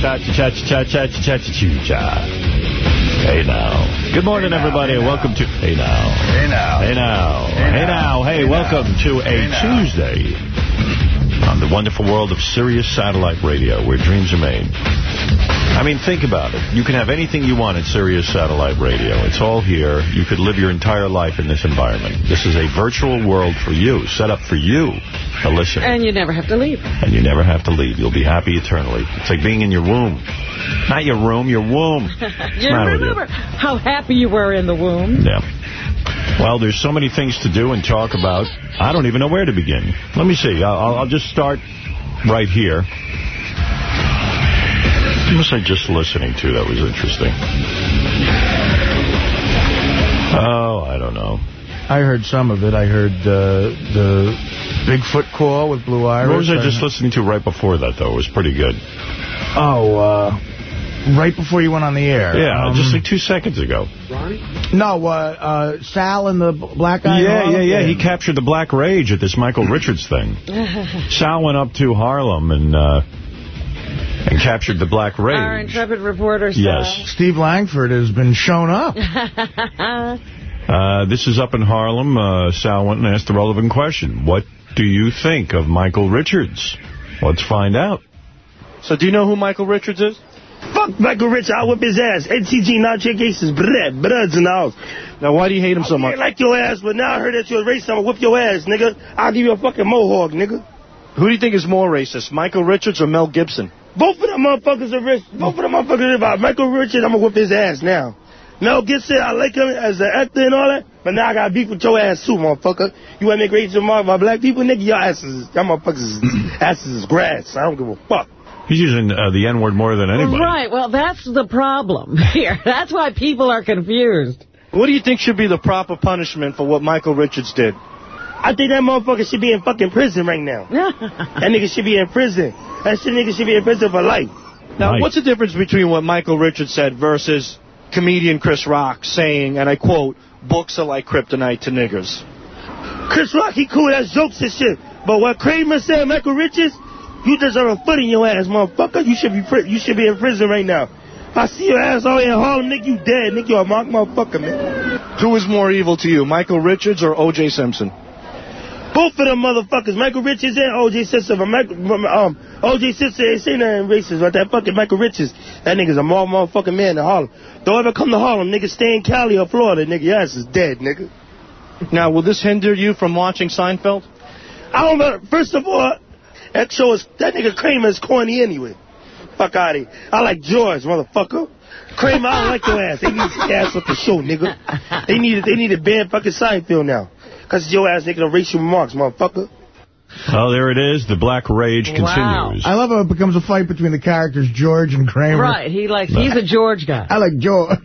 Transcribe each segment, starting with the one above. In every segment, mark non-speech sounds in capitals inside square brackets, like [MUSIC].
cha cha cha cha cha cha cha cha cha. Hey now. Good morning, Hey now, everybody, hey and now. welcome to Hey now. Hey now. Hey now. Hey Hey now. Hey, Hey welcome now. to a Hey. Tuesday on the wonderful world of Sirius Satellite Radio, where dreams are made. I mean, think about it. You can have anything you want at Sirius Satellite Radio. It's all here. You could live your entire life in this environment. This is a virtual world for you, set up for you to listen. And you never have to leave. and you never have to leave. You'll be happy eternally. It's like being in your womb. Not your room, your womb. [LAUGHS] You the matter with remember how happy you were in the womb? Yeah. Well, there's so many things to do and talk about. I don't even know where to begin. Let me see. I'll, I'll just start right here. What was I just listening to that was interesting? Oh, I don't know. I heard some of it. I heard uh, the Bigfoot call with Blue Iris. What was I just listening to right before that, though? It was pretty good. Oh, uh, right before you went on the air. Yeah, Um, just like two seconds ago. Ronnie? No, uh, uh, Sal and the black guy. in Yeah, yeah, Harlem? yeah. He captured the Black Rage at this Michael Richards thing. [LAUGHS] Sal went up to Harlem and uh, and captured the Black Rage. Our intrepid reporter said. Yes. Steve Langford has been shown up. [LAUGHS] Uh, this is up in Harlem. Uh, Sal went and asked the relevant question. What do you think of Michael Richards? Let's find out. So do you know who Michael Richards is? Fuck Michael Rich, I'll whip his ass. NTG, not your cases, bread, bloods in the house. Now, why do you hate him so much? I much? like your ass, but now I heard that you're a racist, I'm gonna whip your ass, nigga. I'll give you a fucking mohawk, nigga. Who do you think is more racist, Michael Richards or Mel Gibson? Both of them motherfuckers are rich. Both of them motherfuckers are about Michael Richards, I'm gonna whip his ass now. Mel Gibson, I like him as an actor and all that, but now I got beef with your ass too, motherfucker. You wanna make racist remarks about black people, nigga? Your asses, y'all motherfuckers, [CLEARS THROAT] asses is grass. I don't give a fuck. He's using uh, the N-word more than anybody. Right, well, that's the problem [LAUGHS] here. That's why people are confused. What do you think should be the proper punishment for what Michael Richards did? I think that motherfucker should be in fucking prison right now. [LAUGHS] That nigga should be in prison. That shit nigga should be in prison for life. Now, Right. what's the difference between what Michael Richards said versus comedian Chris Rock saying, and I quote, books are like kryptonite to niggers? Chris Rock, he cool, that's jokes and shit. But what Kramer said, Michael Richards, you deserve a foot in your ass, motherfucker. You should be pri- you should be in prison right now. I see your ass all in Harlem, nigga, you dead. Nigga, you a mock motherfucker, man. Who is more evil to you, Michael Richards or O.J. Simpson? Both of them motherfuckers, Michael Richards and O.J. Simpson. Michael, um, O.J. Simpson ain't saying nothing racist, but that fucking Michael Richards, that nigga's a more motherfucking man in Harlem. Don't ever come to Harlem, nigga. Stay in Cali or Florida, nigga. Your ass is dead, nigga. Now, will this hinder you from watching Seinfeld? I don't know. First of all, that show is that nigga Kramer is corny anyway. Fuck out of here. I like George, motherfucker. Kramer, I don't like your ass. They need your ass off the show, nigga. They need they need to ban fucking Seinfeld now. Cause your ass making a racial remarks, motherfucker. Oh, there it is. The Black Rage Wow. continues. I love how it becomes a fight between the characters George and Kramer. Right, he likes, he's a George guy. I like George.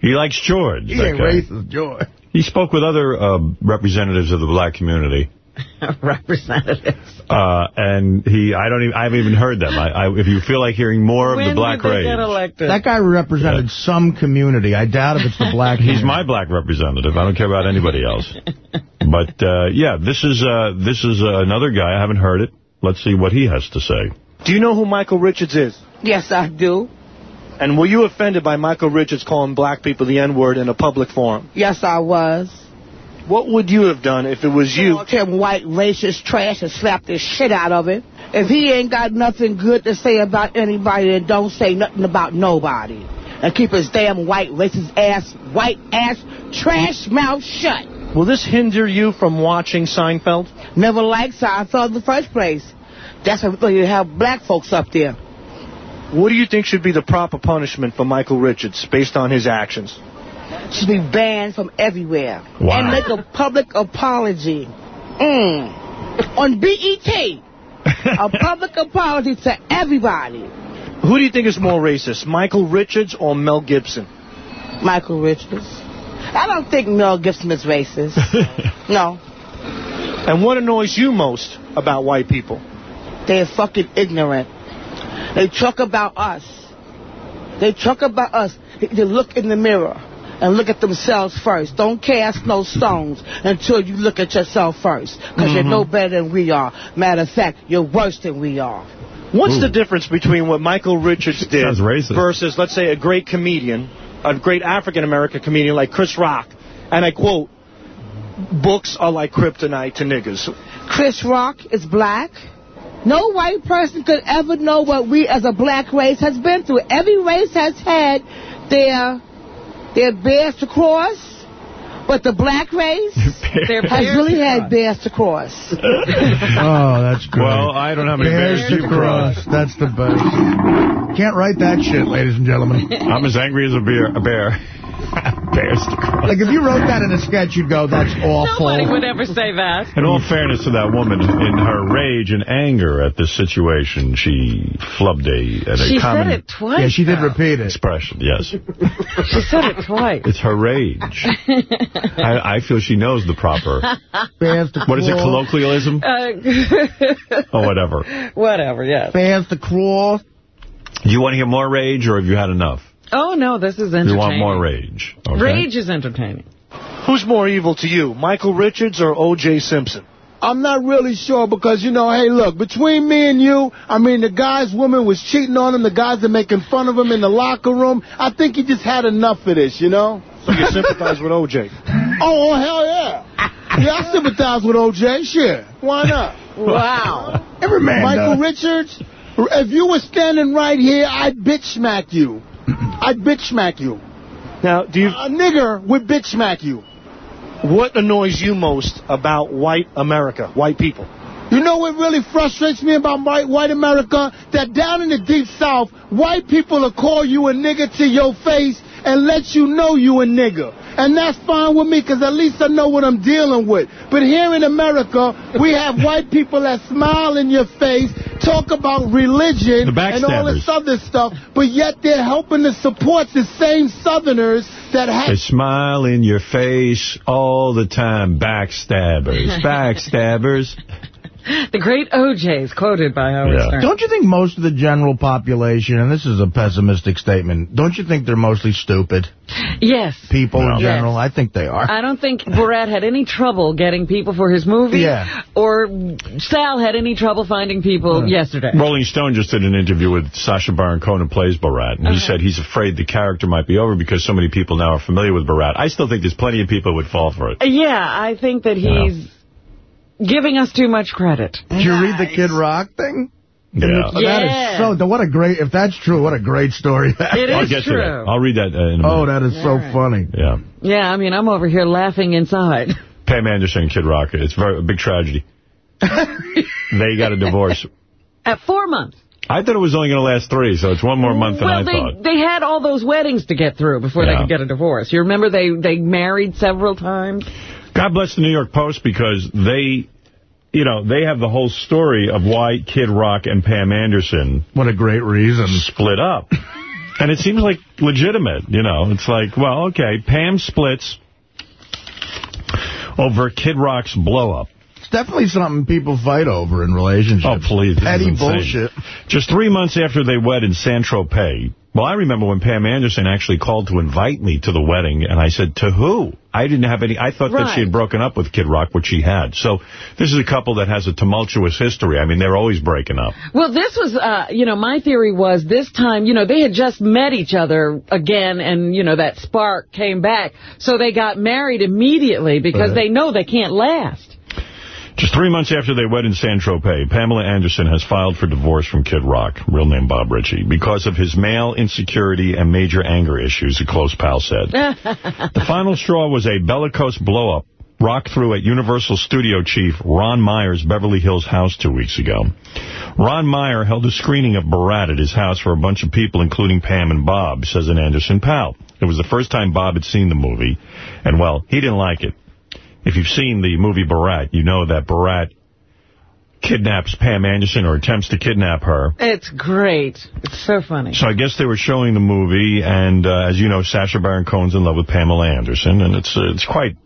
He likes George. He ain't guy. racist, George. He spoke with other uh, representatives of the black community. [LAUGHS] Representatives. Uh, and he, I don't even, I haven't even heard them. I, I, if you feel like hearing more when of the Black did they Rage, get elected? That guy represented Yeah. some community. I doubt if it's the black [LAUGHS] he's community. my black representative. I don't care about anybody else. [LAUGHS] but uh, yeah, this is uh, this is uh, another guy. I haven't heard it. Let's see what he has to say. Do you know who Michael Richards is? Yes, I do. And were you offended by Michael Richards calling black people the N-word in a public forum? Yes, I was. What would you have done if it was you? Called him white racist trash and slapped the shit out of him. If he ain't got nothing good to say about anybody, then don't say nothing about nobody. And keep his damn white racist ass, white ass, trash mouth shut. Will this hinder you from watching Seinfeld? Never liked Seinfeld in the first place. That's why you have black folks up there. What do you think should be the proper punishment for Michael Richards based on his actions? Should be banned from everywhere. Wow. And make a public apology. Mm. On BET. a [LAUGHS] public apology to everybody. Who do you think is more racist, Michael Richards or Mel Gibson? Michael Richards. I don't think Mel Gibson is racist. [LAUGHS] no. And what annoys you most about white people? They're fucking ignorant. They talk about us. They talk about us. They look in the mirror and look at themselves first. Don't cast no stones until you look at yourself first. Because you're mm-hmm. no better than we are. Matter of fact, you're worse than we are. What's Ooh. the difference between what Michael Richards [LAUGHS] did versus, let's say, a great comedian, a great African-American comedian like Chris Rock, and I quote, books are like kryptonite to niggers. Chris Rock is black. No white person could ever know what we as a black race has been through. Every race has had their their bears to cross, but the black race They're has really to had bears to cross. [LAUGHS] Oh, that's great. Well, I don't have any Bears bears to cross. cross. That's the best. Can't write that shit, ladies and gentlemen. I'm as angry as a bear. A bear. [LAUGHS] bears to cross. Like, if you wrote that in a sketch, you'd go, that's awful. Nobody would ever say that. In all fairness to that woman, in her rage and anger at this situation, she flubbed a, at a She common said it twice. Yeah, she did though. repeat it. expression. Yes. She said it twice. It's her rage. [LAUGHS] I, I feel she knows the proper, [LAUGHS] Bears to what is it, colloquialism? Uh, [LAUGHS] Or whatever. whatever, yes. Bears the cruel. Do you want to hear more rage, or have you had enough? Oh, no, this is entertaining. You want more rage. Okay? Rage is entertaining. Who's more evil to you, Michael Richards or O.J. Simpson? I'm not really sure because, you know, hey, look, between me and you, I mean, the guy's woman was cheating on him, the guys are making fun of him in the locker room. I think he just had enough of this, you know? So you sympathize with O.J. [LAUGHS] Oh, hell yeah. Yeah, I sympathize with O.J., Shit. Why not? Wow. Every man Michael does. Richards, if you were standing right here, I'd bitch smack you. I'd bitch smack you. Now, do you, A nigger would bitch smack you. what annoys you most about white America, white people? You know what really frustrates me about white, white America? That down in the deep south, white people will call you a nigger to your face and let you know you a nigger. And that's fine with me because at least I know what I'm dealing with. But here in America, we have white people that smile in your face, talk about religion and all this backstabbers. other stuff, but yet they're helping to support the same Southerners that have... They smile in your face all the time. Backstabbers. [LAUGHS] Backstabbers. [LAUGHS] The great O.J. is quoted by Howard Yeah. Stern. Don't you think most of the general population, and this is a pessimistic statement, don't you think they're mostly stupid Yes. people in general? Yes. I think they are. I don't think Borat had any trouble getting people for his movie. Yeah. Or Sal had any trouble finding people yesterday. Rolling Stone just did an interview with Sacha Baron Cohen, who plays Borat, and he said he's afraid the character might be over because so many people now are familiar with Borat. I still think there's plenty of people who would fall for it. Yeah, I think that he's giving us too much credit. Did you read the Kid Rock thing? Yeah. That Yeah. is so, what a great, if that's true, what a great story that It I'll is get true. to that. I'll read that uh, in a minute. Oh, that is so right. funny. Yeah. Yeah, I mean, I'm over here laughing inside. [LAUGHS] Pam Anderson and Kid Rock, it's very, a big tragedy. [LAUGHS] they got a divorce. At four months. I thought it was only going to last three, so it's one more month than well, I they thought. they had all those weddings to get through before Yeah. they could get a divorce. You remember they, they married several times? God bless the New York Post because they, you know, they have the whole story of why Kid Rock and Pam Anderson What a great reason. split up. [LAUGHS] And it seems like legitimate, you know. It's like, well, okay, Pam splits over Kid Rock's blow-up. It's definitely something people fight over in relationships. Oh, please. This Petty bullshit. Just three months after they wed in Saint-Tropez, well, I remember when Pam Anderson actually called to invite me to the wedding, and I said, to who? I didn't have any, I thought that she had broken up with Kid Rock, which she had. So this is a couple that has a tumultuous history. I mean, they're always breaking up. Well, this was, uh, you know, my theory was this time, you know, they had just met each other again and, you know, that spark came back. So they got married immediately because Right. they know they can't last. Just three months after they wed in Saint-Tropez, Pamela Anderson has filed for divorce from Kid Rock, real name Bob Ritchie, because of his male insecurity and major anger issues, a close pal said. [LAUGHS] the final straw was a bellicose blow-up Rock threw at Universal Studio chief Ron Meyer's Beverly Hills house two weeks ago. Ron Meyer held a screening of Borat at his house for a bunch of people, including Pam and Bob, says an Anderson pal. It was the first time Bob had seen the movie, and, well, he didn't like it. If you've seen the movie Borat, you know that Borat kidnaps Pam Anderson or attempts to kidnap her. It's great. It's so funny. So I guess they were showing the movie, and uh, as you know, Sacha Baron Cohen's in love with Pamela Anderson, and it's uh, it's quite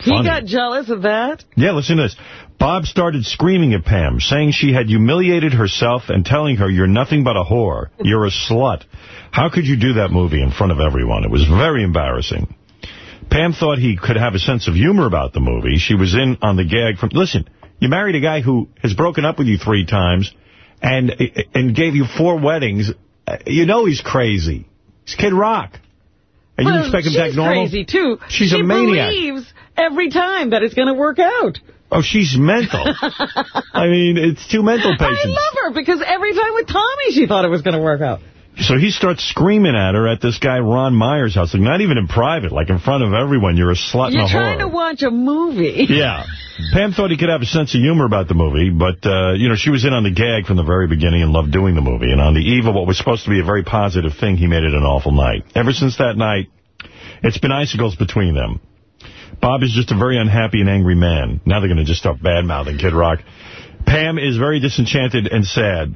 He got jealous of that? Yeah, listen to this. Bob started screaming at Pam, saying she had humiliated herself and telling her, you're nothing but a whore. You're a slut. How could you do that movie in front of everyone? It was very embarrassing. Pam thought he could have a sense of humor about the movie. She was in on the gag from... Listen, you married a guy who has broken up with you three times and and gave you four weddings, you know he's crazy. He's Kid Rock. And well, you expect him to act normal? She's crazy, too. She's she a maniac. believes every time that it's going to work out. Oh, she's mental. [LAUGHS] I mean, it's two mental patients. I love her because every time with Tommy she thought it was going to work out. So he starts screaming at her at this guy Ron Meyer's house, like not even in private, like in front of everyone. You're a slut You're and a trying to watch a movie. [LAUGHS] Yeah. Pam thought he could have a sense of humor about the movie, but, uh, you know, she was in on the gag from the very beginning and loved doing the movie. And on the eve of what was supposed to be a very positive thing, he made it an awful night. Ever since that night, it's been icicles between them. Bob is just a very unhappy and angry man. Now they're going to just start bad-mouthing Kid Rock. Pam is very disenchanted and sad.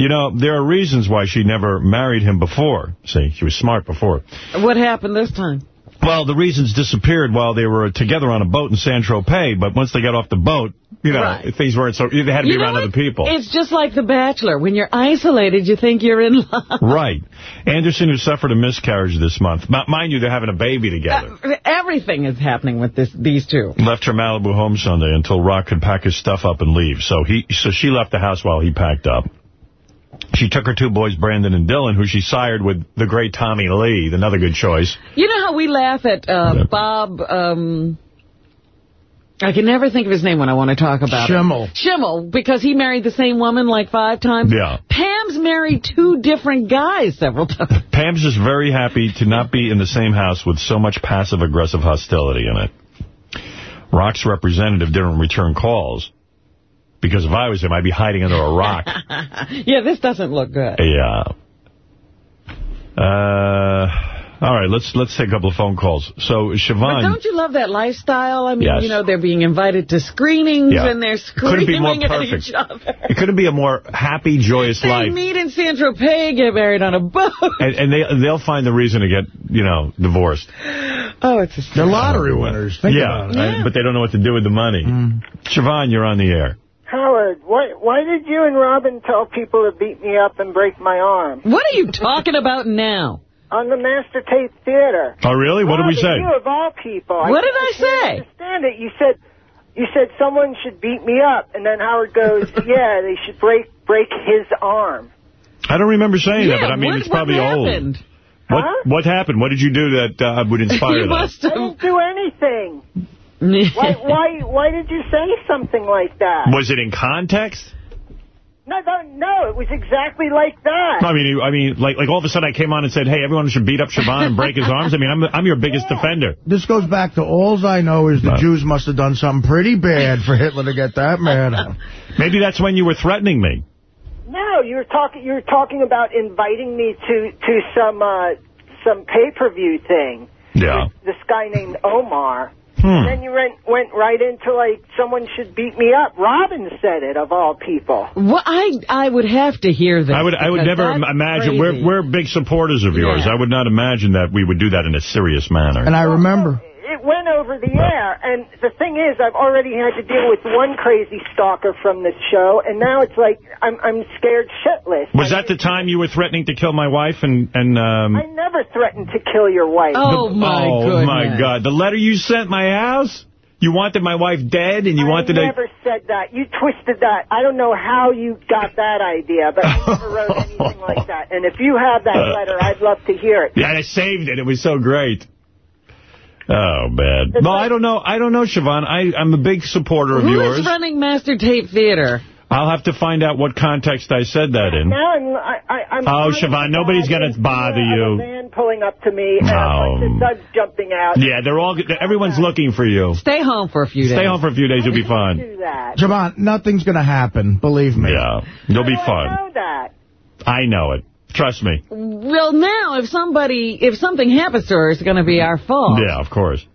You know, there are reasons why she never married him before. See, she was smart before. What happened this time? Well, the reasons disappeared while they were together on a boat in Saint-Tropez, but once they got off the boat, you know, Right. things weren't so... They had to You be around what? other people. It's just like The Bachelor. When you're isolated, you think you're in love. [LAUGHS] Right. Anderson, who suffered a miscarriage this month. M- Mind you, they're having a baby together. Uh, Everything is happening with this these two. Left her Malibu home Sunday until Rock could pack his stuff up and leave. So he, so she left the house while he packed up. She took her two boys, Brandon and Dylan, who she sired with the great Tommy Lee, another good choice. You know how we laugh at uh, Yeah. Bob... Um, I can never think of his name when I want to talk about Schimmel. him. Schimmel, because he married the same woman like five times. Yeah. Pam's married two different guys several times. [LAUGHS] Pam's just very happy to not be in the same house with so much passive-aggressive hostility in it. Rock's representative didn't return calls. Because if I was him, I'd be hiding under a rock. [LAUGHS] yeah, this doesn't look good. Yeah. Uh, all right, let's let's take a couple of phone calls. So, But Siobhan... don't you love that lifestyle? I mean, Yes. you know, they're being invited to screenings Yeah. and they're Couldn't be more screaming at perfect. each other. It couldn't be a more happy, joyous They life. meet in Saint-Tropez, get married on a boat. And, and they, they'll find the reason to get, you know, divorced. Oh, it's a They're lottery winners. Think yeah, about it. I- but they don't know what to do with the money. Siobhan, you're on the air. Howard, why why did you and Robin tell people to beat me up and break my arm What are you talking about now? on the Master Tape Theater? Oh, really? What did we say? You of all people. What did I can't say? Understand it? You said you said someone should beat me up, and then Howard goes, [LAUGHS] "Yeah, they should break break his arm." I don't remember saying yeah, that, but I mean, what, it's probably what old. happened? What Huh? What happened? What did you do that uh, would [LAUGHS] inspire you that? must I have... didn't do anything. [LAUGHS] Why why why did you say something like that? Was it in context? No, no, no. It was exactly like that. I mean, I mean, like, like all of a sudden I came on and said, "Hey, everyone should beat up Siobhan and break his [LAUGHS] arms." I mean, I'm, I'm your biggest defender. This goes back to alls I know is the No. Jews must have done something pretty bad for Hitler to get that mad at. [LAUGHS] Maybe that's when you were threatening me. No, you were talking. You were talking about inviting me to to some uh, some pay per view thing. Yeah. With this guy named Omar. Hmm. And then you went went right into like someone should beat me up. Robin said it of all people. Well, I I would have to hear that. I would I would never imagine crazy. we're we're big supporters of yours. Yeah. I would not imagine that we would do that in a serious manner. And I remember. It went over the air, and the thing is, I've already had to deal with one crazy stalker from this show, and now it's like I'm I'm scared shitless. Was I that the time you were threatening to kill my wife and and um I never threatened to kill your wife. Oh, my oh goodness. my god the letter you sent my house you wanted my wife dead and you wanted I never said that. You twisted that. I don't know how you got that idea, but I never wrote anything like that. And if you have that [LAUGHS] letter, I'd love to hear it. Yeah, I saved it. It was so great. Oh, bad. No, I don't know. I don't know, Siobhan. I, I'm a big supporter of Who yours. is running Master Tape Theater? I'll have to find out what context I said that in. Now I'm, I, I, I'm Oh, kind of Siobhan, nobody's gonna there's bother a you. van pulling up to me and a No. bunch jumping out. Yeah, they're all. Everyone's looking for you. Stay home for a few days. Stay home for a few days. You'll be fine. Do that. Siobhan, nothing's going to happen. Believe me. Yeah, you'll be How do I fine. know that. I know it. Trust me. Well, now, if somebody, if something happens to her, it's going to be our fault. Yeah, of course.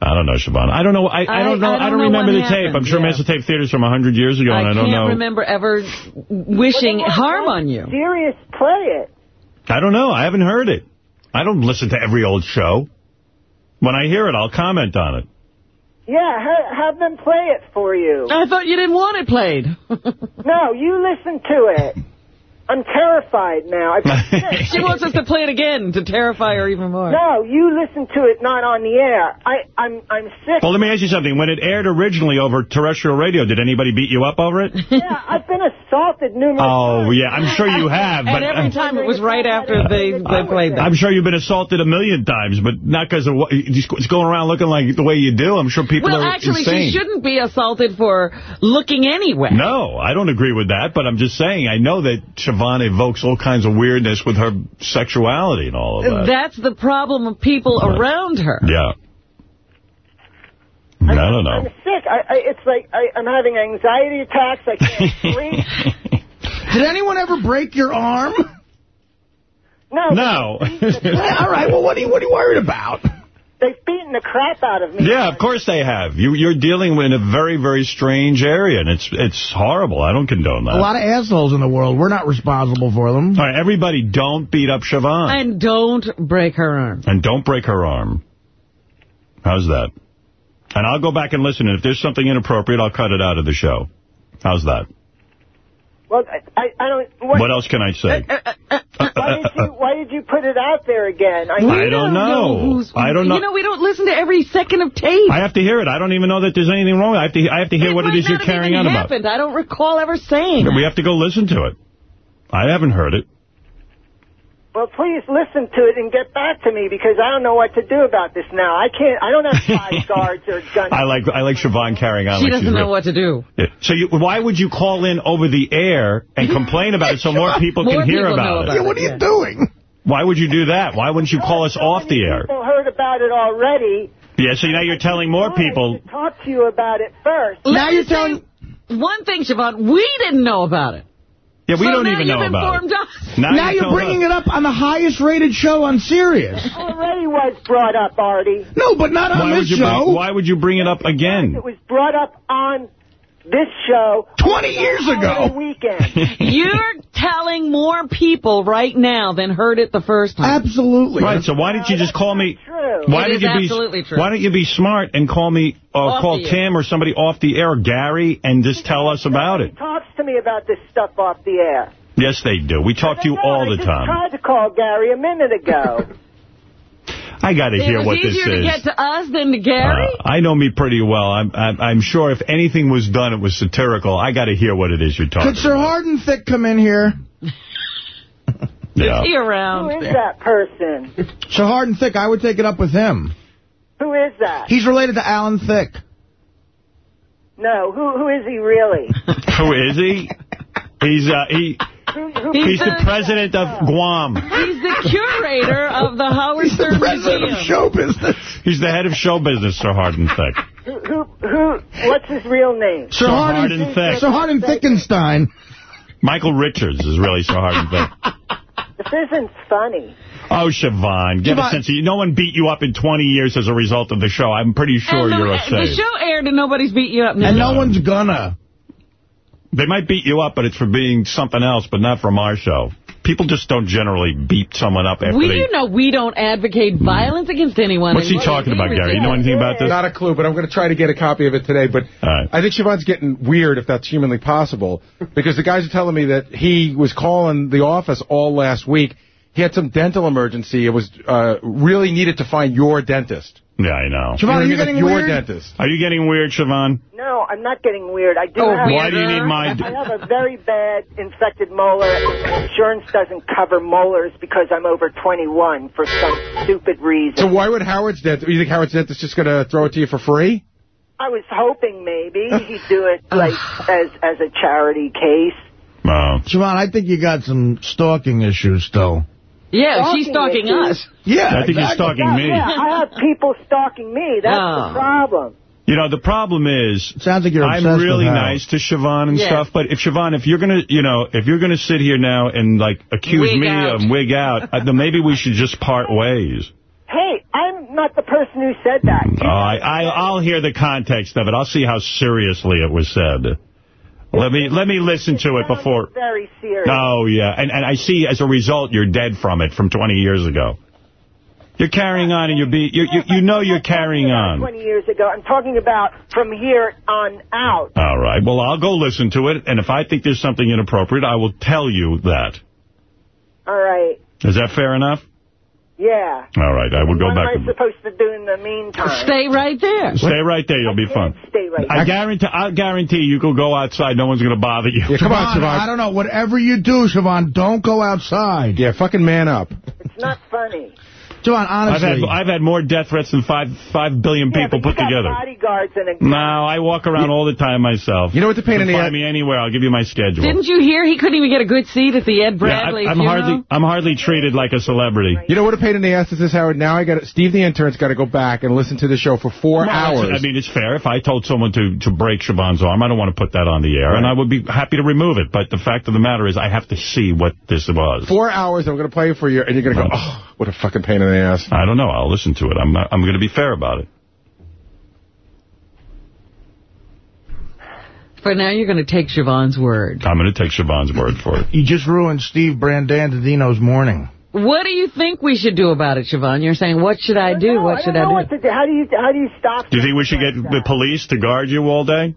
I don't know, Siobhan. I don't know. I, I, I- don't know. I I don't don't, know remember what the tape. I'm sure yeah. Master Tape Theater's from 100 years ago, and I, I don't can't know. remember ever wishing Well, harm on you. Serious, play it. I don't know. I haven't heard it. I don't listen to every old show. When I hear it, I'll comment on it. Yeah, ha- have them play it for you. I thought you didn't want it played. [LAUGHS] No, you listen to it. I'm terrified now. I've been [LAUGHS] she wants us to play it again to terrify her even more. No, you listen to it not on the air. I, I'm I'm sick. Well, let me ask you something. When it aired originally over terrestrial radio, did anybody beat you up over it? [LAUGHS] yeah, I've been assaulted numerous Oh, times. Oh, yeah, I'm sure you have. And but every time it was right after they, they played that. I'm sure you've been assaulted a million times, but not because of what, just it's going around looking like the way you do. I'm sure people Well, are actually, insane. she shouldn't be assaulted for looking anyway. No, I don't agree with that, but I'm just saying, I know that Siobhan evokes all kinds of weirdness with her sexuality and all of that. That's the problem of people around her. yeah. I don't know. I'm sick. I, I, it's like I, I'm having anxiety attacks. I can't [LAUGHS] sleep. Did anyone ever break your arm? No. No. [LAUGHS] All right, well, what are you, what are you worried about? They've beaten the crap out of me. Yeah, of course they have. You, you're dealing with in a very, very strange area, and it's it's horrible. I don't condone that. A lot of assholes in the world. We're not responsible for them. All right, everybody, don't beat up Siobhan. And don't break her arm. And don't break her arm. How's that? And I'll go back and listen, and if there's something inappropriate, I'll cut it out of the show. How's that? Well, I, I, I don't. What, What else can I say? Uh, uh, uh, why did you [LAUGHS] Why did you put it out there again? I, I don't know. who's- I don't know. You know, we don't listen to every second of tape. I have to hear it. I don't even know that there's anything wrong. I have to. I have to hear it what it is you're carrying even on about. happened. I don't recall ever saying. We have to go listen to it. I haven't heard it. Well, please listen to it and get back to me because I don't know what to do about this now. I can't. I don't have five [LAUGHS] guards or guns. I like I like Siobhan carrying on. She like she's doesn't know real- what to do. Yeah. So you, why would you call in over the air and complain about it so more [LAUGHS] people More can hear people know about, about it? it. What are you Yeah. doing? Why would you do that? Why wouldn't you call us off the air? People heard about it already. Yeah, so now you're telling more I people. should talk to you about it first. Let Now you're telling- One thing, Siobhan, we didn't know about it. Yeah, we so don't now even you've know about informed it. us. Now you're telling bringing us. it up on the highest rated show on Sirius. [LAUGHS] Already was brought up, Artie. No, but not on Why would this show. bring, why would you bring it up again? It was brought up on this show 20 years ago. weekend. [LAUGHS] You're telling more people right now than heard it the first time. Absolutely. Right, so why didn't you just call me? True. Why It did is you be absolutely true. Why don't you be smart and call me or Off call. Tim or somebody off the air Gary and just tell us about He it? talks to me about this stuff off the air. Yes, they do. We talk to you all I the just time. tried to call Gary a minute ago. [LAUGHS] I got to hear what this easier to is. get to us than to Gary. Uh, I know me pretty well. I'm, I'm I'm sure if anything was done, it was satirical. I got to hear what it is you're talking Could Sir about. Hard and Thick come in here? [LAUGHS] Yeah. Is he around? is that person? Sir Hard and Thick, I would take it up with him. Who is that? He's related to Alan Thicke. No, who who is he really? [LAUGHS] Who is he? He's uh, he Who, who, he's the the- president of Guam. He's the curator of the Howard He's the president Museum. of show business. He's the head of show business, Sir Hard and Thick. who, who, who, what's his real name? Sir, Sir Hard, Hard and, and Thick. Sir Hard and Thickenstein. Michael Richards is really Sir Hard and Thick. [LAUGHS] This isn't funny. Oh, Siobhan, give a sense of you. No one beat you up in 20 years as a result of the show. I'm pretty sure And the, you're a the show aired and nobody's beat you up now. And no one's gonna. They might beat you up, but it's for being something else, but not from our show. People just don't generally beat someone up after we, they... you know, we don't advocate violence against anyone. What's he and talking about, Gary? You know anything about this? Not a clue, but I'm going to try to get a copy of it today. But All right. I think Siobhan's getting weird, if that's humanly possible, because the guys are telling me that he was calling the office all last week. He had some dental emergency. It was uh, really needed to find your dentist. Yeah, I know. Siobhan, You know what are you getting your weird? dentist. Are you getting weird, Siobhan? No, I'm not getting weird. I do Oh, have. Why do you need my... I have a very bad infected molar. Insurance doesn't cover molars because I'm over 21 for some stupid reason. So why would Howard's dentist? You think Howard's dentist is just going to throw it to you for free? I was hoping maybe he'd do it [SIGHS] like as as a charity case. Oh. Siobhan, I think you got some stalking issues still. Yeah, she's Stalking stalking issues. us. Yeah, I think he's exactly. stalking me. Yeah, I have people stalking me. That's Oh. the problem. You know, the problem is... Sounds like you're I'm really nice to Siobhan and Yeah. stuff, but if Siobhan, if you're gonna, you know, if you're gonna sit here now and like accuse Wig me out. of wig out, uh, then maybe we should just part ways. Hey, I'm not the person who said that. Oh, I, I, I'll hear the context of it. I'll see how seriously it was said. Let me let me listen to it before. Very serious. Oh yeah, and and I see as a result you're dead from it from 20 years ago. You're carrying on, and you're be you you, you know you're carrying on. 20 years ago. I'm talking about from here on out. All right. Well, I'll go listen to it, and if I think there's something inappropriate, I will tell you that. All right. Is that fair enough? Yeah. All right, I will go what back. am I supposed to do in the meantime? Stay right there. Stay right there. You'll be fine. Stay right I guarantee. I guarantee you can go outside. No one's going to bother you. Yeah, come on, Siobhan, Siobhan. I don't know. Whatever you do, Siobhan, don't go outside. Yeah, fucking man up. It's not funny. Siobhan, I've had honestly. I've had more death threats than five five billion Yeah, people but put you got together. bodyguards and a No, I walk around all the time myself. You know what the pain You in can the find me anywhere. I'll give you my schedule. Didn't you hear he couldn't even get a good seat at the Ed Yeah, Bradley I, I'm hardly I'm hardly treated like a celebrity. You know what a pain in the ass this is, Howard? Now I got Steve the intern's got to go back and listen to the show for four Well, hours. I mean, it's fair. If I told someone to, to break Siobhan's arm, I don't want to put that on the air, and I would be happy to remove it. But the fact of the matter is, I have to see what this was. four hours I'm going to play for you, and you're going to go, oh, what a fucking pain in the ass. I don't know. I'll listen to it. I'm uh, I'm going to be fair about it. For now, you're going to take Siobhan's word. I'm going to take Siobhan's word for it. You just ruined Steve Brandandino's morning. What do you think we should do about it, Siobhan? You're saying, what should I do? No, what I should don't I what do? to do. How do you how do you stop? Do you think we should get the police to guard you all day?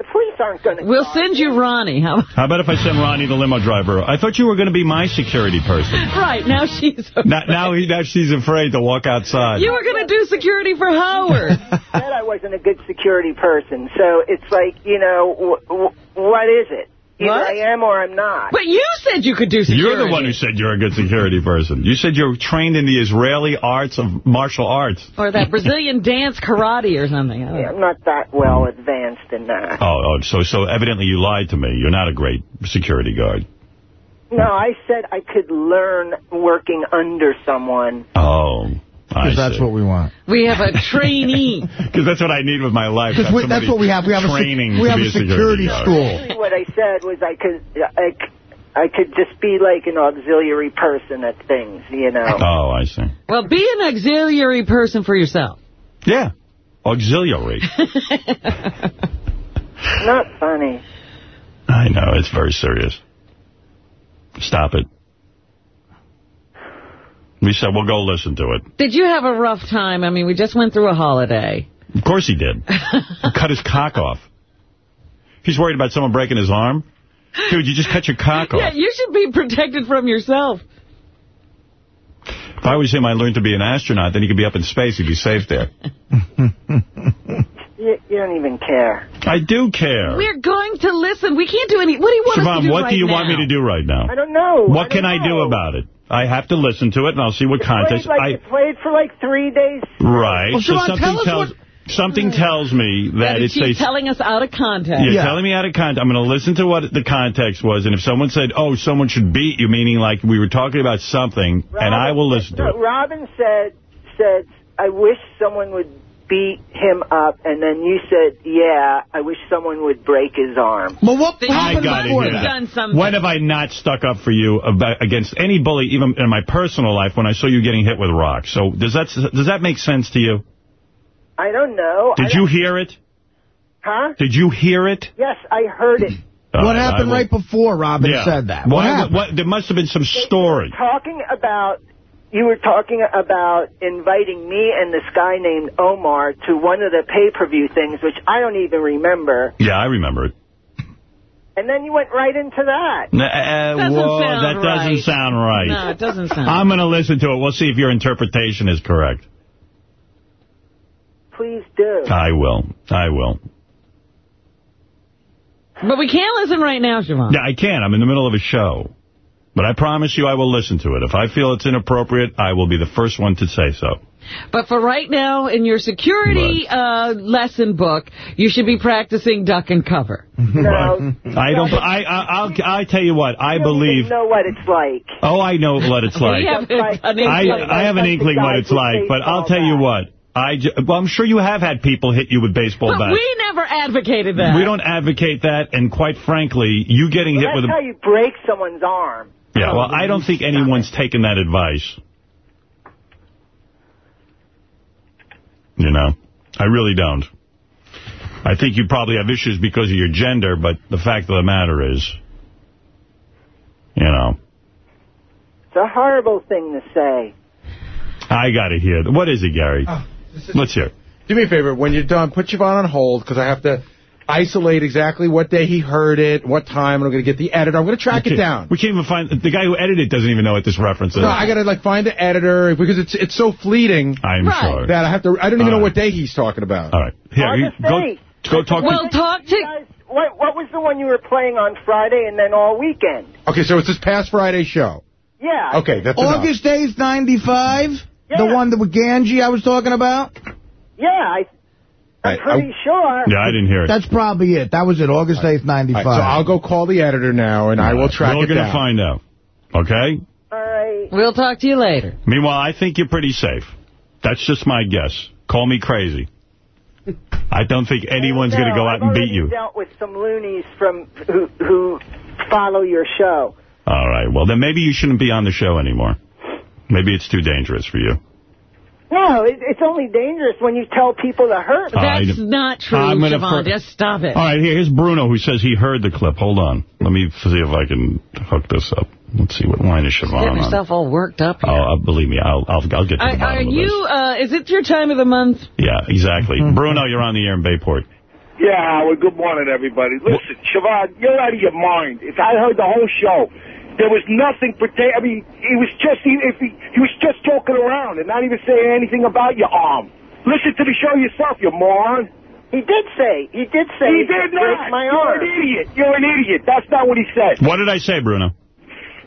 The police aren't going to. We'll send you Ronnie. How How about if I send Ronnie the limo driver? I thought you were going to be my security person. [LAUGHS] Right, now she's... [LAUGHS] Now, now, he, now she's afraid to walk outside. You were going to do security for Howard. [LAUGHS] said I wasn't a good security person, so it's like you know w- w- what is it? Either What? I am or I'm not. But you said you could do security. You're the one who said you're a good security person. You said you're trained in the Israeli arts of martial arts. Or that [LAUGHS] Brazilian dance karate or something. Yeah, I'm not that well advanced in that. Oh, oh, so so evidently you lied to me. You're not a great security guard. No, I said I could learn working under someone. Oh, I Because that's see. what we want. We have a trainee. [LAUGHS] Because that's what I need with my life. Because have that's what we have. We have a, sec- training we have a security guard. school. What I said was I could I, c- I could just be like an auxiliary person at things, you know. Oh, I see. Well, be an auxiliary person for yourself. Yeah, auxiliary. [LAUGHS] Not funny. I know it's very serious. Stop it. We said we'll go listen to it. Did you have a rough time? I mean, we just went through a holiday. Of course he did. He [LAUGHS] cut his cock off. He's worried about someone breaking his arm. Dude, you just cut your cock off. Yeah, you should be protected from yourself. If I was him, I learned to be an astronaut. Then he could be up in space. He'd be safe there. [LAUGHS] You, you don't even care. I do care. We're going to listen. We can't do any... What do you want us to Siobhan, do what right do you now? want me to do right now? I don't know. What I can don't I do about it? I have to listen to it, and I'll see what It context. played, like, I played for like three days. Right. Well, so Siobhan, something tell us tells what- something hmm. tells me that That it's she's a telling us out of context. You're Yeah. telling me out of context. I'm going to listen to what the context was, and if someone said, oh, someone should beat you, meaning like we were talking about something, and I will listen to no, it. Robin said, said, I wish someone would beat him up, and then you said, yeah, I wish someone would break his arm. Well, what Then I happened got to before hear that? done something. When have I not stuck up for you about, against any bully, even in my personal life, when I saw you getting hit with rocks? So does that does that make sense to you? I don't know. Did you don't- hear it? Huh? Did you hear it? Yes, I heard it. [CLEARS THROAT] All What happened right before Robin Yeah. said that? Why- What happened? what- there must have been some story. Talking about, you were talking about inviting me and this guy named Omar to one of the pay-per-view things, which I don't even remember. Yeah, I remember it. And then you went right into that. Uh, uh, Doesn't whoa, sound that doesn't sound right. No, it doesn't sound I'm going to listen to it. We'll see if your interpretation is correct. Please do. I will. I will. But we can't listen right now, Siobhan. Yeah, I can. I'm in the middle of a show. But I promise you I will listen to it. If I feel it's inappropriate, I will be the first one to say so. But for right now, in your security uh, lesson book, you should be practicing duck and cover. [LAUGHS] No. I don't. I. I I'll. I tell you what. I You don't believe. even know what it's like. Oh, I know what it's [LAUGHS] like. Have Like- an I. I have an inkling what it's like. But I'll tell you what. I. j- Well, I'm sure you have had people hit you with baseball But bats. we never advocated that. We don't advocate that, and quite frankly, you getting hit That's with a... how you break someone's arm. Yeah, well, I don't think anyone's taken that advice. You know, I really don't. I think you probably have issues because of your gender, but the fact of the matter is, you know, It's a horrible thing to say. I got to hear. What is it, Gary? Oh, Let's hear. it. Do me a favor. When you're done, put Siobhan on hold, because I have to... isolate exactly what day he heard it, what time, and I'm going to get the editor. I'm going to track it down. We can't even find... The guy who edited it doesn't even know what this reference is. No, I got to like find the editor because it's it's so fleeting I'm sure. that I have to. I don't even All know right. what day he's talking about. All right. Here, you, August go, go talk Well, to... talk to... What, what was the one you were playing on Friday and then all weekend? Okay, so it's this past Friday show. Yeah. Okay, that's enough. August 8th, 95? The one that with Ganji I was talking about? Yeah, I, I'm Right, pretty sure. Yeah, I didn't hear it. That's probably it. That was it, August 8th, 95. right, so I'll go call the editor now, and I will track We're it going to down. find out. Okay? All right. We'll talk to you later. Meanwhile, I think you're pretty safe. That's just my guess. Call me crazy. I don't think anyone's going to go out and beat you. I've dealt with some loonies from who, who follow your show. All right. Well, then maybe you shouldn't be on the show anymore. Maybe it's too dangerous for you. No, it, it's only dangerous when you tell people to hurt. All right. That's not true, I'm Siobhan. Just stop it. All right, here's Bruno who says he heard the clip. Hold on. Let me see if I can hook this up. Let's see what line is Get Siobhan on. yourself all worked up here. Oh, uh, believe me, I'll, I'll, I'll get to Are, the bottom are of you, uh, is it your time of the month? Yeah, exactly. Mm-hmm. Bruno, you're on the air in Bayport. Yeah, Howard, good morning, everybody. Listen, Siobhan, you're out of your mind. If I heard the whole show, there was nothing pertain. I mean, he was just he, if he, he was just joking around and not even saying anything about your arm. Listen to the show yourself, you moron. He did say, he did say He to did not. my You're arm. an idiot. You're an idiot. That's not what he said. What did I say, Bruno?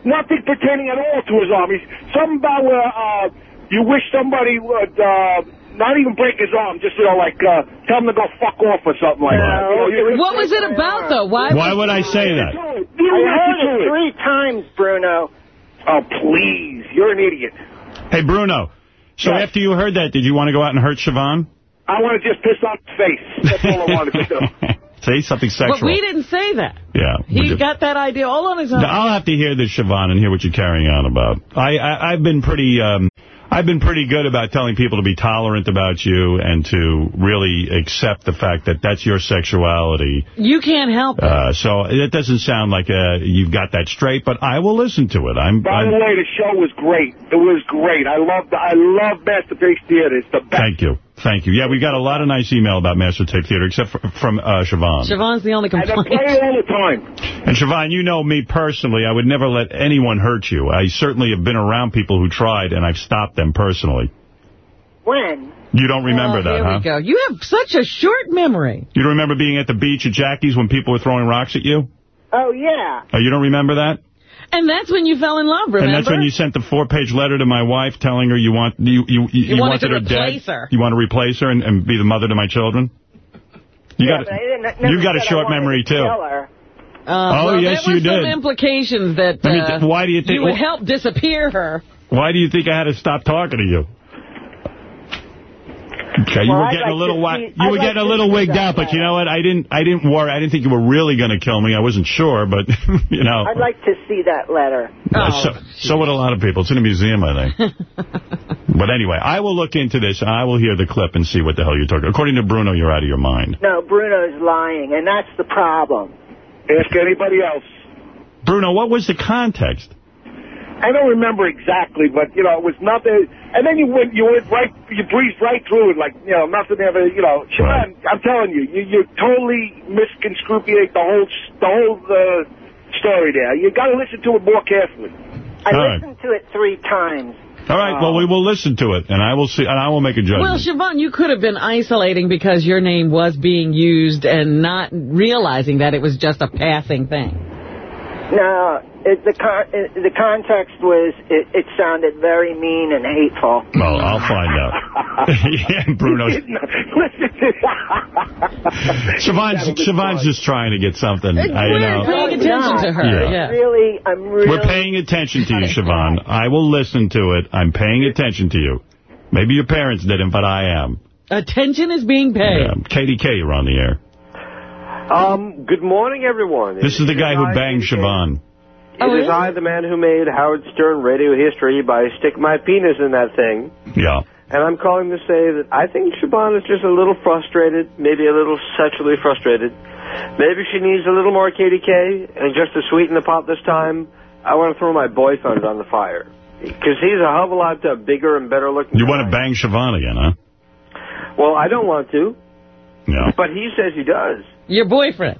Nothing pertaining at all to his arm. He's something about where uh, you wish somebody would uh, not even break his arm, just you know, like uh, tell him to go fuck off or something like that. You know, you- What was it about, though? Why, Why would I say that? You I listen heard to it three times, Bruno. Oh, please. You're an idiot. Hey, Bruno. So Yes. after you heard that, did you want to go out and hurt Siobhan? I want to just piss on his face. That's all I wanted to do. [LAUGHS] Say something sexual. But we didn't say that. Yeah. He did. got that idea all on his own. I'll have to hear this, Siobhan, and hear what you're carrying on about. I, I, I've been pretty... Um, I've been pretty good about telling people to be tolerant about you and to really accept the fact that that's your sexuality. You can't help it. Uh, so it doesn't sound like uh, you've got that straight, but I will listen to it. I'm, By I'm the way, the show was great. It was great. I love the, I love Masterpiece Theater. It's the best. Thank you. Thank you. Yeah, we got a lot of nice email about Master Tape Theater, except for, from uh, Siobhan. Siobhan's the only And I complaint. play it all time. And Siobhan, you know me personally. I would never let anyone hurt you. I certainly have been around people who tried, and I've stopped them personally. When? You don't remember Oh, that, here huh? we go. You have such a short memory. You don't remember being at the beach at Jackie's when people were throwing rocks at you? Oh, yeah. Oh, you don't remember that? And that's when you fell in love, remember? And that's when you sent the four-page letter to my wife telling her you want you you, you, You wanted to her replace dead. her. You want to replace her and, and be the mother to my children? You yeah, got but I didn't- you got a short memory to too. Uh, Oh, well, yes, there you were some did. implications that I mean, uh, why do you think- you would help disappear her. Why do you think I had to stop talking to you? Okay, you Well, were I'd getting a little see- you I'd were like getting a little wigged that out, but you know what? I didn't I didn't worry. I didn't think you were really going to kill me. I wasn't sure, but [LAUGHS] you know. I'd like to see that letter. Uh, Oh, so, so would a lot of people. It's in a museum, I think. [LAUGHS] but anyway, I will look into this, and I will hear the clip and see what the hell you're talking. According to Bruno, you're out of your mind. No, Bruno's lying, and that's the problem. Ask anybody else. Bruno, what was the context? I don't remember exactly, but you know, it was nothing. And then you went, you went right, you breezed right through it, like you know, nothing ever. You know, Siobhan, I'm telling you, you, you totally misconstruate the whole, the whole uh, story there. You got to listen to it more carefully. I All right. listened to it three times. All right, well, we will listen to it, and I will see, and I will make a judgment. Well, judgment. Siobhan, you could have been isolating because your name was being used and not realizing that it was just a passing thing. No, it, the con- it, the context was it, it sounded very mean and hateful. well, I'll find out. [LAUGHS] yeah, Bruno. [LAUGHS] Siobhan's, Siobhan's just trying to get something. I, you We're paying attention to her. Yeah. Yeah. Really, I'm really. We're paying attention to you, Siobhan. I will listen to it. I'm paying attention to you. Maybe your parents didn't, but I am. Attention is being paid. Yeah. KDK, you're on the air. Um, good morning, everyone. This is the guy who banged Siobhan. It Oh, is really? I, the man who made Howard Stern radio history by sticking my penis in that thing. Yeah. And I'm calling to say that I think Siobhan is just a little frustrated, maybe a little sexually frustrated. Maybe she needs a little more KDK, and just to sweeten the pot this time, I want to throw my boyfriend on the fire. Because he's a hell of a lot uh, bigger and better looking. You want to bang Siobhan again, huh? Well, I don't want to, No. but he says he does. Your boyfriend.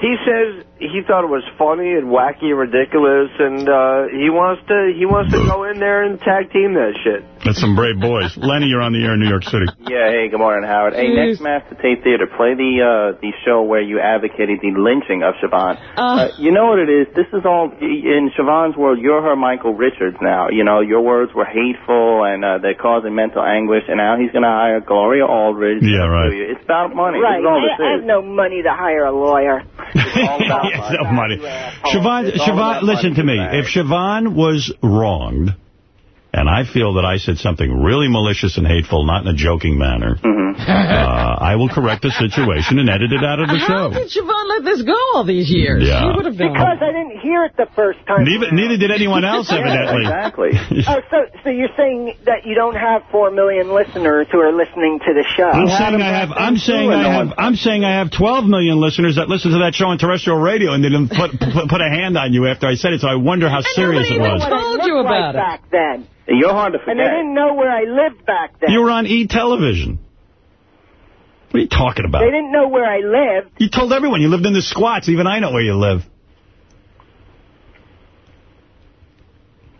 He says he thought it was funny and wacky and ridiculous, and uh, he wants to he wants to go in there and tag team that shit. That's some brave boys. Lenny, you're on the air in New York City. Yeah, hey, good morning, Howard. Hey, next Master Tape Theater, play the uh, the show where you advocated the lynching of Siobhan. Uh, you know what it is? This is all, in Siobhan's world, you're her Michael Richards now. You know, your words were hateful and uh, they're causing mental anguish, and now he's going to hire Gloria Allred. Yeah, to right. sue you. It's about money. Right. This is all this I, I have no money to hire a lawyer. Yes, no money. All Siobhan, listen to me. If Siobhan was wronged, and I feel that I said something really malicious and hateful, not in a joking manner, Mm-hmm. uh, I will correct the situation and edit it out of the How show. did Siobhan let this go all these years? Yeah. She would have done Because I didn't hear it the first time. Neither, neither did anyone else, evidently. exactly. [LAUGHS] Oh, so so you're saying that you don't have four million listeners who are listening to the show? I'm saying I have. I'm saying I have. I'm saying I have 12 million listeners that listen to that show on terrestrial radio, and they didn't put [LAUGHS] put, put a hand on you after I said it. So I wonder how serious it was. What I told you about like it. back then, You're hard to and they didn't know where I lived back then. You were on E Television. What are you talking about? They didn't know where I lived. You told everyone you lived in the squats. Even I know where you live.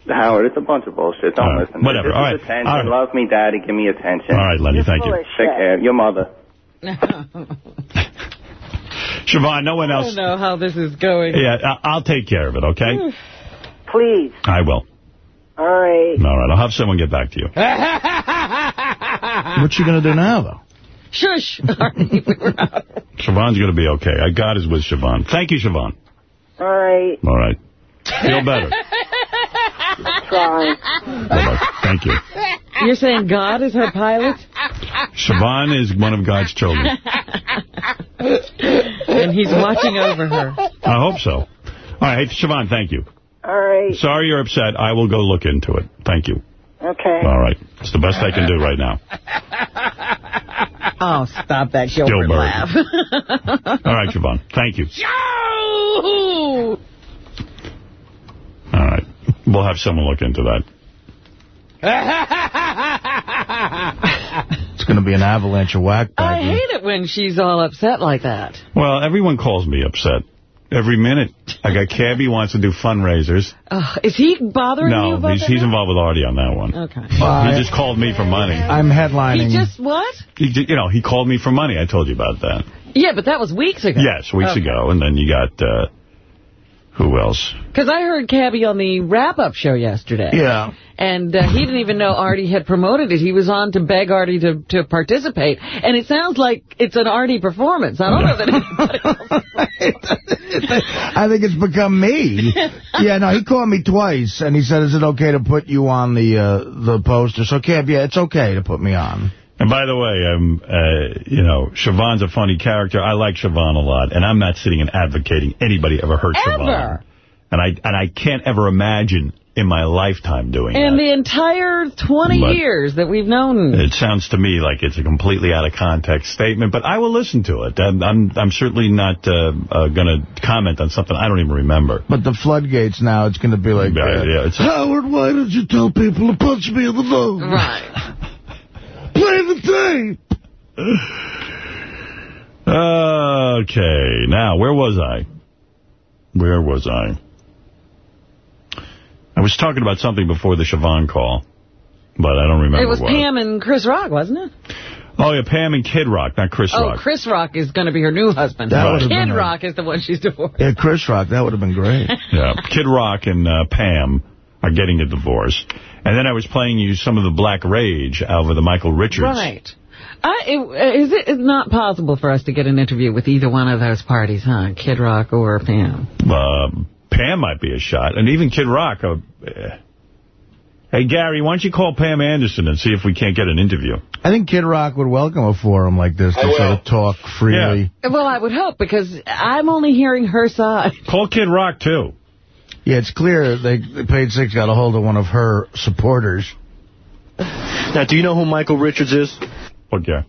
Howard, it's a bunch of bullshit. Don't All right, listen. whatever. This All is right. attention. All right. Love me, daddy. Give me attention. All right, Lenny, thank you. Full of Take shit. care. Your mother. [LAUGHS] Siobhan, no one else. I don't know how this is going. Yeah, I'll take care of it, okay? Please. I will. All right. All right, I'll have someone get back to you. what you going to do now, though? Shush. Artie, we were out. Siobhan's going to be okay. I God is with Siobhan. Thank you, Siobhan. All right. All right. Feel better. Try. Bye-bye. Thank you. You're saying God is her pilot? Siobhan is one of God's children. and he's watching over her. I hope so. All right, hey, Siobhan, thank you. All right. Sorry you're upset. I will go look into it. Thank you. Okay. All right. It's the best I can do right now. [LAUGHS] Oh, stop that Gilbert Gilbert. laugh. [LAUGHS] All right, Siobhan. Thank you. Yo! [LAUGHS] All right. We'll have someone look into that. It's going to be an avalanche of whack I hate it when she's all upset like that. Well, everyone calls me upset. Every minute. I got Cabby wants to do fundraisers. Ugh, is he bothering you No, about he's, he's involved with Artie on that one. Okay. he just called me for money. I'm headlining. He just, what? He, ju- you know, he called me for money. I told you about that. Yeah, but that was weeks ago. Yes, weeks Okay. ago. And then you got, uh, who else? Because I heard Cabby on the wrap-up show yesterday. Yeah. And uh, he didn't even know Artie had promoted it. He was on to beg Artie to, to participate. And it sounds like it's an Artie performance. I don't know that [LAUGHS] anybody else... I think it's become me. [LAUGHS] yeah, no, he called me twice, and he said, is it okay to put you on the uh, the poster? So, Cab, yeah, it's okay to put me on. And by the way, um, uh, you know, Siobhan's a funny character. I like Siobhan a lot, and I'm not sitting and advocating anybody ever hurt Ever. Siobhan. And I and I can't ever imagine in my lifetime doing In that. the entire 20 But- years that we've known. It sounds to me like it's a completely out of context statement, but I will listen to it. I'm I'm, I'm certainly not uh, uh, going to comment on something I don't even remember. But the floodgates now, it's going to be like, Yeah, yeah, it's Howard, why did you tell people to punch me in the nose? Right. [LAUGHS] Play the tape. Okay, now, where was I? Where was I? I was talking about something before the Siobhan call, but I don't remember It was what. Pam and Chris Rock, wasn't it? Oh, yeah, Pam and Kid Rock, not Chris oh, Rock. Chris Rock is going to be her new husband. That would've Kid been a- Rock is the one she's divorced. Yeah, Chris Rock, that would have been great. Yeah, Kid Rock and uh, Pam are getting a divorce. And then I was playing you some of the Black Rage over the Michael Richards. Right. I, it, is it it's not possible for us to get an interview with either one of those parties, huh? Kid Rock or Pam? Uh, Pam might be a shot, and even Kid Rock. Uh, eh. hey, Gary, why don't you call Pam Anderson and see if we can't get an interview? I think Kid Rock would welcome a forum like this to sort of talk freely. Well, I would hope, because I'm only hearing her side. Call Kid Rock, too. Yeah, it's clear they, they paid six got a hold of one of her supporters. Now, do you know who Michael Richards is? Okay.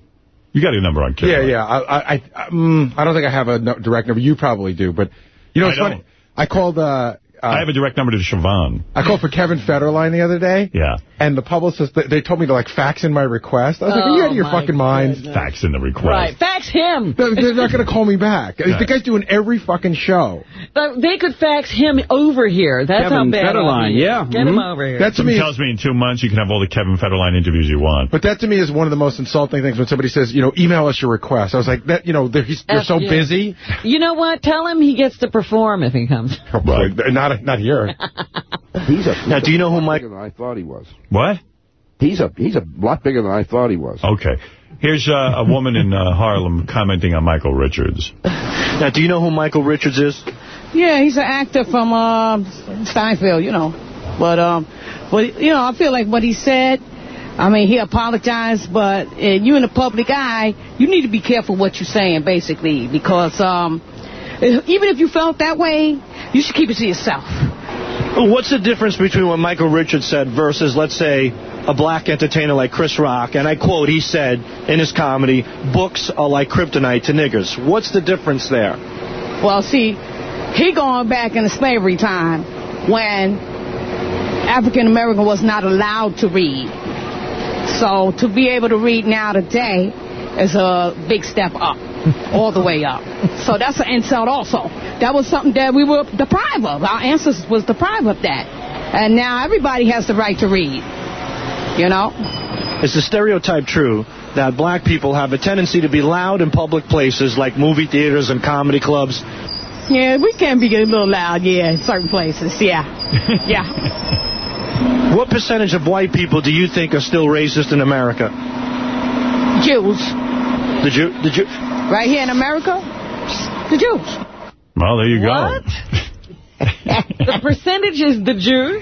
You got a number on Kid Yeah, Rock. yeah. I, I, I, mm, I don't think I have a no- direct number. You probably do, but you know, I it's funny. I called uh, Uh, I have a direct number to Siobhan. I called for Kevin Federline the other day. Yeah. And the publicist, they- they told me to, like, fax in my request. I was like, are you Oh, out of your my fucking mind? Fax in the request. Right. Fax him. They're they're not going to call me back. [LAUGHS] The guy's doing every fucking show. But They could fax him over here. That's Kevin how bad Federline, is. yeah. Get him Mhm. over here. That to Something me tells me in two months you can have all the Kevin Federline interviews you want. But that to me is one of the most insulting things when somebody says, you know, email us your request. I was like, that, you know, they're, he's, you're so you. busy. You know what? Tell him he gets to perform if he comes. Right. Not, not here. [LAUGHS] He's a Now, do you know who Mike? Than I thought he was. What? He's a he's a lot bigger than I thought he was. Okay. Here's uh, a woman in uh, Harlem commenting on Michael Richards. Now, do you know who Michael Richards is? Yeah, he's an actor from uh, Steinfeld, you know. But um, but you know, I feel like what he said. I mean, he apologized, but uh, you in the public eye, you need to be careful what you're saying, basically, because um, if- even if you felt that way, you should keep it to yourself. What's the difference between what Michael Richards said versus, let's say, a black entertainer like Chris Rock? And I quote, he said in his comedy, books are like kryptonite to niggers. What's the difference there? Well, see, he going back in the slavery time when African American was not allowed to read. So to be able to read now today is a big step up, [LAUGHS] all the way up. So that's an insult also. That was something that we were deprived of. Our ancestors was deprived of that. And now everybody has the right to read. You know? Is the stereotype true that black people have a tendency to be loud in public places like movie theaters and comedy clubs? Yeah, we can be a little loud, yeah, in certain places, yeah. [LAUGHS] Yeah. What percentage of white people do you think are still racist in America? Jews. The Jew, the Jew, Right here in America, the Jews. Well, there you go. What? [LAUGHS] the percentage is the Jew?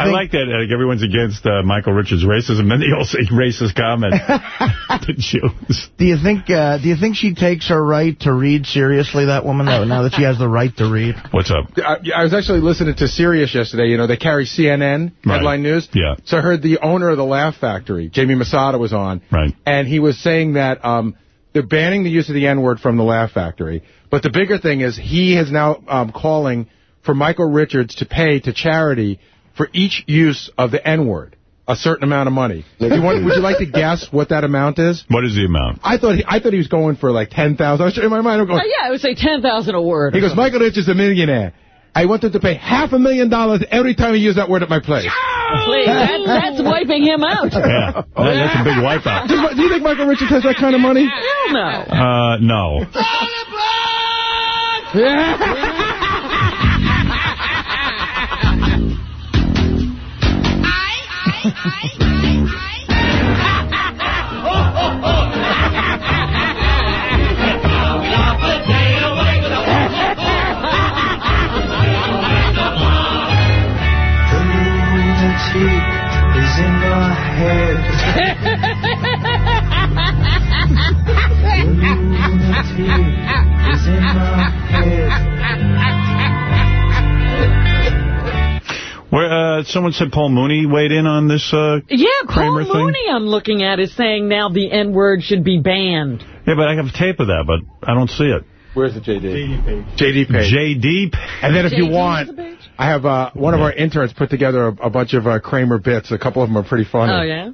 I like that. Like, everyone's against uh, Michael Richards' racism. Then they all say racist comments. [LAUGHS] the Jews. Do you think uh, Do you think she takes her right to read seriously, that woman, though, now that she has the right to read? What's up? I, I was actually listening to Sirius yesterday. You know, they carry CNN headline news. Yeah. So I heard the owner of the Laugh Factory, Jamie Masada, was on. Right. And he was saying that um, they're banning the use of the N-word from the Laugh Factory. But the bigger thing is he is now um, calling for Michael Richards to pay to charity for each use of the N-word, a certain amount of money. You want, would you like to guess what that amount is? What is the amount? I thought he, I thought he was going for like 10000 I was In my mind, I'm Oh, going, yeah, I would say 10000 a word. he goes, Michael Rich is a millionaire. I want him to pay half a million dollars every time he uses that word at my place. Please, that, that's wiping him out. Yeah. That- that's a big wipeout. Do, do you think Michael Richards has that kind of money? Hell no. Uh, no. [LAUGHS] is in my head. is in my Where, uh, someone said Paul Mooney weighed in on this uh, Yeah, Kramer Paul thing. Mooney I'm looking at is saying now the N-word should be banned. Yeah, but I have tape of that, but I don't see it. Where's the JD? JD page. JD page. JD And then if you want, I have uh, one of our interns put together a, a bunch of uh, Kramer bits. A couple of them are pretty funny. Oh, yeah?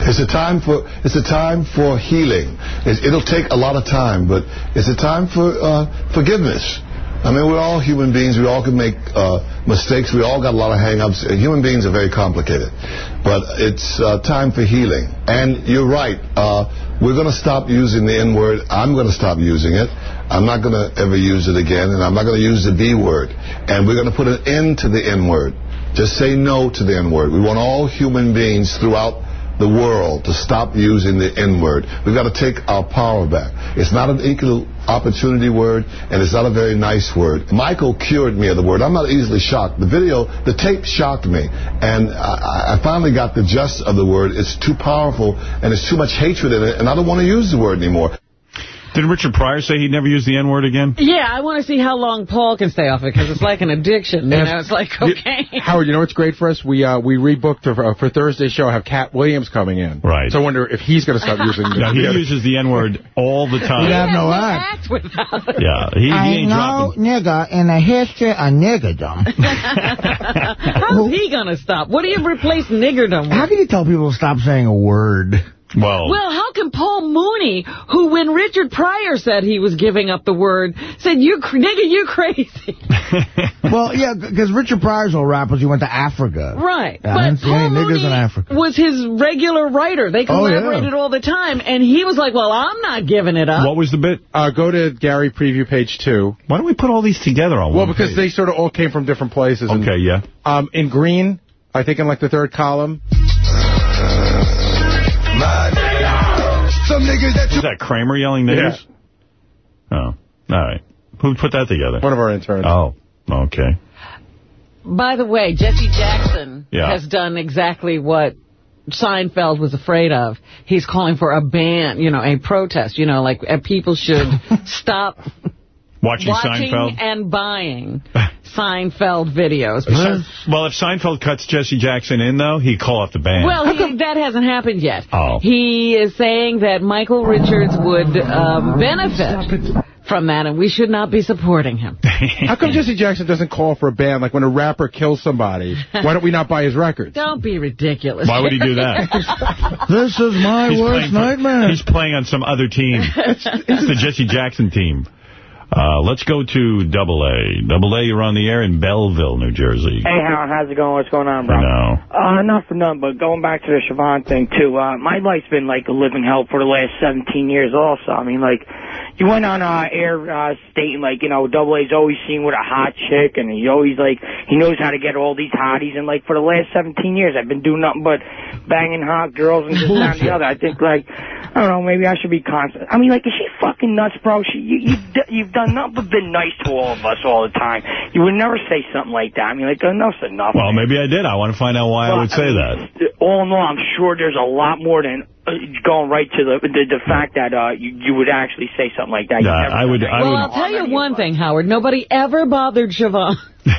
It's a time for it's a time for healing. It, it'll take a lot of time, but it's a time for uh, forgiveness. I mean, we're all human beings. We all can make uh, mistakes. We all got a lot of hang-ups. Human beings are very complicated. But it's uh, time for healing. And you're right. Uh, we're going to stop using the N-word. I'm going to stop using it. I'm not going to ever use it again. And I'm not going to use the B word. And we're going to put an end to the N-word. Just say no to the N-word. We want all human beings throughout the world to stop using the N-word. We've got to take our power back. It's not an equal opportunity word, and it's not a very nice word. Michael cured me of the word. I'm not easily shocked. The video, the tape shocked me, and I, I finally got the gist of the word. It's too powerful, and there's too much hatred in it, and I don't want to use the word anymore. Did Richard Pryor say he'd never use the N-word again? Yeah, I want to see how long Paul can stay off it, because it's like an addiction. You know, it's like cocaine. [LAUGHS] Howard, you know what's great for us? We uh, we rebooked for, uh, for Thursday's show. Have Katt Williams coming in. Right. So I wonder if he's going to stop [LAUGHS] using. the no, he uses the N-word all the time. He'd have no act. act without it? Yeah, he, he I ain't know, dropping. nigga, in the history of niggerdom. [LAUGHS] How's he going to stop? What do you replace niggerdom How with? can you tell people to stop saying a word? Well, Well, how can Paul Mooney, who when Richard Pryor said he was giving up the word, said, you cr- nigga, you crazy. [LAUGHS] well, yeah, because Richard Pryor's old rap was he went to Africa. Right. Yeah, I but Paul any niggas Mooney in Africa. was his regular writer. They Oh, yeah. collaborated all the time. And he was like, well, I'm not giving it up. what was the bit? Uh, go to Gary preview page two. Why don't we put all these together on Well, one because page? they sort of all came from different places. and, Okay, yeah. um, in green, I think in like the third column. Some niggas that Is that Kramer yelling niggers? Oh, all right. Who put that together? One of our interns. Oh, okay. By the way, Jesse Jackson Yeah. has done exactly what Seinfeld was afraid of. He's calling for a ban, you know, a protest, you know, like people should [LAUGHS] stop Watching, watching Seinfeld? and buying [LAUGHS] Seinfeld videos. Well, if Seinfeld cuts Jesse Jackson in, though, he'd call off the band. Well, he, that hasn't happened yet. Oh. He is saying that Michael Richards would um, benefit from that, and we should not be supporting him. [LAUGHS] How come Jesse Jackson doesn't call for a ban? Like when a rapper kills somebody, why don't we not buy his records? Don't be ridiculous. Why would he do that? [LAUGHS] This is my He's worst playing for- nightmare. He's playing on some other team. it's the Jesse Jackson team. Uh, let's go to Double A. Double A, you're on the air in Belleville, New Jersey. Hey, Howard, how's it going? What's going on, bro? No. Uh, not for none, but going back to the Siobhan thing, too, uh, my life's been like a living hell for the last 17 years also. I mean, like, you went on uh, air uh, stating, like, you know, Double A's always seen with a hot chick, and he always, like, he knows how to get all these hotties, and, like, for the last 17 years, I've been doing nothing but banging hot girls and this and the [LAUGHS] other. I think, like, I don't know, maybe I should be constant. I mean, like, is she fucking nuts, bro? She, you, you've, you've done nothing but been nice to all of us all the time. You would never say something like that. I mean, like, enough's enough. Well, maybe I did. I want to find out why I would say that. all in all, I'm sure there's a lot more than uh, going right to the the, the fact that uh, you, you would actually say something like that. You Yeah, I would- done I that. well, I'll tell you one thing, Howard. Nobody ever bothered Siobhan. [LAUGHS]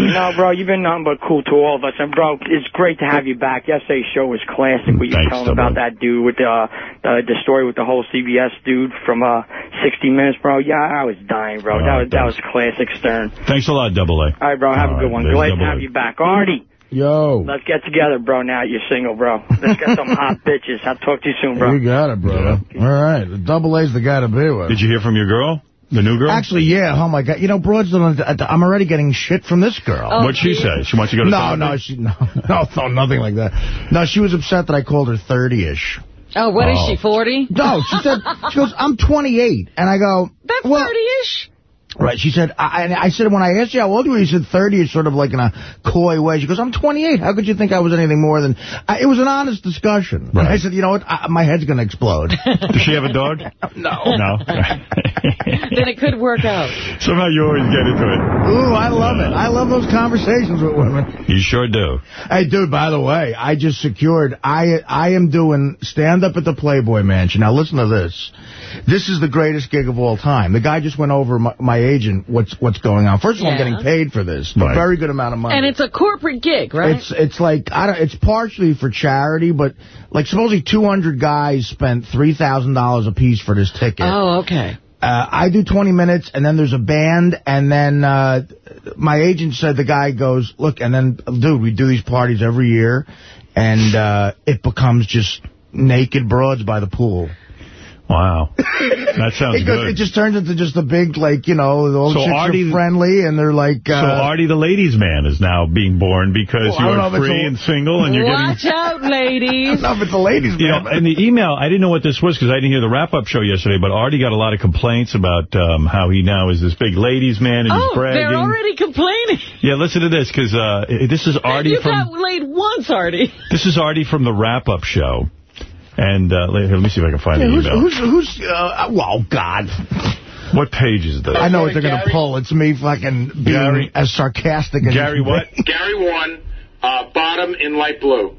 No, bro, you've been nothing but cool to all of us. And, bro, it's great to have you back. Yesterday's show was classic. What you Thanks, telling Double about that dude with the, uh, the the story with the whole CBS dude from uh, 60 Minutes, bro. Yeah, I was dying, bro. All that right, was that was classic Stern. Thanks a lot, Double A. All right, bro, have All a good right, one. there's Glad to have A. you back. Artie, Yo. let's get together, bro, now you're single, bro. Let's get some hot [LAUGHS] bitches. I'll talk to you soon, bro. You got it, brother. All right. The Double A's the guy to be with. Did you hear from your girl? The new girl? Actually, yeah. Oh, my God. You know, Broad's uh, I'm already getting shit from this girl. Oh, What'd she say? She wants you to go to No, therapy? no, she, no, [LAUGHS] no, no, nothing like that. No, she was upset that I called her 30-ish. Oh, what is Oh. she, 40? No, she said, she goes, I'm 28. And I go, That's well, 30-ish. Right, she said, I, and I said, when I asked you how old you were, you said 30 is sort of like in a coy way. She goes, I'm 28. How could you think I was anything more than... I, it was an honest discussion. And I said, you know what, I, my head's going to explode. [LAUGHS] Does she have a dog? [LAUGHS] no. No? [LAUGHS] then it could work out. Somehow you always get into it. Ooh, I love it. I love those conversations with women. You sure do. Hey, dude, by the way, I just secured, I I am doing stand-up at the Playboy Mansion. Now, listen to this. This is the greatest gig of all time. The guy just went over my, my agent what's what's going on. First of all, I'm getting paid for this. A very good amount of money. And it's a corporate gig, right? It's it's like I don't. It's partially for charity, but like supposedly 200 guys spent three thousand dollars a piece for this ticket. oh, okay. Uh, I do 20 minutes, and then there's a band, and then uh, my agent said the guy goes, look, and then, dude, we do these parties every year, and uh, it becomes just naked broads by the pool. Wow. That sounds It, goes, good. it just turns into just a big, like, you know, the old So chicks Artie- are friendly, and they're like... Uh, so Artie the ladies' man is now being born because Well, you're free and single and you're getting... Watch out, ladies. [LAUGHS] no, if it's a ladies' You man. know, in the email, I didn't know what this was because I didn't hear the wrap-up show yesterday, but Artie got a lot of complaints about um, how he now is this big ladies' man and Oh, he's bragging. they're already complaining. [LAUGHS] Yeah, listen to this because uh, this is Artie you from got laid once, Artie. this is Artie from the wrap-up show. And uh, let, here, let me see if I can find Yeah, the who's, email. who's, who's, uh, well, God. What page is this? I know what they're going to pull. It's me fucking being Gary- as sarcastic as Gary what? Gary one, uh, bottom in light blue.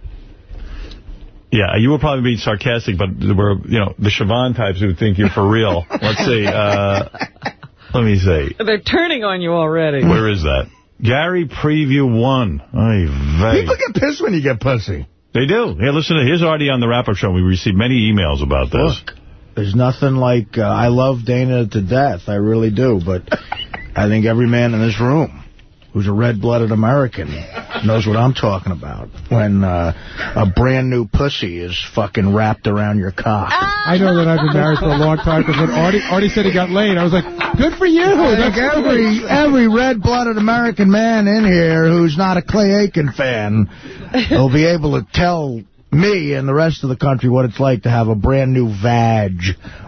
Yeah, you were probably being sarcastic, but there were, you know, the Siobhan types who think you're for real. Let's see. Uh, [LAUGHS] let me see. They're turning on you already. Where is that? Gary Preview 1. Ay, vey. People get pissed when you get pussy. They do. Hey, listen, to here's Artie on the wrap-up show. We received many emails about this. Look, there's nothing like, uh, I love Dana to death, I really do, but [LAUGHS] I think every man in this room who's a red-blooded American knows what I'm talking about when uh, a brand new pussy is fucking wrapped around your cock. I know that I've been married for a long time because when Artie, Artie said he got laid, I was like, good for you. I That's think every every red-blooded American man in here who's not a Clay Aiken fan will be able to tell me and the rest of the country what it's like to have a brand new vag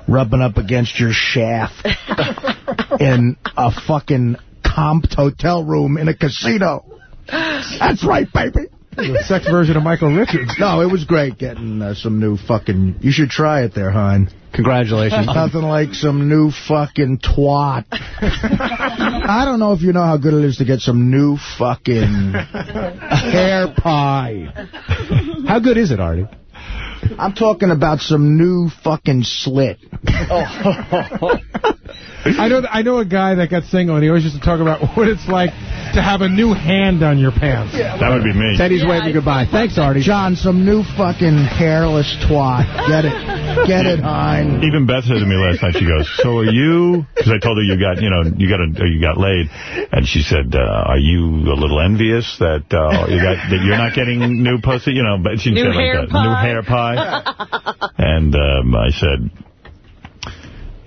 rubbing up against your shaft [LAUGHS] in a fucking comped hotel room in a casino. That's right, baby. the sex version of Michael Richards. No, it was great getting uh, some new fucking... You should try it there, Hein. Congratulations. [LAUGHS] Nothing like some new fucking twat. [LAUGHS] I don't know if you know how good it is to get some new fucking hair pie. How good is it, Artie? I'm talking about some new fucking slit. [LAUGHS] I know I know a guy that got single, and he always used to talk about [LAUGHS] what it's like to have a new hand on your pants. That would be me. Teddy's waving goodbye. Thanks, Artie. John, some new fucking hairless twat. Get it. [LAUGHS] Get it, Hein. Even Beth said to me last night, she goes, so are you, because I told her you got, you know, you got a, you got laid, and she said, uh, are you a little envious that uh, you got that you're not getting new pussy, you know, but she New said like hair that, pie. new hair pie, [LAUGHS] and um, I said,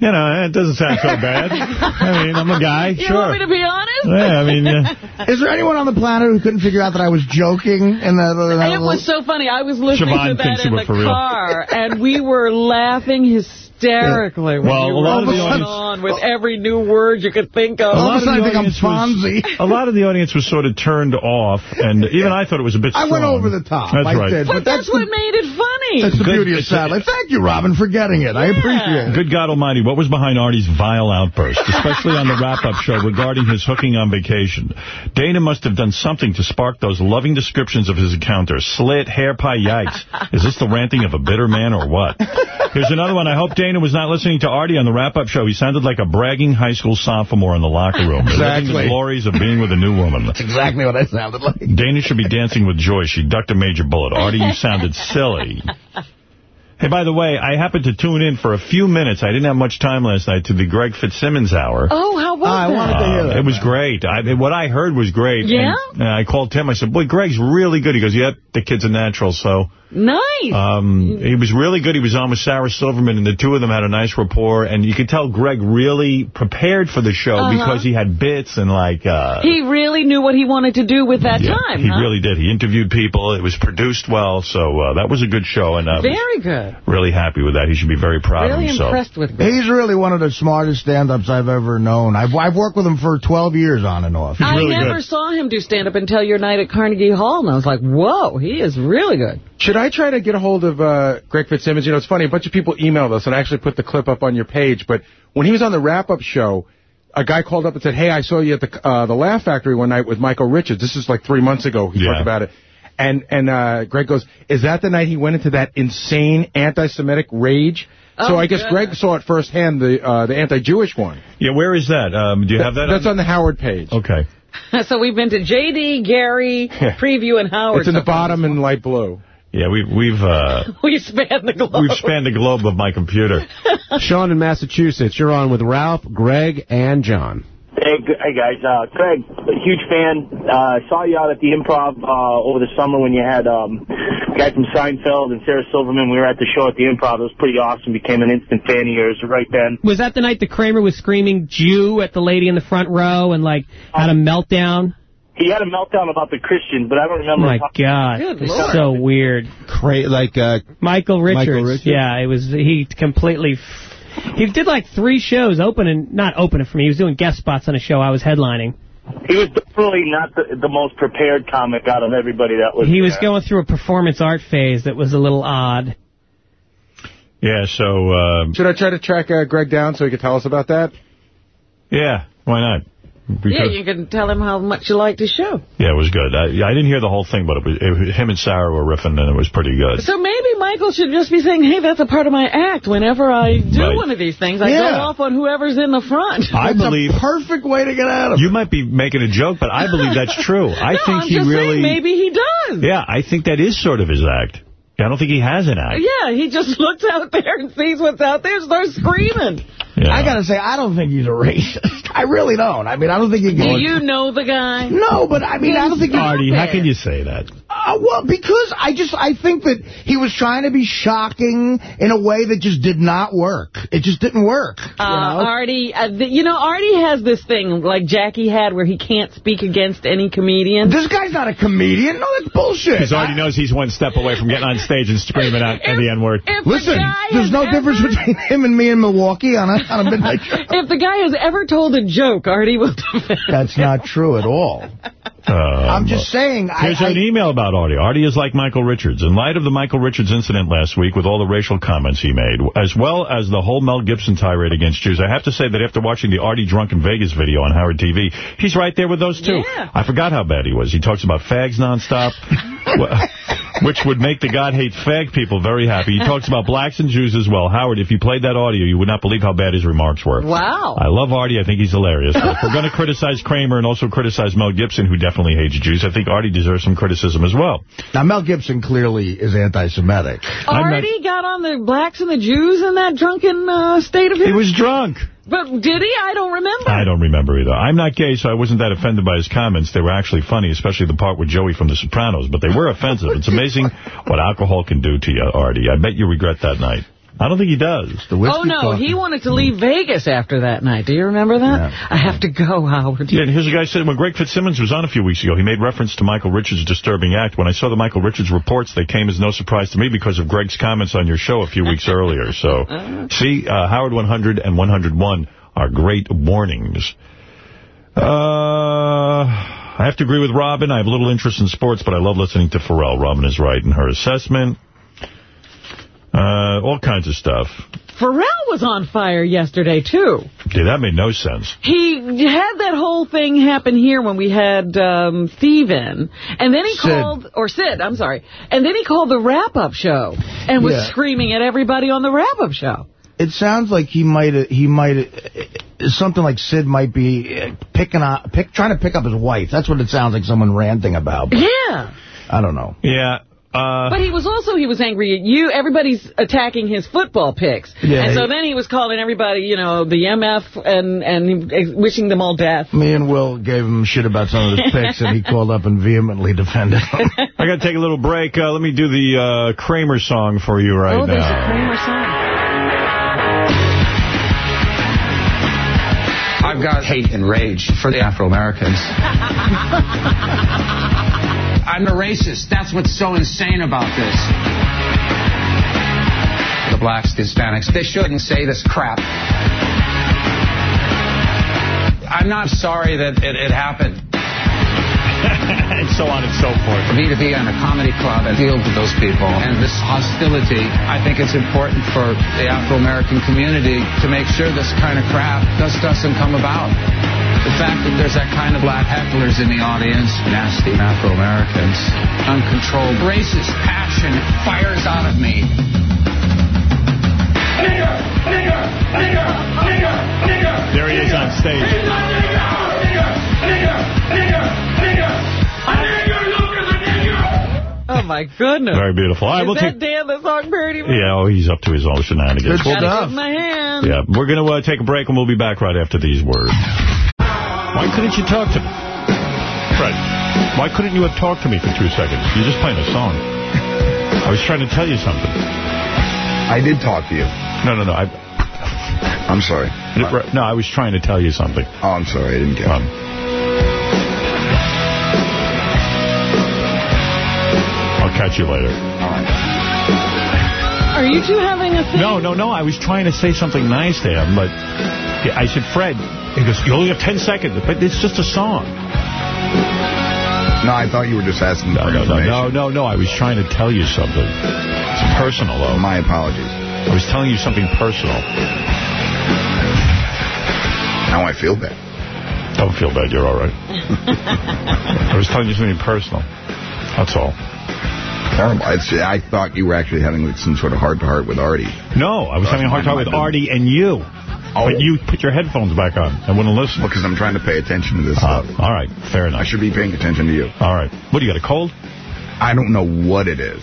you know, it doesn't sound so bad. I mean, I'm a guy, You sure. want me to be honest? Yeah, I mean, uh, [LAUGHS] Is there anyone on the planet who couldn't figure out that I was joking? In that, in that It was so funny. I was listening Siobhan to that in the for real. car, and we were laughing hysterically when Well, you a lot of the going audience- on with every new word you could think of. A lot of the I think I'm audience was- [LAUGHS] A lot of the audience was sort of turned off, and [LAUGHS] even I thought it was a bit I went over the top. That's I right. did, But that's what made it funny. That's the Good- beauty of it's satellite. Thank you, Robin, for getting it. I appreciate it. Good God Almighty, what was behind Artie's vile outburst, especially on the wrap-up show regarding his hooking on vacation? Dana must have done something to spark those loving descriptions of his encounter. Slit, hair pie, yikes. Is this the ranting of a bitter man or what? Here's another one. I hope Dana was not listening to Artie on the wrap-up show. He sounded like a bragging high school sophomore in the locker room. Living the glories of being with a new woman. That's exactly what I sounded like. Dana should be dancing with joy. She ducked a major bullet. Artie, you sounded silly. Hey, by the way, I happened to tune in for a few minutes. I didn't have much time last night to the Greg Fitzsimmons hour. Oh, how was I that? wanted to hear Uh, that. it was great. I, what I heard was great. Yeah? And, and I called Tim. I said, boy, Greg's really good. He goes, yep, the kid's a natural. So Nice. um, he was really good. He was on with Sarah Silverman, and the two of them had a nice rapport. And you could tell Greg really prepared for the show Uh-huh. because he had bits and like... Uh, he really knew what he wanted to do with that yeah, time, He huh? really did. He interviewed people. It was produced well. So uh, that was a good show. And uh, Very good. really happy with that. He should be very proud Really of himself. impressed with me. He's really one of the smartest stand-ups I've ever known. I've, I've worked with him for 12 years on and off. I never saw him do stand-up until your night at Carnegie Hall, and I was like, whoa, he is really good. Should I try to get a hold of uh, Greg Fitzsimmons? You know, it's funny. A bunch of people emailed us, and I actually put the clip up on your page. But when he was on the wrap-up show, a guy called up and said, hey, I saw you at the uh, the Laugh Factory one night with Michael Richards. This is like three months ago. He Yeah. talked about it. And and uh, Greg goes, is that the night he went into that insane anti-Semitic rage? so Oh, I guess goodness. Greg saw it firsthand, the uh, the anti-Jewish one. Yeah, where is that? Um, do you have that? That's on the Howard page. Okay. [LAUGHS] so we've been to J.D., Gary, [LAUGHS] Preview, and Howard. It's in the bottom in light blue. Yeah, we've we've uh, [LAUGHS] We spanned the globe. we've spanned the globe of my computer. [LAUGHS] Sean in Massachusetts. You're on with Ralph, Greg, and John. Hey, hey guys. Uh, Craig, a huge fan. Uh, saw you out at the Improv uh, over the summer when you had um, a guy from Seinfeld and Sarah Silverman. We were at the show at the Improv. It was pretty awesome. Became an instant fan of yours right then. Was that the night that Kramer was screaming Jew at the lady in the front row and, like, had a meltdown? He had a meltdown about the Christian, but I don't Oh, remember. my God. Good It's so weird. Cra like uh, Michael Richards. Michael Richards? Yeah, it was, he completely, f- he did like three shows opening, not opening for me, he was doing guest spots on a show I was headlining. He was definitely not the, the most prepared comic out of everybody that was He was going through a performance art phase that was a little odd. Yeah, so, uh, Should I try to track uh, Greg down so he could tell us about that? yeah, why not? Yeah, you can tell him how much you liked his show. Yeah, it was good. I, I didn't hear the whole thing, but it was, it, him and Sarah were riffing, and it was pretty good. So maybe Michael should just be saying, hey, that's a part of my act. Whenever I do Right. one of these things, I Yeah. go off on whoever's in the front. [LAUGHS] I believe perfect way to get out of it. You might be making a joke, but I believe that's [LAUGHS] true. I no, think I'm he just really. saying maybe he does. Yeah, I think that is sort of his act. I don't think he has an act. Yeah, he just [LAUGHS] looks out there and sees what's out there and starts screaming. I got to say, I don't think he's a racist. [LAUGHS] I really don't. I mean, I don't think he Do can... you know the guy? No, but I mean, I don't think... he- Artie, how can you say that? Uh, well, because I just, I think that he was trying to be shocking in a way that just did not work. It just didn't work. you Uh, know? Artie, uh, the, you know, Artie has this thing like Jackie had where he can't speak against any comedian. This guy's not a comedian. No, that's bullshit. Because Artie knows he's one step away from getting on stage and screaming out the N-word. Listen, there's no difference between him and me in Milwaukee on a, on a midnight [LAUGHS] show. If the guy has ever told a joke, Artie will defend. That's not true at all. [LAUGHS] Um, I'm just saying. I, Here's I, an email about Artie. Artie is like Michael Richards. In light of the Michael Richards incident last week with all the racial comments he made, as well as the whole Mel Gibson tirade against Jews, I have to say that after watching the Artie Drunk in Vegas video on Howard TV, he's right there with those two. Yeah. I forgot how bad he was. He talks about fags nonstop, [LAUGHS] which would make the God-hate fag people very happy. He talks about blacks and Jews as well. Howard, if you played that audio, you would not believe how bad his remarks were. Wow. I love Artie. I think he's hilarious. But if we're going [LAUGHS] to criticize Kramer and also criticize Mel Gibson, who definitely hates Jews, I think Artie deserves some criticism as well. now, Mel Gibson clearly is anti-Semitic. Artie got on the blacks and the Jews in that drunken uh, state of his? He was drunk. But did he? I don't remember. I don't remember either. I'm not gay, so I wasn't that offended by his comments. They were actually funny, especially the part with Joey from The Sopranos, but they were offensive. It's amazing [LAUGHS] what alcohol can do to you, Artie. I bet you regret that night. I don't think he does. Oh, no, he wanted to leave Vegas after that night. Do you remember that? I have to go, Howard. Yeah, and here's a guy said when Greg Fitzsimmons was on a few weeks ago, he made reference to Michael Richards' disturbing act. When I saw the Michael Richards reports, they came as no surprise to me because of Greg's comments on your show a few weeks earlier. So, [LAUGHS] see, uh, Howard 100 and 101 are great warnings. Uh, I have to agree with Robin. I have little interest in sports, but I love listening to Ferrall. Robin is right in her assessment. Uh, all kinds of stuff. Ferrall was on fire yesterday, too. Yeah, that made no sense. He had that whole thing happen here when we had um, Steve in. And then he Sid. called, or Sid, I'm sorry. And then he called the wrap-up show and was Yeah. screaming at everybody on the wrap-up show. It sounds like he might he might something like Sid might be uh, picking on pick trying to pick up his wife. That's what it sounds like someone ranting about. But Yeah. I don't know. Yeah. Uh, But he was also, he was angry at you. Everybody's attacking his football picks. Yeah, and so he- then he was calling everybody, you know, the MF and, and wishing them all death. Me and Will gave him shit about some of his picks, and he [LAUGHS] called up and vehemently defended them. [LAUGHS] I got to take a little break. Uh, let me do the uh, Kramer song for you right oh, there's a now. Kramer song. I've got hate and rage for the Afro-Americans. [LAUGHS] I'm a racist. That's what's so insane about this. The blacks, the Hispanics, they shouldn't say this crap. I'm not sorry that it, it happened. [LAUGHS] and so on and so forth. For me to be on a comedy club and deal with those people and this hostility, I think it's important for the Afro-American community to make sure this kind of crap just doesn't come about. The fact that there's that kind of black hecklers in the audience, nasty Afro-Americans, uncontrolled, racist passion fires out of me. Nigger, nigger, nigger, There he is on stage. My goodness. Very beautiful. All right, Is we'll that take... Dan the songbird? Yeah, oh, he's up to his own shenanigans. Gotta give him hand. Yeah, we're going to uh, take a break, and we'll be back right after these words. Why couldn't you talk to me? Fred, why couldn't you have talked to me for two seconds? You're just playing a song. I was trying to tell you something. I did talk to you. No, no, no. I, I'm sorry. no, I was trying to tell you something. Oh, I'm sorry. I didn't get um, catch you later. Are you two having a thing? No, no, no. I was trying to say something nice to him, but I said, Fred, he goes, you only have 10 seconds, but it's just a song. No, I thought you were just asking No, for no, no, information. no, no, no. I was trying to tell you something. It's personal, though. My apologies. I was telling you something personal. Now I feel bad. Don't feel bad. You're all right. [LAUGHS] I was telling you something personal. That's all. Horrible. It's, I thought you were actually having like, some sort of heart-to-heart with Artie. No, I was having a hard time with Artie and you. Oh. But you put your headphones back on and wouldn't listen. Well, because I'm trying to pay attention to this Uh, stuff. all right, fair enough. I should be paying attention to you. All right. What, do you got a cold? I don't know what it is.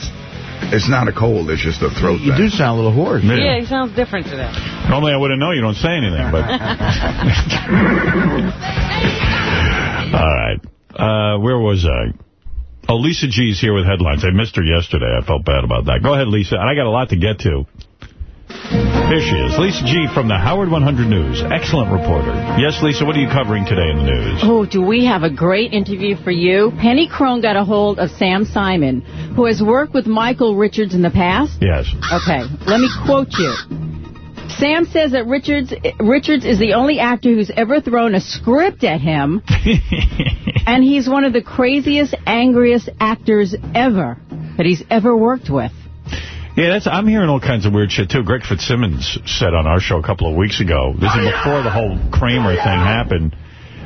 It's not a cold. It's just a throat You thing. do sound a little hoarse. Yeah, he sounds different today. Normally I wouldn't know. You don't say anything. But [LAUGHS] [LAUGHS] [LAUGHS] All right. Uh, where was I? Oh, Lisa G's here with headlines. I missed her yesterday. I felt bad about that. Go ahead, Lisa. And I got a lot to get to. Here she is. Lisa G from the Howard 100 News. Excellent reporter. Yes, Lisa, what are you covering today in the news? Oh, do we have a great interview for you? Penny Crone got a hold of Sam Simon, who has worked with Michael Richards in the past. Yes. Okay, let me quote you. Sam says that Richards Richards is the only actor who's ever thrown a script at him, [LAUGHS] and he's one of the craziest, angriest actors ever that he's ever worked with. Yeah, that's. I'm hearing all kinds of weird shit, too. Greg Fitzsimmons said on our show a couple of weeks ago, this is before the whole Kramer thing happened,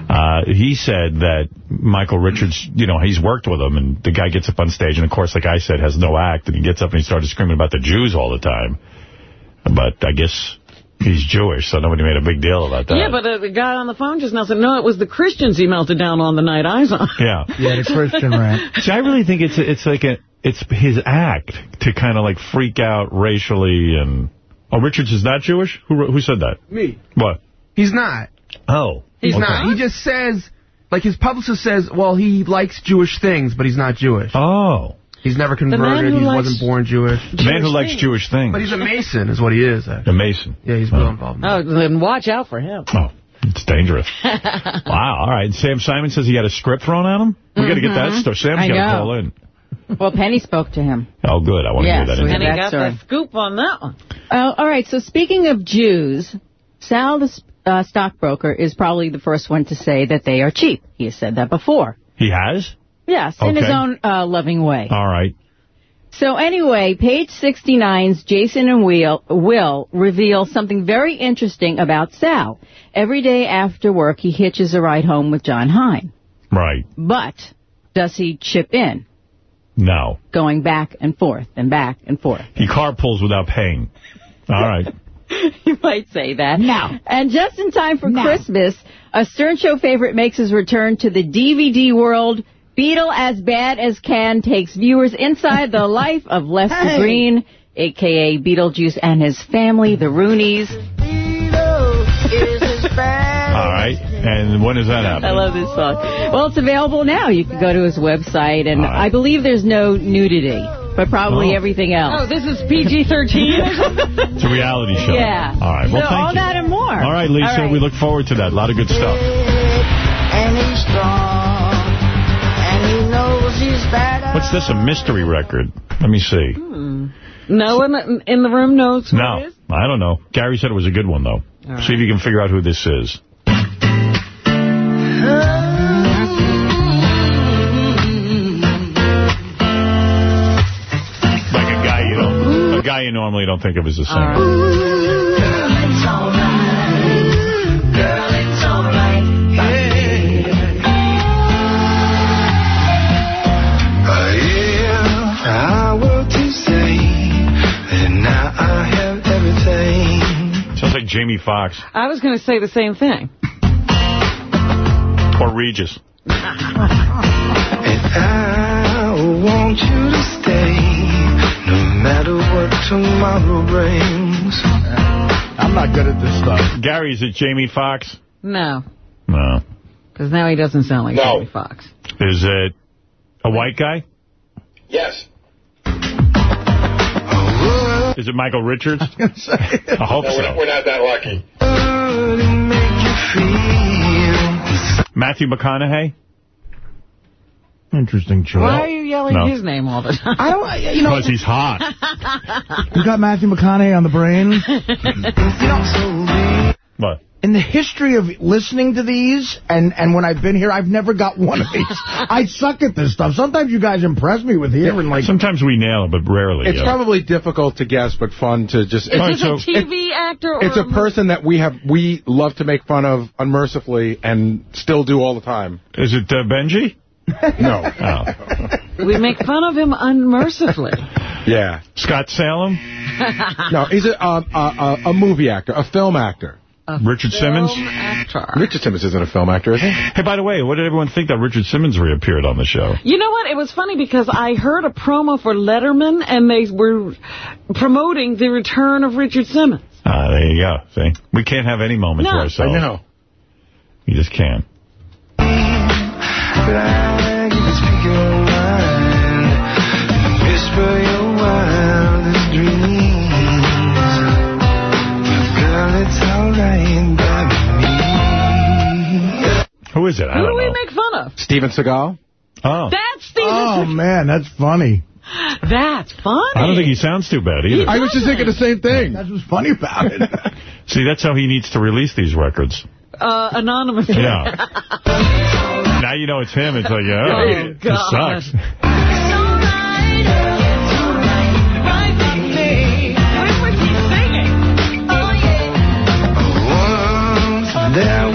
uh, he said that Michael Richards, you know, he's worked with him, and the guy gets up on stage, and of course, like I said, has no act, and he gets up and he started screaming about the Jews all the time. But I guess he's Jewish, so nobody made a big deal about that. Yeah, but uh, the guy on the phone just now said, no, it was the Christians he melted down on the night I saw. Yeah. [LAUGHS] Yeah, the Christian rant. [LAUGHS] See, I really think it's it's like a it's his act to kind of like freak out racially and. Oh, Richards is not Jewish? Who who said that? Me. What? He's not. Oh. He's okay. not. He just says, like his publicist says, well, he likes Jewish things, but he's not Jewish. Oh. He's never converted. He likes wasn't born Jewish. The man who likes Jewish things. But he's a Mason, is what he is. Actually. A Mason. Yeah, he's real involved. Oh, then watch out for him. Oh, it's dangerous. [LAUGHS] wow. All right. Sam Simon says he got a script thrown at him? We got to get that Mhm. stuff. Sam's I got to call in. Well, Penny spoke to him. Oh, good. I want to Yes, hear that. we And he That got the scoop on that one. Uh, all right, so speaking of Jews, Sal, the uh, stockbroker, is probably the first one to say that they are cheap. He has said that before. He has? Yes, in his own uh, loving way. All right. So anyway, page 69's Jason and Will, Will reveal something very interesting about Sal. Every day after work, he hitches a ride home with John Hein. Right. But does he chip in, No. going back and forth and back and forth? He carpools without paying. All right. [LAUGHS] you might say that. No. And just in time for Christmas, a Stern Show favorite makes his return to the DVD world. Beetle as bad as can takes viewers inside the [LAUGHS] life of Lester Hey. Green, a.k.a. Beetlejuice and his family, the Roonies. All right. And when is that I love this song. Well, it's available now. You can go to his website, and All right. I believe there's no nudity, but probably Oh. everything else. Oh, this is PG-13? [LAUGHS] It's a reality show. Yeah. All right. Well, so thank all you. that and more. All right, Lisa. All right. We look forward to that. A lot of good stuff. He's. What's this, a mystery record? Let me see. Hmm. no one in the room knows who No, it is? I don't know. Gary said it was a good one, though. All See if you can figure out who this is. Like a guy you don't, a guy you normally don't think of as a singer. Jamie Foxx I was going to say the same thing. or Regis. And I want you to stay, no matter what tomorrow brings. I'm not good at this stuff. Gary, is it Jamie Foxx? No, No. because now he doesn't sound like No. Jamie Foxx. Is it a white guy? Yes. [LAUGHS] Is it Michael Richards? [LAUGHS] I hope No, we're, so. not, we're not that lucky. Matthew McConaughey? Interesting choice. Why are you yelling No. his name all the time? I don't, you know, Because he's hot. you got Matthew McConaughey on the brain. [LAUGHS] What? In the history of listening to these, and, and when I've been here, I've never got one of these. [LAUGHS] I suck at this stuff. Sometimes you guys impress me with hearing, like... Sometimes we nail it, but rarely. It's yeah. probably difficult to guess, but fun to just... Is this a TV actor? Or It's a person that we have we love to make fun of unmercifully and still do all the time. Is it uh, Benji? No. [LAUGHS] Oh. We make fun of him unmercifully. [LAUGHS] Yeah. Scott Salem? No, he's a, a, a, a movie actor, a film actor. Richard Simmons? actor. Richard Simmons isn't a film actor, is he? Hey, by the way, what did everyone think that Richard Simmons reappeared on the show? You know what? It was funny because I heard a promo for Letterman, and they were promoting the return of Richard Simmons. Ah, there you go. See? We can't have any moment to No. ourselves. I know. You just can't. Who is it? I Who do don't we know. make fun of? Steven Seagal? Oh. That's Steven Oh, Seagal. man, that's funny. [GASPS] That's funny. I don't think he sounds too bad either. I was just thinking the same thing. That's what's funny about it. [LAUGHS] See, that's how he needs to release these records. Uh, anonymous. Yeah. [LAUGHS] now you know it's him. It's like, yeah, Oh, it God. sucks. There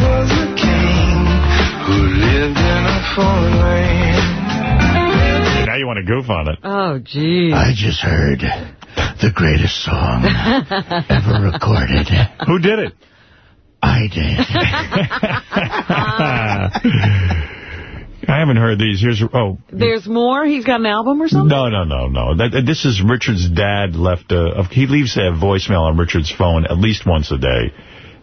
Now you want to goof on it. Oh, geez. I just heard the greatest song [LAUGHS] ever recorded. Who did it? I did. [LAUGHS] I haven't heard these. Here's oh There's more? He's got an album or something? no no no no. That, uh, this is Richard's dad left. A, he leaves a voicemail on Richard's phone at least once a day,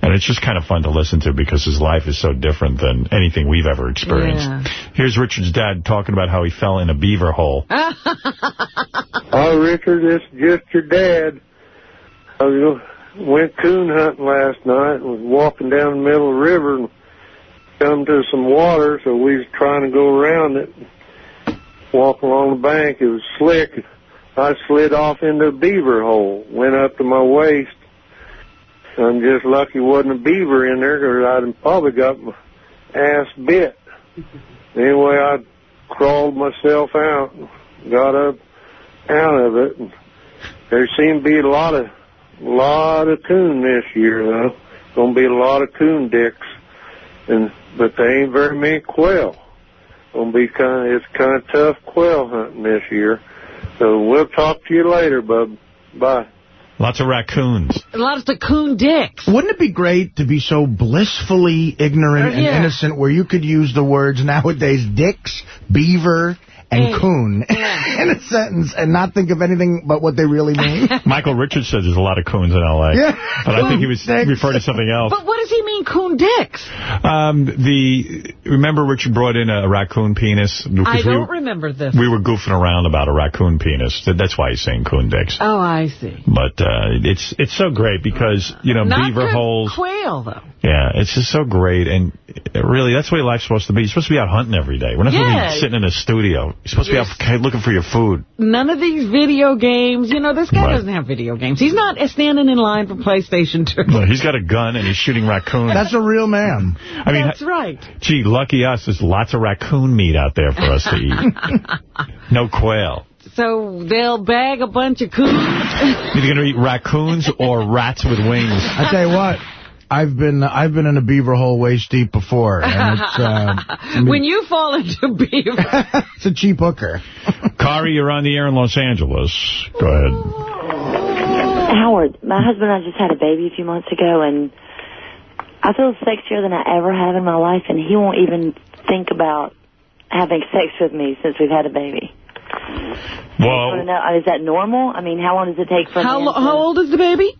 and it's just kind of fun to listen to because his life is so different than anything we've ever experienced. Yeah. Here's Richard's dad talking about how he fell in a beaver hole. [LAUGHS] Oh, Richard, it's just your dad. I was, went coon hunting last night and was walking down the middle of the river and come to some water, so we was trying to go around it. Walk along the bank, it was slick. I slid off into a beaver hole, went up to my waist. I'm just lucky wasn't a beaver in there, because I'd probably got my ass bit. Anyway, I crawled myself out, got up out of it. And there seemed to be a lot of lot of coon this year, though. Going to be a lot of coon dicks, and but they ain't very many quail. Going to be kind of it's kind of tough quail hunting this year. So we'll talk to you later, bub. Bye. Lots of raccoons. Lots of coon dicks. Wouldn't it be great to be so blissfully ignorant and Yeah. innocent where you could use the words nowadays dicks, beaver, and Hey. coon [LAUGHS] in a sentence and not think of anything but what they really mean? [LAUGHS] Michael Richards says there's a lot of coons in L.A. Yeah. But I think he was Dicks. referring to something else. But what does he mean, coon dicks? Um, the Remember Richard brought in a raccoon penis? I we, don't remember this. we were goofing around about a raccoon penis. That's why he's saying coon dicks. Oh, I see. But uh, it's it's so great because, you know, Not beaver good holes. quail, though. Yeah, it's just so great. And really, that's the way life's supposed to be. You're supposed to be out hunting every day. We're not supposed to be sitting in a studio. You're supposed to be out looking for your food. None of these video games. You know, this guy Right. doesn't have video games. He's not standing in line for PlayStation 2. Well, he's got a gun and he's shooting raccoons. That's a real man. I mean, That's right. Gee, lucky us. There's lots of raccoon meat out there for us to eat. [LAUGHS] no quail. So they'll bag a bunch of coons. Either going to eat raccoons or rats with wings. I tell you what, I've been I've been in a beaver hole waist deep before, and it's [LAUGHS] uh, I mean, when you fall into beaver. [LAUGHS] it's a cheap hooker. Kari, you're on the air in Los Angeles. Go ahead. Howard, my husband and I just had a baby a few months ago, and I feel sexier than I ever have in my life, and he won't even think about having sex with me since we've had a baby. I want to Well, know, is that normal? I mean, how long does it take for How, him lo- to- how old is the baby?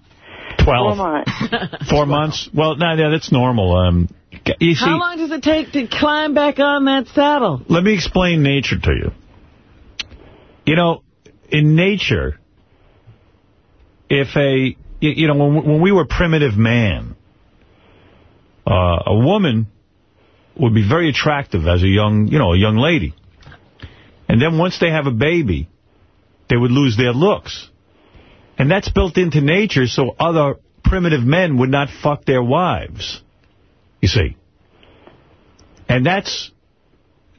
12. Four months. [LAUGHS] Four months? Well, no, yeah, that's normal. Um, you see, How long does it take to climb back on that saddle? let me explain nature to you. You know, in nature, if a, you you know, when, when we were primitive man, uh, a woman would be very attractive as a young, you know, a young lady. And then once they have a baby, they would lose their looks. And that's built into nature so other primitive men would not fuck their wives. You see. And that's...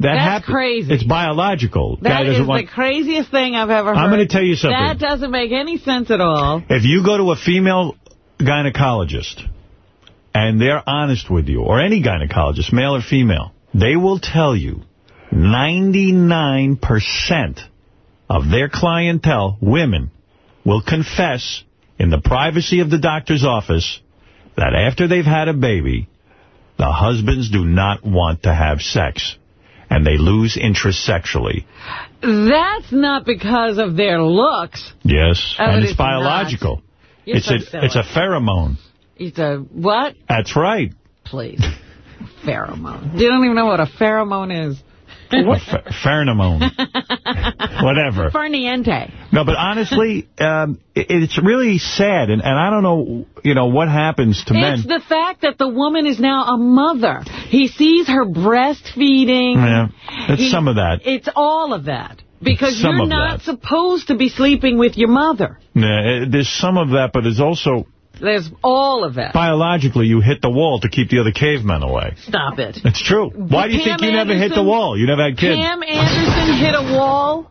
That That's crazy. It's biological. That is want- the craziest thing I've ever heard. I'm gonna tell you something. That doesn't make any sense at all. If you go to a female gynecologist and they're honest with you, or any gynecologist, male or female, they will tell you 99% of their clientele, women, will confess in the privacy of the doctor's office that after they've had a baby, the husbands do not want to have sex. And they lose interest sexually. That's not because of their looks. Yes, Oh, and it it's biological. It's so a silly. it's a pheromone. It's a what? That's right. Please. Pheromone. You don't even know what a pheromone is. Ph- pheromone. [LAUGHS] Whatever. Ferniente. No, but honestly, um, it, it's really sad, and, and I don't know, you know, what happens to men. It's the fact that the woman is now a mother. He sees her breastfeeding. Yeah, it's He- some of that. It's all of that. Because Some you're not that. supposed to be sleeping with your mother. Yeah, it- there's some of that, but there's also There's all of that. biologically you hit the wall to keep the other cavemen away. Stop it. It's true. Why do you Pam think you never hit the wall? You never had kids. Pam Anderson hit a wall.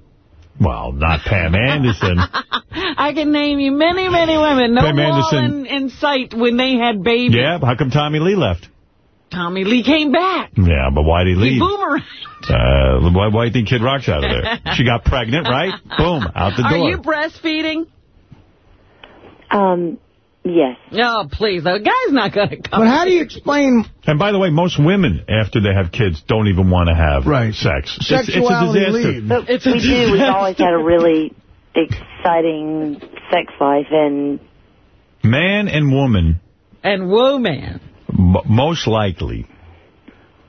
Well, not Pam Anderson. [LAUGHS] I can name you many, many women. No Pam wall Anderson. in, in sight when they had babies. yeah, how come Tommy Lee left? Tommy Lee came back. Yeah, but why did he He leave? boomerang. Uh, why, why do you think Kid Rock's out of there? [LAUGHS] She got pregnant, right? Boom, out the Are door. Are you breastfeeding? Um, yes. No, please. The guy's not going to come. But how do you explain... And by the way, most women, after they have kids, don't even want to have Right. sex. It's- Sexuality it's, a disaster. leaves. But It's a we do. We've always had a really exciting sex life, and Man and woman, And woman. most likely,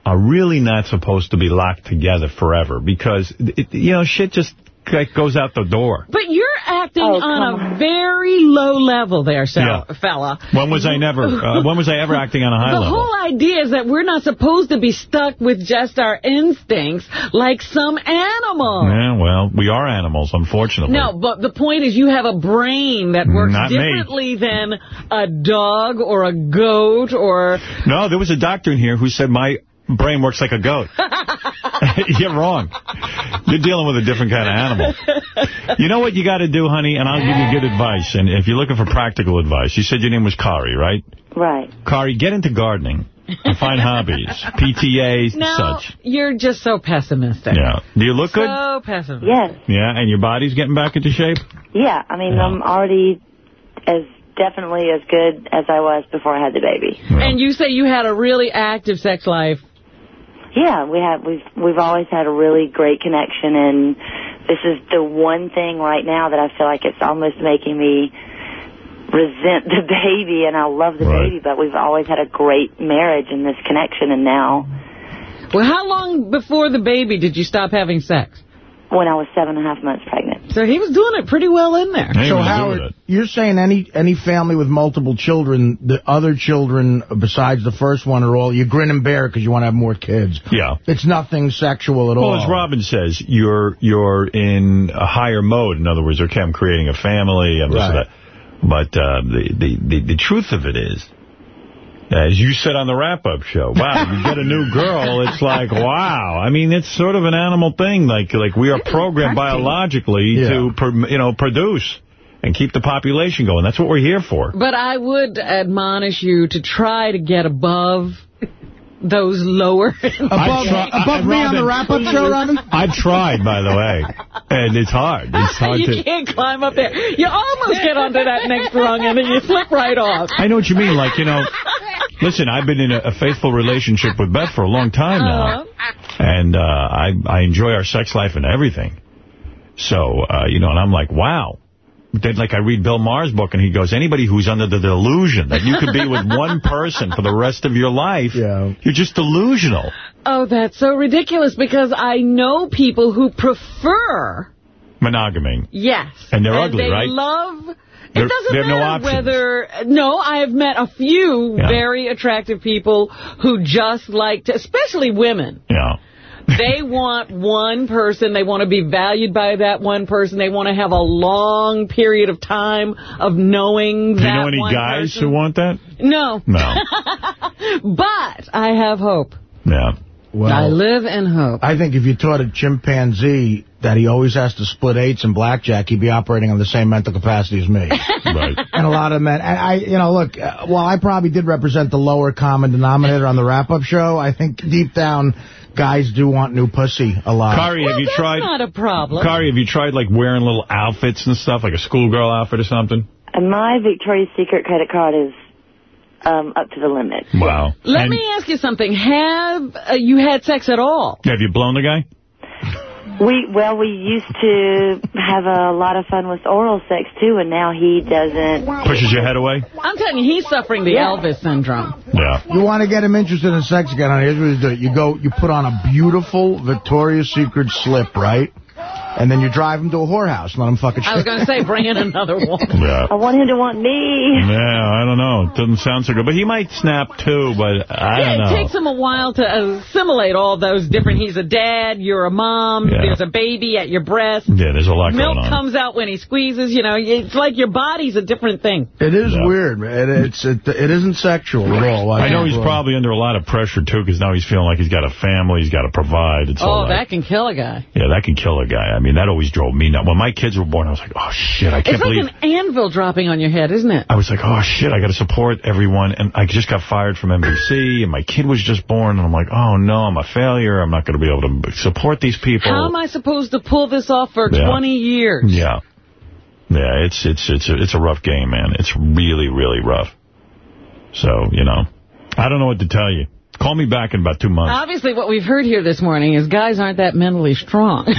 are really not supposed to be locked together forever because, it, you know, shit just like, goes out the door. But you're acting Oh, on come a very low level there, so, Yeah. fella. When was I never, uh, [LAUGHS] when was I ever acting on a high the level? The whole idea is that we're not supposed to be stuck with just our instincts like some animals. Yeah, well, we are animals, unfortunately. No, but the point is you have a brain that works Not me. differently than a dog or a goat or... No, there was a doctor in here who said my brain works like a goat. [LAUGHS] You're wrong. You're dealing with a different kind of animal. You know what you got to do, honey? And I'll give you good advice. And if you're looking for practical advice, you said your name was Kari, right? right. Kari, get into gardening and find hobbies, [LAUGHS] PTAs, No, such. you're just so pessimistic. Yeah. Do you look good? So pessimistic. Yes. Yeah, and your body's getting back into shape? Yeah. I mean, Yeah. I'm already as definitely as good as I was before I had the baby. And you say you had a really active sex life. Yeah, we have we've we've always had a really great connection, and this is the one thing right now that I feel like it's almost making me resent the [LAUGHS] baby, and I love the Right. baby, but we've always had a great marriage and this connection, and now Well, how long before the baby did you stop having sex? When I was seven and a half months pregnant. So he was doing it pretty well in there. Hey, So, Howard, you're saying any any family with multiple children, the other children besides the first one are all, you grin and bear because you want to have more kids. Yeah. It's nothing sexual at all. Well, as Robin says, you're you're in a higher mode. In other words, okay, I'm creating a family and this and Right. that. But uh, the, the, the, the truth of it is, as you said on the wrap-up show, wow, you get a new girl, it's like, wow. I mean, it's sort of an animal thing. Like like we are programmed biologically Yeah. to, you know, produce and keep the population going. That's what we're here for. But I would admonish you to try to get above those lower. [LAUGHS] Above, try- above I- me on the wrap-up show, Robin? I've tried, by the way, and it's hard. It's [LAUGHS] hard you to... can't climb up there. You almost get onto that next rung and then you slip right off. I know what you mean. Like, you know, listen, I've been in a, a faithful relationship with Beth for a long time now. And uh, I, I enjoy our sex life and everything. So, uh, you know, and I'm like, wow. Then, like, I read Bill Maher's book, and he goes, anybody who's under the delusion that you could be with [LAUGHS] one person for the rest of your life, Yeah. you're just delusional. Oh, that's so ridiculous because I know people who prefer, Monogamy. yes. And they're ugly, they right? love... It They're- doesn't they have no matter whether... No, I have met a few Yeah. very attractive people who just like to... Especially women. Yeah. They want one person. They want to be valued by that one person. They want to have a long period of time of knowing Do that you know any guys person. who want that? No. No. [LAUGHS] but I have hope. Yeah. Well, I live in hope. I think if you taught a chimpanzee that he always has to split eights in blackjack, he'd be operating on the same mental capacity as me. [LAUGHS] right. And a lot of men. And I, you know, look, uh, while I probably did represent the lower common denominator on the wrap-up show, I think deep down, guys do want new pussy a lot. Kari, have you That's tried... not a problem. Kari, have you tried, like, wearing little outfits and stuff, like a schoolgirl outfit or something? And my Victoria's Secret credit card is um, up to the limit. Wow. Let And me ask you something. Have uh, you had sex at all? Have you blown the guy? We well, we used to have a lot of fun with oral sex too, and now he doesn't. Pushes your head away? I'm telling you, he's suffering the Yeah. Elvis syndrome. Yeah. You want to get him interested in sex again, honey, here's what you do. You go, you put on a beautiful Victoria's Secret slip, right? And then you drive him to a whorehouse and let him fuck a chick. I was going to say, bring in another [LAUGHS] one. Yeah. I want him to want me. Yeah, I don't know. It Doesn't sound so good. But he might snap, too, but I yeah, don't it takes him a while to assimilate all those different, he's a dad, you're a mom, Yeah. there's a baby at your breast. Yeah, there's a lot Milk going on. comes out when he squeezes, you know, it's like your body's a different thing. It is Yeah. weird. man. It, it's it, it isn't sexual at all. I know he's Well, probably under a lot of pressure, too, because now he's feeling like he's got a family, he's got to provide. It's Oh, right. that can kill a guy. Yeah, that can kill a guy. I mean, that always drove me nuts. When my kids were born, I was like, oh, shit, I can't It's like believe... an anvil dropping on your head, isn't it? I was like, oh, shit, I got to support everyone. And I just got fired from NBC, and my kid was just born, and I'm like, oh, no, I'm a failure. I'm not going to be able to support these people. How am I supposed to pull this off for Yeah. 20 years? Yeah. Yeah, it's it's it's a, it's a rough game, man. It's really, really rough. So, you know, I don't know what to tell you. Call me back in about two months. Obviously, what we've heard here this morning is guys aren't that mentally strong. [LAUGHS]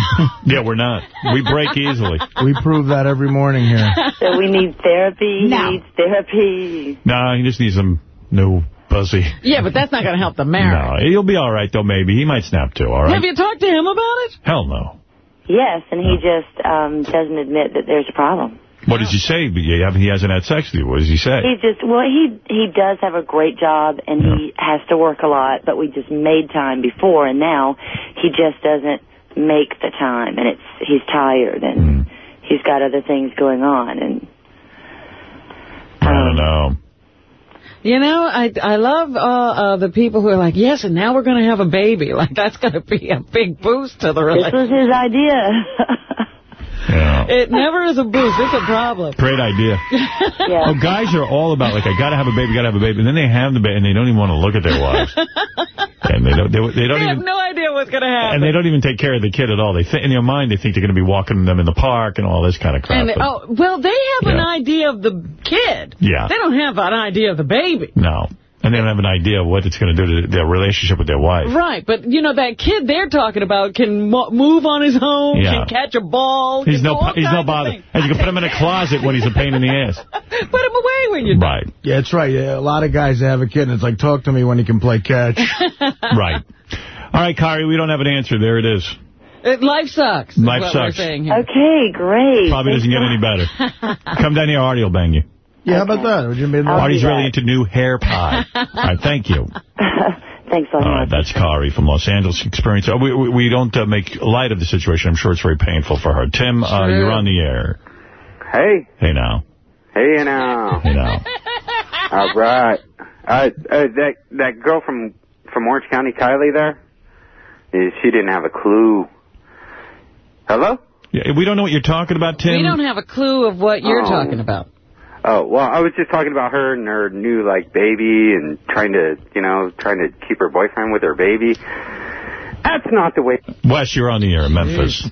Yeah, we're not. We break easily. [LAUGHS] We prove that every morning here. So we need therapy. No. He needs therapy. Nah, he just needs some new pussy. yeah, but that's not going to help the marriage. No, he'll be all right, though, maybe. He might snap, too, all right? Have you talked to him about it? Hell no. Yes, and he just um, doesn't admit that there's a problem. What does he say? He haven't- he hasn't had sex with you. What does he say? He just, well, he he does have a great job, and he has to work a lot, but we just made time before, and now he just doesn't make the time, and it's he's tired, and he's got other things going on, and I don't know. You know, I I love uh, uh, the people who are like, yes, and now we're going to have a baby. [LAUGHS] Like, that's going to be a big boost to the relationship. this relationship. was his idea. [LAUGHS] Yeah. It never is a boost. It's a problem. Great idea. [LAUGHS] yeah. Oh, guys are all about, like, I got to have a baby, got to have a baby. And then they have the baby, and they don't even want to look at their wives. [LAUGHS] and they don't, they, they don't They have even... no idea what's going to happen. And they don't even take care of the kid at all. They think in their mind they think they're going to be walking them in the park and all this kind of crap. And they- but oh, well, they have an idea of the kid. Yeah. They don't have an idea of the baby. No. And they don't have an idea of what it's going to do to their relationship with their wife. Right, but, you know, that kid they're talking about can mo move on his own, Yeah. can catch a ball. He's no he's no bother. And you can put him in a closet when he's a pain in the ass. [LAUGHS] Put him away when you're Right. Yeah, that's right. Yeah, a lot of guys have a kid, and it's like, talk to me when he can play catch. [LAUGHS] right. All right, Kari, we don't have an answer. There it is. It, life sucks. is Life what sucks. We're saying here. Okay, great. Probably doesn't get any better. [LAUGHS] Come down here, Artie will bang you. Yeah, how about that? Would you be I'll Artie's do really into new hair pie. [LAUGHS] All right, thank you. [LAUGHS] Thanks so All right, much. that's Kari from Los Angeles Experience. Uh, We, we, we don't uh, make light of the situation. I'm sure it's very painful for her. Tim, uh, Sure. you're on the air. Hey, Hey, now. hey now. Hey, now. [LAUGHS] All right. Uh, uh, that that girl from from Orange County, Kylie, there, eh, she didn't have a clue. Hello? Yeah, we don't know what you're talking about, Tim. We don't have a clue of what you're Oh. talking about. Oh well, I was just talking about her and her new like baby and trying to, you know, trying to keep her boyfriend with her baby. That's not the way. Wes, you're on the air in Memphis.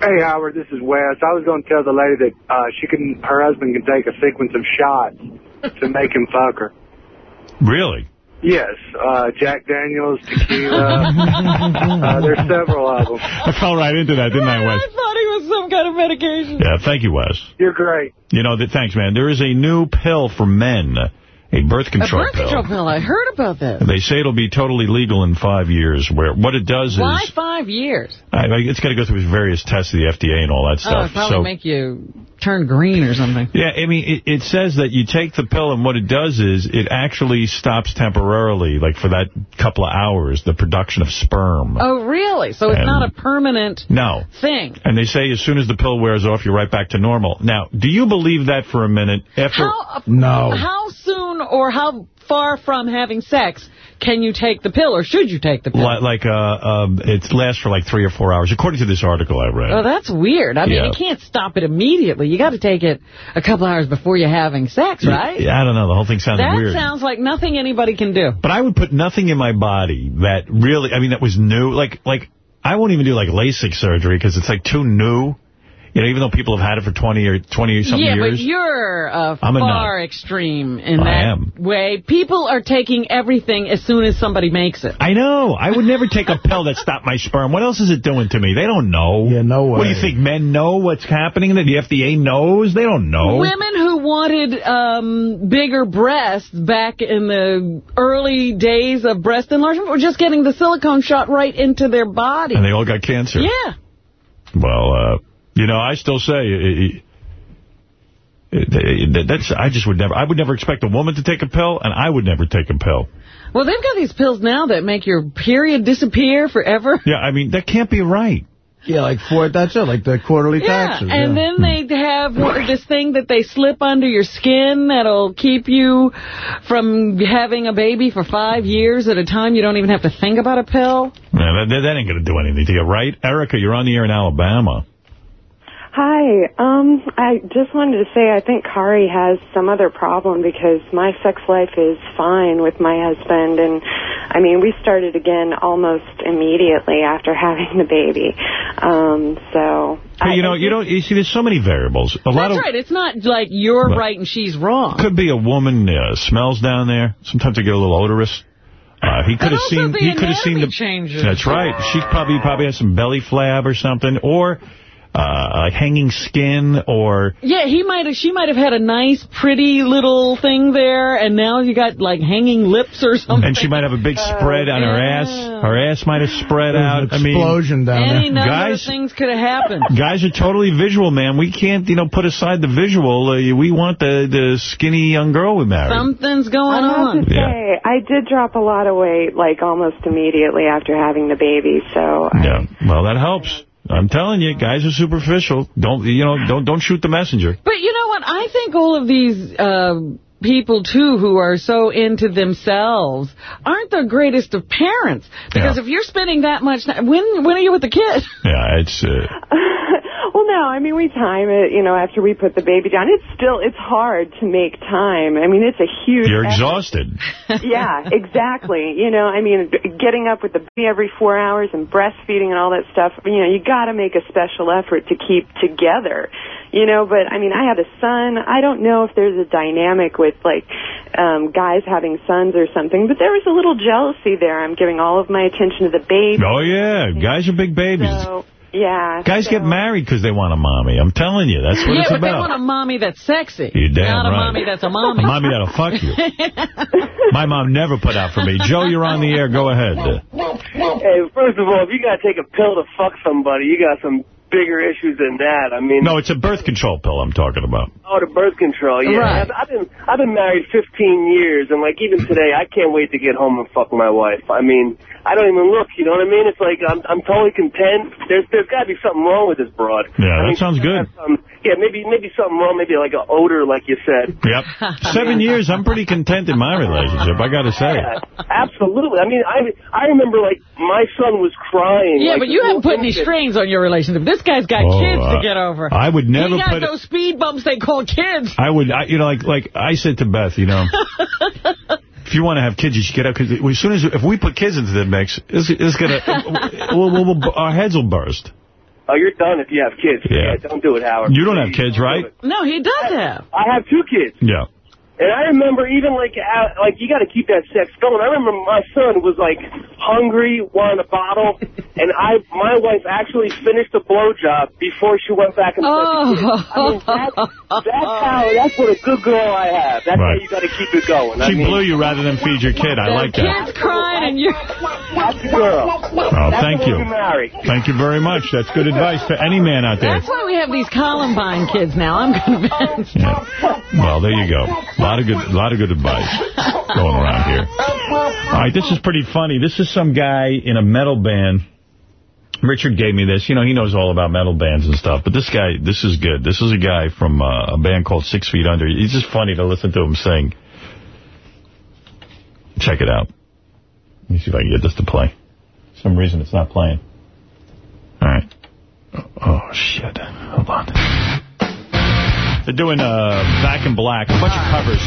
Hey, Howard, this is Wes. I was going to tell the lady that uh, she can, her husband can take a sequence of shots to make him fuck her. Really? Yes, uh, Jack Daniels, tequila. [LAUGHS] uh, there's several of them. I fell right into that, didn't I, [LAUGHS] Wes? I thought he was some kind of medication. Yeah, thank you, Wes. You're great. You know, th thanks, man. There is a new pill for men. A birth A control birth pill. control pill. I heard about that. They say it'll be totally legal in five years. Where what it does Why is five years? I, I- it's got to go through various tests of the FDA and all that Oh, stuff. it'd probably so make you turn green or something. yeah, I mean, it, it says that you take the pill, and what it does is it actually stops temporarily, like for that couple of hours, the production of sperm. Oh, really? So it's not a permanent No. thing. And they say as soon as the pill wears off, you're right back to normal. Now, do you believe that for a minute? After How, uh, No. How soon or how far from having sex can you take the pill, or should you take the pill? Li- Like, uh, um, it lasts for like three or four hours, according to this article I read. Oh, that's weird. I mean, Yeah. you can't stop it immediately. You got to take it a couple hours before you're having sex, right? Yeah, I don't know. The whole thing that weird. sounds like nothing anybody can do. But I would put nothing in my body that really, I mean, that was new. Like, like I won't even do like LASIK surgery because it's like too new. You know, even though people have had it for 20 or 20 or something yeah, years. but you're uh, I'm a far extreme in I that am. way. People are taking everything as soon as somebody makes it. I know. I would never take a pill that stopped my sperm. What else is it doing to me? They don't know. Yeah, no way. What do you think? Men know what's happening? That the FDA knows? They don't know. Women who wanted um, bigger breasts back in the early days of breast enlargement were just getting the silicone shot right into their body. And they all got cancer. Yeah. Well, uh, you know, I still say it, it, it, that's. I just would never. I would never expect a woman to take a pill, and I would never take a pill. Well, they've got these pills now that make your period disappear forever. [LAUGHS] Yeah, I mean that can't be right. Yeah, like four. That's it. Like the quarterly Yeah, taxes. and yeah. then they hmm. have this thing that they slip under your skin that'll keep you from having a baby for five years at a time. You don't even have to think about a pill. Yeah, that, that ain't going to do anything to you, right? Erica, you're on the air in Alabama. Hi. Um, I just wanted to say I think Kari has some other problem because my sex life is fine with my husband, and I mean we started again almost immediately after [LAUGHS] having the baby. Um, so But you know, you don't. You see, there's so many variables. A lot That's of right. It's not like you're Right. right and she's wrong. could be a woman uh, smells down there. Sometimes they get a little odorous. Uh, he could have seen. the He could have seen the. changes. That's right. She probably probably has some belly flab or something, or uh, like hanging skin, or Yeah, he might have. She might have had a nice, pretty little thing there, and now you got like hanging lips or something. and she might have a big spread on her ass. Her ass might have spread out. I mean, explosion down Any number guys. of things could have happened. Guys are totally visual, man. We can't, you know, put aside the visual. Uh, we want the the skinny young girl we married. Something's going I have on. to say, I did drop a lot of weight, like almost immediately after having the baby. So Yeah. Well, that helps. I'm telling you, guys are superficial. Don't you know? Don't don't shoot the messenger. But you know what? I think all of these uh, people, too, who are so into themselves aren't the greatest of parents. Because Yeah. if you're spending that much time, when, when are you with the kid? Yeah, it's. Uh, [LAUGHS] no, I mean we time it. You know, after we put the baby down, it's still it's hard to make time. I mean, it's a huge. you're effort. exhausted. [LAUGHS] yeah, exactly. You know, I mean, getting up with the baby every four hours and breastfeeding and all that stuff. You know, you got to make a special effort to keep together. You know, but I mean, I have a son. I don't know if there's a dynamic with like um guys having sons or something, but there was a little jealousy there. I'm giving all of my attention to the baby. Oh yeah, guys are big babies. So, yeah. Guys so- get married because they want a mommy. I'm telling you, that's what yeah, it's but they want a mommy that's sexy. You're damn not a mommy that's a mommy. A mommy that'll fuck you. [LAUGHS] My mom never put out for me. Joe, you're on the air. Go ahead. Hey, first of all, if you got to take a pill to fuck somebody, you got some bigger issues than that. I mean, No, it's a birth control pill I'm talking about. oh, the birth control. Yeah, Right. I've, I've been I've been married 15 years, and like even today, I can't wait to get home and fuck my wife. I mean, I don't even look. You know what I mean? It's like I'm I'm totally content. There's there's got to be something wrong with this broad. Yeah, I that mean, sounds good. Yeah, maybe maybe something wrong. Maybe like an odor, like you said. Yep. Seven years, I'm pretty content in my relationship, I got to say. Yeah, absolutely. I mean, I I remember like my son was crying. Yeah, like, but you haven't put any whole strains on your relationship. This guy's got Oh, kids to uh, get over. I would never he got put those speed bumps they call kids. I would, I, you know, like like I said to Beth, you know, [LAUGHS] if you want to have kids, you should get out because as soon as if we put kids into the mix, it's, it's gonna, [LAUGHS] we'll, we'll, we'll, our heads will burst. Oh, you're done if you have kids. Yeah. don't do it, Howard. You don't have kids, right? No, he does have. I have two kids. Yeah. And I remember even like uh, like you got to keep that sex going. I remember my son was like hungry, wanted a bottle, [LAUGHS] and I my wife actually finished the blowjob before she went back and Oh. fed the kids. I mean, that's, that's how that's what a good girl I have. That's Right. how you got to keep it going. I She mean, blew you rather than feed your kid. I like that. Kids crying and you're... That's the girl. Oh, That's thank you. Thank you very much. That's good advice for any man out there. That's why we have these Columbine kids now. I'm convinced. Well, there you go. A lot of good, a lot of good advice going around here. All right, this is pretty funny. This is some guy in a metal band. Richard gave me this. You know, he knows all about metal bands and stuff. But this guy, this is good. This is a guy from uh, a band called Six Feet Under. It's just funny to listen to him sing. Check it out. Let me see if I can get this to play. For some reason it's not playing. All right. Oh, shit. Hold on. They're doing uh, Back in Black, a bunch of covers.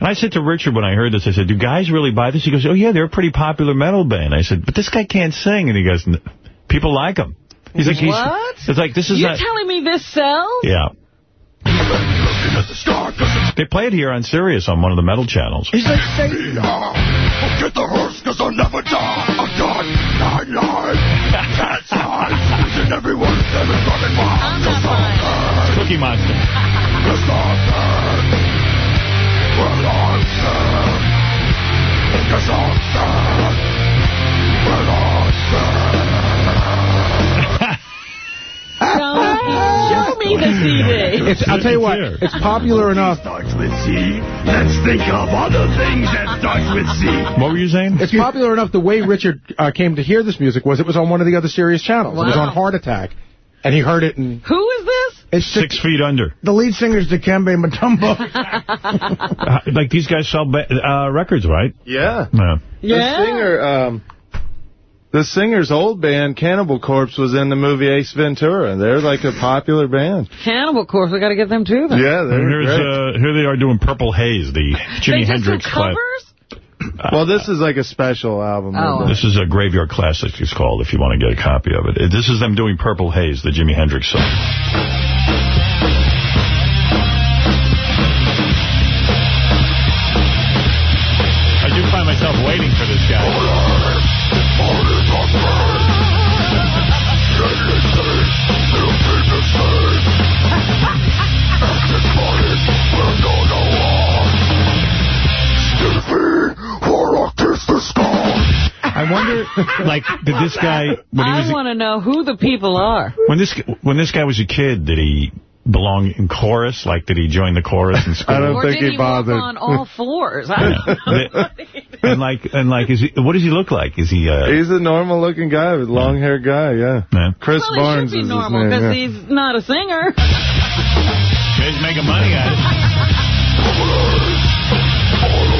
And I said to Richard when I heard this, I said, do guys really buy this? He goes, oh, yeah, they're a pretty popular metal band. I said, but this guy can't sing. And he goes, "N- people like him. He's like, he's, What? It's like, this is You're not... telling me this sells? Yeah. They play it here on Sirius on one of the metal channels. He's like, Get the hearse, cause I'll never die. I'm done. Nine lives. Cat's eyes. Losing everyone. Never running wild. Just Cookie Monster. It's not bad. Well, I'm sad. Yes, I'm sad. Well, I'm [LAUGHS] Show me the CD. It's, I'll tell you what, it's popular enough. Starts with C. Let's think of other things that starts with C. What were you saying? It's popular enough. The way Richard uh, came to hear this music was it was on one of the other Sirius channels. It was on Hard Attack, and he heard it. And Who is this? It's Six feet under. The lead singer's Dikembe Mutombo. [LAUGHS] Uh, like, these guys sell uh, records, right? Yeah. Yeah. Yeah. The singer, um, the singer's old band, Cannibal Corpse, was in the movie Ace Ventura. They're like a popular band. Cannibal Corpse. We got to get them too. Then. Yeah, they're here's, great. uh, here they are doing Purple Haze, the Jimi they just do Hendrix class. covers? well, this is like a special album. Oh. This is a Graveyard Classic, it's called, if you want to get a copy of it. This is them doing Purple Haze, the Jimi Hendrix song. I wonder, like, did this guy, when he was I a- want to know who the people are. When this when this guy was a kid, did he belong in chorus? Like, did he join the chorus in [LAUGHS] school? I don't or did he, walk on all [LAUGHS] fours? I don't know. and like, and like, is he? What does he look like? Is he? Uh, He's a normal-looking guy with long-haired guy, yeah. Chris well, Barnes he should be is normal his because yeah. he's not a singer. He's making money at it. [LAUGHS]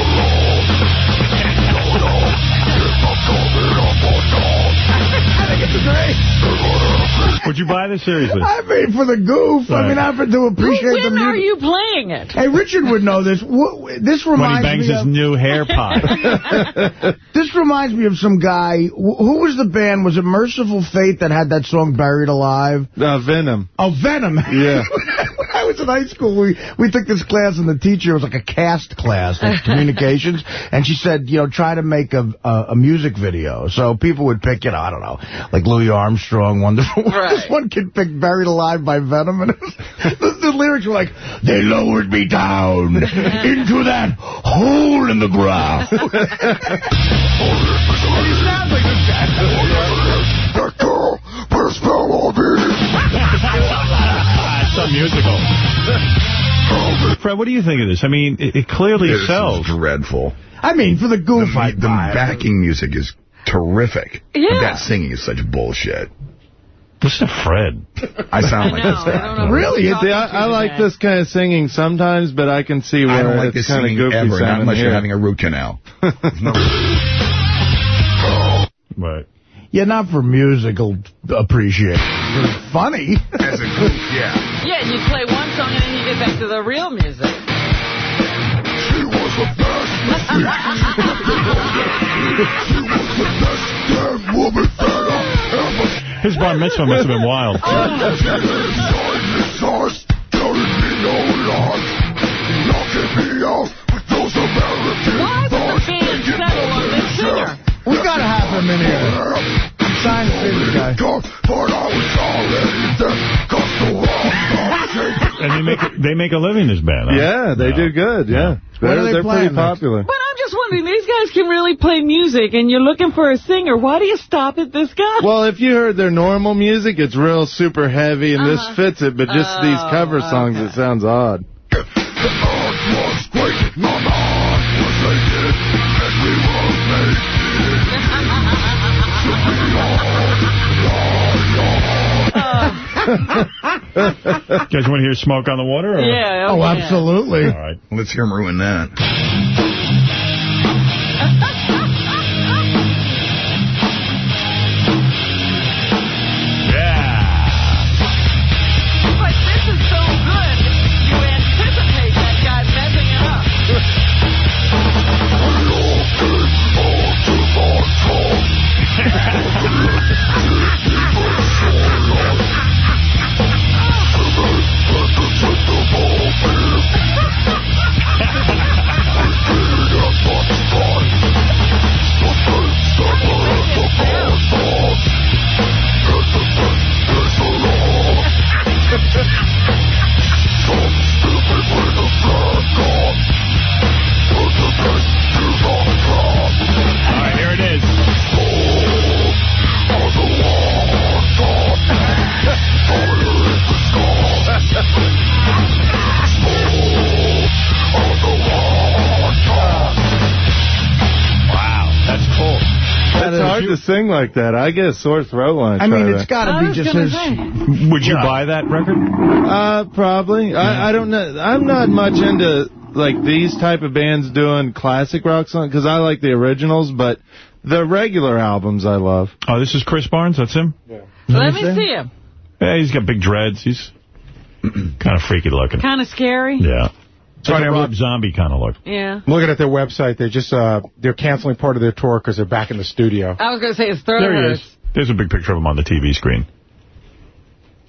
Would you buy this seriously? I mean, for the goof. I mean, I for to appreciate the when are you playing it? Hey, Richard would know this. Wh- This When he bangs me his of... new hair pot. [LAUGHS] This reminds me of some guy. Who was the band? Was it Mercyful Fate that had that song Buried Alive? Uh, Venom. Oh, Venom. Yeah. [LAUGHS] in high school, we, we took this class, and the teacher was like a cast class, like [LAUGHS] communications, and she said, you know, try to make a, a, a music video. So people would pick, you know, I don't know, like Louis Armstrong, Wonderful. World. [LAUGHS] This one kid picked Buried Alive by Venom, and was, [LAUGHS] the, the lyrics were like, they lowered me down into that hole in the ground. he sounds like this guy. That girl put spell on me. It's so musical. [LAUGHS] Fred, what do you think of this? I mean, it, it clearly This is sells. dreadful. I mean, for the goof, the, I'd the buy it. backing music is terrific. Yeah. But that singing is such bullshit. Listen to Fred. I sound like [LAUGHS] I know, this guy. I don't know Really? who I, I like today. this kind of singing sometimes, but I can see where I don't like it's this kind of singing goofy ever, not sounding unless here. you're having a root canal. [LAUGHS] Right. Yeah, not for musical appreciation. It's funny. As a goof, yeah. Yeah, you play one song and then you get back to the real music. She was the best she was the best damn woman that I ever... His bar mitzvah must have been wild. Why We gotta have him in here. I'm trying to see this guy. And they make they make a living, this band. huh? Yeah, they do good, yeah. What They're, they they're pretty popular. But I'm just wondering, these guys can really play music, and you're looking for a singer. Why do you stop at this guy? Well, if you heard their normal music, it's real super heavy, and Uh-huh. this fits it, but just these Oh, cover songs, it sounds odd. You guys want to hear Smoke on the Water? Or? Yeah, Oh, okay. absolutely. All right. Let's hear him ruin that. Sing like that. I get a sore throat when I I mean, that. it's gotta be just gonna his... say. Would you buy that record? Uh, probably. I, I don't know. I'm not much into like these type of bands doing classic rock songs because I like the originals, but the regular albums I love. Oh, this is Chris Barnes? That's him? Yeah. Let me see him. Yeah, he's got big dreads. He's [CLEARS THROAT] kind of freaky looking. Kind of scary. Yeah. It's like Funny, a I'm Rob Zombie kind of look. Yeah. I'm looking at their website. They're just uh, they're canceling part of their tour because they're back in the studio. I was going to say it's throat There he is. There's a big picture of him on the TV screen.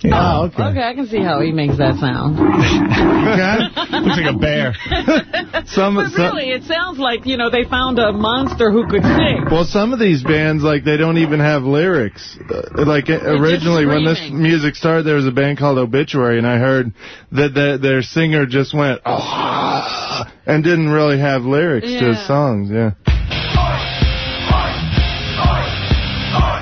Oh, okay. Okay, I can see how he makes that sound. [LAUGHS] Looks like a bear. [LAUGHS] Some, But some- really, it sounds like, you know, they found a monster who could sing. Well, some of these bands, like, they don't even have lyrics. Uh, like, originally, when this music started, there was a band called Obituary, and I heard that the, their singer just went, oh, and didn't really have lyrics to his songs, yeah.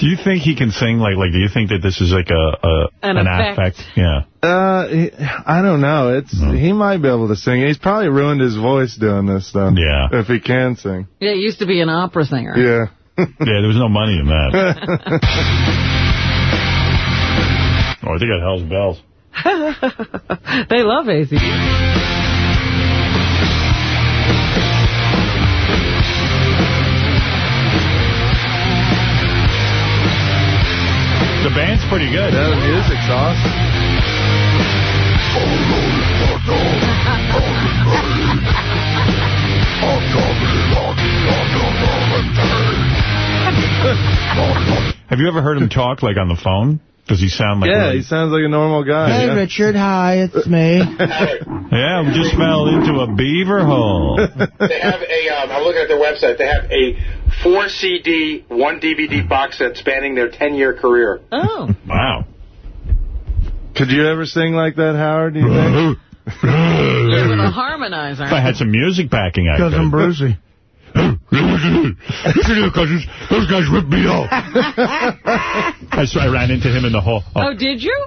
Do you think he can sing? Like, like, do you think that this is like a, a An effect. Yeah. Uh, he- I don't know. It's He might be able to sing. He's probably ruined his voice doing this stuff. Yeah. If he can sing. Yeah, he used to be an opera singer. Yeah. [LAUGHS] yeah, there was no money in that. [LAUGHS] oh, I think it Hell's Bells. [LAUGHS] they love ACDC. The band's pretty good. Yeah, the music's awesome. Have you ever heard him talk, like, on the phone? Does he sound like... Yeah, really- he sounds like a normal guy. Hey, yeah. Richard. Hi, it's me. [LAUGHS] Yeah, we just fell into a beaver hole. They have a, um, I'm looking at their website, they have a four CD, one DVD box set spanning their 10-year career. Oh. Wow. Could you ever sing like that, Howard, do you think? [LAUGHS] Yeah, with a harmonizer. If I had some music backing, I could. Cousin Brucey. [LAUGHS] Cousins, those guys ripped me off. [LAUGHS] I, so I ran into him in the hall. Oh, did you?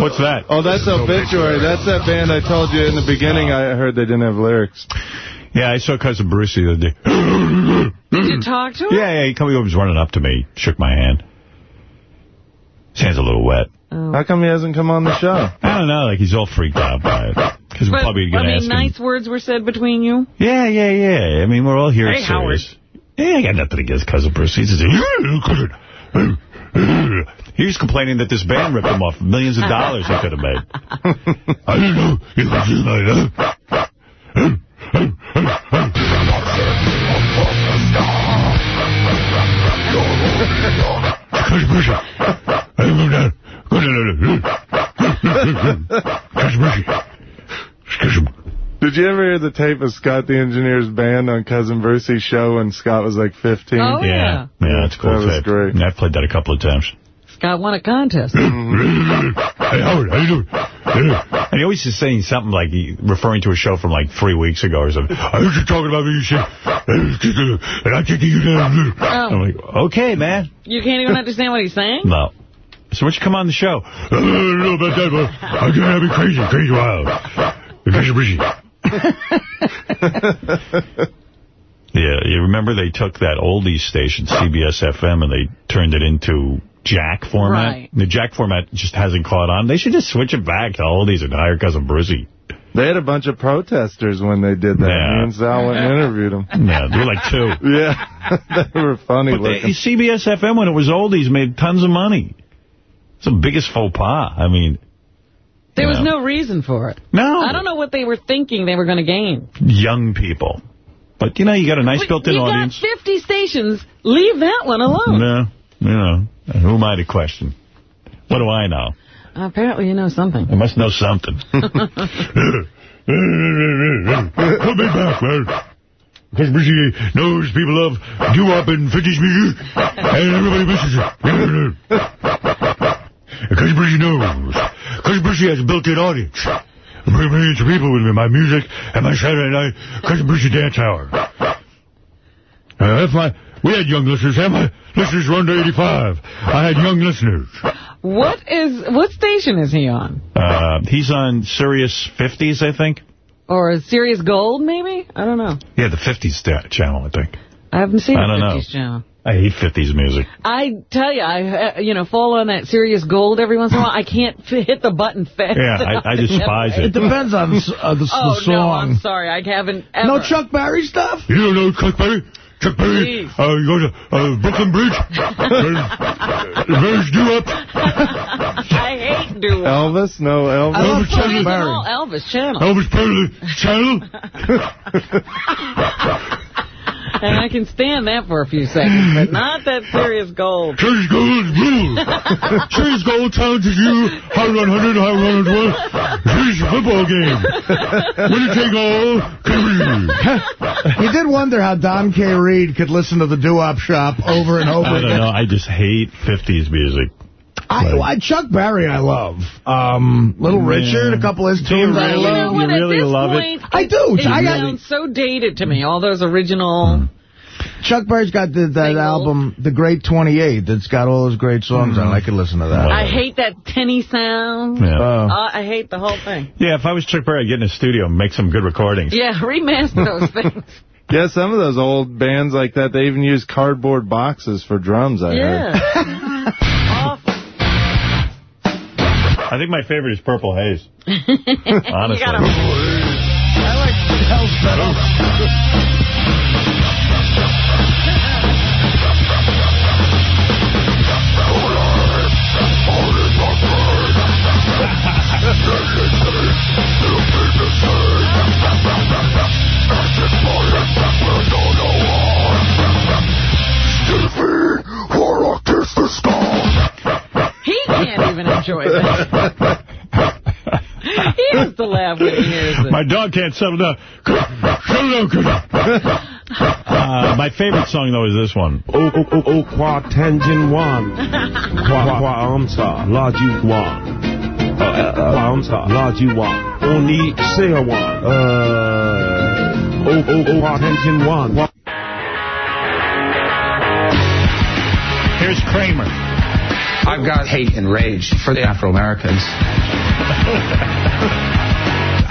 What's that? Oh, that's Obituary. That's that band I told you in the beginning I heard they didn't have lyrics. Yeah, I saw Cousin Brucey the other day. Did you talk to him? Yeah, yeah, he come, he was running up to me, shook my hand. His hand's a little wet. Oh. How come he hasn't come on the show? I don't know. Like, he's all freaked out by it. Because we're probably I going to mean, ask him. nice words were said between you. Yeah, yeah, yeah. I mean, we're all here Hey, Sirius. Yeah, I got nothing against Cousin Bruce. He's just... He's complaining that this band ripped him off millions of dollars he could have made. [LAUGHS] I don't know you could do like Cousin Bruce, I moved. Cousin Bruce. Cousin Did you ever hear the tape of Scott the Engineer's band on Cousin Brucey's show when Scott was like 15? Oh, yeah. Yeah, that's cool. That was tape. great. I've played that a couple of times. Scott won a contest. [CLEARS THROAT] Hey, Howard, how you doing? And he always is saying something like, he, referring to a show from like three weeks ago or something. I was just talking about me, you said, and I think you oh. I'm like, okay, man. You can't even understand what he's saying? No. So why don't you come on the show? I don't know about that, but I'm going to be crazy, crazy wild. Crazy, crazy. [LAUGHS] Yeah, you remember they took that oldies station, CBS FM, and they turned it into Jack format? Right. The Jack format just hasn't caught on. They should just switch it back to oldies and hire Cousin Brucey. They had a bunch of protesters when they did that. Yeah. Me and Sal went and interviewed them. Yeah, they were like two. [LAUGHS] Yeah, [LAUGHS] they were funny But looking. the, CBS FM, when it was oldies, made tons of money. It's the biggest faux pas. I mean, There was Yeah. no reason for it. No. I don't know what they were thinking they were going to gain. young people. But, you know, you got a nice built-in you audience. got 50 stations. Leave that one alone. No, you know, who am I to question? What do I know? Apparently you know something. I must know something. [LAUGHS] Put me back, man. Because Bridgie knows people love doo-wop and 50s music, and everybody misses it. Because Bridgie knows. Because Bridgie has a built-in audience. I bring millions of people with me, my music, and my Saturday night Cousin Bridgie Dance Hour. Uh, if my, we had young listeners, and my listeners were under 85. I had young listeners. What is what station is he on? Uh, he's on Sirius 50s, I think. Or Sirius Gold, maybe? I don't know. Yeah, the 50s channel, I think. I haven't seen I the don't know. 50s channel. I hate 50s music. I tell you, I uh, you know fall on that Sirius Gold every once in a while. I can't [LAUGHS] hit the button fast. Yeah, I- I despise it. It depends on s- uh, the, Oh the song. no, I'm sorry, I haven't ever. No Chuck Berry stuff? You don't know Chuck Berry? Chuck Berry, uh, you go to uh, Brooklyn Bridge, Bridge do up. I hate do Elvis? No, Elvis. I love Elvis Channel. Channel. Elvis Channel. Elvis Presley channel. [LAUGHS] And I can stand that for a few seconds, but not that Sirius Gold. Sirius Gold rule. [LAUGHS] Sirius Gold challenges you, Howard 100, Howard 101. Sirius football game. [LAUGHS] Winner take all. Kerry. You did wonder how Don K. Reed could listen to the doo-wop shop over and over I don't again. know. I just hate 50s music. I, I, Chuck Berry I love. Um, Little Yeah. Richard, a couple of his Do you tunes I really? You love. know? You really At this love it? I do. It I got- sounds so dated to me. All those original. Chuck Berry's got the, that Singles. album, The Great 28, that's got all those great songs on it. I could listen to that. I hate that tinny sound. Yeah. Uh, Uh, I hate the whole thing. Yeah, if I was Chuck Berry, I'd get in a studio and make some good recordings. Yeah, remaster those [LAUGHS] things. Yeah, some of those old bands like that, they even use cardboard boxes for drums, I heard. Yeah. [LAUGHS] Awful. I think my favorite is Purple Haze. [LAUGHS] Honestly. Gotta- I like Hell's Bells. He can't even enjoy that. he has to laugh when he hears it. My dog can't settle down. Settle down, kid. Uh, my favorite song, though, is this one. O o o o kwa tenjin wan. Kwa kwa amsa la ju wan. Kwa amsa la ju wan. Oni seo wan. Uh, o o o kwa tenjin wan. Here's Kramer. I've got hate and rage for the Afro-Americans. [LAUGHS]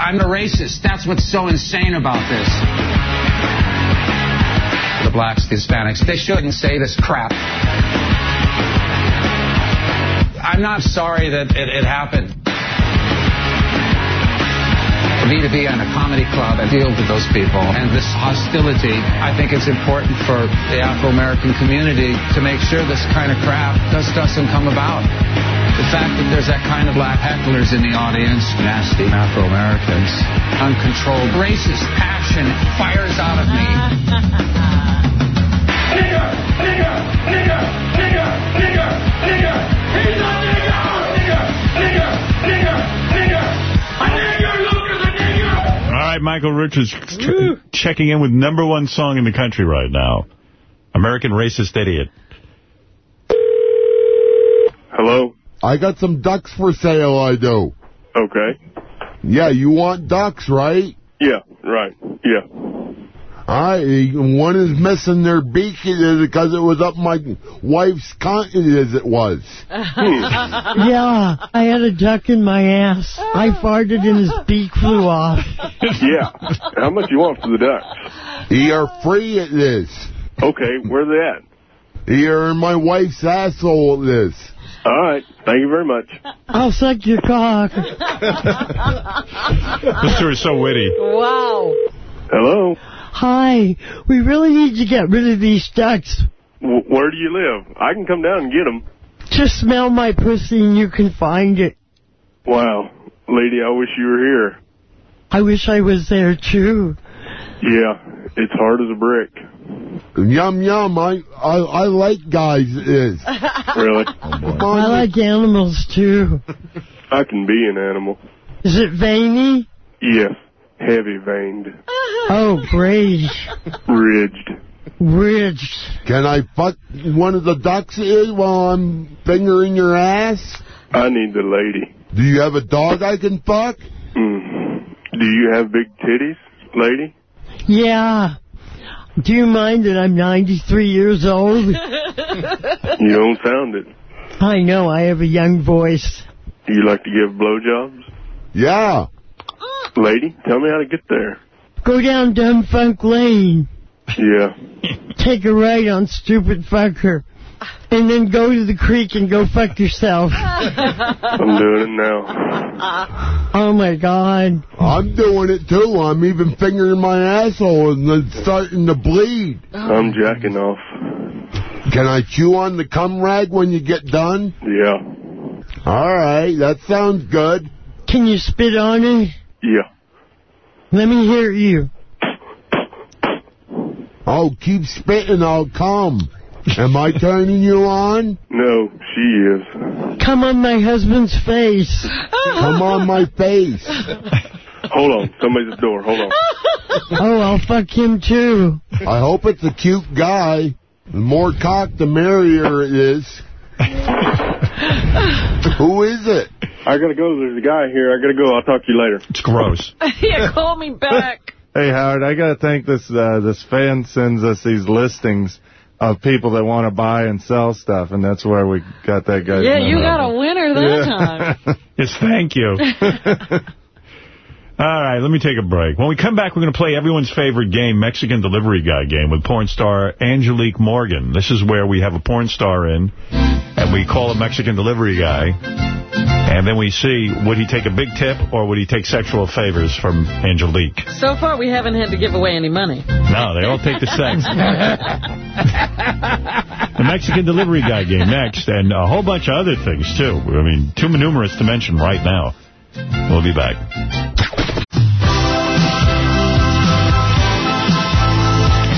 I'm a racist. That's what's so insane about this. The blacks, the Hispanics, they shouldn't say this crap. I'm not sorry that it, it happened. Me to be in a comedy club and deal with those people and this hostility, I think it's important for the Afro-American community to make sure this kind of crap just doesn't come about. The fact that there's that kind of black hecklers in the audience, nasty Afro-Americans, uncontrolled racist passion fires out of me. All right, Michael Richards ch- checking in with number one song in the country right now. American Racist Idiot. Hello? I got some ducks for sale, I do. Okay. Yeah, you want ducks, right? Yeah, right. Yeah. All right, one is missing their beak because it was up my wife's cunt as it was. Hmm. [LAUGHS] yeah, I had a duck in my ass. I farted and his beak flew off. [LAUGHS] Yeah. How much you want for the ducks? You're free at this. Okay, where they at? You're in my wife's asshole at this. All right. Thank you very much. I'll suck your cock. [LAUGHS] This tour is so witty. Wow. Hello? Hi, we really need to get rid of these ducks. W where do you live? I can come down and get them. Just smell my pussy and you can find it. Wow. Lady, I wish you were here. I wish I was there, too. Yeah, it's hard as a brick. Yum, yum. I, I, I like guys Is. this. [LAUGHS] Really? Oh, I like animals, too. I can be an animal. Is it veiny? Yes. Heavy veined. Oh, great. Ridged. Ridged. Can I fuck one of the ducks is while I'm fingering your ass? I need the lady. Do you have a dog I can fuck? Mm. Do you have big titties, lady? Yeah. Do you mind that I'm 93 years old? [LAUGHS] You don't sound it. I know, I have a young voice. Do you like to give blowjobs? Yeah. Lady, tell me how to get there. Go down Dumb Funk Lane. Yeah. Take a right on Stupid Fucker. And then go to the creek and go fuck yourself. I'm doing it now. Oh, my God. I'm doing it, too. I'm even fingering my asshole and it's starting to bleed. I'm jacking off. Can I chew on the cum rag when you get done? Yeah. All right, that sounds good. Can you spit on it? Yeah. Let me hear you. Oh, keep spitting, I'll come. Am I turning you on? No, she is. Come on my husband's face. Come on my face. Hold on. Somebody's at the door. Hold on. [LAUGHS] Oh, I'll fuck him too. I hope it's a cute guy. The more cock, the merrier it is. Who is it? I gotta go. There's a guy here. I gotta go. I'll talk to you later. It's gross. [LAUGHS] yeah, call me back. [LAUGHS] Hey, Howard, I got to thank this uh, this fan sends us these listings of people that want to buy and sell stuff, and that's where we got that guy. Yeah, you got a winner that time. [LAUGHS] Yes, thank you. All right, let me take a break. When we come back, we're going to play everyone's favorite game, Mexican Delivery Guy game, with porn star Angelique Morgan. This is where we have a porn star in, and we call a Mexican Delivery Guy, and then we see, would he take a big tip or would he take sexual favors from Angelique? So far, we haven't had to give away any money. No, they all take the sex. the Mexican Delivery Guy game next, and a whole bunch of other things, too. I mean, too numerous to mention right now. We'll be back.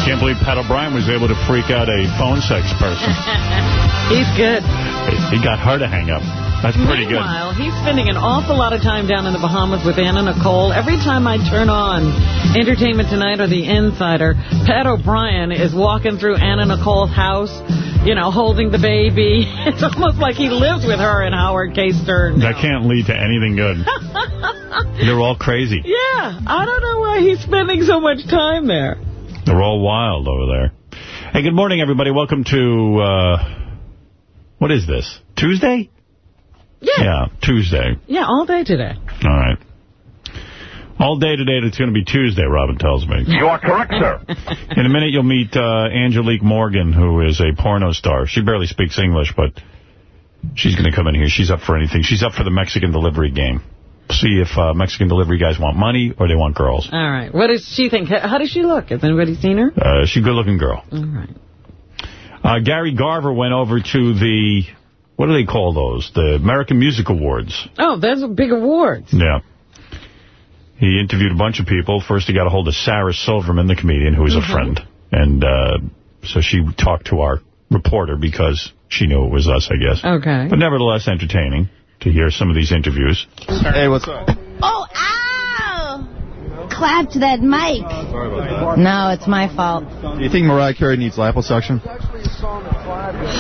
Can't believe Pat O'Brien was able to freak out a phone sex person. [LAUGHS] He's good. He got her to hang up. That's pretty good. Meanwhile, he's spending an awful lot of time down in the Bahamas with Anna Nicole. Every time I turn on Entertainment Tonight or The Insider, Pat O'Brien is walking through Anna Nicole's house, you know, holding the baby. [LAUGHS] It's almost like he lives with her and Howard K. Stern. That can't lead to anything good. [LAUGHS] They're all crazy. Yeah, I don't know why he's spending so much time there. They're all wild over there. Hey, good morning, everybody. Welcome to, uh, what is this? Tuesday? Yeah. Yeah, Tuesday. Yeah, all day today. All right. All day today, it's going to be Tuesday, Robin tells me. You are correct, sir. [LAUGHS] In a minute, you'll meet uh, Angelique Morgan, who is a porno star. She barely speaks English, but She's going to come in here. She's up for anything. She's up for the Mexican delivery game. See if uh, Mexican delivery guys want money or they want girls. All right. What does she think? How does she look? Has anybody seen her? Uh, she's a good-looking girl. All right. Uh, Gary Garver went over to the, what do they call those? The American Music Awards. Oh, those are big awards. Yeah. He interviewed a bunch of people. First, he got a hold of Sarah Silverman, the comedian, who is was Mhm. a friend. And uh, so she talked to our reporter because she knew it was us, I guess. Okay. But nevertheless, entertaining to hear some of these interviews. Hey, what's up? Oh, ow! Clapped that mic. No, it's my fault. Do you think Mariah Carey needs liposuction?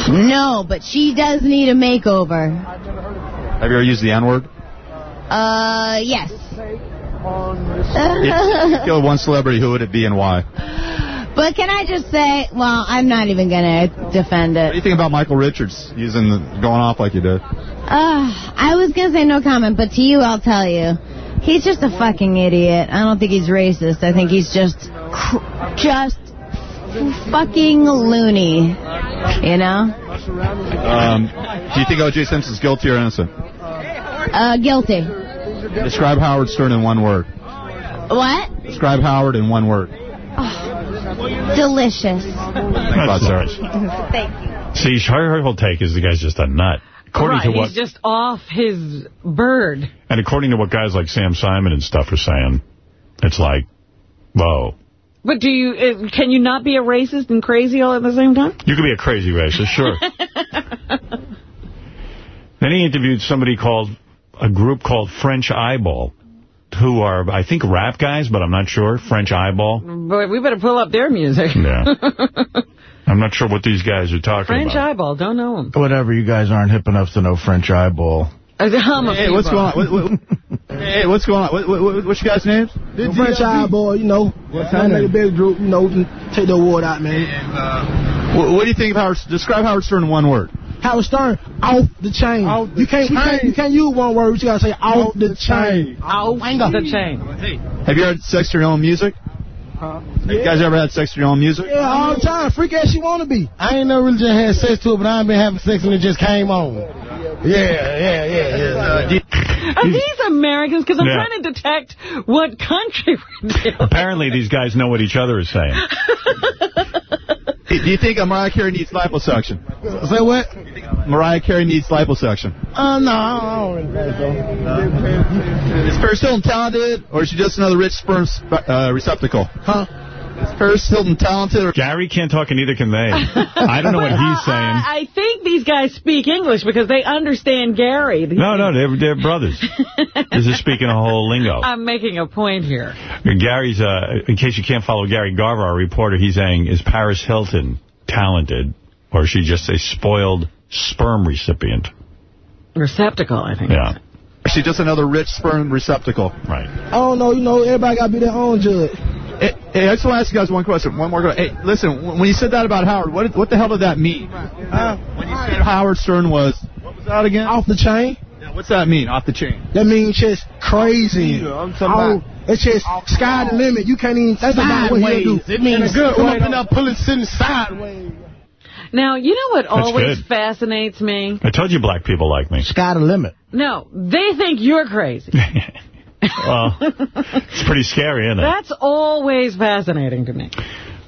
No, but she does need a makeover. Have you ever used the N-word? Uh, yes. If you killed one celebrity, who would it be and why? But can I just say, well, I'm not even going to defend it. What do you think about Michael Richards using the, going off like you did? Uh, I was going to say no comment, but to you, I'll tell you. He's just a fucking idiot. I don't think he's racist. I think he's just, cr- just fucking loony. You know? Um, do you think O.J. Simpson's guilty or innocent? Uh, guilty. Describe Howard Stern in one word. What? Describe Howard in one word. Delicious. That's nice. [LAUGHS] Thank you. See, her, her whole take is the guy's just a nut. According right, to what, he's just off his bird. and according to what guys like Sam Simon and stuff are saying, it's like, whoa. But do you, uh, can you not be a racist and crazy all at the same time? You can be a crazy racist, sure. [LAUGHS] then he interviewed somebody called, a group called French Eyeball, who are, I think, rap guys, but I'm not sure. French Eyeball. Boy, we better pull up their music. Yeah. [LAUGHS] I'm not sure what these guys are talking French about. French eyeball, don't know him. Whatever, you guys aren't hip enough to know French eyeball. Uh, hum of Hey, what's going on? What, what, hey, what's going on? What, what, what, what's your guys' names? The French eyeball, boy, you know, trying to make a big group, you know, take the award out, man. What, what do you think of Howard? Describe Howard Stern in one word. Howard Stern, off the chain. you can't, you can't, you can't use one word. You gotta say off, the, chain. Off the chain. Have you heard had sex to your own music? Have you guys ever had sex to your own music? Yeah, all the time. Freak ass you wanna be. I ain't never really just had sex to it, but I ain't been having sex and it just came on. Yeah, yeah, yeah, yeah. [LAUGHS] Oh, Are these Americans? Because I'm Yeah. trying to detect what country we're dealing Apparently, these guys know what each other is saying. [LAUGHS] Do you think Mariah Carey needs liposuction? Say what? Mariah Carey needs liposuction. Uh, no, I don't really think so. Is Paris Hilton talented, or is she just another rich sperm uh, receptacle? Huh? Is Paris Hilton talented, or Gary can't talk and neither can they. I don't know what [LAUGHS] he's saying. I, I think these guys speak English because they understand Gary. No, no, they're, they're brothers. [LAUGHS] They're just speaking a whole lingo. I'm making a point here. Gary's, uh, in case you can't follow Gary Garver, our reporter, he's saying, is Paris Hilton talented, or is she just a spoiled sperm recipient? Receptacle, I think. Yeah. is she just another rich sperm receptacle? Right. I don't know, you know, everybody gotta be their own judge. Hey, hey, I just want to ask you guys one question. One more question. Hey, listen, when you said that about Howard, what what the hell did that mean? Uh, When you said Howard Stern was, what was that again? off the chain. Yeah, what's that mean, off the chain? That means just crazy. I'm talking it's just sky the limit. You can't even think about what he'll do. It means good come way, up in though. there pulling sitting sideways. Now, you know what That's always good. fascinates me? I told you black people like me. Sky the limit. No, they think you're crazy. [LAUGHS] Well, it's pretty scary, isn't it? That's always fascinating to me.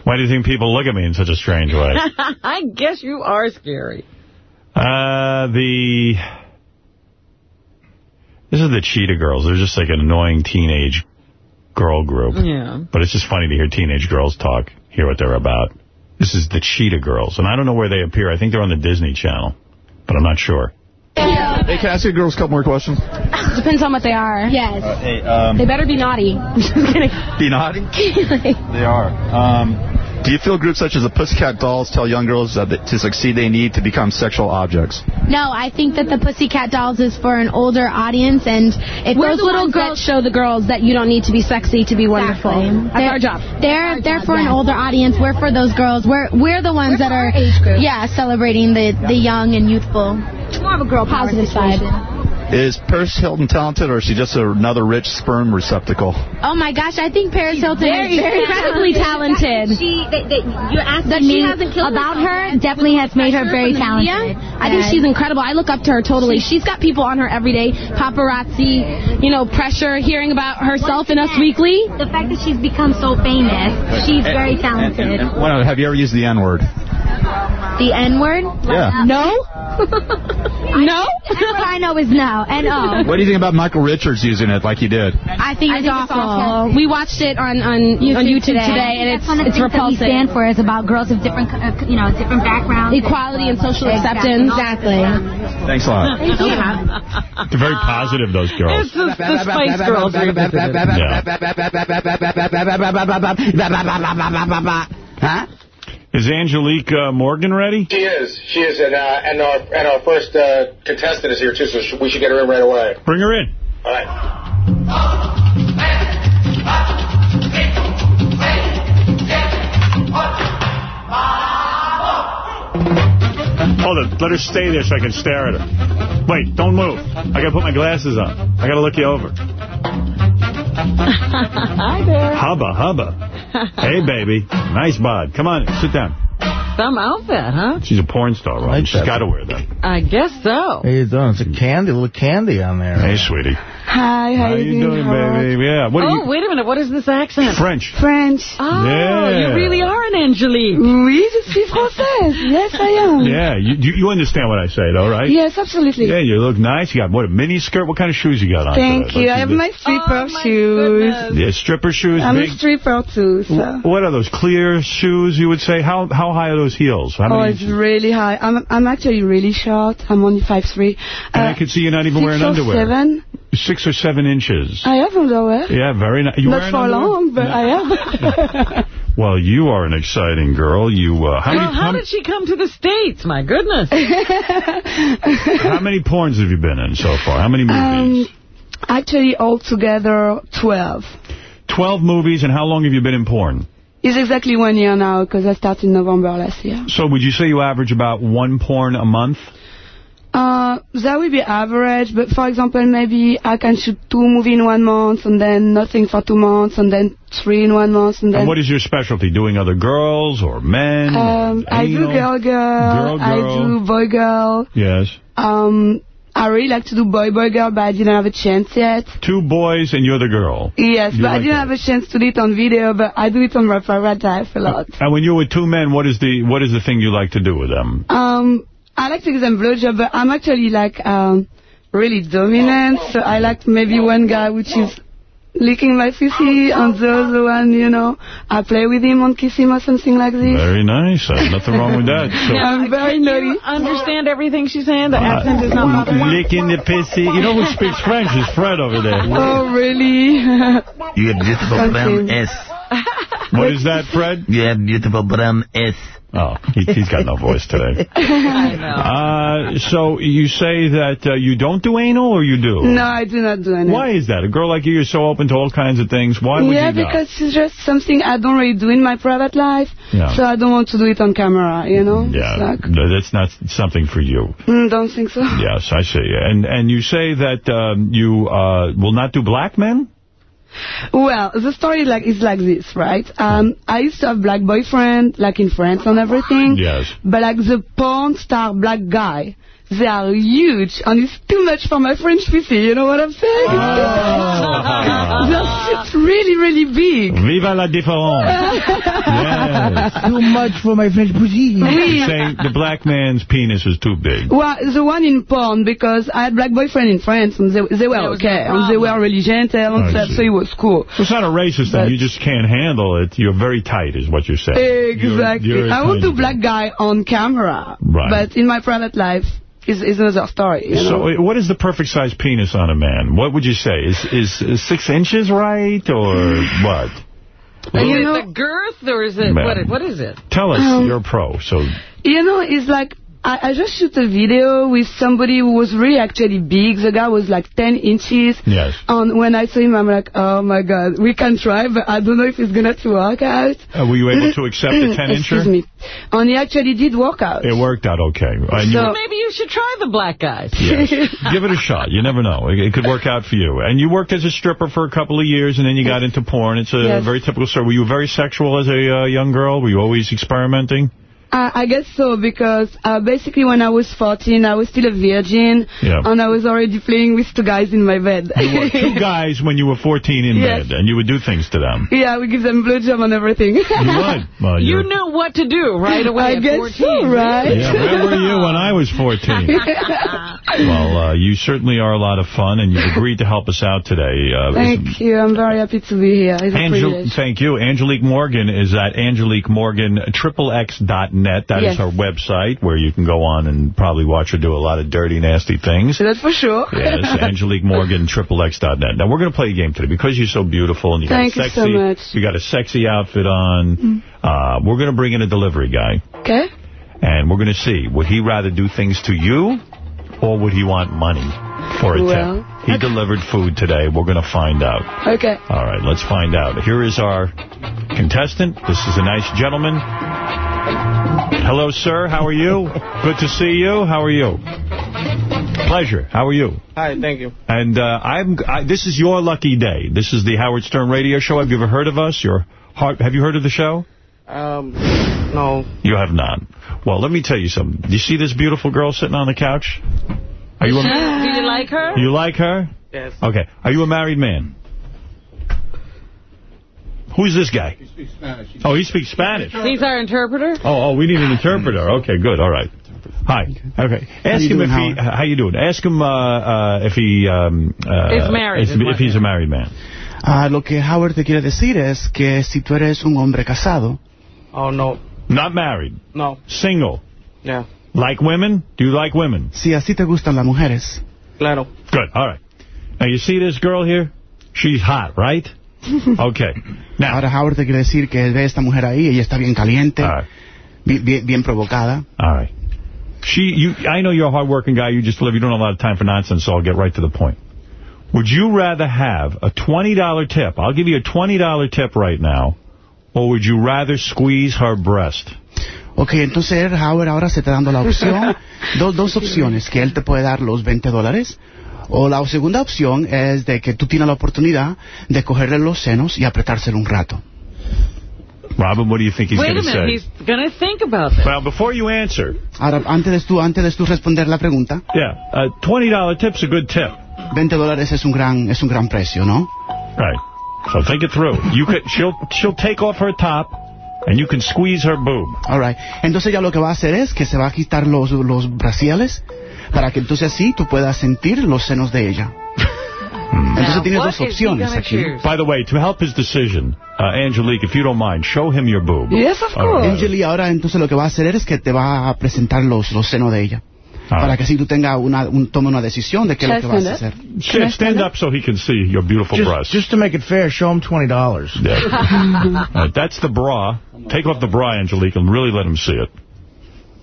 Why do you think people look at me in such a strange way? [LAUGHS] I guess you are scary. Uh, the... This is the Cheetah Girls. They're just like an annoying teenage girl group. Yeah. But it's just funny to hear teenage girls talk, hear what they're about. This is the Cheetah Girls. And I don't know where they appear. I think they're on the Disney Channel. But I'm not sure. Hey, can I ask you girls a couple more questions? [LAUGHS] Depends on what they are. Yes. Hey, um, They better be naughty. [LAUGHS] Just kidding. be naughty. [LAUGHS] They are. Um, do you feel groups such as the Pussycat Dolls tell young girls that to succeed they need to become sexual objects? No, I think that the Pussycat Dolls is for an older audience, and if We're those the little girls show the girls that you don't need to be sexy to be wonderful. Exactly. That's They're- our job. They're they're for an older audience. We're for those girls. We're we're the ones that are age group. yeah celebrating the the young and youthful. More of a girl positive side. Situation. Is Paris Hilton talented, or is she just another rich sperm receptacle? Oh my gosh, I think Paris Hilton very is incredibly talented. She, that, that you're asking she hasn't killed about herself her definitely has made her very From the media, talented. I think she's incredible. I look up to her totally. She's got people on her every day, paparazzi, you know, pressure, hearing about herself in Us Weekly. The fact that she's become so famous, she's very talented. Well, have you ever used the N-word? The N-word? Yeah. No? [LAUGHS] no? The N-word I know is no. N-O. What do you think about Michael Richards using it like he did? I think, I it's, think it's awful. awful. We watched it on on YouTube, on YouTube today. and it's That's the it's things that we stand for is about girls of different, uh, you know, different backgrounds. Equality and social Exactly. acceptance. Exactly. Thanks a lot. Thank you. They're very positive, those girls. It's the, the Spice Girls revisited. Yeah. Is Angelique uh, Morgan ready? She is. She is. And, uh, and, our, and our first uh, contestant is here, too, so we should get her in right away. Bring her in. All right. Hold it. Let her stay there so I can stare at her. Wait, don't move. I got to put my glasses on. I got to look you over. Hi there. Hubba, hubba. [LAUGHS] Hey, baby. Nice bod. Come on, sit down. Some outfit, huh? She's a porn star, right? like She's that. got to wear that. I guess so. How you doing? It's a candy, a little candy on there. Hey, sweetie. Hi, How are you doing, baby? Yeah. What oh, you? wait a minute. What is this accent? French. French. Oh, Yeah. you really are an Angelique. Oui, je suis française. Yes, I am. Yeah, you, you you understand what I say, though, right? Yes, absolutely. Yeah, you look nice. You got, what, a mini skirt? What kind of shoes you got on Thank today? you. Let's I have see my stripper oh, shoes. My Yeah, stripper shoes, I'm big. a stripper too, so. What are those, clear shoes, you would say? How how high are those heels? How Oh, many? it's really high. I'm I'm actually really short. I'm only five three. and I can see you're not even six wearing or underwear. seven. Six or seven inches. I have underwear. Yeah, very nice. You Not wearing for underwear? long, but I have. [LAUGHS] Well, you are an exciting girl. You uh, how well, many how how, did she come to the States? My goodness. [LAUGHS] how many porns have you been in so far? How many movies? um, actually, altogether, 12. Twelve movies, and how long have you been in porn? It's exactly one year now because I started in November last year. So would you say you average about one porn a month? Uh, that would be average, but for example, maybe I can shoot two movies in one month and then nothing for two months and then three in one month and then... And what is your specialty? Doing other girls or men? um, I do girl, Girl, I do boy girl. Yes. Um, I really like to do boy boy girl, but I didn't have a chance yet. Two boys and you're the girl. Yes, You but I didn't that. have a chance to do it on video, but I do it on my private a lot. And when you're with two men, what is the what is the thing you like to do with them? Um, I like to give them blowjob, but I'm actually like um really dominant. So I like maybe one guy which is licking my pussy, and the other one, you know, I play with him and kiss him or something like this. Very nice. Uh, nothing wrong with that. So, I'm very Can naughty. you understand everything she's saying? The Uh, accent is not bothering you? licking the pissy. You know who speaks French is Fred over there. Oh, really? [LAUGHS] You have beautiful brown S. [LAUGHS] What is that, Fred? You have beautiful brown S. Oh, he, he's got no voice today. [LAUGHS] I know. Uh, so you say that uh, you don't do anal, or you do? no, I do not do anal. Why is that? A girl like you, you're so open to all kinds of things. Why would yeah, you not? because it's just something I don't really do in my private life, Yeah. so I don't want to do it on camera, you know? Yeah, like, no, that's not something for you. mm, don't think so. Yes, I see. And and you say that um, you uh, will not do black men? Well, the story like is like this, right? Um, I used to have black boyfriend, like in France and everything. Yes. But like the porn star black guy, they are huge, and it's too much for my French pussy. You know what I'm saying? Oh. [LAUGHS] They're just really, really big. Viva la différence. [LAUGHS] yes. Too much for my French pussy. Oui. Saying the black man's penis is too big. Well, the one in porn, because I had black boyfriend in France, and they, they were okay, and they were really gentle, and I stuff, see. so it was cool. It's not a racist thing. You just can't handle it. You're very tight, is what you're saying. You're- Exactly. you're a I want tiny to black guy on camera, Right. but in my private life, is is another story. You know? So, uh, what is the perfect size penis on a man? What would you say? Is is, is six inches right, or what? Is You it know- the girth or is it, Man. what, what is it? Tell us. Um, you're a pro, so You know, it's like I, I just shoot a video with somebody who was really actually big. The guy was like 10 inches. Yes. And when I saw him, I'm like, oh my God, we can try, but I don't know if it's going to work out. Uh, were you able to accept a 10-incher? [LAUGHS] Excuse me. And he actually did work out. It worked out okay. And you So- were- Maybe you should try the black guys. Yes. [LAUGHS] Give it a shot. You never know. It, it could work out for you. And you worked as a stripper for a couple of years, and then you got into porn. It's a Yes. very typical story. Were you very sexual as a uh, young girl? Were you always experimenting? I, I guess so, because uh, basically when I was 14, I was still a virgin, Yeah. and I was already playing with two guys in my bed. You were two [LAUGHS] guys when you were 14 in Yes. bed, and you would do things to them. yeah, we give them blowjob and everything. You would. Well, [LAUGHS] You knew what to do right away I at guess 14. so, right? Yeah, where were you when I was 14? [LAUGHS] Well, uh, you certainly are a lot of fun, and you've agreed to help us out today. Uh, Thank you. I'm very happy to be here. It's a Angel, privilege. thank you. Angelique Morgan is at Angelique XXX.net. That is Yes. her website where you can go on and probably watch her do a lot of dirty, nasty things. That's for sure. Yes, [LAUGHS] Angelique Morgan, XXX.net. Now, we're going to play a game today because you're so beautiful and you got Thank you sexy, so much. you got a sexy outfit on. Uh, we're going to bring in a delivery guy, Okay? and we're going to see, would he rather do things to you or would he want money for a Well, tip? He delivered food today. We're going to find out. Okay. All right, let's find out. Here is our contestant. This is a nice gentleman. Hello, sir. How are you? [LAUGHS] Good to see you. How are you? Pleasure. How are you? Hi, thank you. And uh, I'm. I, this is your lucky day. This is the Howard Stern Radio Show. Have you ever heard of us? Your heart. Have you heard of the show? Um, no. You have not. Well, let me tell you something. Do you see this beautiful girl sitting on the couch? Are you? [GASPS] Do you like her? you like her? Yes. Okay. Are you a married man? Who's this guy? He speaks Spanish. Oh, he speaks Spanish. He's our interpreter? Oh, oh, we need an interpreter. Okay, good. All right. Hi. Okay. Ask you him doing, if he. How you doing? Ask him uh, uh, if he. Um, uh, Is married, If, if he's a married man. Ah, lo que Howard te quiere decir es que si tú eres un hombre casado. Oh, no. Not married. No. Single. Yeah. Like women? Do you like women? Si así te gustan las mujeres. Claro. Good. All right. Now you see this girl here? She's hot, right? [LAUGHS] Okay. Now. Ahora Howard te quiere decir que ve a esta mujer ahí, ella está bien caliente, bi- bien, bien provocada. All right. She, you, I know you're a hard-working guy. You just live. You don't have a lot of time for nonsense, so I'll get right to the point. Would you rather have a $20 tip? I'll give you a $20 tip right now. Or would you rather squeeze her breast? Ok, entonces Howard ahora se está dando la opción, [LAUGHS] dos, dos opciones, que él te puede dar los 20 dólares, o la segunda opción es de que tú tienes la oportunidad de cogerle los senos y apretárselo un rato. Robin, what do you think he's Wait going a to minute, say? he's going to think about this. Well, before you answer, Ahora, antes de tú, antes de tú responder la pregunta, yeah, a $20 tip's a good tip. 20 dólares es un gran, es un gran precio, ¿no? Right. So think it through. You could, she'll, she'll take off her top, and you can squeeze her boob. All right. Entonces ya lo que va a hacer es que se va a quitar los, los brasiales para que entonces así tú puedas sentir los senos de ella. Entonces tienes dos opciones aquí. By the way, to help his decision, uh, Angelique, if you don't mind, show him your boob. All right. Angeli ahora entonces lo que va a hacer es que te va a presentar los, los senos de ella. Para que así tú tengas una, un, tome una decisión de qué es lo que vas a hacer. Stand, stand up so he can see your beautiful Just, breasts. just to make it fair, show him $20. Yeah. [LAUGHS] Right, that's the bra. Take off the bra, Angelique, and really let him see it.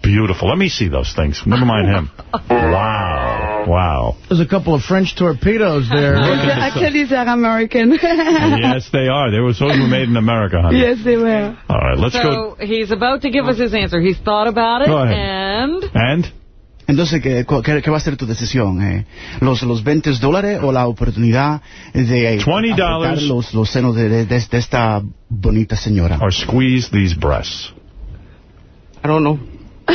Beautiful. Let me see those things. Never mind him. [LAUGHS] Wow. Wow. There's a couple of French torpedoes there. Actually, they're American. [LAUGHS] yes, they are. They were those were made in America, honey. yes, they were. All right, let's go. so he's about to give us his answer. He's thought about it, Go ahead. and And? Entonces, ¿qué, qué, qué va a ser tu decisión? Eh? ¿Los, ¿Los 20 dólares o la oportunidad de apretar los, los senos de, de, de esta bonita señora? Or squeeze these breasts. I don't know.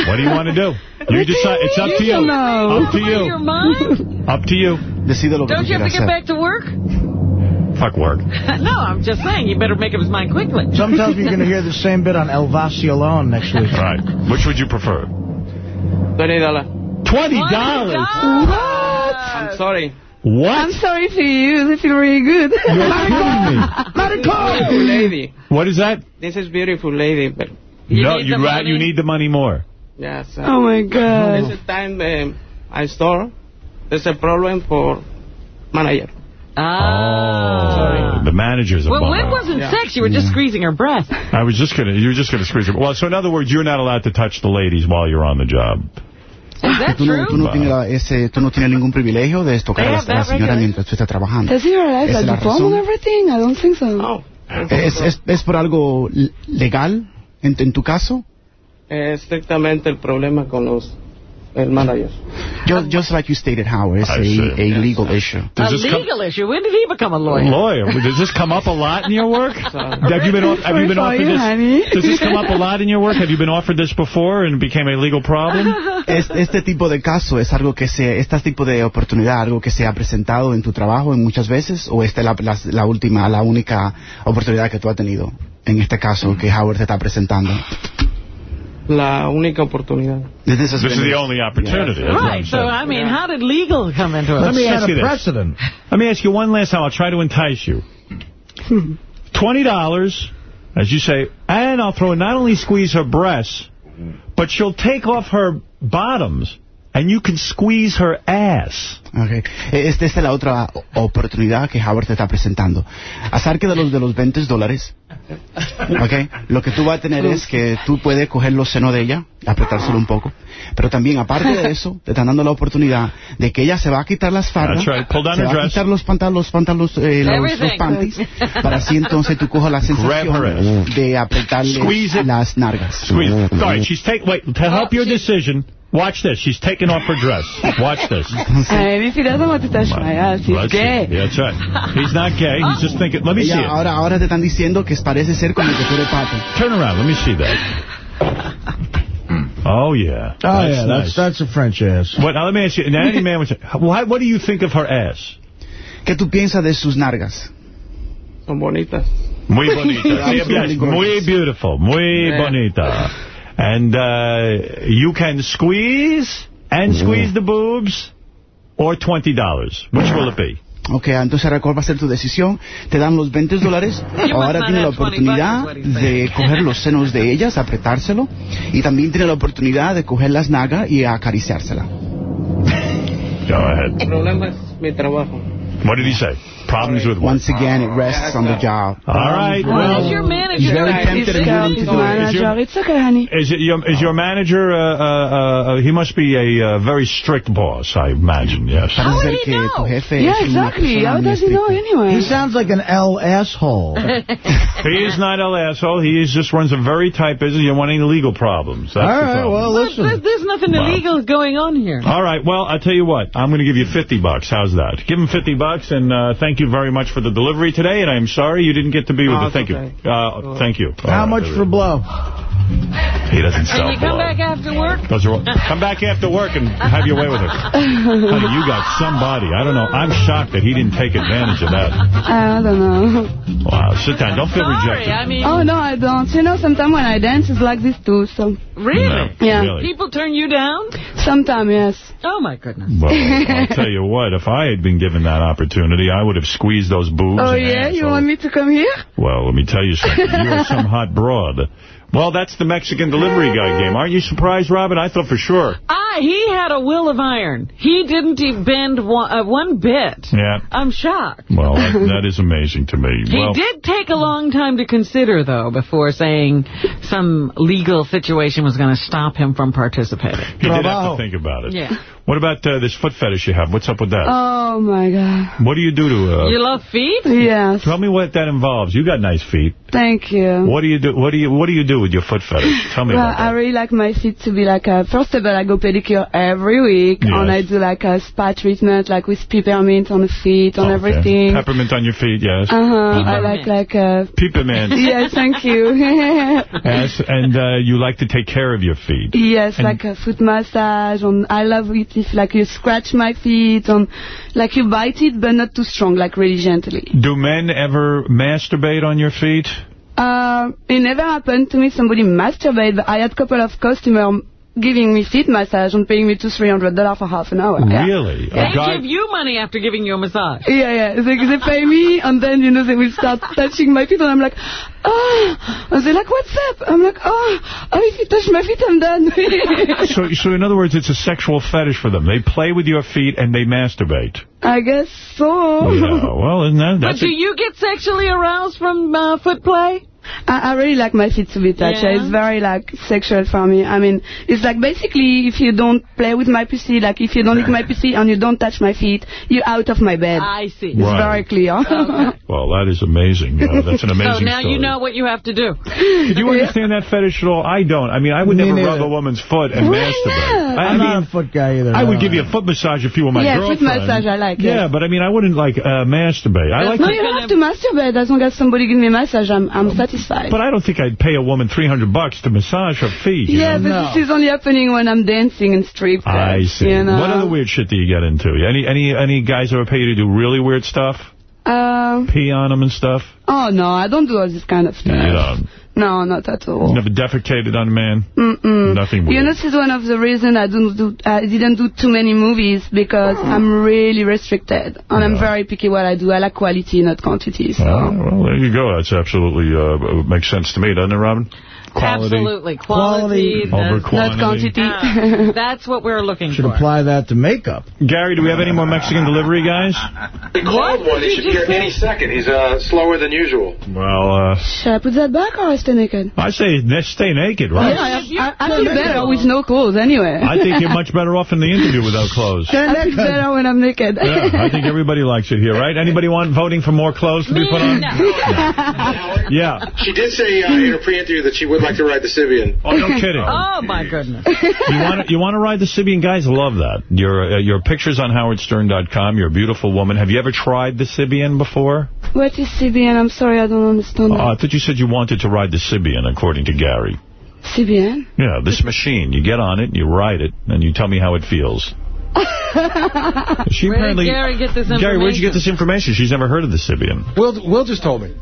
What do you want to do? [LAUGHS] You decide. It's up to you. Up to you. Up to you. Decido lo que Don't you have to get back to work? Fuck work. [LAUGHS] no, I'm just saying, you better make up his mind quickly. Sometimes tells me you're going to hear the same bit on El Vacilón next week. [LAUGHS] Right. Which would you prefer? Twenty dollars. Twenty dollars? What? I'm sorry. What? I'm sorry for you. They feel really good. You're kidding me. Beautiful lady. What is that? This is beautiful lady, but no, you ra you need the money more. Yes. uh, Oh, my God. There's a time um, I store. There's a problem for manager. Oh, the manager's a Well, bummer. it wasn't sex. You were just squeezing her breath. I was just gonna. You were just gonna squeeze her. Well, so in other words, you're not allowed to touch the ladies while you're on the job. Que tú, no, tú, no tienes la- ese, tú no tienes ningún privilegio de tocar a la, Yeah, a la that señora regulation. mientras tú estás trabajando. Does he realize Esa es that la you phone and razón. everything? I don't think so. ¿Es, es, es por algo l- legal en, en tu caso? Es estrictamente el problema con los el manager. Just, just like you stated, Howard, it's I a, see. a legal issue. A legal issue. When did he become a lawyer? Lawyer. Does this come up a lot in your work? [LAUGHS] have you been have you been offered you, this? honey. Does this come up a lot in your work? Have you been offered this before and became a legal problem? [LAUGHS] Es- este tipo de caso es algo que se, este tipo de oportunidad, algo que se ha presentado en tu trabajo en muchas veces, o esta es la, la, la última, la única oportunidad que tú has tenido en este caso que Howard te está presentando. La única oportunidad. This This is the only opportunity. That's Right. So. I mean, how did legal come into it? Let me ask you this. Let me ask you one last time. I'll try to entice you. Twenty dollars, as you say, and I'll throw in not only squeeze her breasts, but she'll take off her bottoms, and you can squeeze her ass. Okay. Eh, Esta es la otra oportunidad que Howard te está presentando. Acerca de los de los 20 dólares, okay, lo que tú vas a tener es que tú puedes coger los senos de ella, apretárselo un poco, pero también aparte de eso, te están dando la oportunidad de que ella se va a quitar las fardas, That's right. Pull down se va a quitar los pantalones, los, pantalones, eh, los, los panties, para así entonces tú cojas la sensación de apretarle las nargas. Squeeze. All right, she's take. Wait, to help your decision. Watch this. She's taking off her dress. Watch this. And if he doesn't want to touch my ass, he's Let's gay. Yeah, that's right. He's not gay. He's just thinking. Let me see Ella it. ahora, ahora te están diciendo que parece ser como que tú eres pato. Turn around. Let me see that. [LAUGHS] Oh yeah. Oh, yeah, that's, nice. that's a French ass. What, now let me ask you. Now, any man would say, what, what do you think of her ass? ¿Qué tú piensas de sus nargas? Son bonitas. Muy bonita. Absolutely Yes, [LAUGHS] muy gorgeous. beautiful. Muy Yeah. bonita. And uh, you can squeeze and squeeze the boobs or $20. Which will it be? Ok, entonces ahora cuál va a ser tu decisión. Te dan los 20 dólares. [LAUGHS] Ahora tiene la have 20 oportunidad de coger los senos de ellas, [LAUGHS] apretárselo. Y también tiene la oportunidad de coger las nagas y acariciársela. Go ahead. El problema es mi trabajo. What did he say? Problems with what? Once again, it rests on the job. All right. Well, Well, is your manager He's very tempted and willing to do it. manager. It's okay, honey. Is it your is your manager? Uh, uh, uh, he must be a uh, very strict boss, I imagine. Yes. Parece ser que tu jefe Yeah, exactly. How does he know anyway? He sounds like an L asshole. [LAUGHS] He is not El asshole. He is, just runs a very tight business. You don't want any legal problems. That's All the right, problem. well, listen. there's, there's nothing Wow. illegal going on here. All right. Well, I'll tell you what. I'm going to give you 50 bucks. How's that? Give him 50 bucks, and uh, thank you very much for the delivery today. And I'm sorry you didn't get to be with No, us. Thank it's you. okay. Uh, thank you. How All right, much for we blow? He doesn't sell And you come blow. back after work? Those are come back after work and have your way with it. Honey, you got somebody. I don't know. I'm shocked that he didn't take advantage of that. I don't know. Wow. Sit down. Don't feel Sorry, rejected. I mean, Oh, no, I don't. You know, sometimes when I dance, it's like this too, so... really? No, Yeah. really. People turn you down? Sometimes, yes. Oh, my goodness. Well, I'll tell you what. If I had been given that opportunity, I would have squeezed those boobs. Oh, yeah? ass You want me to come here? Well, let me tell you something. You are [LAUGHS] some hot broad. Well, that's the Mexican delivery guy game. Aren't you surprised, Robin? I thought for sure. Ah, he had a will of iron. He didn't e- bend one, uh, one bit. Yeah. I'm shocked. Well, that, [LAUGHS] that is amazing to me. He well, did take a long time to consider, though, before saying some legal situation was going to stop him from participating. He did have to think about it. Yeah. What about uh, this foot fetish you have? What's up with that? Oh, my God. what do you do to... Uh, you love feet? Yes. Tell me what that involves. You got nice feet. Thank you. What do you do? What do you What do you do with your foot fetish? Tell me Well, about I really like my feet to be like a, first of all, I go pedicure every week, Yes. and I do like a spa treatment, like with peppermint on the feet, on that. everything. Peppermint on your feet, yes. Uh-huh, I like like a... Peppermint. [LAUGHS] Yes, thank you. [LAUGHS] Yes, and uh, you like to take care of your feet. Yes, And- like a foot massage, and I love it if like you scratch my feet, and like you bite it, but not too strong, like really gently. Do men ever masturbate on your feet? Uh, it never happened to me, somebody masturbate, but I had a couple of customers giving me feet massage and paying me two, three hundred dollars for half an hour. Yeah. Really? They give you money after giving you a massage. Yeah, yeah. They, they pay me, and then, you know, they will start [LAUGHS] touching my feet, and I'm like, ah. And they're like, what's up? I'm like, oh, oh if you touch my feet, I'm done. [LAUGHS] [LAUGHS] so, so in other words, it's a sexual fetish for them. They play with your feet and they masturbate. I guess so. Yeah, well, isn't that But do a, you get sexually aroused from uh, foot play? I, I really like my feet to be touched. Yeah? It's very like sexual for me. I mean, it's like basically if you don't play with my pussy, like if you don't lick my pussy and you don't touch my feet, you're out of my bed. I see. It's Right. very clear. [LAUGHS] Well, that is amazing. Uh, that's an [LAUGHS] amazing so now story. you know what you have to do. Did you understand that fetish at all? I don't. I mean, I would Me never neither. rub a woman's foot and Why masturbate. not? I, I I'm mean, not a foot guy either. I would no. give you a foot massage if you were my yeah, girlfriend. foot massage I like. Yeah, yes. but I mean, I wouldn't like uh, masturbate. I like. no, you don't have to masturbate as long as somebody give me a massage. I'm I'm satisfied. But I don't think I'd pay a woman 300 bucks to massage her feet. you yeah, know? but this is only happening when I'm dancing in strip clubs. I see. You know? What other weird shit do you get into? Any any any guys ever pay you to do really weird stuff? Uh, Pee on them and stuff? oh no, I don't do all this kind of stuff. You don't. No, not at all. Never defecated on a man? Mm-mm. Nothing You know, this is one of the reasons I don't do, I didn't do too many movies because I'm really restricted and I'm very picky what I do. I like quality, not quantity. So. Well, there you go. That's absolutely uh, makes sense to me, doesn't it, Robin? Quality. Absolutely. Quality. Over that's- quantity. quantity. [LAUGHS] That's what we're looking Should for. Should apply that to makeup. Gary, do we have any more Mexican delivery guys? They called one. They should be here any second. He's uh, slower than usual. Well, uh, Should I put that back or I stay naked? I say stay naked, right? Yeah, I, I, I feel better with no clothes anyway. I think you're much better off in the interview without clothes. I feel better when I'm naked. Yeah, I think everybody likes it here, right? Anybody want voting for more clothes to be put on? Yeah. She did say uh, in her pre-interview that she would like to ride the Sybian. Oh, no [LAUGHS] kidding. Oh, my goodness. You want to you want to ride the Sybian? Guys love that. Your uh, your pictures on howardstern.com. You're a beautiful woman. Have you ever tried the Sybian before? what is CBN? I'm sorry, I don't understand. Oh, I thought you said you wanted to ride the Sybian, according to Gary. CBN? Yeah, this machine. You get on it, you ride it, and you tell me how it feels. [LAUGHS] She Where did apparently. Gary get this Gary, where'd you get information? this information? She's never heard of the Sybian. Will, Will just told me.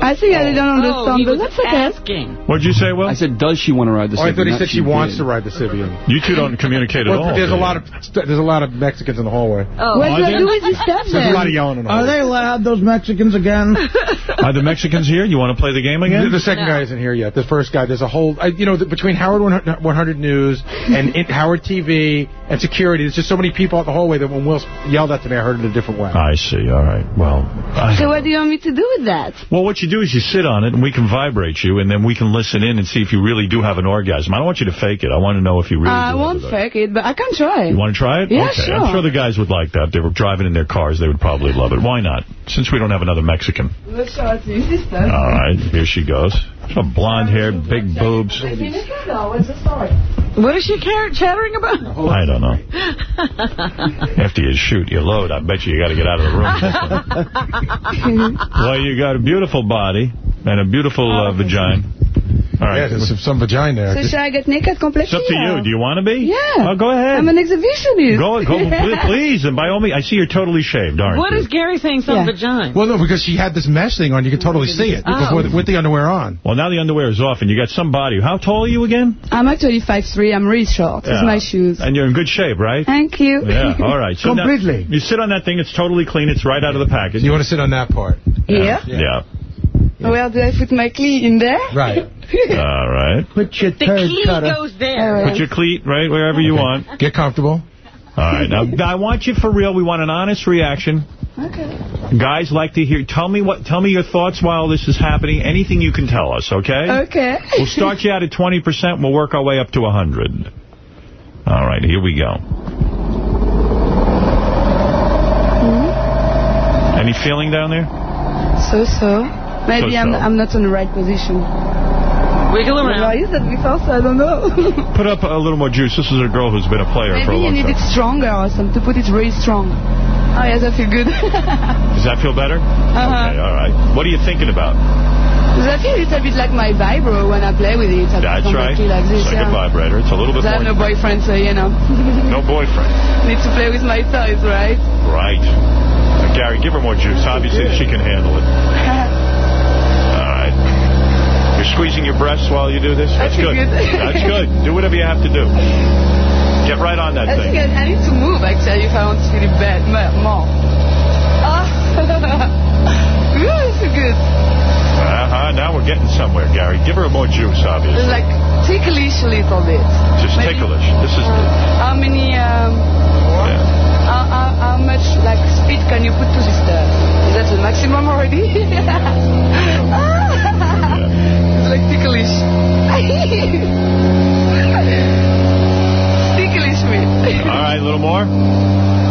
I think I don't Oh, understand, oh, he but was that's okay. asking. What'd you say, Will? I said, does she want to ride the Oh, I thought he said she did. wants to ride the Sybian. You two don't communicate at Well, all. there's a lot of there's a lot of Mexicans in the hallway. Oh, What Are does that there? do with this stuff There's a lot of yelling in the Are they loud, those Mexicans again? [LAUGHS] Are the Mexicans here? You want to play the game again? the second No. guy isn't here yet. The first guy, there's a whole, I, you know, the, between Howard 100, 100 News and in, Howard TV and security, there's just so many people out the hallway that when Will yelled at me, I heard it a different way. I see. All right. Well, I, So what do you want me to do with that? well, what you do is you sit on it, and we can vibrate you, and then we can listen in and see if you really do have an orgasm. I don't want you to fake it. I want to know if you really I do won't fake it, but I can try. You want to try it? Yeah, okay. sure. I'm sure the guys would like that. They were driving in their cars, they would probably love it. Why not? Since we don't have another Mexican. Let's try to use this. All right. Here she goes. Some blonde-haired, big boobs. What's the story? What is she chattering about? I don't know. [LAUGHS] After you shoot your load, I bet you you got to get out of the room. [LAUGHS] well, you got a beautiful body and a beautiful uh, vagina. All right. Yeah, there's some, some vagina there. So should I get naked completely? It's up to you. Do you want to be? Yeah. Oh, go ahead. I'm an exhibitionist. Go, go, [LAUGHS] please, please, and by all means, I see you're totally shaved, aren't What you? is Gary saying? Some Yeah. vagina. Well, no, because she had this mesh thing on. You could totally see it Oh. before the, with the underwear on. Well, now the underwear is off, and you got some body. How tall are you again? I'm actually 5'3". I'm really short. It's my shoes. And you're in good shape, right? Thank you. Yeah, all right. [LAUGHS] So now- Completely. you sit on that thing. It's totally clean. It's right out of the package. You want to sit on that part. Yeah. Yeah. Where do I put my cleat? In there? Right. [LAUGHS] All right. Put your The turd key cutter. goes there. Put your cleat right wherever you want. Get comfortable. All right. Now, I want you for real. We want an honest reaction. Okay. Guys like to hear. Tell me what. Tell me your thoughts while this is happening. Anything you can tell us. Okay. Okay. We'll start you out at 20%. We'll work our way up to 100. All right. Here we go. Mm-hmm. Any feeling down there? So so. Maybe I'm I'm not in the right position. Wiggle Well, I around. used that before, so I don't know. [LAUGHS] Put up a little more juice. This is a girl who's been a player for a Maybe you need time. it stronger or something to put it really strong. Oh yes, I feel good. [LAUGHS] Does that feel better? Uh-huh. Okay, all right. What are you thinking about? Does that feel it's a little bit like my vibro when I play with it? I That's right. like this, it's like yeah. a vibrator. It's a little bit I have no boyfriend, so you know. No [LAUGHS] boyfriend. Need to play with my toys, right? Right. Uh, Gary, give her more juice. Obviously, she can handle it. All right. You're squeezing your breasts while you do this? That's feel good. good. That's good. [LAUGHS] Do whatever you have to do. Get right on that I thing. think I, I need to move actually if I want to feel it bad more. Ah, [LAUGHS] Ooh, good. Uh-huh. Now we're getting somewhere, Gary. Give her more juice, It's obviously. like ticklish a little bit. Just Maybe- ticklish. This is... How many, um, Yeah. how, how, how much like speed can you put to this stuff? Is that the maximum already? [LAUGHS] ticklish. ticklish me. All right, a little more?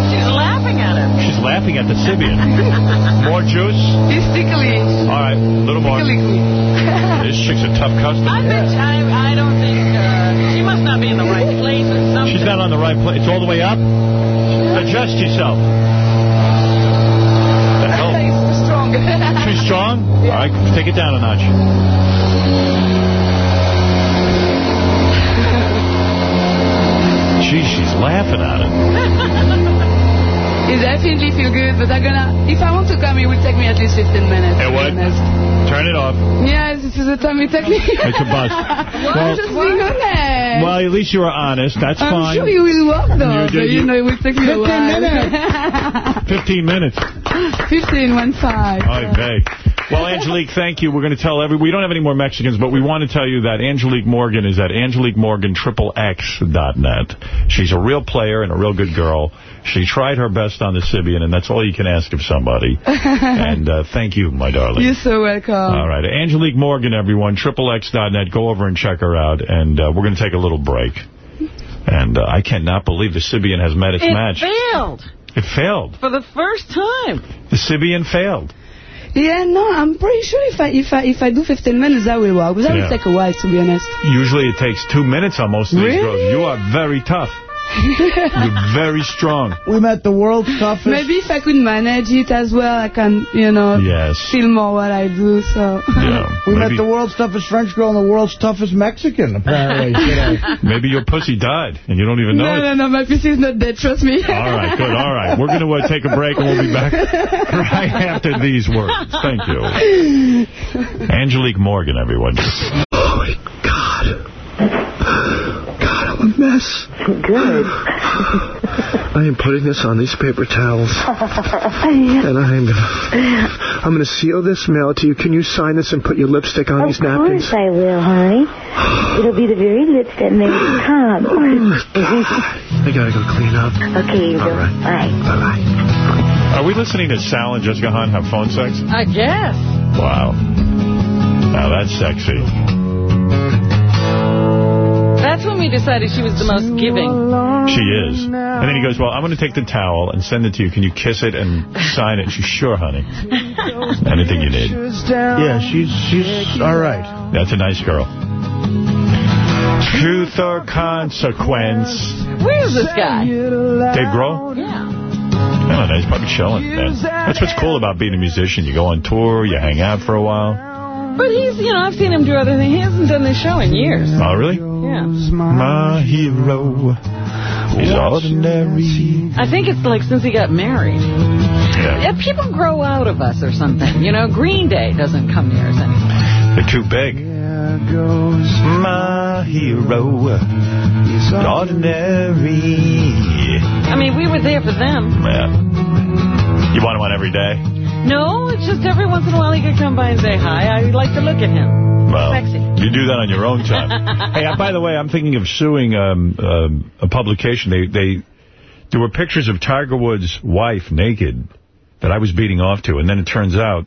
She's laughing at him. She's laughing at the Sybian. [LAUGHS] more juice? He's ticklish. All right, a little more. [LAUGHS] this chick's a tough customer. I bet yeah. I, I don't think... Uh, she must not be in the right place or something. She's not on the right place. It's all the way up? Adjust yourself. [LAUGHS] The hell? stronger. Too strong? All right, take it down a notch. Gee, she's laughing at it. [LAUGHS] It definitely feel good, but I'm gonna. If I want to come, it will take me at least 15 minutes. Hey, to be what? Turn it off. Yeah, this is the time it took me. It's a bust. [LAUGHS] I'm just being honest. Well, at least you were honest. That's fine. I'm sure you will work though, You do- but you you- know it will take me a 15 minutes. [LAUGHS] 15 minutes. 15, one five. I beg. Well, Angelique, thank you. We're going to tell every. We don't have any more Mexicans, but we want to tell you that Angelique Morgan is at AngeliqueMorgan.net. She's a real player and a real good girl. She tried her best on the Sybian, and that's all you can ask of somebody. [LAUGHS] and uh, thank you, my darling. You're so welcome. All right. Angelique Morgan, everyone, XXX.net. Go over and check her out, and uh, we're going to take a little break. And uh, I cannot believe the Sybian has met its it match. failed It failed. for the first time. The Sybian failed. Yeah, no, I'm pretty sure if I if I if I do 15 minutes, that will work. But that Yeah. will take a while, to be honest. Usually it takes two minutes on most of these girls. You are very tough. [LAUGHS] You're very strong. We met the world's toughest. Maybe if I could manage it as well, I can, you know, Yes. feel more what I do. So. Yeah. [LAUGHS] We maybe, met the world's toughest French girl and the world's toughest Mexican, apparently, [LAUGHS] maybe your pussy died, and you don't even know No, it. no, no, my PC is not dead, trust me. All right, good. All right. We're going to uh, take a break, and we'll be back right after these words. Thank you. Angelique Morgan, everyone. Oh, my God. God, mess. Good. [SIGHS] I am putting this on these paper towels. [LAUGHS] And I'm gonna, I'm gonna seal this, mail to you. Can you sign this and put your lipstick on Of these napkins? Of course I will, honey. It'll be the very lips that made it [GASPS] come. Oh I gotta go clean up. okay, Angel. All right. All right. Bye-bye. Are we listening to Sal and Jessica Hahn have phone sex? I guess. Wow. Now that's sexy. That's when we decided she was the most giving. She is. And then he goes, well, I'm going to take the towel and send it to you. Can you kiss it and sign it? She's sure, honey. [LAUGHS] Anything you need. Yeah, she's she's all right. That's a nice girl. Truth or consequence. Where's this guy? Dave Grohl? Yeah. I don't know. He's probably chilling, man. That's what's cool about being a musician. You go on tour, you hang out for a while. But he's, you know, I've seen him do other things. He hasn't done this show in years. Oh, really? Yeah. My hero He's ordinary. I think it's like since he got married. Yeah. Yeah, people grow out of us or something. You know, Green Day doesn't come near us anymore. They're too big. My hero is ordinary. I mean, we were there for them. Yeah. You want him on every day? No, it's just every once in a while he could come by and say hi. I would like to look at him. Well, Sexy. you do that on your own time. [LAUGHS] hey, uh, by the way, I'm thinking of suing um, um, a publication. They they there were pictures of Tiger Woods' wife naked that I was beating off to, and then it turns out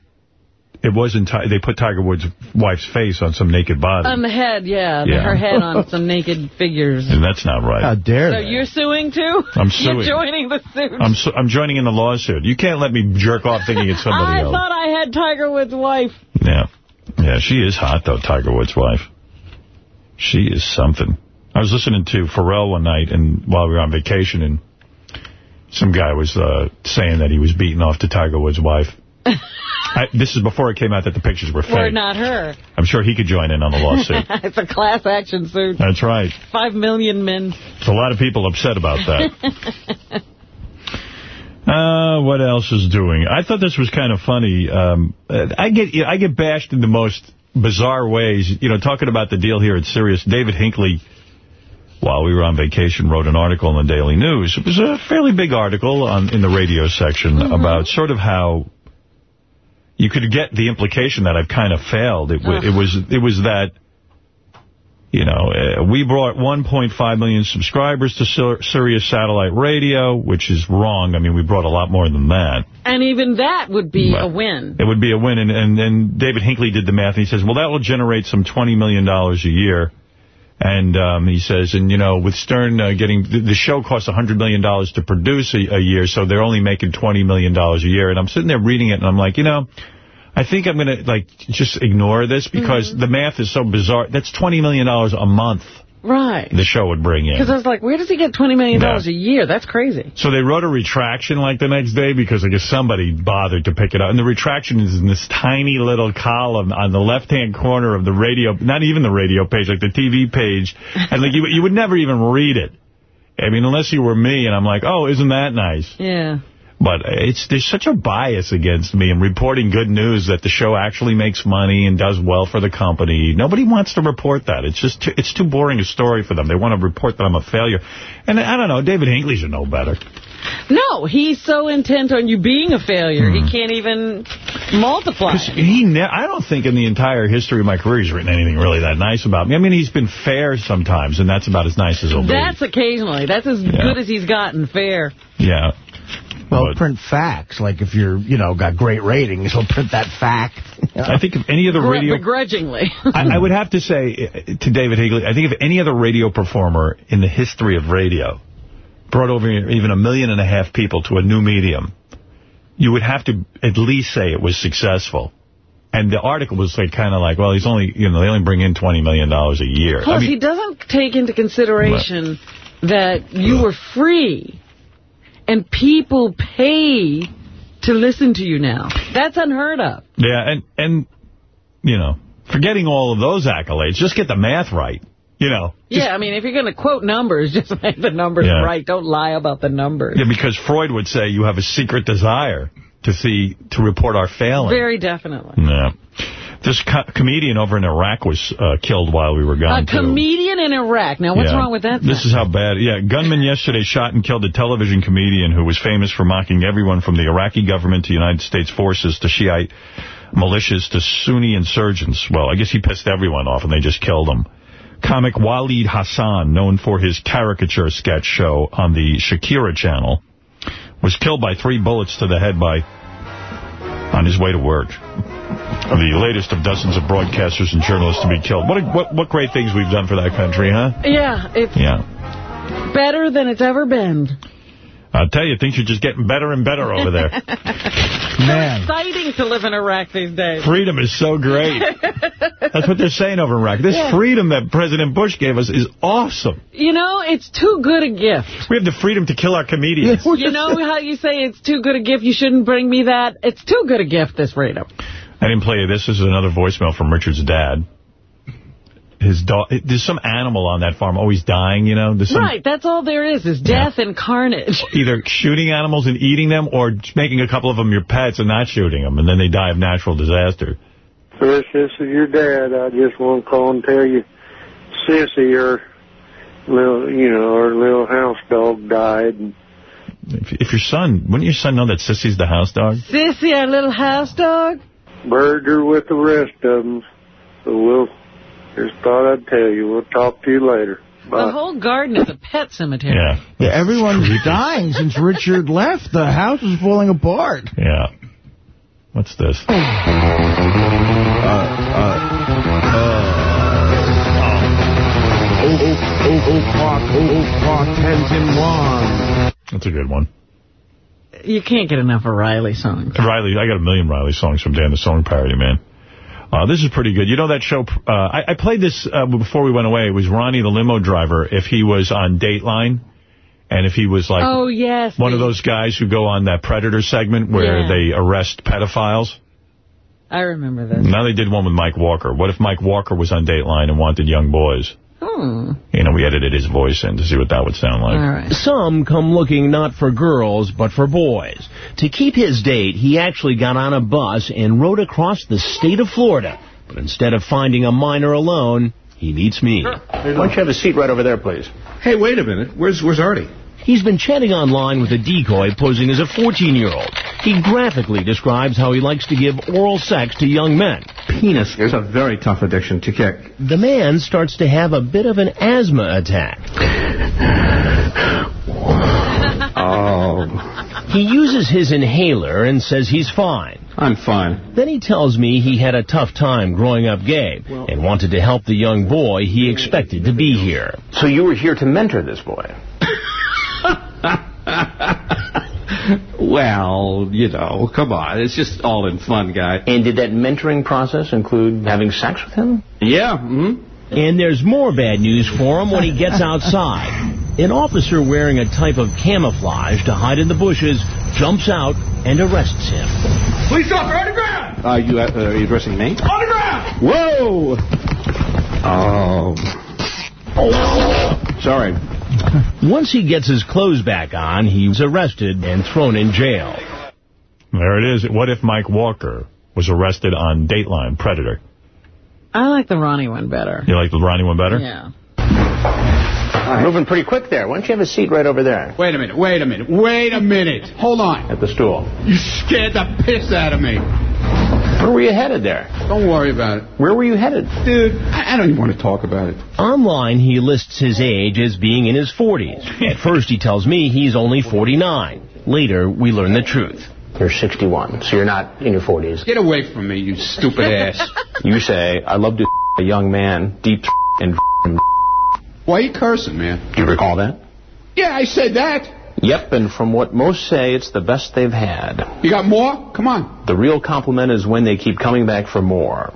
it wasn't. They put Tiger Woods' wife's face on some naked body, On the head, yeah. Yeah. Her head on [LAUGHS] some naked figures. and that's not right. How dare So you're suing too? I'm [LAUGHS] suing. You're joining the suit. I'm su- I'm joining in the lawsuit. You can't let me jerk off thinking it's somebody else. I thought I had Tiger Woods' wife. Yeah. Yeah, she is hot, though, Tiger Woods' wife. She is something. I was listening to Ferrall one night and while we were on vacation, and some guy was uh, saying that he was beating off to Tiger Woods' wife. [LAUGHS] I, this is before it came out that the pictures were fake. Or not her. I'm sure he could join in on the lawsuit. [LAUGHS] it's a class action suit. That's right. Five million men. It's a lot of people upset about that. [LAUGHS] Uh, what else is doing? I thought this was kind of funny. Um, I get I get bashed in the most bizarre ways. You know, talking about the deal here at Sirius, David Hinckley, while we were on vacation, wrote an article in the Daily News. It was a fairly big article on in the radio section about sort of how you could get the implication that I've kind of failed. It, it was it was that you know, uh, we brought 1.5 million subscribers to Sir Sirius Satellite Radio, which is wrong. I mean, we brought a lot more than that. And even that would be Right. a win. It would be a win. And, and, and David Hinckley did the math, and he says, well, that will generate some $20 million a year. And um, he says, and, you know, with Stern uh, getting, the, the show costs $100 million to produce a, a year, so they're only making $20 million a year. And I'm sitting there reading it, and I'm like, you know, I think I'm going to, like, just ignore this because Mm-hmm. the math is so bizarre. That's $20 million a month Right. the show would bring in. Because I was like, where does he get $20 million Yeah. a year? That's crazy. So they wrote a retraction like the next day because I guess somebody bothered to pick it up. And the retraction is in this tiny little column on the left-hand corner of the radio, not even the radio page, like the TV page. And like you, you would never even read it. I mean, unless you were me, and I'm like, oh, isn't that nice? Yeah. But it's there's such a bias against me in reporting good news that the show actually makes money and does well for the company. Nobody wants to report that. It's just too, it's too boring a story for them. They want to report that I'm a failure. And I don't know, David Hinckley should know better. No, he's so intent on you being a failure, he hmm. can't even multiply. He, ne I don't think in the entire history of my career he's written anything really that nice about me. I mean, he's been fair sometimes, and that's about as nice as he'll be. That's occasionally. That's as good as he's gotten. Fair. Yeah. Well, print facts. Like if you're, you know, got great ratings, he'll print that fact. I think if any other radio... Begrudgingly. [LAUGHS] I, I would have to say uh, to David Higley, I think if any other radio performer in the history of radio brought over even a million and a half people to a new medium, you would have to at least say it was successful. And the article was like kind of like, well, he's only, you know, they only bring in $20 million a year. Plus, I mean, he doesn't take into consideration that you were free and people pay to listen to you now. That's unheard of. yeah, and, and, you know, forgetting all of those accolades, just get the math right, you know. yeah, I mean, if you're going to quote numbers, [LAUGHS] just make the numbers Yeah. right. Don't lie about the numbers. Yeah, because Freud would say you have a secret desire to see, to report our failing. Very definitely. Yeah. This co comedian over in Iraq was uh, killed while we were gone, A too. comedian in Iraq. Now, what's Yeah. wrong with that? This is how bad. Yeah, gunman yesterday shot and killed a television comedian who was famous for mocking everyone from the Iraqi government to United States forces to Shiite militias to Sunni insurgents. Well, I guess he pissed everyone off and they just killed him. Comic Waleed Hassan, known for his caricature sketch show on the Sharqiya channel, was killed by three bullets to the head by on his way to work. The latest of dozens of broadcasters and journalists to be killed. What, a, what what great things we've done for that country, huh? Yeah, it's Yeah. better than it's ever been. I'll tell you, things are just getting better and better over there. [LAUGHS] Man, Exciting to live in Iraq these days. freedom is so great. [LAUGHS] That's what they're saying over in Iraq. This Yeah. freedom that President Bush gave us is awesome. You know, it's too good a gift. We have the freedom to kill our comedians. You know how you say it's too good a gift, you shouldn't bring me that? It's too good a gift, this freedom. I didn't play you. This is another voicemail from Richard's dad. His dog. There's some animal on that farm always dying, you know? There's some, Right, that's all there is, is death and carnage. [LAUGHS] Either shooting animals and eating them or making a couple of them your pets and not shooting them, and then they die of natural disaster. Chris, this is your dad. I just want to call and tell you, Sissy, her little, you know, our little house dog died. And If, if your son, wouldn't your son know that Sissy's the house dog? Sissy, our little house dog? buried her with the rest of them. So we'll just thought I'd tell you. We'll talk to you later. Bye. The whole garden is a pet cemetery. Yeah. Yeah, everyone's dying since Richard left. The house is falling apart. Yeah. What's this? Uh, Oh, oh, oh, o'clock, oh, o'clock, tens in one. That's a good one. You can't get enough of Riley songs. Riley, I got a million Riley songs from Dan the Song Parody, man. Uh, this is pretty good. You know that show, uh, I, I played this uh, before we went away. It was Ronnie the limo driver, if he was on Dateline, and if he was like oh, yes. one of those guys who go on that Predator segment where Yeah. they arrest pedophiles. I remember that. Now they did one with Mike Walker. What if Mike Walker was on Dateline and wanted young boys? Hmm. You know, we edited his voice in to see what that would sound like. Some come looking not for girls, but for boys. To keep his date, he actually got on a bus and rode across the state of Florida. But instead of finding a minor alone, he meets me. Why don't you have a seat right over there, please? Hey, wait a minute. Where's where's Artie? He's been chatting online with a decoy posing as a 14-year-old. He graphically describes how he likes to give oral sex to young men. Penis is a very tough addiction to kick. The man starts to have a bit of an asthma attack. Oh, He uses his inhaler and says he's fine. I'm fine. Then he tells me he had a tough time growing up gay and wanted to help the young boy he expected to be here. So you were here to mentor this boy? [LAUGHS] [LAUGHS] well, you know, come on. It's just all in fun, guy. And did that mentoring process include having sex with him? Yeah. Mm-hmm. And there's more bad news for him when he gets [LAUGHS] outside. An officer wearing a type of camouflage to hide in the bushes jumps out and arrests him. Police officer on the ground! Uh, you, uh, are you addressing me? On the ground! Whoa! Oh. Oh. Sorry. Once he gets his clothes back on, he's arrested and thrown in jail. There it is. What if Mike Walker was arrested on Dateline Predator? I like the Ronnie one better. You like the Ronnie one better? Yeah. Right. Moving pretty quick there. Why don't you have a seat right over there? Wait a minute, wait a minute, wait a minute. Hold on. At the stool. You scared the piss out of me. Where were you headed there? Don't worry about it. Where were you headed? Dude, I, I don't even want to talk about it. Online, he lists his age as being in his 40s. At [LAUGHS] first, he tells me he's only 49. Later, we learn the truth. You're 61, so you're not in your 40s. Get away from me, you stupid ass. [LAUGHS] You say, I love to a young man, deep and Why are you cursing, man? Do you recall that? Yeah, I said that. Yep, and from what most say, it's the best they've had. You got more? Come on. The real compliment is when they keep coming back for more.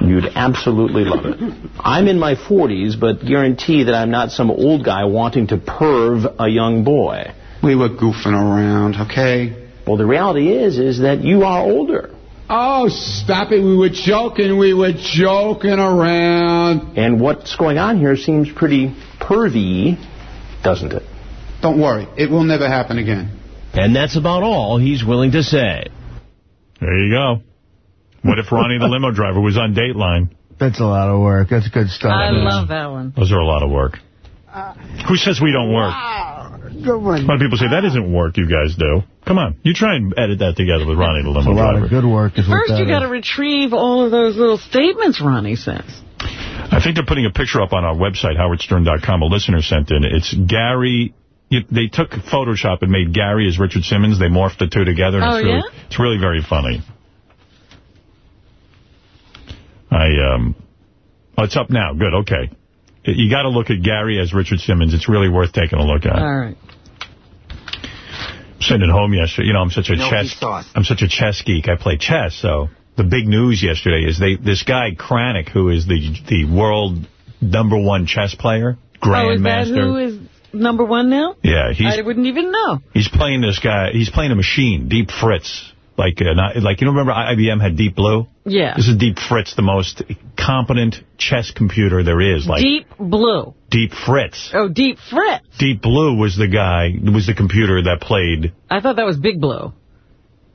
You'd absolutely love it. I'm in my 40s, but guarantee that I'm not some old guy wanting to perv a young boy. We were goofing around, okay? Well, the reality is, is that you are older. Oh, stop it. We were joking. We were joking around. And what's going on here seems pretty pervy, doesn't it? Don't worry. It will never happen again. And that's about all he's willing to say. There you go. What if Ronnie the [LAUGHS] limo driver was on Dateline? That's a lot of work. That's good stuff. I love that one. Those are a lot of work. Uh, Who says we don't work? Good one. A lot of people say, that isn't work you guys do. Come on. You try and edit that together with Ronnie the It's limo a lot driver. of good work. Is First, that you got to retrieve all of those little statements Ronnie says. I think they're putting a picture up on our website, howardstern.com. A listener sent in. It's Gary. you- They took Photoshop and made Gary as Richard Simmons. They morphed the two together. And Oh, it's really, yeah? It's really very funny. I um, oh, it's up now. Good. Okay. You got to look at Gary as Richard Simmons. It's really worth taking a look at. All right. sitting at home yesterday. You know, I'm such a No, chess he saw it. I'm such a chess geek. I play chess, so the big news yesterday is they this guy Kramnik, who is the the world number one chess player, grandmaster. Oh, is that grandmaster. who is number one now? yeah, he's I wouldn't even know. he's playing this guy. He's playing a machine, Deep Fritz. Like, uh, not, like you know, remember IBM had Deep Blue? Yeah. This is Deep Fritz, the most competent chess computer there is. Like Deep Blue. Deep Fritz. Oh, Deep Fritz. Deep Blue was the guy, was the computer that played, I thought that was Big Blue.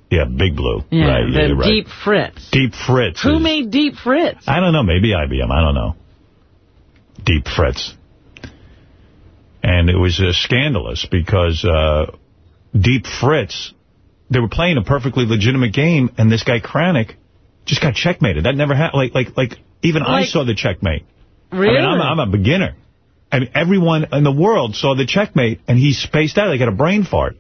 yeah, Big Blue. Yeah, right, yeah, right. Deep Fritz. Deep Fritz. Who is- made Deep Fritz? I don't know. Maybe IBM. I don't know. Deep Fritz. And it was uh, scandalous because uh, Deep Fritz, they were playing a perfectly legitimate game, and this guy Kramnik just got checkmated. That never happened. Like, like, like even I saw the checkmate. Really? I mean, I'm, I'm a beginner. I mean, everyone in the world saw the checkmate, and he spaced out. They got a brain fart,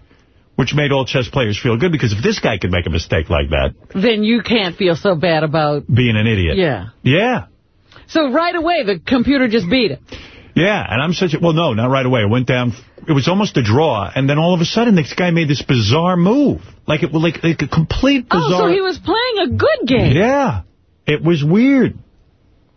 which made all chess players feel good, because if this guy could make a mistake like that, Then you can't feel so bad about... being an idiot. Yeah. Yeah. So right away, the computer just beat it. Yeah, and I'm such a... Well, no, not right away. It went down... It was almost a draw, and then all of a sudden, this guy made this bizarre move. Like, it was like, like a complete bizarre... Oh, so he was playing a good game. Yeah. It was weird.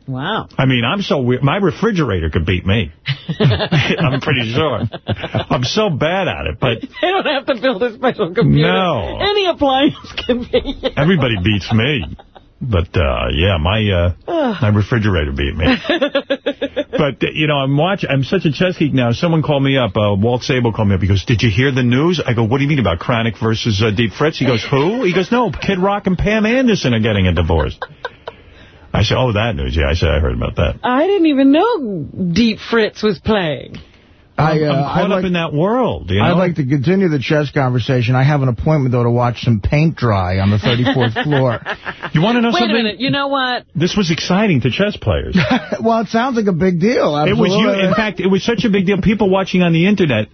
Wow. I mean, I'm so weird. My refrigerator could beat me. [LAUGHS] I'm pretty sure. I'm so bad at it, but [LAUGHS] They don't have to build a special computer. No. Any appliance can beat be. everybody beats me. But, uh, yeah, my uh, my refrigerator beat me. [LAUGHS] But, uh, you know, I'm watching. I'm such a chess geek now. Someone called me up. Uh, Walt Sable called me up. He goes, did you hear the news? I go, what do you mean about Kramnik versus uh, Deep Fritz? He goes, who? He goes, no, Kid Rock and Pam Anderson are getting a divorce. I said, oh, that news. Yeah, I said I heard about that. I didn't even know Deep Fritz was playing. I, uh, I'm caught I'd up like- in that world. You know? I'd like to continue the chess conversation. I have an appointment, though, to watch some paint dry on the 34th [LAUGHS] floor. You want to know Wait something? a minute. You know what? This was exciting to chess players. [LAUGHS] well, it sounds like a big deal. It was you. In fact, it was such a big deal. People watching on the internet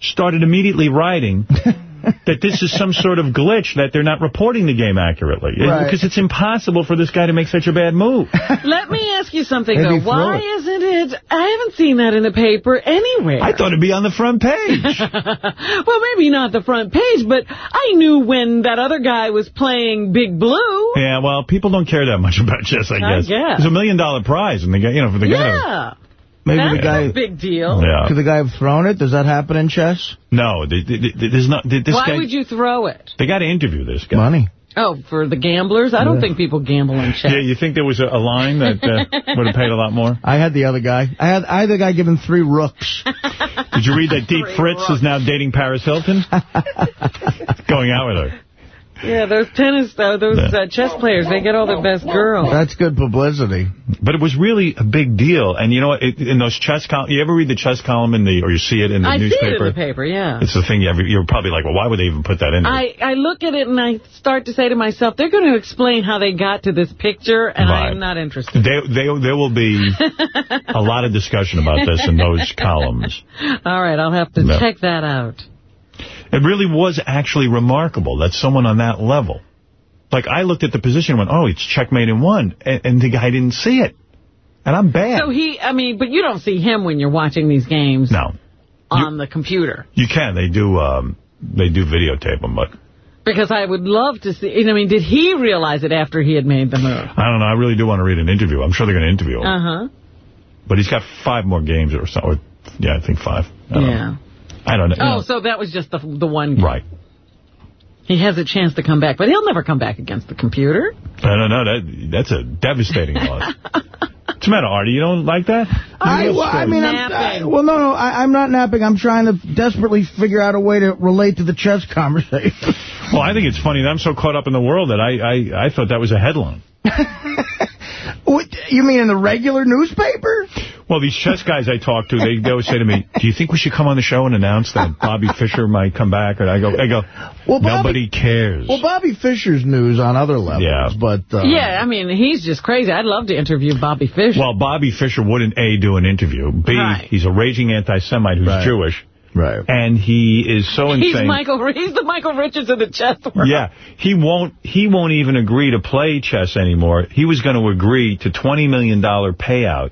started immediately writing [LAUGHS] that this is some sort of glitch that they're not reporting the game accurately Right. because it's impossible for this guy to make such a bad move. [LAUGHS] Let me ask you something, Maybe though. Why it. isn't it? I haven't seen that in the paper anywhere. I thought it'd be on the front page. [LAUGHS] well, maybe not the front page, but I knew when that other guy was playing Big Blue. Yeah, well, people don't care that much [LAUGHS] about chess, I I guess. guess. It's a million dollar prize, and the guy, you know, for the guy. to- Yeah. Maybe That's the guy... a big deal. Yeah. Could the guy have thrown it? Does that happen in chess? No, th- th- th- there's not. th- This Why guy, would you throw it? They got to interview this guy. Money. Oh, for the gamblers? I don't Yeah. think people gamble in chess. Yeah, you think there was a, a line that uh, [LAUGHS] would have paid a lot more? I had the other guy. I had I had the guy given three rooks. Did you read that Deep Fritz is now dating Paris Hilton? [LAUGHS] Going out with her. Yeah, those tennis, uh, those uh, chess players, they get all the best girls. That's good publicity. But it was really a big deal. And you know what? It, in those chess columns, you ever read the chess column in the, or you see it in the I see newspaper? it in the paper, yeah. It's the thing you ever, you're probably like, well, why would they even put that in there? I, I look at it and I start to say to myself, they're going to explain how they got to this picture, and I am not interested. They, they, there will be [LAUGHS] a lot of discussion about this in those columns. All right, I'll have to No. check that out. It really was actually remarkable that someone on that level, like I looked at the position and went, oh, it's checkmate in one, and, and the guy didn't see it. And I'm bad. So he, I mean, but you don't see him when you're watching these games No. on the computer. You can. They do, um, they do videotape them, but Because I would love to see, I mean, did he realize it after he had made the move? I don't know. I really do want to read an interview. I'm sure they're going to interview him. Uh-huh. But he's got five more games or so. Or, yeah, I think five. I Yeah. know. I don't know. Oh, so that was just the the one. Right. He has a chance to come back, but he'll never come back against the computer. I don't know. That That's a devastating loss. [LAUGHS] What's the matter, Artie? You don't like that? I, well, I mean, I'm, I, well, no, no, I, I'm not napping. I'm trying to desperately figure out a way to relate to the chess [LAUGHS] conversation. Well, I think it's funny that I'm so caught up in the world that I, I, I thought that was a headline. [LAUGHS] What, you mean in the regular newspaper? Well, these chess guys I talk to, they, they always say to me, do you think we should come on the show and announce that Bobby Fischer might come back? And I go, I go, Well, Bobby- nobody cares. Well, Bobby Fischer's news on other levels, Yeah. but... Uh, yeah, I mean, he's just crazy. I'd love to interview Bobby Fischer. Well, Bobby Fischer wouldn't, A, do an interview. B, Right. he's a raging anti-Semite who's Right. Jewish. Right. And he is so insane. he's Michael. He's the Michael Richards of the chess world. Yeah, he won't. He won't even agree to play chess anymore. He was going to agree to $20 million payout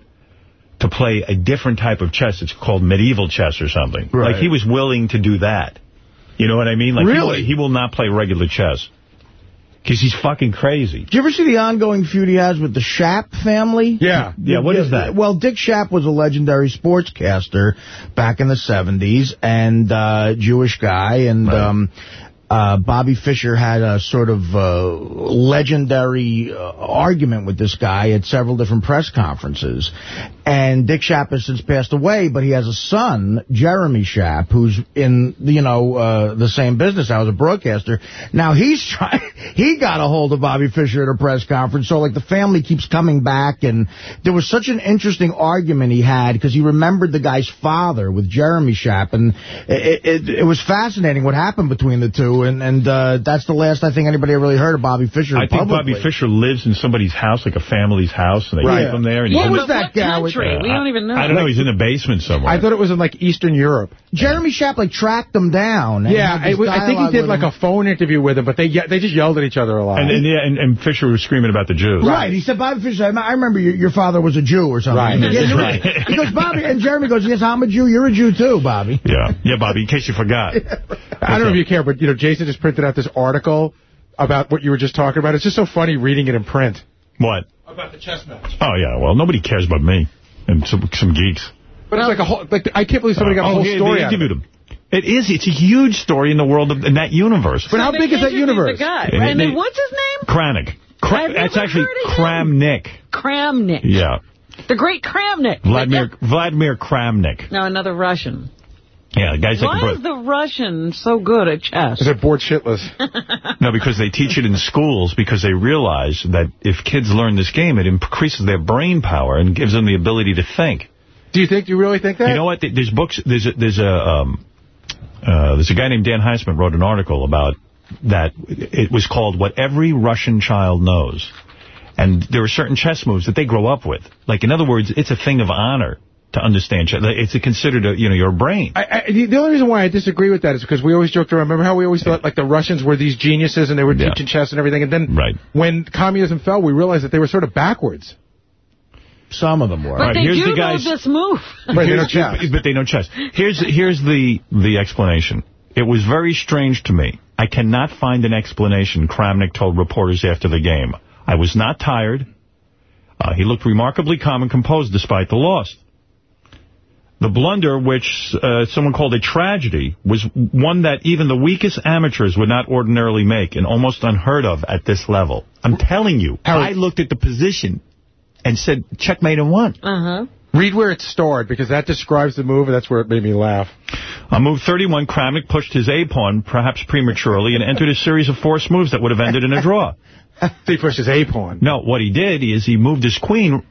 to play a different type of chess. It's called medieval chess or something. Right. Like he was willing to do that. You know what I mean? Like he Really? will- He will, not play regular chess because he's fucking crazy. Did you ever see the ongoing feud he has with the Schaap family? Yeah. Yeah, what is that? Well, Dick Schaap was a legendary sportscaster back in the 70s, and uh, Jewish guy, and um, uh, Bobby Fischer had a sort of uh, legendary uh, argument with this guy at several different press conferences. And Dick Schaap has since passed away, but he has a son, Jeremy Schaap, who's in, you know, uh, the same business. I was a broadcaster. Now he's [LAUGHS] trying, he got a hold of Bobby Fischer at a press conference. So like the family keeps coming back and there was such an interesting argument he had because he remembered the guy's father with Jeremy Schaap and it, it, it was fascinating what happened between the two and, and uh, that's the last I think anybody really heard of Bobby Fischer I think publicly. Bobby Fischer lives in somebody's house, like a family's house, and they Right. keep him there. And What was in, that guy with- country? We don't even know. I don't know. He's in the basement somewhere. I thought it was in, like, Eastern Europe. Jeremy Schaap like tracked him down. and Yeah, had was, I think he did, like, him. a phone interview with him, but they ye- they just yelled at each other a lot. and, and yeah, and, and Fischer was screaming about the Jews. Right. He said, Bobby Fischer, I I remember your, your father was a Jew or something. Right. Yeah, you're Right. right. He goes, Bobby, and Jeremy goes, yes, I'm a Jew. You're a Jew too, Bobby. Yeah, yeah, Bobby. In case you forgot. [LAUGHS] I don't know if you care, but, you know, Jason just printed out this article about what you were just talking about. It's just so funny reading it in print. What? About the chess match. Oh yeah. Well, nobody cares about me and some some geeks. But it's like a whole, like, I can't believe somebody got a oh, whole yeah, story they out of it. interviewed him. It is. It's a huge story in the world of in that universe. But how big is that universe? The guy. And And, they- then what's his name? Kramnik. Kra- I've that's actually heard of. Kramnik. Kramnik. Yeah. The great Kramnik. Vladimir Vladimir Kramnik. No, another Russian. Yeah, the guy's like Why bro- is the Russian so good at chess? Is it bored shitless? [LAUGHS] No, because they teach it in schools because they realize that if kids learn this game, it increases their brain power and gives them the ability to think. Do you think? Do you really think that? You know what? There's books. There's a, there's a um, uh, there's a guy named Dan Heisman wrote an article about that. It was called "What Every Russian Child Knows," and there are certain chess moves that they grow up with. Like in other words, it's a thing of honor to understand chess. It's a considered a, you know your brain. I, I, the the only reason why I disagree with that is because we always joked around. Remember how we always thought like the Russians were these geniuses and they were Yeah. teaching chess and everything, and then Right. when communism fell, we realized that they were sort of backwards. Some of them were. But right, they here's do the know this move. Right, they know chess. But they know chess. Here's here's the the explanation. It was very strange to me. I cannot find an explanation, Kramnik told reporters after the game. I was not tired. Uh, he looked remarkably calm and composed despite the loss. The blunder, which uh, someone called a tragedy, was one that even the weakest amateurs would not ordinarily make and almost unheard of at this level. I'm telling you, I looked at the position and said, checkmate and won. Uh-huh. Read where it starred, because that describes the move, and that's where it made me laugh. On move 31, Kramnik pushed his A-pawn, perhaps prematurely, and entered a series of forced moves that would have ended in a draw. [LAUGHS] he pushed his A-pawn. No, what he did is he moved his queen.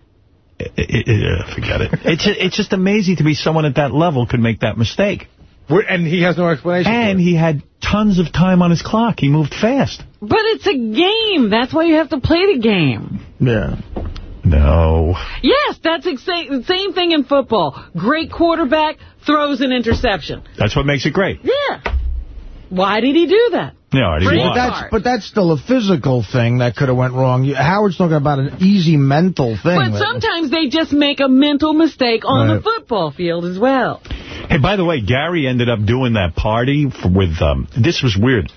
I- I- I- forget it. [LAUGHS] It's, it's just amazing to me someone at that level could make that mistake. Where- And he has no explanation. And he had tons of time on his clock. He moved fast. But it's a game. That's why you have to play the game. Yeah. No. Yes, that's the same, same thing in football. Great quarterback throws an interception. That's what makes it great. Yeah. Why did he do that? Yeah, already Brain won. But that's, but that's still a physical thing that could have went wrong. Howard's talking about an easy mental thing. But sometimes they just make a mental mistake on the football field as well. Hey, by the way, Gary ended up doing that party for, with, um, this was weird.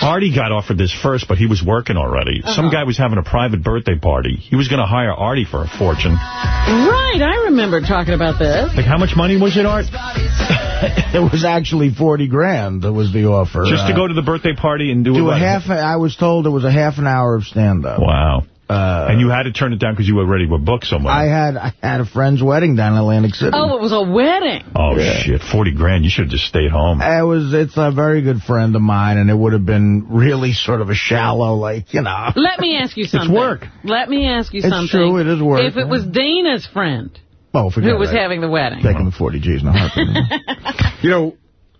Artie got offered this first, but he was working already. Some guy was having a private birthday party. He was going to hire Artie for a fortune. Right, I remember talking about this. Like, how much money was it, Art? [LAUGHS] [LAUGHS] it was actually 40 grand that was the offer. Just to Uh, go to the birthday party and do, do a a half. I was told it was a half an hour of stand-up. Wow. Uh, and you had to turn it down because you already were booked somewhere. I had I had a friend's wedding down in Atlantic City. Oh, it was a wedding. oh, shit. 40 grand. You should have just stayed home. It was. It's a very good friend of mine, and it would have been really sort of a shallow, like you know. Let me ask you [LAUGHS] something. It's work. Let me ask you It's something. true, it is work, If it was Dana's friend Oh, forget who was it. having the wedding. taking the 40 G's in a heartbeat. You know,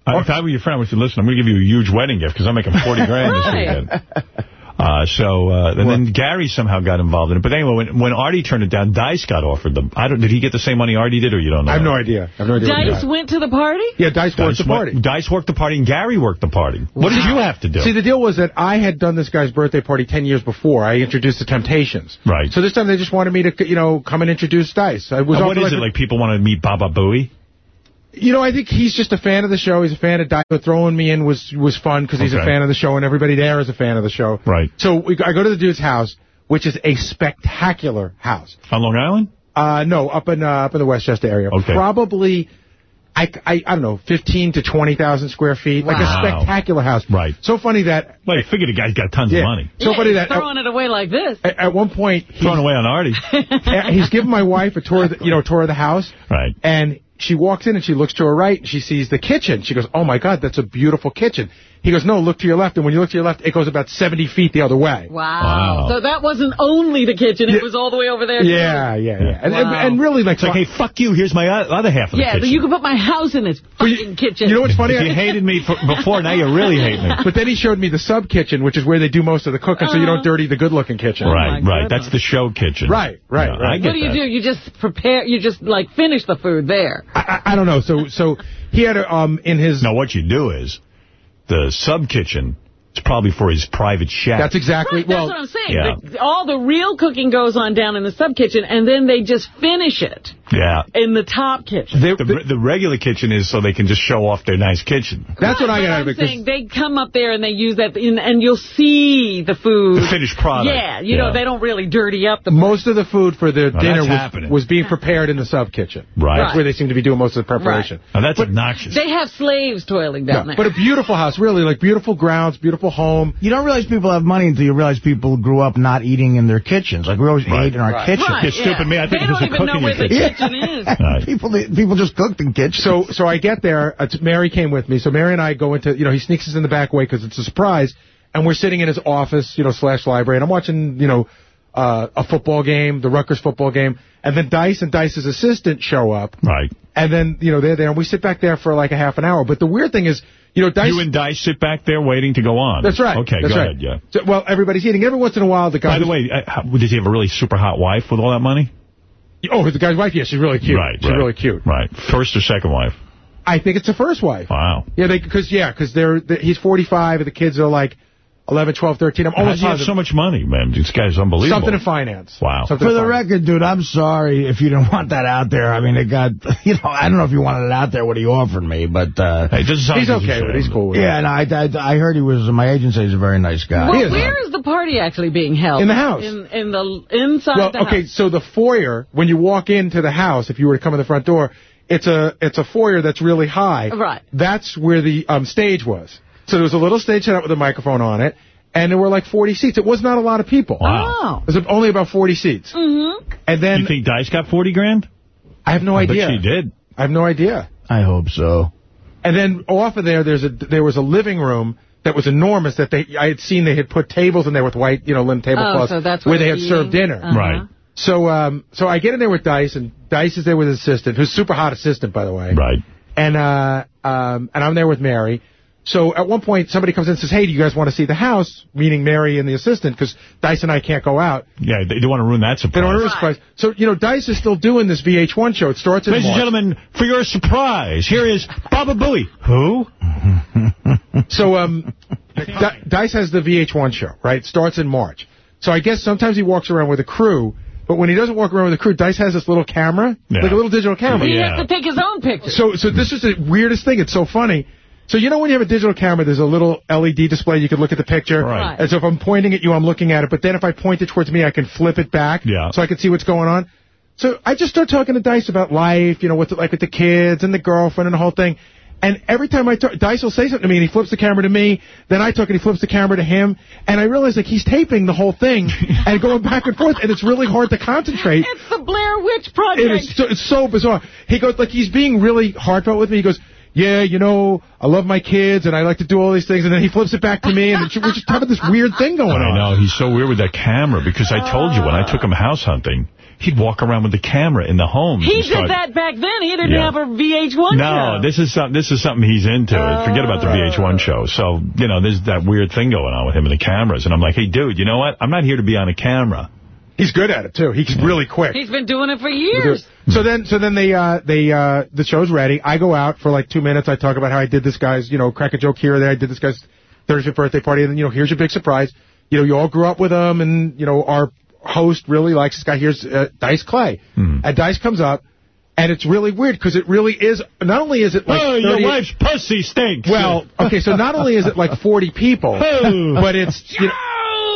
Uh, if I were your friend, I would say, listen, I'm going to give you a huge wedding gift because I'm making 40 grand this weekend. [LAUGHS] Uh, so, uh, and then Gary somehow got involved in it. But anyway, when, when Artie turned it down, Dice got offered them. I don't, did he get the same money Artie did, or you don't know? I have no idea. I have no idea. Dice went to the party? Yeah, Dice worked the went- party. Dice worked the party, and Gary worked the party. What did you have to do? See, the deal was that I had done this guy's birthday party 10 years before. I introduced the Temptations. Right. So this time they just wanted me to, you know, come and introduce Dice. I was what offered is it, like people want to meet Baba Booey? You know, I think he's just a fan of the show. He's a fan of Dice. Throwing me in was was fun because he's a fan of the show, and everybody there is a fan of the show. Right. So we, I go to the dude's house, which is a spectacular house. On Long Island? Uh, no, up in uh, up in the Westchester area. Okay. Probably, I, I, I don't know, 15 to 20,000 square feet. Like a spectacular house. Right. So funny that... Well, you figure the guy's got tons Yeah. of money. So yeah, funny he's that... At, throwing it away like this. at one point, he's, Thrown away on Artie. [LAUGHS] he's giving my wife a tour, of the, you know, tour of the house. Right. And she walks in and she looks to her right and she sees the kitchen. She goes, oh, my God, that's a beautiful kitchen. He goes, no, look to your left. And when you look to your left, it goes about 70 feet the other way. Wow. Wow. So that wasn't only the kitchen, it was all the way over there. Yeah, yeah, yeah. And, and, Wow. and really, like, It's like, hey, fuck you. Here's my other half of the Yeah, kitchen. but you can put my house in this fucking kitchen. you know what's funny? If you hated me for, before, now you really hate me. [LAUGHS] But then he showed me the sub kitchen, which is where they do most of the cooking, so you Uh-huh. don't dirty the good looking kitchen. Right, my right. goodness. That's the show kitchen. Right, right, Yeah, right. I get what do you that. do? You just prepare, you just like finish the food there. I, I I don't know. So so he had um in his. No, what you do is the sub kitchen. It's probably for his private chef. That's exactly. Right, well, that's what I'm saying. yeah. The- all the real cooking goes on down in the sub kitchen, and then they just finish it yeah. in the top kitchen. they- The, the regular kitchen is so they can just show off their nice kitchen. that's what I got But out I'm of it. 'cause- saying they come up there and they use that, in, and you'll see the food. The finished product. Yeah, you Yeah. know, they don't really dirty up the most of the food for the Now, dinner was, was being prepared in the sub kitchen. Right. That's where they seem to be doing most of the preparation. Now, that's obnoxious. They have slaves toiling down Yeah, there. but a beautiful house, really, like beautiful grounds, beautiful home. You don't realize people have money until you realize people grew up not eating in their kitchens. Like we always Right. ate in our Right. kitchen. Right, You're stupid yeah. me. I think they there's don't a even cook in your the kitchen. kitchen is. [LAUGHS] Right. [LAUGHS] people people just cooked in kitchens. So so I get there. Uh, Mary came with me. So Mary and I go into, you know, he sneaks us in the back way because it's a surprise. And we're sitting in his office, you know, slash library. And I'm watching, you know, uh, a football game, the Rutgers football game, and then Dice and Dice's assistant show up. Right. And then, you know, they're there, and we sit back there for like a half an hour. But the weird thing is, you know, Dice... You and Dice sit back there waiting to go on. That's right. Okay, That's go right. ahead, yeah. So, well, everybody's eating. Every once in a while, the guy... By the way, uh, does he have a really super hot wife with all that money? Oh, the guy's wife? Yeah, she's really cute. Right, She's right. really cute. Right. First or second wife? I think it's the first wife. Wow. Yeah, because yeah, because they're, they he's 45 and the kids are like 11, 12, 13. I'm How does almost he have so much money, man? This guy's unbelievable. Something in finance. Wow. Something For the finance. record, dude, I'm sorry if you didn't [LAUGHS] want that out there. I mean, it got, [LAUGHS] you know, I don't know if you wanted it out there what he offered me, but... Uh, Hey, this is He's okay with it. He's cool with Yeah, it. and I, I, I heard he was, my agent says he's a very nice guy. Well, where is the party actually being held? In the house. In, in the inside Well, the okay, house. so the foyer, when you walk into the house, if you were to come in the front door, it's a it's a foyer that's really high. Right. That's where the um, stage was. So there was a little stage set up with a microphone on it, and there were like 40 seats. It was not a lot of people. Wow. It was only about 40 seats. Mm-hmm. And then... You think Dice got 40 grand? I have no I idea. bet she did. I have no idea. I hope so. And then off of there, there's a there was a living room that was enormous that they I had seen they had put tables in there with white, you know, linen Oh, tablecloths so where where they they're had served dinner. Uh-huh. Right. So um so I get in there with Dice and Dice is there with his assistant, who's super hot assistant by the way. Right. And uh um and I'm there with Mary. So at one point somebody comes in and says, "Hey, do you guys want to see the house?" Meaning Mary and the assistant because Dice and I can't go out. Yeah, they don't want to ruin that They don't surprise. want to risk price. So you know, Dice is still doing this VH1 show. It starts in Ladies and March. gentlemen, for your surprise, here is Baba Booey. Who? [LAUGHS] So um, Di- Dice has the VH1 show, right? It starts in March. So I guess sometimes he walks around with a crew, but when he doesn't walk around with a crew, Dice has this little camera, Yeah. like a little digital camera. He has to take his own picture. So so this is the weirdest thing. It's so funny. So you know when you have a digital camera, there's a little LED display. You can look at the picture. Right. And so if I'm pointing at you, I'm looking at it. But then if I point it towards me, I can flip it back. Yeah. So I can see what's going on. So I just start talking to Dice about life, you know, what's it like with the kids and the girlfriend and the whole thing. And every time I talk, Dice will say something to me, and he flips the camera to me. Then I talk, and he flips the camera to him. And I realize, like, he's taping the whole thing [LAUGHS] and going back and forth, and it's really hard to concentrate. It's the Blair Witch Project. is so, it's so bizarre. He goes, like, he's being really heartfelt with me. He goes, yeah, you know, I love my kids, and I like to do all these things. And then he flips it back to me, and we're just having this weird thing going I on. I know. He's so weird with that camera because I told you when I took him house hunting, he'd walk around with the camera in the home. He and did start- that back then. He didn't Yeah. have a VH1 No, show. this is some, this is something he's into. Forget about the VH1 show. So, you know, there's that weird thing going on with him and the cameras. And I'm like, hey, dude, you know what? I'm not here to be on a camera. He's good at it, too. He's really quick. He's been doing it for years. So then, so then they, uh, they, uh, the show's ready. I go out for like two minutes. I talk about how I did this guy's, you know, crack a joke here or there. I did this guy's 35th birthday party, and then, you know, here's your big surprise. You know, you all grew up with him, and you know, our host really likes this guy. Here's uh, Dice Clay, Hmm. and Dice comes up, and it's really weird because it really is. Not only is it like, oh, your wife's pussy stinks. well, okay, so not only is it like 40 people, [LAUGHS] Oh. but it's you know,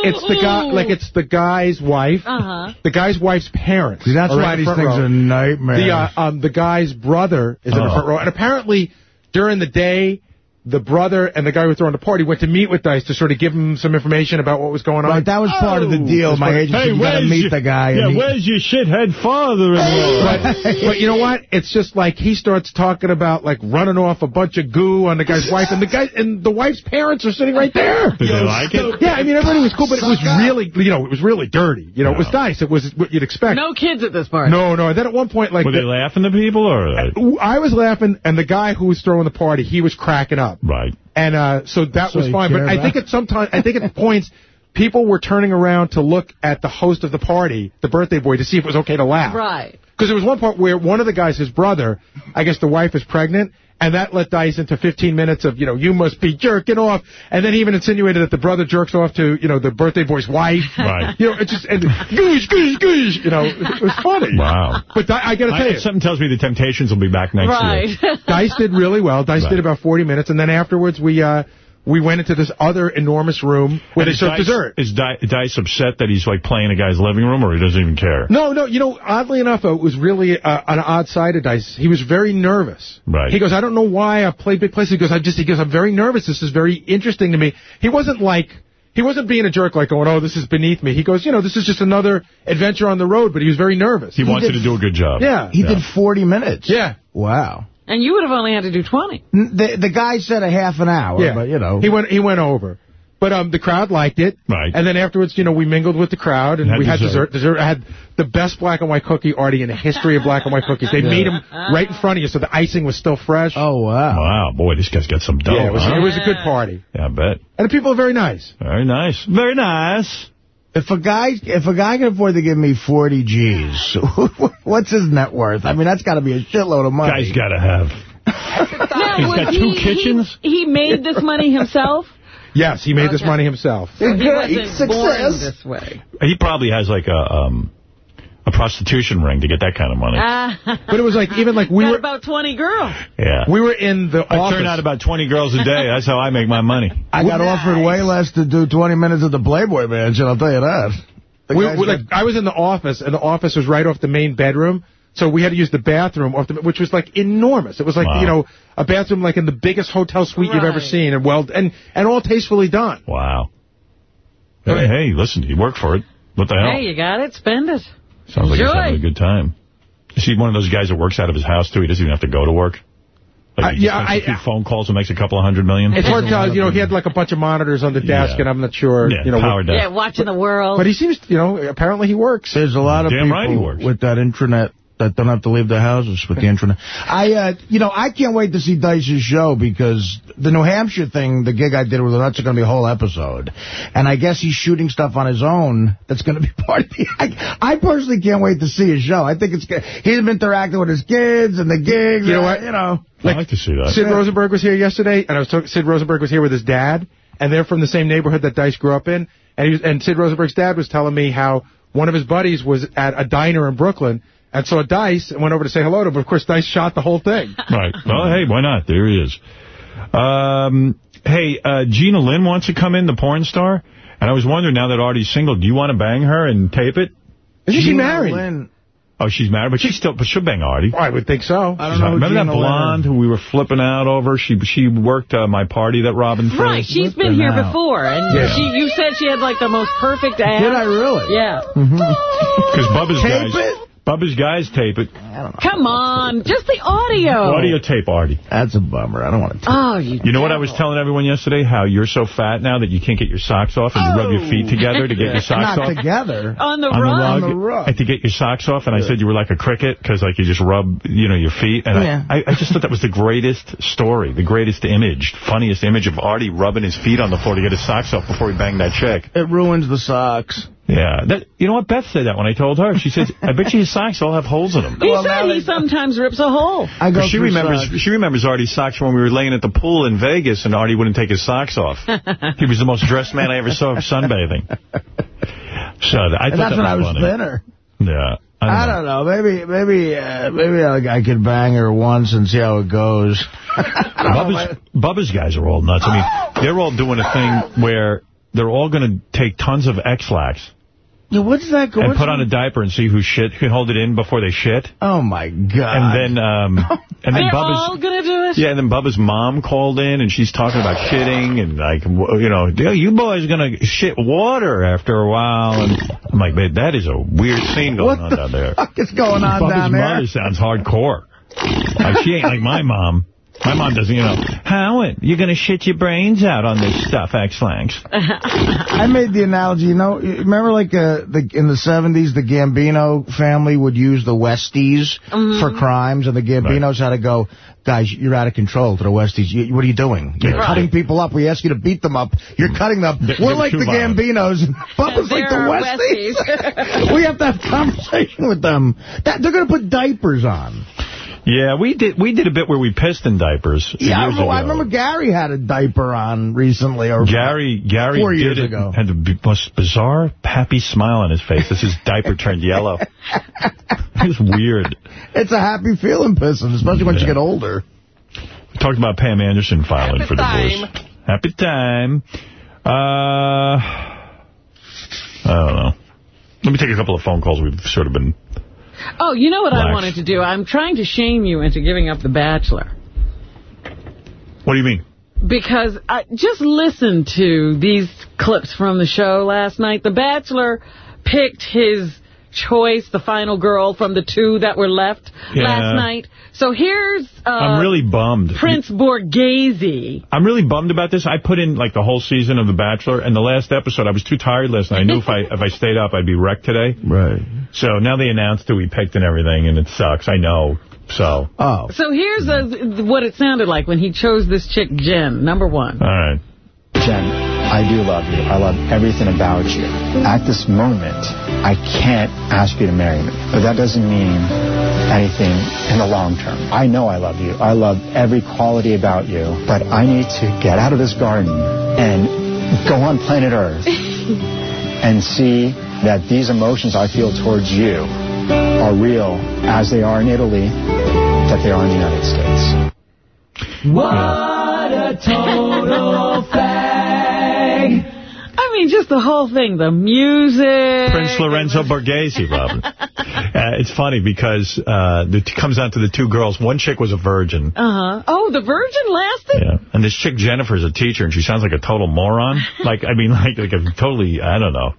it's the guy like it's the guy's wife, Uh-huh. the guy's wife's parents. See, that's are in why the these front things row. are nightmares. The uh, um the guy's brother is in the Oh. front row, and apparently during the day. The brother and the guy who was throwing the party went to meet with Dice to sort of give him some information about what was going on. Right, that was part of the oh, deal. My part- agent said Hey, you got to meet your- the guy. Yeah, and he- where's your shithead father-in-law? but, but you know what? It's just like he starts talking about like running off a bunch of goo on the guy's wife, and the guy and the wife's parents are sitting right there. Did they like it? Yeah, I mean everybody was cool, but it was really, you know, it was really dirty. You know, it was nice. It was what you'd expect. No kids at this party. no, no. And then at one point, like Were they laughing at people or? I was laughing, and the guy who was throwing the party, he was cracking up. Right. And uh, so that So was fine. But I about- think at some time, I think at points, [LAUGHS] people were turning around to look at the host of the party, the birthday boy, to see if it was okay to laugh. Right. Because there was one part where one of the guys, his brother, I guess the wife is pregnant, and that let Dice into 15 minutes of, you know, you must be jerking off. And then he even insinuated that the brother jerks off to, you know, the birthday boy's wife. [LAUGHS] Right. You know, it just, and goosh, goosh, goosh, you know, it was funny. [LAUGHS] Wow. But Di- I got to tell you, something tells me the Temptations will be back next Right. year. [LAUGHS] Dice did really well. Dice Right. did about 40 minutes, and then afterwards we, uh, we went into this other enormous room where And they is served Dice, dessert. Is Di- Dice upset that he's like playing a guy's living room, or he doesn't even care? No, no, you know, oddly enough, it was really uh, an odd side of Dice. He was very nervous. Right. He goes, I don't know why I play big places. He goes, I just, he goes, I'm very nervous. This is very interesting to me. He wasn't like, he wasn't being a jerk like going, oh, this is beneath me. He goes, you know, this is just another adventure on the road, but he was very nervous. He, wanted to do a good job. Yeah. he Yeah. did 40 minutes. Yeah. Wow. And you would have only had to do 20. The, the guy said a half an hour, Yeah. but, you know. He went, he went over. But um, the crowd liked it. Right. And then afterwards, you know, we mingled with the crowd, and Had we had dessert. dessert. Dessert. I had the best black and white cookie, Artie, in the history of black and white cookies. They Yeah. made them right in front of you, so the icing was still fresh. Oh, wow. Wow, boy, this guy's got some dough. yeah, it was, huh? it was a good party. Yeah, I bet. And the people are very nice. Very nice. Very nice. If a guy if a guy can afford to give me 40 G's, [LAUGHS] what's his net worth? I mean, that's got to be a shitload of money. Guy's got to have. Now, He's was got he- two kitchens? He, he made this money himself? Yes, he made this money himself. So [LAUGHS] he wasn't Success. born this way. He probably has like a um a prostitution ring to get that kind of money. Ah. But it was like, even like [LAUGHS] we Got were, about 20 girls. Yeah. we were in the I office. turn out about 20 girls a day. That's how I make my money. [LAUGHS] I got offered way less to do 20 minutes at the Playboy Mansion, I'll tell you that. The we, we- like, I was in the office, and the office was right off the main bedroom. So we had to use the bathroom, off the, which was like enormous. It was like Wow. you know a bathroom like in the biggest hotel suite you've ever seen, and well and and all tastefully done. Wow. Hey, hey, listen, you work for it. What the hell? Hey, you got it. Spend it. Sounds like he's having a good time. Is he one of those guys that works out of his house, too? He doesn't even have to go to work? Like, Uh, he yeah, makes a I- few phone calls and makes a couple of hundred million? It's hard to. You know, he had like a bunch of monitors on the desk, Yeah. and I'm not sure. Yeah, you know, power what- desk. Yeah, watching the world. But he seems, you know, apparently he works. There's a lot of Damn people right he works. with that intranet that don't have to leave their houses with the internet. I, uh, you know, I can't wait to see Dice's show because the New Hampshire thing, the gig I did with the Nuts, are going to be a whole episode. And I guess he's shooting stuff on his own that's going to be [LAUGHS] part of the... I, I personally can't wait to see his show. I think it's good. He's interacting with his kids and the gigs. You know what? You know. I'd like to see that. Sid Rosenberg was here yesterday, and I was talking. Sid Rosenberg was here with his dad, and they're from the same neighborhood that Dice grew up in. And he was, and Sid Rosenberg's dad was telling me how one of his buddies was at a diner in Brooklyn and saw Dice and went over to say hello to him. But of course, Dice shot the whole thing. [LAUGHS] Right. Well, hey, why not? There he is. Um, hey, uh, Gina Lynn wants to come in, the porn star. And I was wondering, now that Artie's single, do you want to bang her and tape it? Isn't she Gina married? Lynn. Oh, she's married, but she's still, but she'll bang Artie. I would think so. I don't know. Remember that Gina Lynn blonde is. who we were flipping out over? She she worked uh, my party that Robin threw. Right, she's been here out. before, and Yeah. she you said she had like the most perfect ass. Did I really? Yeah. [LAUGHS] Because Bubba's Tape guys, it? Bubba's guys tape it. Come on, just the audio. Audio tape Artie. That's a bummer. I don't want to... Oh, you. You know what I was telling everyone yesterday? How you're so fat now that you can't get your socks off, and you rub your feet oh. together to get your [LAUGHS] socks Not off. together. on the on the rug. rug, On the rug. and to get your socks off, and I said you were like a cricket because like you just rub, you know, your feet, and Yeah. I, I, I just thought that was the greatest story, the greatest image, funniest image of Artie rubbing his feet on the floor to get his socks off before he banged that chick. It ruins the socks. Yeah, that, you know what? Beth said that when I told her. She said, [LAUGHS] "I bet you his socks all have holes in them." He Well, said he sometimes rips a hole. I go she remembers socks. she remembers Artie's socks when we were laying at the pool in Vegas and Artie wouldn't take his socks off. [LAUGHS] he was the most dressed man I ever saw sunbathing. [LAUGHS] So I thought that's that when I was funny. thinner. Yeah. I don't know. Maybe, maybe, uh, maybe I, I could bang her once and see how it goes. Bubba's, Bubba's guys are all nuts. I mean, they're all doing a thing where they're all going to take tons of X-Lax Yeah, what's that going? and put on a diaper and see who shit can hold it in before they shit. Oh my god! And then, um, [LAUGHS] and then They're Bubba's. all gonna do it. Yeah, and then Bubba's mom called in, and she's talking about shitting, and like, you know, you boys gonna shit water after a while. And I'm like, babe, that is a weird scene going what on the down there. fuck is going on Bubba's down there? Bubba's mother sounds hardcore. Like, she ain't like my mom. My mom doesn't, you know, Howard, you're going to shit your brains out on this stuff, X-Lanks. I made the analogy, you know, remember like uh, the in the 70s, the Gambino family would use the Westies Mm-hmm. for crimes, and the Gambinos had to go, guys, you're out of control to the Westies. You, what are you doing? You're Right. cutting people up. We ask you to beat them up. You're cutting them. They're- We're they're like the violent. Gambinos. [LAUGHS] and Bubba's like the Westies. Westies. [LAUGHS] we have to have conversation with them. That, they're going to put diapers on. Yeah, we did we did a bit where we pissed in diapers Yeah, I remember, I remember Gary had a diaper on recently. Or Gary Gary Four years it, ago. had the most bizarre, happy smile on his face This his diaper turned yellow. [LAUGHS] it was weird. It's a happy feeling pissing, especially once you get older. We talked about Pam Anderson filing Happy for divorce. time. Happy time. Uh, I don't know. Let me take a couple of phone calls. We've sort of been... Oh, you know what I wanted to do? I'm trying to shame you into giving up The Bachelor. What do you mean? Because I just listened to these clips from the show last night. The Bachelor picked his choice, the final girl from the two that were left Yeah. last night. So here's uh, I'm really bummed. Prince Borghese. I'm really bummed about this. I put in like the whole season of The Bachelor, and the last episode, I was too tired last night. I knew if I [LAUGHS] if I stayed up, I'd be wrecked today. Right. So now they announced who we picked and everything, and it sucks. I know. So. Oh. So here's uh, what it sounded like when he chose this chick, Jen, number one. All right. Jen, I do love you. I love everything about you. At this moment, I can't ask you to marry me, but that doesn't mean anything in the long term. I know I love you. I love every quality about you, but I need to get out of this garden and go on planet Earth [LAUGHS] and see that these emotions I feel towards you are real as they are in Italy, that they are in the United States. What a total fag. [LAUGHS] I mean, just the whole thing, the music. Prince Lorenzo Borghese, Robin. [LAUGHS] uh, it's funny because uh, it comes down to the two girls. One chick was a virgin. Uh-huh. Oh, the Virgin lasted? Yeah. And this chick, Jennifer's a teacher, and she sounds like a total moron. [LAUGHS] Like, I mean, like, like a totally, I don't know.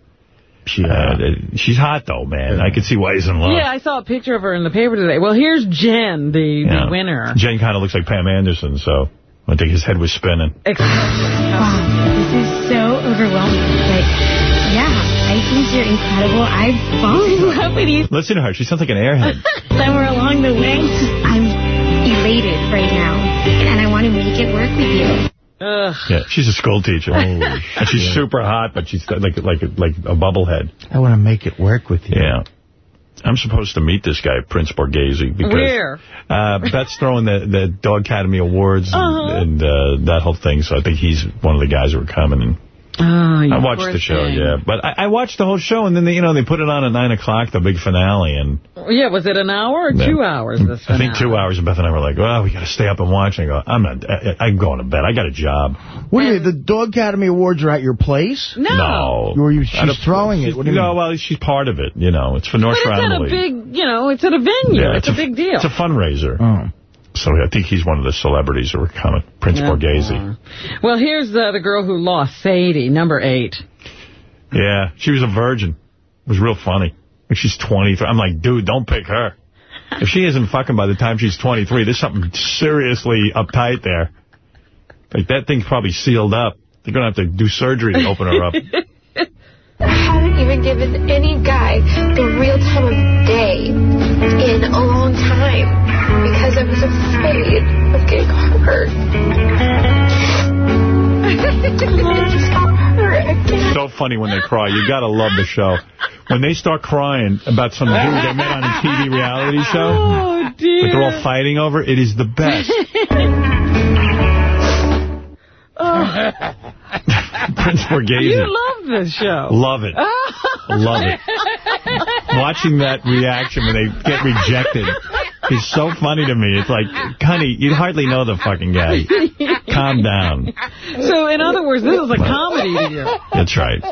She, uh, she's hot, though, man. I can see why he's in love. Yeah, I saw a picture of her in the paper today. Well, here's Jen, the, Yeah. the winner. Jen kind of looks like Pam Anderson, so I think his head was spinning. Wow, this is so overwhelming. But yeah, I think you're incredible. I've fallen in love with you Listen to her. She sounds like an airhead. [LAUGHS] somewhere along the way. I'm elated right now, and I want to make it work with you. Yeah, she's a school teacher. [LAUGHS] and she's super hot, but she's like like like a bubblehead. I want to make it work with you. Yeah. I'm supposed to meet this guy, Prince Borghese, because Where? Uh, Beth's throwing the, the Dog Academy Awards and, Uh-huh. and uh, that whole thing, so I think he's one of the guys who are coming. And Oh, I watched the show, thing. yeah. But I, I watched the whole show, and then they, you know they put it on at 9 o'clock, the big finale, and Yeah, was it an hour or two hours? This I think two hours, and Beth and I were like, well, we got to stay up and watch. And I go, I'm not, I, I'm going to bed. I got a job. What do you mean? The Dog Academy Awards are at your place? No. Or you, she's a- throwing it? What do you no, mean? well, she's part of it, you know. It's for North But it's at a big, you know, it's at a venue. Yeah, it's, a, big deal. It's a fundraiser. Oh. So I think he's one of the celebrities who are coming. Prince Yeah. Borghese. Well, here's uh, the girl who lost, Sadie, number eight. Yeah, she was a virgin. It was real funny. Like she's 23. I'm like, dude, don't pick her. If she isn't fucking by the time she's 23, there's something seriously uptight there. Like, that thing's probably sealed up. They're going to have to do surgery to open her up. [LAUGHS] I haven't even given any guy the real time of day in a long time because I was afraid of getting hurt. so funny when they cry. You got to love the show. When they start crying about some dude they met on a TV reality show, Oh, dear. that they're all fighting over, it is the best. Oh. Prince Borghese. You love this show. Love it. Love it. [LAUGHS] Watching that reaction when they get rejected is so funny to me. It's like, honey, you hardly know the fucking guy. Calm down. So, in other words, this is a comedy to you. That's right.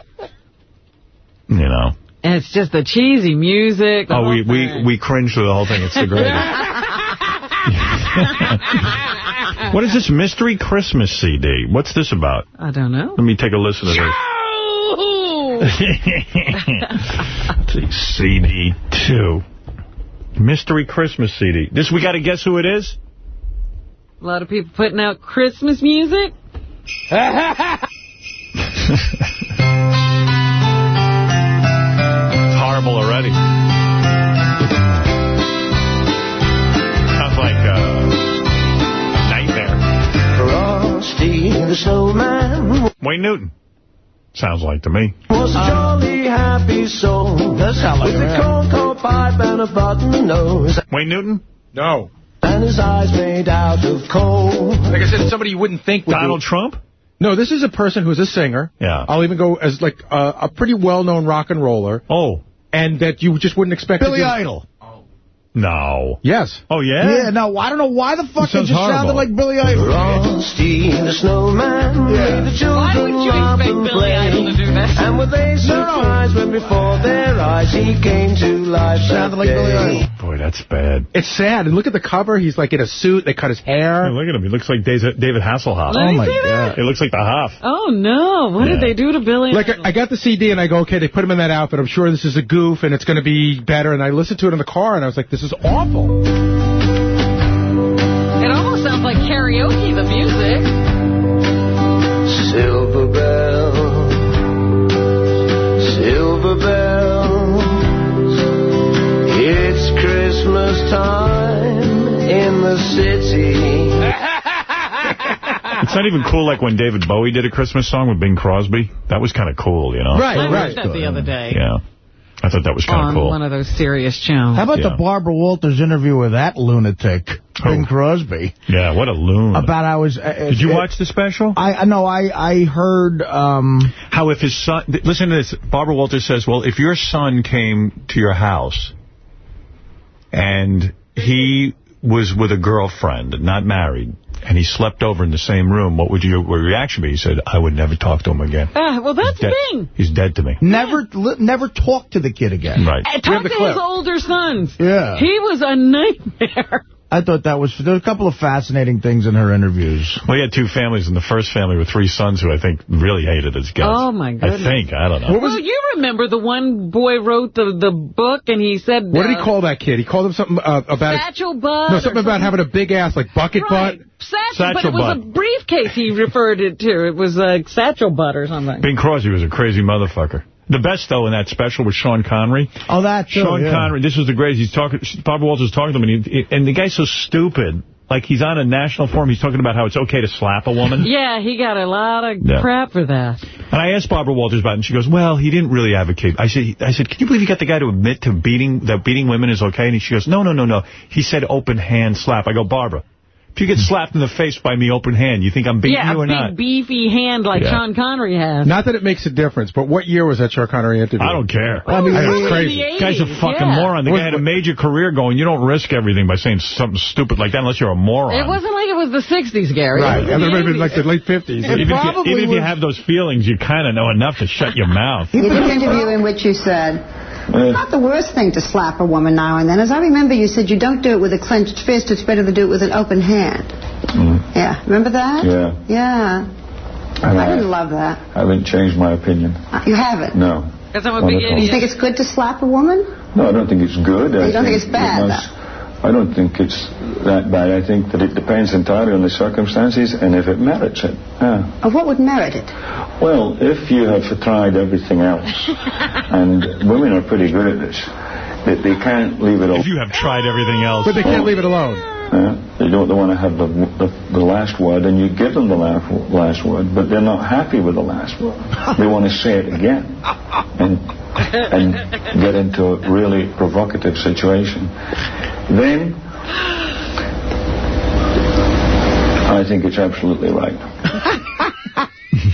You know. And it's just the cheesy music. the Oh, we, we, we cringe through the whole thing. It's the greatest. [LAUGHS] what is this mystery Christmas CD? What's this about? I don't know. Let me take a listen to this. [LAUGHS] CD 2. Mystery Christmas CD. This, we got to guess who it is? A lot of people putting out Christmas music. [LAUGHS] It's horrible already. Sounds like uh, a nightmare. Frosty the Snowman Wayne Newton. Sounds like to me. was a jolly happy soul. Does sound like With a that. corncob pipe and a button nose. Wayne Newton? No. And his eyes made out of coal. Like I said, somebody you wouldn't think would Donald do- Trump? No, this is a person who's a singer. Yeah. I'll even go as like uh, a pretty well-known rock and roller. Oh. And that you just wouldn't expect Billy to do. Idol. No. Yes. Oh, yeah? Yeah, no, I don't know why the fuck it sounds just sounded like Billy Idol. Frosty the Snowman made the children laugh and play. And were they surprised when before their eyes he came to life Sounded like Billy? Idol. Boy, that's bad. It's sad. And look at the cover. He's like in a suit. They cut his hair. Hey, look at him. He looks like David David Hasselhoff. Let oh my see that. god. He looks like the Hoff. Oh, no. What Yeah. did they do to Billy? Like, I I got the CD and I go, okay, they put him in that outfit. I'm sure this is a goof and it's going to be better. And I listened to it in the car and I was like, this is awful. It almost sounds like karaoke, the music. Silver bells, silver bells. It's Christmas time in the city. [LAUGHS] It's not even cool like when David Bowie did a Christmas song with Bing Crosby. That was kind of cool, you know? Right, I watched that the other day. Yeah. I thought that was kind On of cool. one of those Sirius channels. How about Yeah. the Barbara Walters interview with that lunatic, Bing Crosby? Yeah, what a loon. About I was. Uh, Did you uh, watch the special? I I know. I I heard. Um, How if his son... Listen to this. Barbara Walters says, well, if your son came to your house and he was with a girlfriend, not married, and he slept over in the same room, what would your reaction be? He said, I would never talk to him again. Ah, well, that's Dead. Bing. He's dead to me. never li- never talk to the kid again. Right. Uh, Talk to his older sons. Yeah. He was a nightmare. [LAUGHS] I thought that was. There were a couple of fascinating things in her interviews. Well, he had two families. In the first family with three sons who I think really hated his guts. Oh, my goodness. I think. I don't know. well, you remember the one boy wrote the, the book and he said... What did he uh, call that kid? He called him something uh, about... Satchel butt. no, or something about having a big ass, like bucket Right. butt. Satchel, but Satchel it was butt. a briefcase he referred it to. It was like satchel butt or something. Bing Crosby was a crazy motherfucker. The best, though, in that special was Sean Connery. Oh, that too, Sean yeah. Connery, this was the greatest. He's talking, Barbara Walters is talking to him, and, he, and the guy's so stupid. Like, he's on a national forum. He's talking about how it's okay to slap a woman. [LAUGHS] Yeah, he got a lot of Yeah. crap for that. And I asked Barbara Walters about it, and she goes, well, he didn't really advocate. I said, I said, can you believe he got the guy to admit to beating that beating women is okay? And she goes, no, no, no, no. He said open hand slap. I go, Barbara, if you get slapped in the face by me open hand, you think I'm beating yeah, you a or big not? beefy hand like Yeah. Sean Connery has. Not that it makes a difference, but what year was that Sean Connery interview? I don't care. I mean, oh, Probably it's crazy. the 80s, guy's a fucking yeah. moron. The guy had a major career going. You don't risk everything by saying something stupid like that unless you're a moron. It wasn't like it was the 60s, Gary. Right, It was and the it might have been 80s. like the late 50s. even, if you, probably even if you have those feelings, you kind of know enough to shut your mouth. You did an interview in which you said, it's not the worst thing to slap a woman now and then. As I remember, you said you don't do it with a clenched fist. It's better to do it with an open hand. Yeah, remember that? Yeah. Yeah. And I I didn't love that. I haven't changed my opinion. Uh, You haven't? No. Because I'm a Not big at all. You think it's good to slap a woman? No, I don't think it's good. You don't think it's bad, it must- I don't think it's that bad. I think that it depends entirely on the circumstances and if it merits it. Yeah. Or what would merit it? Well, if you have tried everything else, [LAUGHS] and women are pretty good at this, that they can't leave it all. If you have tried everything else. But they can't leave it alone. Uh, they don't they want to have the, the the last word, and you give them the last, last word, but they're not happy with the last word. They want to say it again, and and get into a really provocative situation. Then I think it's absolutely right. [LAUGHS]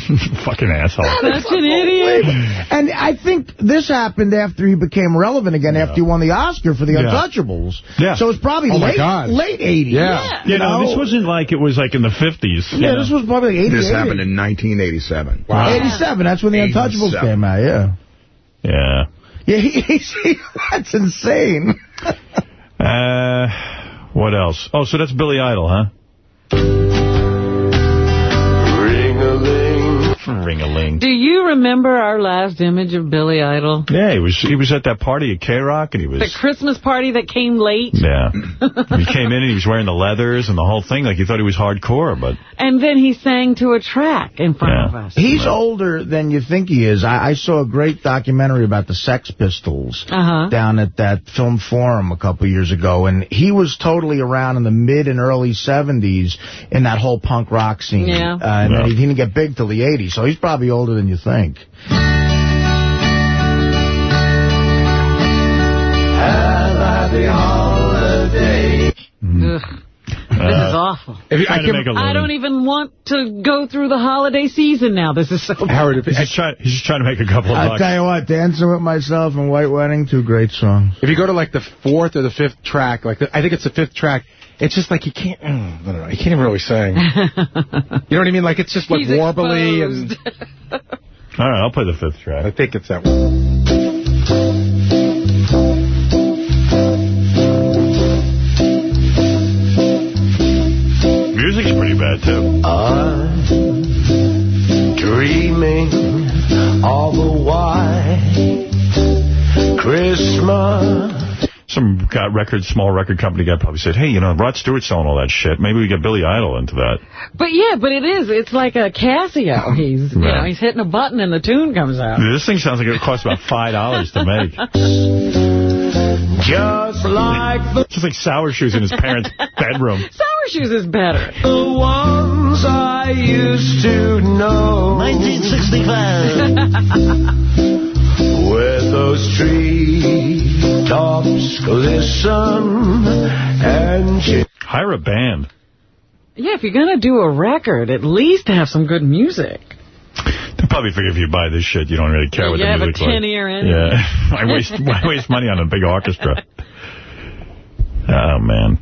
[LAUGHS] Fucking asshole. [LAUGHS] That's an idiot. And I think this happened after he became relevant again, after he won the Oscar for The Yeah. Untouchables. Yeah. So it's probably Oh, late, late 80s. Yeah. You know, this wasn't like it was like in the 50s. you Yeah, know. this was probably 88. This happened in 1987. Wow. 87, that's when The Untouchables came out, yeah. Yeah. Yeah, [LAUGHS] he, he, that's insane. Uh, what else? Oh, so that's Billy Idol, huh? Ring-a-ling. Ring-a-ling. Do you remember our last image of Billy Idol? Yeah, he was he was at that party at K-Rock, and he was... The Christmas party that came late? Yeah. [LAUGHS] he came in and he was wearing the leathers and the whole thing like you thought he was hardcore, but... And then he sang to a track in front Yeah. of us. He's older than you think he is. I, I saw a great documentary about the Sex Pistols Uh-huh. down at that film forum a couple years ago, and he was totally around in the mid and early 70s in that whole punk rock scene. Yeah. Uh, and Yeah. then he didn't get big till the 80s, so he's probably older than you think. Have a happy holiday. Hmm. Ugh. This is uh, awful. If you, I, Trying to can, make a I living. don't even want to go through the holiday season now. This is so [LAUGHS] Howard, if, He's just, trying, he's just trying to make a couple of I'll bucks. tell you what, Dancing with Myself and White Wedding, two great songs. if you go to like the fourth or the fifth track, like the, I think it's the fifth track, it's just like you can't, I don't know, you can't even really sing. [LAUGHS] you know what I mean? Like, it's just like He's warbly. Exposed. and. All right, I'll play the fifth track. I think it's that one. Music's pretty bad, too. I'm dreaming all the while Christmas some got record, small record company guy probably said, hey, you know, Rod Stewart's selling all that shit. Maybe we get Billy Idol into that. But yeah, but it is. It's like a Casio. He's, you know, he's hitting a button and the tune comes out. This thing sounds like it costs about $5 to make. Just like the... Just like Sour Shoes in his parents' [LAUGHS] bedroom. Sour Shoes is better. The ones I used to know. 1965. [LAUGHS] Where those tree tops glisten and... Hire a band. Yeah, if you're going to do a record, at least have some good music. They'll probably figure if you buy this shit, you don't really care Yeah, what you the have a music's like. 10-ear in. Yeah. [LAUGHS] I waste, [LAUGHS] I waste money on a big orchestra. Oh, man.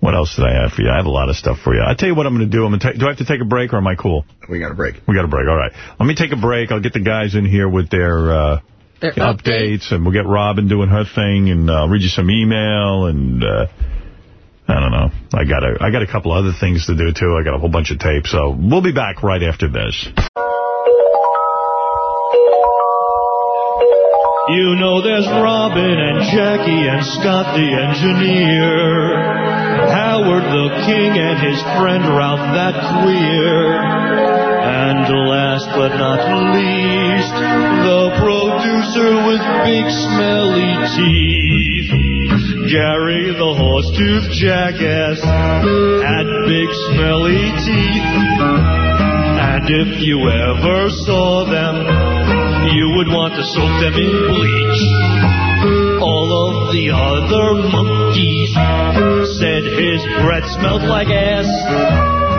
What else did I have for you? I have a lot of stuff for you. I'll tell you what I'm going to do. I'm gonna do I have to take a break or am I cool? We got a break. We got a break. All right. Let me take a break. I'll get the guys in here with their, uh, Their updates, and we'll get Robin doing her thing, and uh, read you some email, and uh, I don't know. I got a I got a couple other things to do too. I got a whole bunch of tape, so we'll be back right after this. You know there's Robin and Jackie and Scott the engineer. Howard the king and his friend Ralph that queer. And last but not least, the producer with big smelly teeth. Gary the horse-toothed jackass had big smelly teeth. And if you ever saw them, you would want to soak them in bleach. All of the other monkeys said his breath smelled like ass.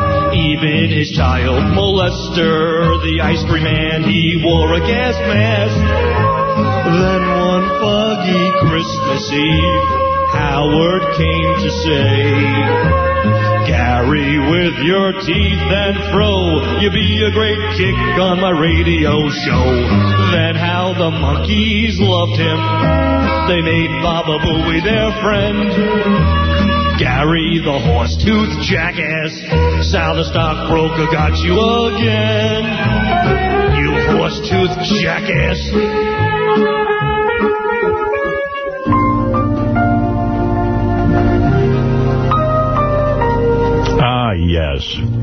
Even his child molester, the ice cream man, he wore a gas mask. Then one foggy Christmas Eve, Howard came to say, Gary, with your teeth and fro, you'd be a great kick on my radio show. Then how the monkeys loved him. They made Baba Booey their friend. Gary, the horse-toothed jackass. Sal, the stockbroker, got you again. You horse-toothed jackass. Ah, yes.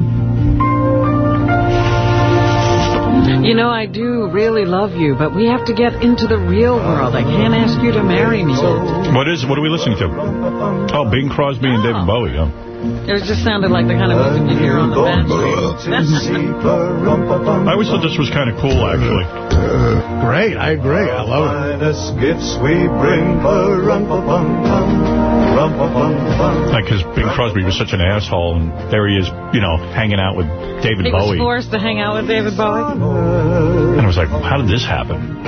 You know, I do really love you, but we have to get into the real world. I can't ask you to marry me. What is? What are we listening to? Oh, Bing Crosby and David oh. Bowie. Huh? It just sounded like the kind of music you hear on the bench. [LAUGHS] I always thought this was kind of cool, actually. Great, I agree. I love it. Finest gifts we bring, Like, because Bing Crosby was such an asshole, and there he is, you know, hanging out with David he was Bowie. forced to hang out with David Bowie. And I was like, how did this happen?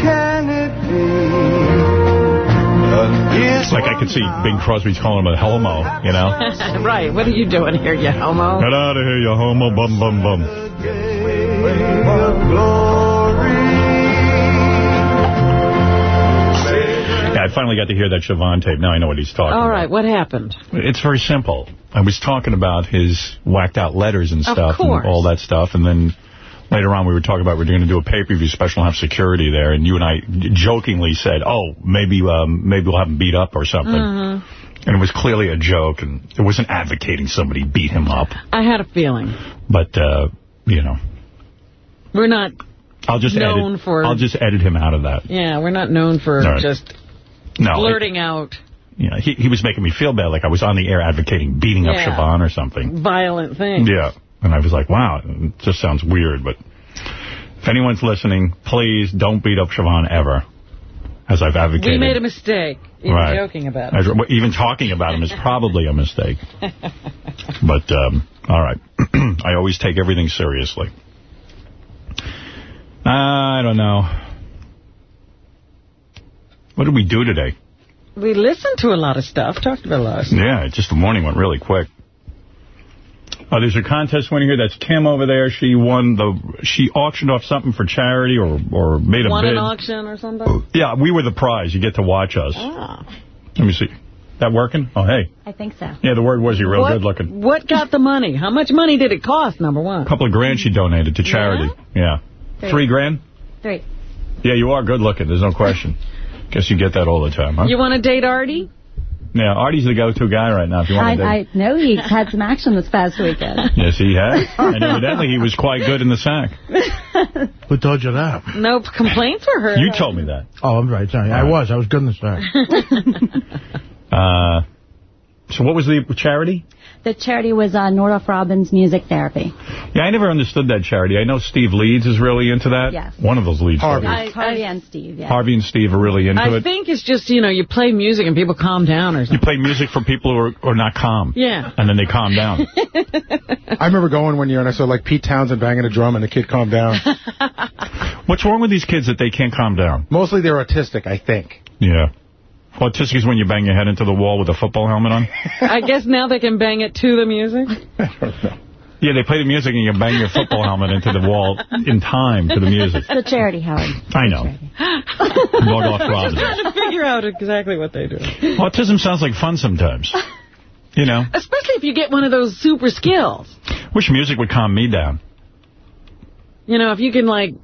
Can it be? Like, I could see Bing Crosby's calling him a homo, you know? [LAUGHS] right, what are you doing here, you homo? Get out of here, you homo, bum, bum, bum. Yeah, I finally got to hear that Siobhan tape. Now I know what he's talking All about. right, what happened? It's very simple. I was talking about his whacked out letters and stuff and all that stuff. And then later on we were talking about we're going to do a pay-per-view special and have security there. And you and I jokingly said, oh, maybe um, maybe we'll have him beat up or something. Mhm. And it was clearly a joke. And it wasn't advocating somebody beat him up. I had a feeling. But, uh, you know, We're not, I'll just Known edit, for- I'll just edit him out of that. yeah, we're not known for right. just No, it- blurting out you know, he, he was making me feel bad, like I was on the air advocating beating up Yeah. Siobhan or something. violent thing. Yeah. And I was like, wow, it just sounds weird. But if anyone's listening, please don't beat up Siobhan ever, as I've advocated. We made a mistake, even Right. joking about it. Even talking about him is probably a mistake. [LAUGHS] But, um, all right. [CLEARS THROAT] I always take everything seriously. I don't know. What did we do today? we listened to a lot of stuff, talked about a lot of stuff. Yeah, just the morning went really quick. Oh, there's a contest winner here. That's Kim over there. She won the. She auctioned off something for charity or or made a Won bid. an auction or something? Yeah, we were the prize. You get to watch us. Ah. Let me see. That working? Oh, hey. I think so. Yeah, the word was you're real What- good looking. What got the money? How much money did it cost, number one? A couple of grand she donated to charity. Yeah. Three. Three grand? Three. Yeah, you are good looking. There's no question. [LAUGHS] Guess you get that all the time, huh? You want to date Artie? Yeah, Artie's the go-to guy right now if you want to I, date. I know he had some action this past weekend. [LAUGHS] Yes, he has. And evidently he was quite good in the sack. Who told you that? No complaints for her. You told me that. Oh, I'm right. Sorry. I was. I was good in the sack. [LAUGHS] Uh, so what was the charity? The charity was uh, Nordoff Robbins Music Therapy. Yeah, I never understood that charity. I know Steve Leeds is really into that. Yes. One of those Leeds. Harvey. I- Harvey and Steve, yeah. Harvey and Steve are really into I it. I think it's just, you know, you play music and people calm down or something. You play music for people who are, are not calm. Yeah. And then they calm down. [LAUGHS] I remember going one year and I saw like Pete Townshend banging a drum and the kid calmed down. What's wrong with these kids that they can't calm down? Mostly they're autistic, I think. Yeah. Autistic is when you bang your head into the wall with a football helmet on? I guess now they can bang it to the music. [LAUGHS] Yeah, they play the music and you bang your football helmet into the wall in time to the music. The charity, Howard. I know. Log off [LAUGHS] I'm Robin. trying to figure out exactly what they do. Autism sounds like fun sometimes. [LAUGHS] You know, Especially if you get one of those super skills. wish music would calm me down. You know, if you can, like,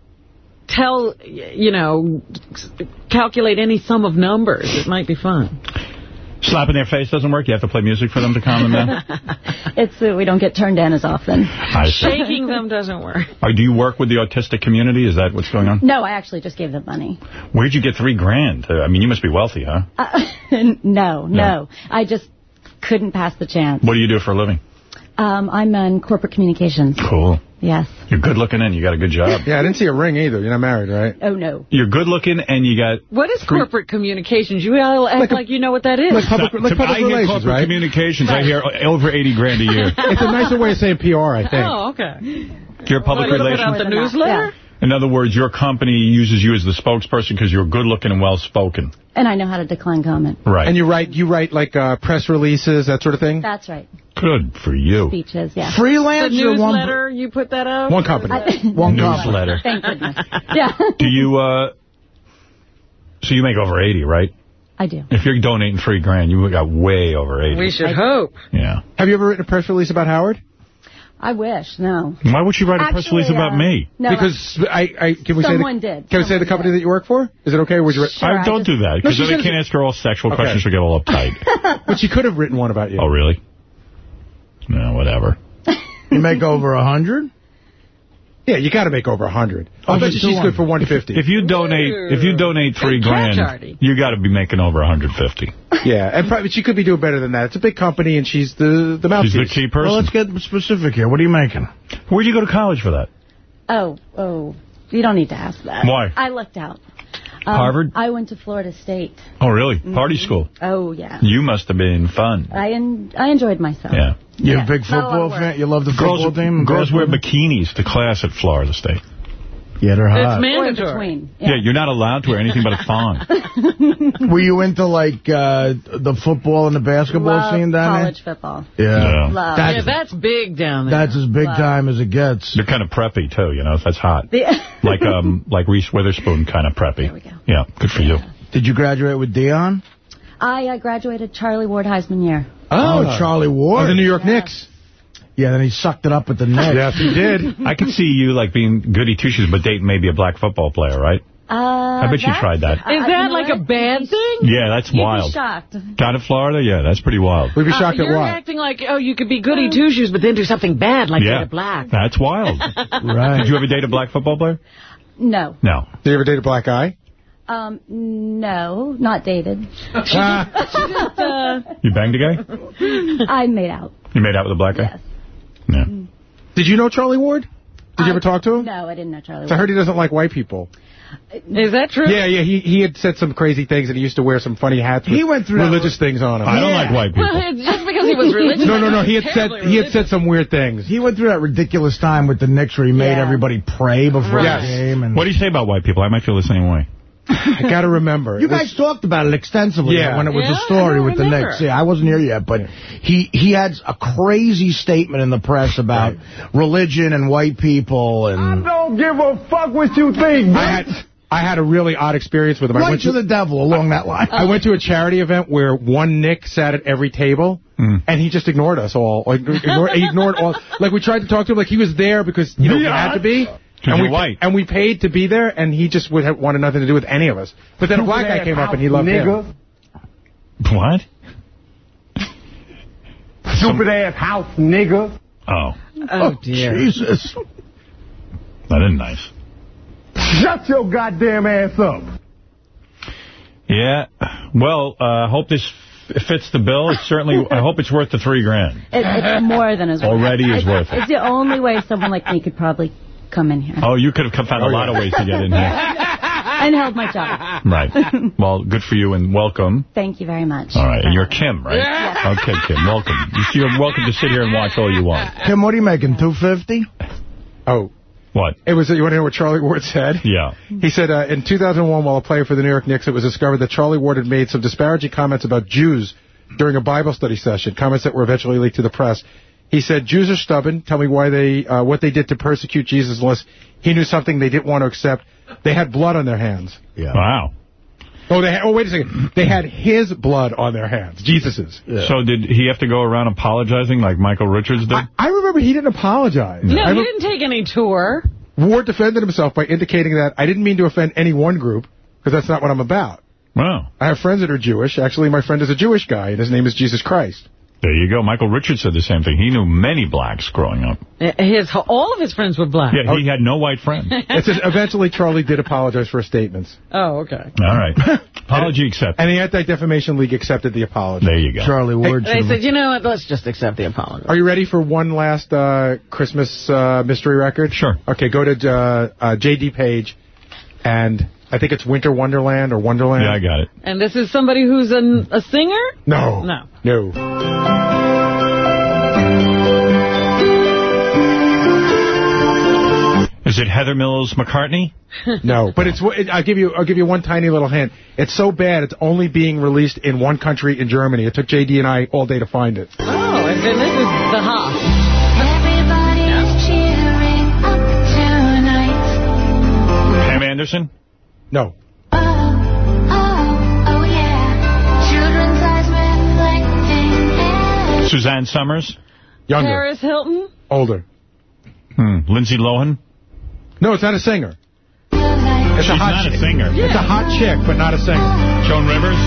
tell, you know, calculate any sum of numbers, it might be fun. Slapping their face doesn't work. You have to play music for them to calm them down. [LAUGHS] It's uh, we don't get turned down as often. I. Shaking them doesn't work. Or do you work with the autistic community? Is that what's going on? No, I actually just gave them money. Where'd you get three grand? Uh, I mean, you must be wealthy, huh? Uh, [LAUGHS] no, no, I just couldn't pass the chance. What do you do for a living? Um, I'm in corporate communications. Cool. Yes. You're good looking and you got a good job. Yeah, I didn't see a ring either. You're not married, right? Oh, no. You're good looking and you got... What is corporate communications? You all act like, you know what that is. like public- So- like public I hear relations, corporate right? communications. I hear over 80 grand a year. It's a nicer way of saying PR, I think. Oh, okay. You're a public What, you put out relations. the newsletter? In other words, your company uses you as the spokesperson because you're good looking and well spoken. And I know how to decline comment. Right. And you write you write like uh, press releases, that sort of thing? That's right. Good for you. Speeches, yeah. The Freelance or one... newsletter, you put that out? One company. I, One Newsletter. thank goodness. [LAUGHS] Yeah, Do you, uh... So you make over 80, right? I do. If you're donating three grand, you got way over 80. We should hope. Yeah. Have you ever written a press release about Howard? I wish, no. Why would you write a press Actually, release about uh, me? No, because I, I can we Someone say the, did. Can we say the Someone company that you work for? Is it okay? Would you? write- Sure, I, I don't just- do that, because she then they can't ask her all sexual Okay. questions. She'll get all uptight. [LAUGHS] but she could have written one about you. oh, really? No, whatever. You make over a hundred? Yeah, you got to make over a hundred. I bet you she's good for 150. If you donate, if you donate three grand, Artie. you got to be making over 150. [LAUGHS] yeah, and probably she could be doing better than that. It's a big company, and she's the the mouthpiece. She's the key person. Well, let's get specific here. What are you making? Where'd you go to college for that? Oh, oh, you don't need to ask that. Why? I lucked out. Um, Harvard? I went to Florida State. Oh, really? Party school. Oh, yeah. You must have been fun. I en I enjoyed myself. Yeah. You're Yeah. a big Not a football work. fan? You love the Girls, football team? girls wear bikinis to class at Florida State. Yeah, they're It's hot. Or in mandatory. between. Yeah. you're not allowed to wear anything but a thong. [LAUGHS] Were you into, like, uh, the football and the basketball Love scene down there? college football. Yeah. Yeah. Love. Yeah, That's, that's big down there. that's as big Love. time as it gets. They're kind of preppy, too, you know, if that's hot. The- Like um, like Reese Witherspoon kind of preppy. There we go. Yeah, good for you. Did you graduate with Deion? I uh, graduated Charlie Ward Heisman year. Oh, Charlie Ward. Oh, the New York Knicks. Yeah, then he sucked it up with the Knicks. Yes, he did. I could see you, like, being goody two-shoes, but dating maybe a black football player, right? Uh, I bet you that's- tried that. Is I- that you know like a bad thing? Yeah, that's wild. You'd wild. be shocked. Down in Florida? Yeah, that's pretty wild. We'd be Uh, shocked at you're acting like, oh, you could be goody two-shoes, but then do something bad like yeah. date a black. That's wild. [LAUGHS] Right. Did you ever date a black football player? No. No. Did you ever date a black guy? Um, no, not dated. [LAUGHS] Uh, You banged a guy? I made out. You made out with a black guy? Yes. Yeah. Did you know Charlie Ward? Did you ever talk to him? No, I didn't know Charlie. So I heard he doesn't like white people. is that true? Yeah, yeah, he he had said some crazy things, and he used to wear some funny hats with He went through that- religious things on him. I don't like white Well, people. it's [LAUGHS] just because he was religious. No, no, no. He had said terribly he had said some weird things. He went through that ridiculous time with the Knicks where he made Yeah. everybody pray before Yes. the game. And What do you say about white people? I might feel the same way. [LAUGHS] I got to remember. You It was- guys talked about it extensively Yeah. when it was Yeah, a story I don't with the remember. Knicks. Yeah, I wasn't here yet, but he he had a crazy statement in the press about religion and white people and I don't give a fuck what you think. I had I had a really odd experience with him. I went to the devil along that line. I went to a charity event where one Knick sat at every table, Mm. and he just ignored us all. Like, ignored, ignored all. Like we tried to talk to him, like he was there because you know he had to be, And you're we, white. and we paid to be there, and he just would have wanted nothing to do with any of us. But then a black guy came up, and he loved him. What? Stupid ass house, nigga. Oh. Oh, dear. Jesus. That isn't nice. Shut your goddamn ass up. Yeah. Well, I uh, hope this f- fits the bill. It's certainly, I hope it's worth the three grand. It, it's more than is worth Already is worth it. It's the only way someone like me could probably come in here. Oh, you could have come- found a lot of ways to get in here. [LAUGHS] and held my job. Right. Well, good for you and welcome. Thank you very much. All right. And you're Kim, right? [LAUGHS] Okay, Kim, welcome. You- You're welcome to sit here and watch all you want. Kim, what are you making, 250 Oh. What? It was. You want to know what Charlie Ward said? Yeah. He said, uh, in 2001, while a player for the New York Knicks, it was discovered that Charlie Ward had made some disparaging comments about Jews during a Bible study session, comments that were eventually leaked to the press. He said, Jews are stubborn. Tell me why they, uh, what they did to persecute Jesus unless he knew something they didn't want to accept. They had blood on their hands. Yeah. Wow. Oh, they had, oh, wait a second. They had his blood on their hands, Jesus's. So did he have to go around apologizing like Michael Richards did? I remember he didn't apologize. No, I he didn't take any tour. Ward defended himself by indicating that I didn't mean to offend any one group, because that's not what I'm about. Wow. I have friends that are Jewish. Actually, my friend is a Jewish guy, and his name is Jesus Christ. There you go. Michael Richards said the same thing. He knew many blacks growing up. His All of his friends were black. Yeah, he had no white friends. [LAUGHS] It says eventually Charlie did apologize for his statements. Oh, okay. All right. [LAUGHS] Apology accepted. And the Anti-Defamation League accepted the apology. There you go. Charlie Ward. They said, you know what, let's just accept the apology. Are you ready for one last uh, Christmas uh, mystery record? Sure. Okay, go to uh, uh, J.D. Page, and I think it's Winter Wonderland or Wonderland. Yeah, I got it. And this is somebody who's a, a singer? No. No. No. Is it Heather Mills McCartney? [LAUGHS] No, but it's. It, I'll give you. I'll give you one tiny little hint. It's so bad. It's only being released in one country in Germany. It took JD and I all day to find it. Oh, and then this is the Haas. Pam Anderson? No. Suzanne Somers? Younger. Paris Hilton? Older. Hmm. Lindsay Lohan? No, it's not a singer. It's She's a hot not a chick. singer. It's a hot chick, but not a singer. Joan Rivers?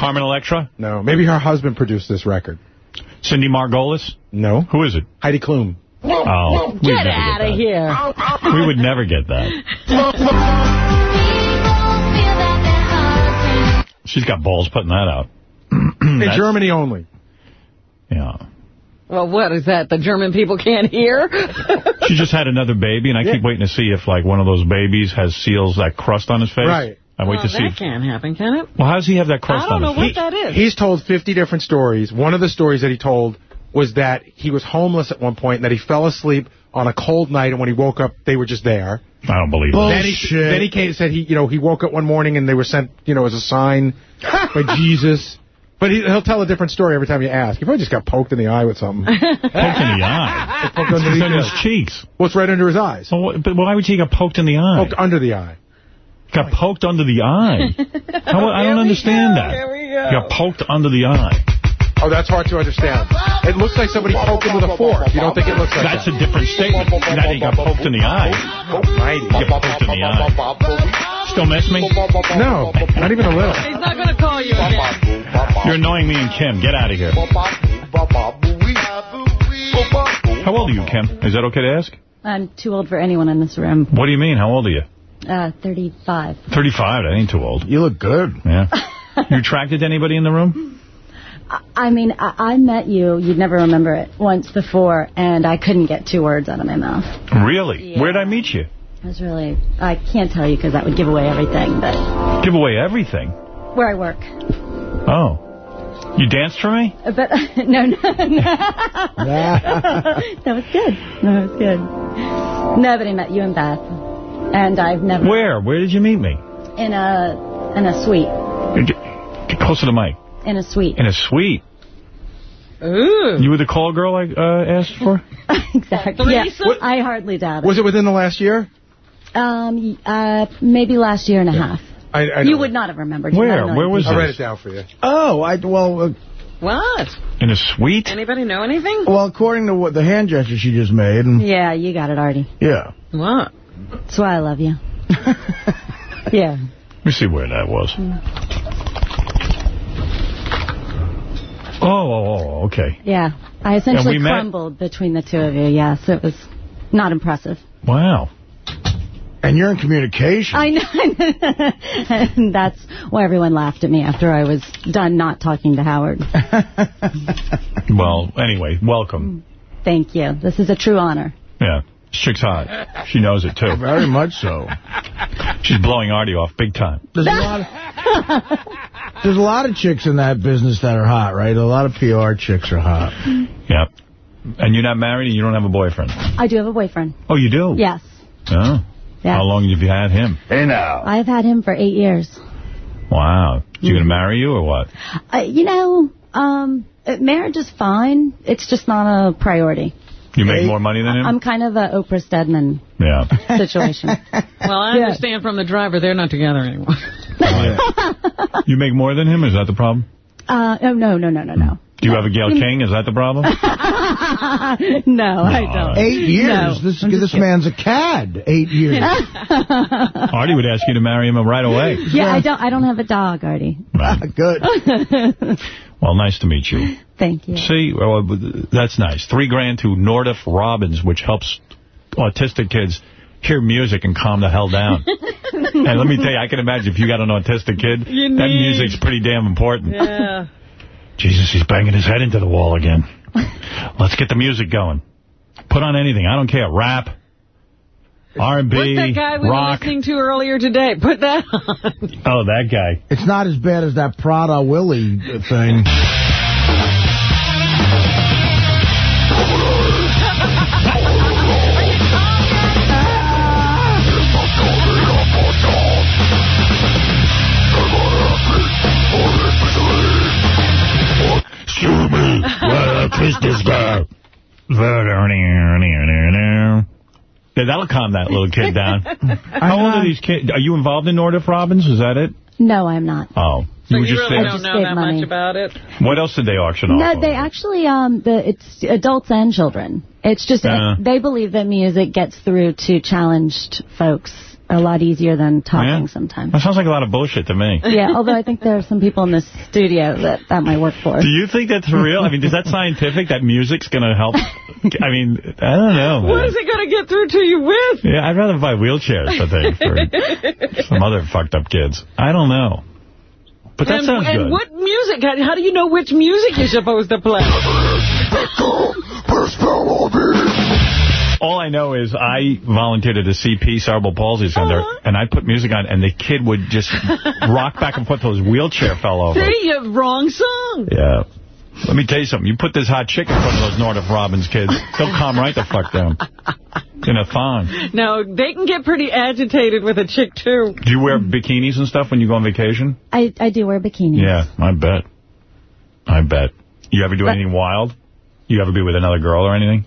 Carmen Electra? No, maybe her husband produced this record. Cindy Margolis? No. Who is it? Heidi Klum. Oh, we'd Get never out of that. here. We would never get that. She's got balls putting that out. In Germany only. Yeah. Well, what is that? The German people can't hear? She just had another baby, and I keep waiting to see if, like, one of those babies has seals that crust on his face. Right. I wait well, to see. that If, can't happen, can it? well, how does he have that crust I don't on know his what face? that is. He's told 50 different stories. One of the stories that he told was that he was homeless at one point and that he fell asleep on a cold night, and when he woke up, they were just there. I don't believe Then it. he, then he came, said he, you know, he woke up one morning and they were sent, you know, as a sign by [LAUGHS] Jesus. But he, he'll tell a different story every time you ask. He probably just got poked in the eye with something. [LAUGHS] Poked in the eye. Poked under the his eye. cheeks. Well, right under his eyes. Well, but why would he get poked in the eye? Poked under the eye. Got poked under the eye. [LAUGHS] How, I don't understand that. Here we go. Got poked under the eye. Oh, that's hard to understand. It looks like somebody poked him with a fork. You don't think it looks like That's that? a different statement. That he got poked in the eye. Almighty. Get poked in the eye. Still miss me? No, not even a little. He's not going to call you again. You're annoying me and Kim. Get out of here. How old are you, Kim? Is that okay to ask? I'm too old for anyone in this room. What do you mean? How old are you? Uh, 35. 35. That ain't too old. You look good. Yeah. [LAUGHS] You attracted to anybody in the room? I- I mean, I, I met you, you'd never remember it, once before, and I couldn't get two words out of my mouth. Really? Yeah. Where'd I meet you? It was really, I can't tell you because that would give away everything, but Give away everything. where I work. Oh. You danced for me? Uh, But, [LAUGHS] no, no, no. [LAUGHS] that was good. That was good. Nobody met you and Beth. And I've never... Where? Where did you meet me? In a, in a suite. Get, get close to the mic. In a suite. In a suite. Ooh. You were the call girl I uh, asked for? [LAUGHS] exactly. Yeah, Threesome? I hardly doubt it. Was it within the last year? Um, uh, maybe last year and a half. I, I You would not have remembered. Where? Not a million Where was people. I'll this? write it down for you. Oh, I well, uh, What? In a suite? Anybody know anything? Well, according to what the hand gesture she just made, and Yeah, you got it, Artie. yeah. What? That's why I love you. [LAUGHS] yeah. Let me see where that was. Mm. Oh, oh, oh, okay. Yeah. I essentially we met- crumbled between the two of you, yes. It was not impressive. Wow. And you're in communication. I know. and [LAUGHS] that's why everyone laughed at me after I was done not talking to Howard. [LAUGHS] Well, anyway, welcome. Thank you. This is a true honor. Yeah. This chick's hot. She knows it, too. Very much so. She's blowing Artie off big time. There's a lot of, there's a lot of chicks in that business that are hot, right? A lot of PR chicks are hot. Yep. And you're not married and you don't have a boyfriend? I do have a boyfriend. Oh, you do? Yes. Oh. Yeah. How long have you had him? Hey, now. I've had him for eight years. Wow. Is he going to marry you or what? Uh, you know, um, marriage is fine. It's just not a priority. You make more money than him? I'm kind of a Oprah Stedman yeah. situation. [LAUGHS] Well, I understand from the driver they're not together anymore. You make more than him? Is that the problem? Uh, oh, no, no, no, no, no. Do you have a Gayle King? Is that the problem? [LAUGHS] no, I don't. Eight years. No. This this kidding. man's a cad. Eight years. [LAUGHS] Artie would ask you to marry him right away. Yeah, I don't. I don't have a dog, Artie. Good. Well, nice to meet you. [LAUGHS] Thank you. See, well, that's nice. Three grand to Nordoff Robbins, which helps autistic kids hear music and calm the hell down. [LAUGHS] and let me tell you, I can imagine if you got an autistic kid, You that need- music's pretty damn important. Yeah. Jesus, he's banging his head into the wall again. [LAUGHS] Let's get the music going. Put on anything. I don't care. Rap, R&B, What's that guy we were listening to earlier today? Put that on. Oh, that guy. It's not as bad as that Prada Willie thing. Excuse me, well, kiss this girl. [LAUGHS] Yeah, that'll calm that little kid down. [LAUGHS] How old are these kids? Are you involved in Nordoff Robbins? Is that it? No, I'm not. Oh. So you were you just really don't know that money. much about it? What else did they auction off? No, of? they actually, um, the it's adults and children. It's just Yeah. they believe that music gets through to challenged folks a lot easier than talking Yeah? sometimes. That sounds like a lot of bullshit to me. [LAUGHS] Yeah, although I think there are some people in this studio that that might work for. Do you think that's real? I mean, is that scientific, that music's going to help? I mean, I don't know. What man. is it going to get through to you with? Yeah, I'd rather buy wheelchairs, I think, for [LAUGHS] some other fucked up kids. I don't know. But that and, sounds and good. what music? How how do you know which music you're supposed to play? All I know is I volunteered at a CP, Cerebral Palsy Center, Uh-huh. and I put music on, and the kid would just [LAUGHS] rock back and forth till his wheelchair fell over. See, you have wrong song. Yeah. Let me tell you something. You put this hot chick in front of those Nordoff Robbins kids, they'll calm right the fuck down. In a thong. Now, they can get pretty agitated with a chick, too. Do you wear bikinis and stuff when you go on vacation? I I do wear bikinis. Yeah, I bet. I bet. You ever do But- anything wild? You ever be with another girl or anything?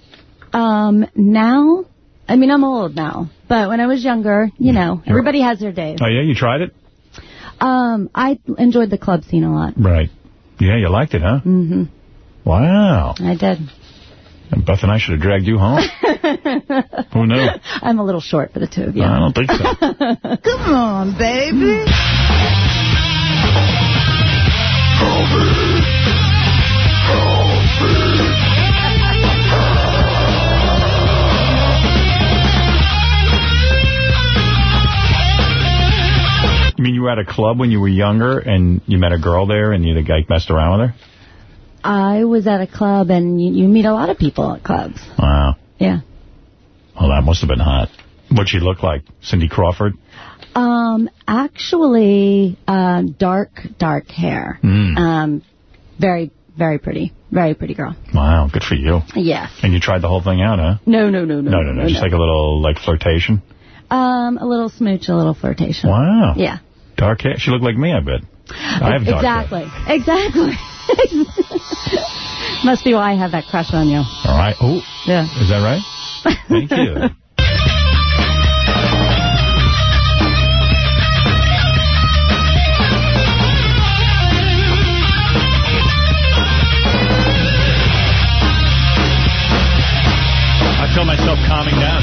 Um, now, I mean, I'm old now, but when I was younger, you know, everybody has their days. Oh, yeah? You tried it? Um, I enjoyed the club scene a lot. Right. Yeah, you liked it, huh? Mm hmm Wow. I did. And Beth and I should have dragged you home. [LAUGHS] Who knew? I'm a little short for the two of you. I don't think so. [LAUGHS] Come on, baby. You mean you were at a club when you were younger and you met a girl there and you the guy messed around with her? I was at a club, and you, you meet a lot of people at clubs. Wow. Yeah. Well, that must have been hot. What'd she look like? Cindy Crawford? Um, actually, uh, dark, dark hair. Mm. Um, very, very pretty. Very pretty girl. Wow, good for you. Yes. And you tried the whole thing out, huh? No, no, no, no. No, no, no. Just like a little, like, flirtation? Um, a little smooch, a little flirtation. Wow. Yeah. Dark hair? She looked like me, I bet. I have dark Exactly. Hair. Exactly. [LAUGHS] Must be why I have that crush on you. All right. Oh. Yeah. Is that right? Thank you. [LAUGHS] I feel myself calming down.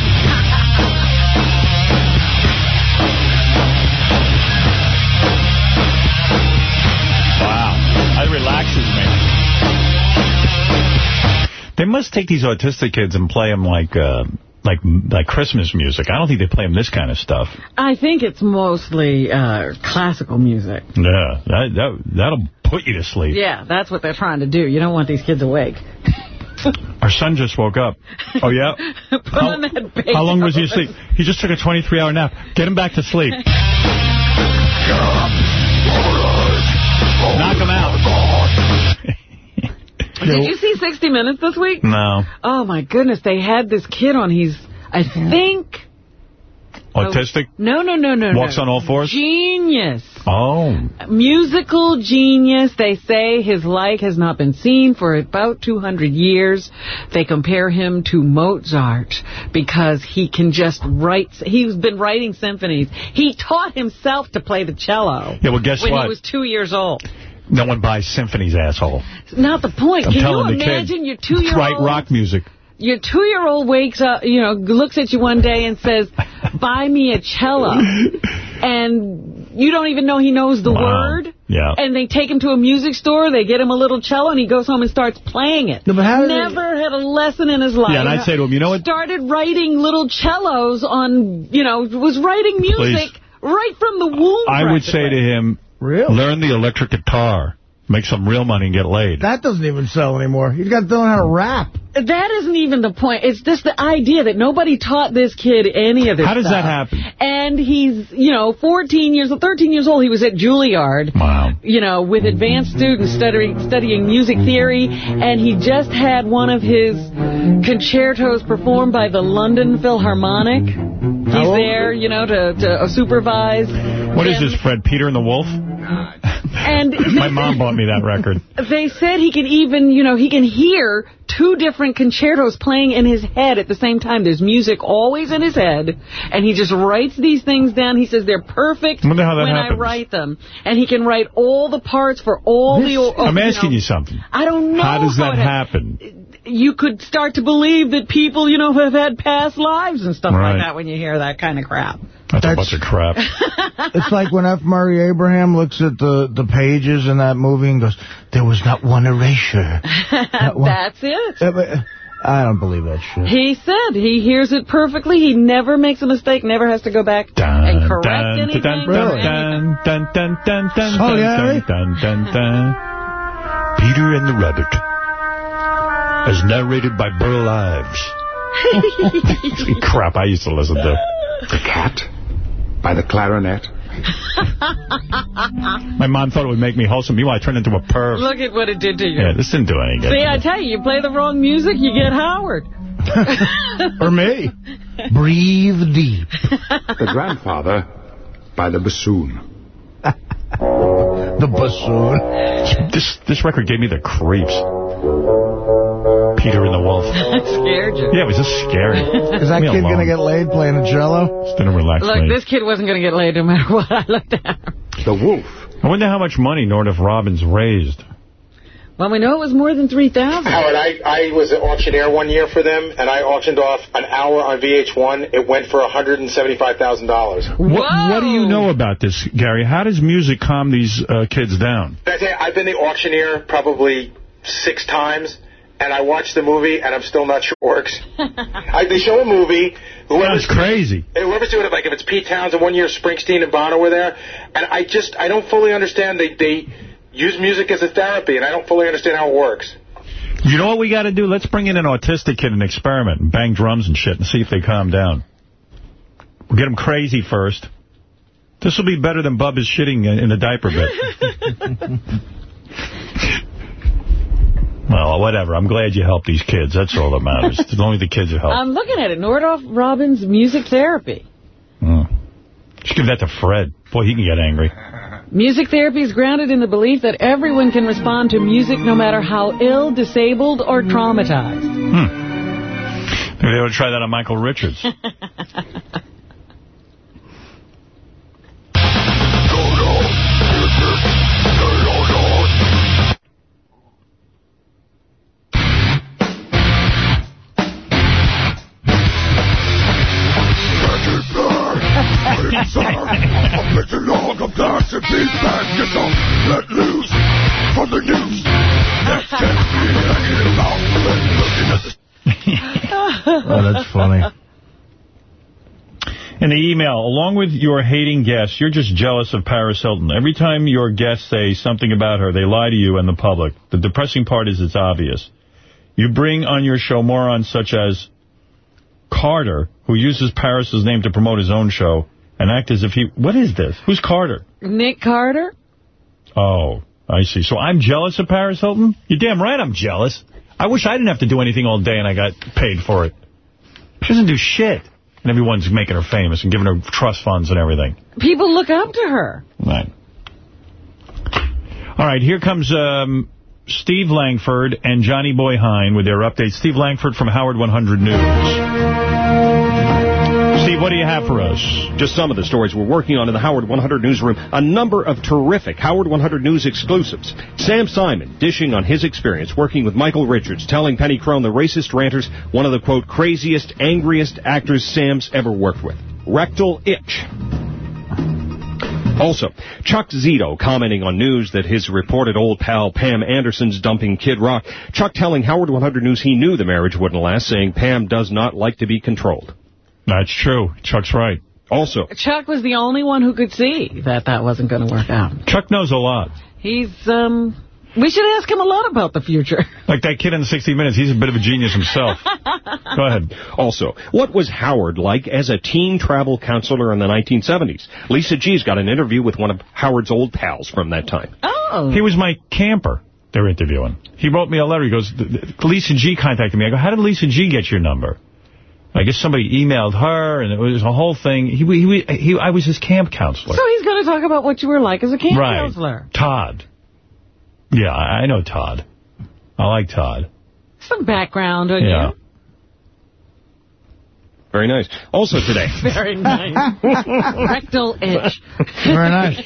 Must take these autistic kids and play them like... Uh, like like Christmas music. I don't think they play them this kind of stuff. I think it's mostly uh, classical music. Yeah, that, that, that'll put you to sleep. Yeah, that's what they're trying to do. You don't want these kids awake. [LAUGHS] Our son just woke up. Oh, yeah? [LAUGHS] Put how, on that how long was he asleep? He just took a 23-hour nap. Get him back to sleep. [LAUGHS] Knock him out. Did you see 60 Minutes this week? No. Oh, my goodness. They had this kid on. He's, I think... Autistic? No, no, no, no, Walks no. on all fours? Genius. Oh. Musical genius. They say his like has not been seen for about 200 years. They compare him to Mozart because he can just write. He's been writing symphonies. He taught himself to play the cello. Yeah, well, guess when what? he was two years old. No one buys symphonies, asshole. Not the point. I'm Can telling you the kid. imagine your two-year-old? Write rock music. Your two-year-old wakes up, you know, looks at you one day and says, buy me a cello. [LAUGHS] And you don't even know he knows the Wow. word. Yeah. And they take him to a music store, they get him a little cello, and he goes home and starts playing it. No, but how did Never had a lesson in his life. Yeah, and I'd say to him, you know what? Started writing little cellos on, you know, was writing music right from the womb. I would say to him, Really? learn the electric guitar. Make some real money and get laid. That doesn't even sell anymore. He's got to learn how to rap. That isn't even the point. It's just the idea that nobody taught this kid any of this How does stuff. that happen? And he's, you know, 14 years, 13 years old. He was at Juilliard. Wow. You know, with advanced students studying, studying music theory. And he just had one of his concertos performed by the London Philharmonic. He's there, you know, to, to uh, supervise. What is this, Fred? Peter and the Wolf? And [LAUGHS] My mom [LAUGHS] bought me that record. they said he can even, you know, he can hear two different concertos playing in his head at the same time. There's music always in his head, and he just writes these things down. He says they're perfect that when happens. I write them. And he can write all the parts for all the... oh, I'm you asking know, you something. I don't know How does that happen? You could start to believe that people, you know, have had past lives and stuff Right. like that when you hear that kind of crap. That's, a bunch of crap. [LAUGHS] It's like when F. Murray Abraham looks at the, the pages in that movie and goes, there was not one erasure. [LAUGHS] one- That's it. But, I don't believe that shit. He said he hears it perfectly. He never makes a mistake, never has to go back and correct Dun, anything. dun, or dun, anything. dun, dun, dun, dun, Oh, dun, yeah, dun, Harry? dun, dun, dun. Peter and the Rabbit. As narrated by Burl Ives. [LAUGHS] Crap I used to listen to. The cat by the clarinet. [LAUGHS] My mom thought it would make me wholesome. Meanwhile, I turned into a perv. Look at what it did to you. Yeah, this didn't do any good. See, I tell you, you play the wrong music, you get Howard. [LAUGHS] or me. Breathe deep. The grandfather by the bassoon. The bassoon. This this record gave me the creeps. Peter and the Wolf. It [LAUGHS] scared you. Yeah, it was just scary. [LAUGHS] Is that kid going to get laid playing a cello? Just didn't relax Look, me. this kid wasn't going to get laid no matter [LAUGHS] what I looked at. The wolf. I wonder how much money Nordoff Robbins raised. Well, we know it was more than 3000 Howard, I, I was an auctioneer one year for them, and I auctioned off an hour on VH1. It went for $175,000. What, what do you know about this, Gary? How does music calm these uh, kids down? That's it. I've been the auctioneer probably six times, and I watched the movie, and I'm still not sure it works. [LAUGHS] I, they show a movie. Sounds crazy. Whoever's doing it, like if it's Pete Townshend, one year Springsteen and Bono were there, and I just I don't fully understand. They they use music as a therapy, and I don't fully understand how it works. You know what we got to do? Let's bring in an autistic kid and experiment and bang drums and shit and see if they calm down. We'll get them crazy first. This will be better than Bubba's shitting in the diaper bit. [LAUGHS] [LAUGHS] well, whatever. I'm glad you helped these kids. That's all that matters. [LAUGHS] As long as the kids are helped. I'm looking at it. Nordoff Robbins Music Therapy. Just give that to Fred. Boy, he can get angry. Music therapy is grounded in the belief that everyone can respond to music no matter how ill, disabled, or traumatized. Hmm. Maybe they would try that on Michael Richards. [LAUGHS] Oh, that's funny. In the email, along with your hating guests, you're just jealous of Paris Hilton. Every time your guests say something about her, they lie to you and the public. The depressing part is it's obvious. You bring on your show morons such as Carter, who uses Paris's name to promote his own show, and act as if he... What is this? Who's Carter? Nick Carter? Oh, I see. So I'm jealous of Paris Hilton? You're damn right I'm jealous. I wish I didn't have to do anything all day and I got paid for it. She doesn't do shit. And everyone's making her famous and giving her trust funds and everything. People look up to her. Right. All right, here comes um, Steve Langford and Johnny Boy Hein with their updates. Steve Langford from Howard 100 News. Steve, what do you have for us? Just some of the stories we're working on in the Howard 100 newsroom. A number of terrific Howard 100 News exclusives. Sam Simon dishing on his experience working with Michael Richards, telling Penny Crone, the racist ranters, one of the, quote, craziest, angriest actors Sam's ever worked with. Rectal itch. Also, Chuck Zito commenting on news that his reported old pal Pam Anderson's dumping Kid Rock. Chuck telling Howard 100 News he knew the marriage wouldn't last, saying Pam does not like to be controlled. That's true. Chuck's right. Also, Chuck was the only one who could see that that wasn't going to work out. Chuck knows a lot. He's, um... We should ask him a lot about the future. [LAUGHS] Like that kid in 60 Minutes, he's a bit of a genius himself. Go ahead. Also, what was Howard like as a teen travel counselor in the 1970s? Lisa G's got an interview with one of Howard's old pals from that time. Oh. He was my camper they're interviewing. He wrote me a letter. He goes, Lisa G contacted me. I go, how did Lisa G get your number? I guess somebody emailed her, and it was a whole thing. He, he, he, I was his camp counselor. So he's going to talk about what you were like as a camp right. counselor. Todd. Yeah, I know Todd. I like Todd. Some background on yeah. you. Very nice. Also today. [LAUGHS] Very nice. [LAUGHS] Rectal itch. Very nice.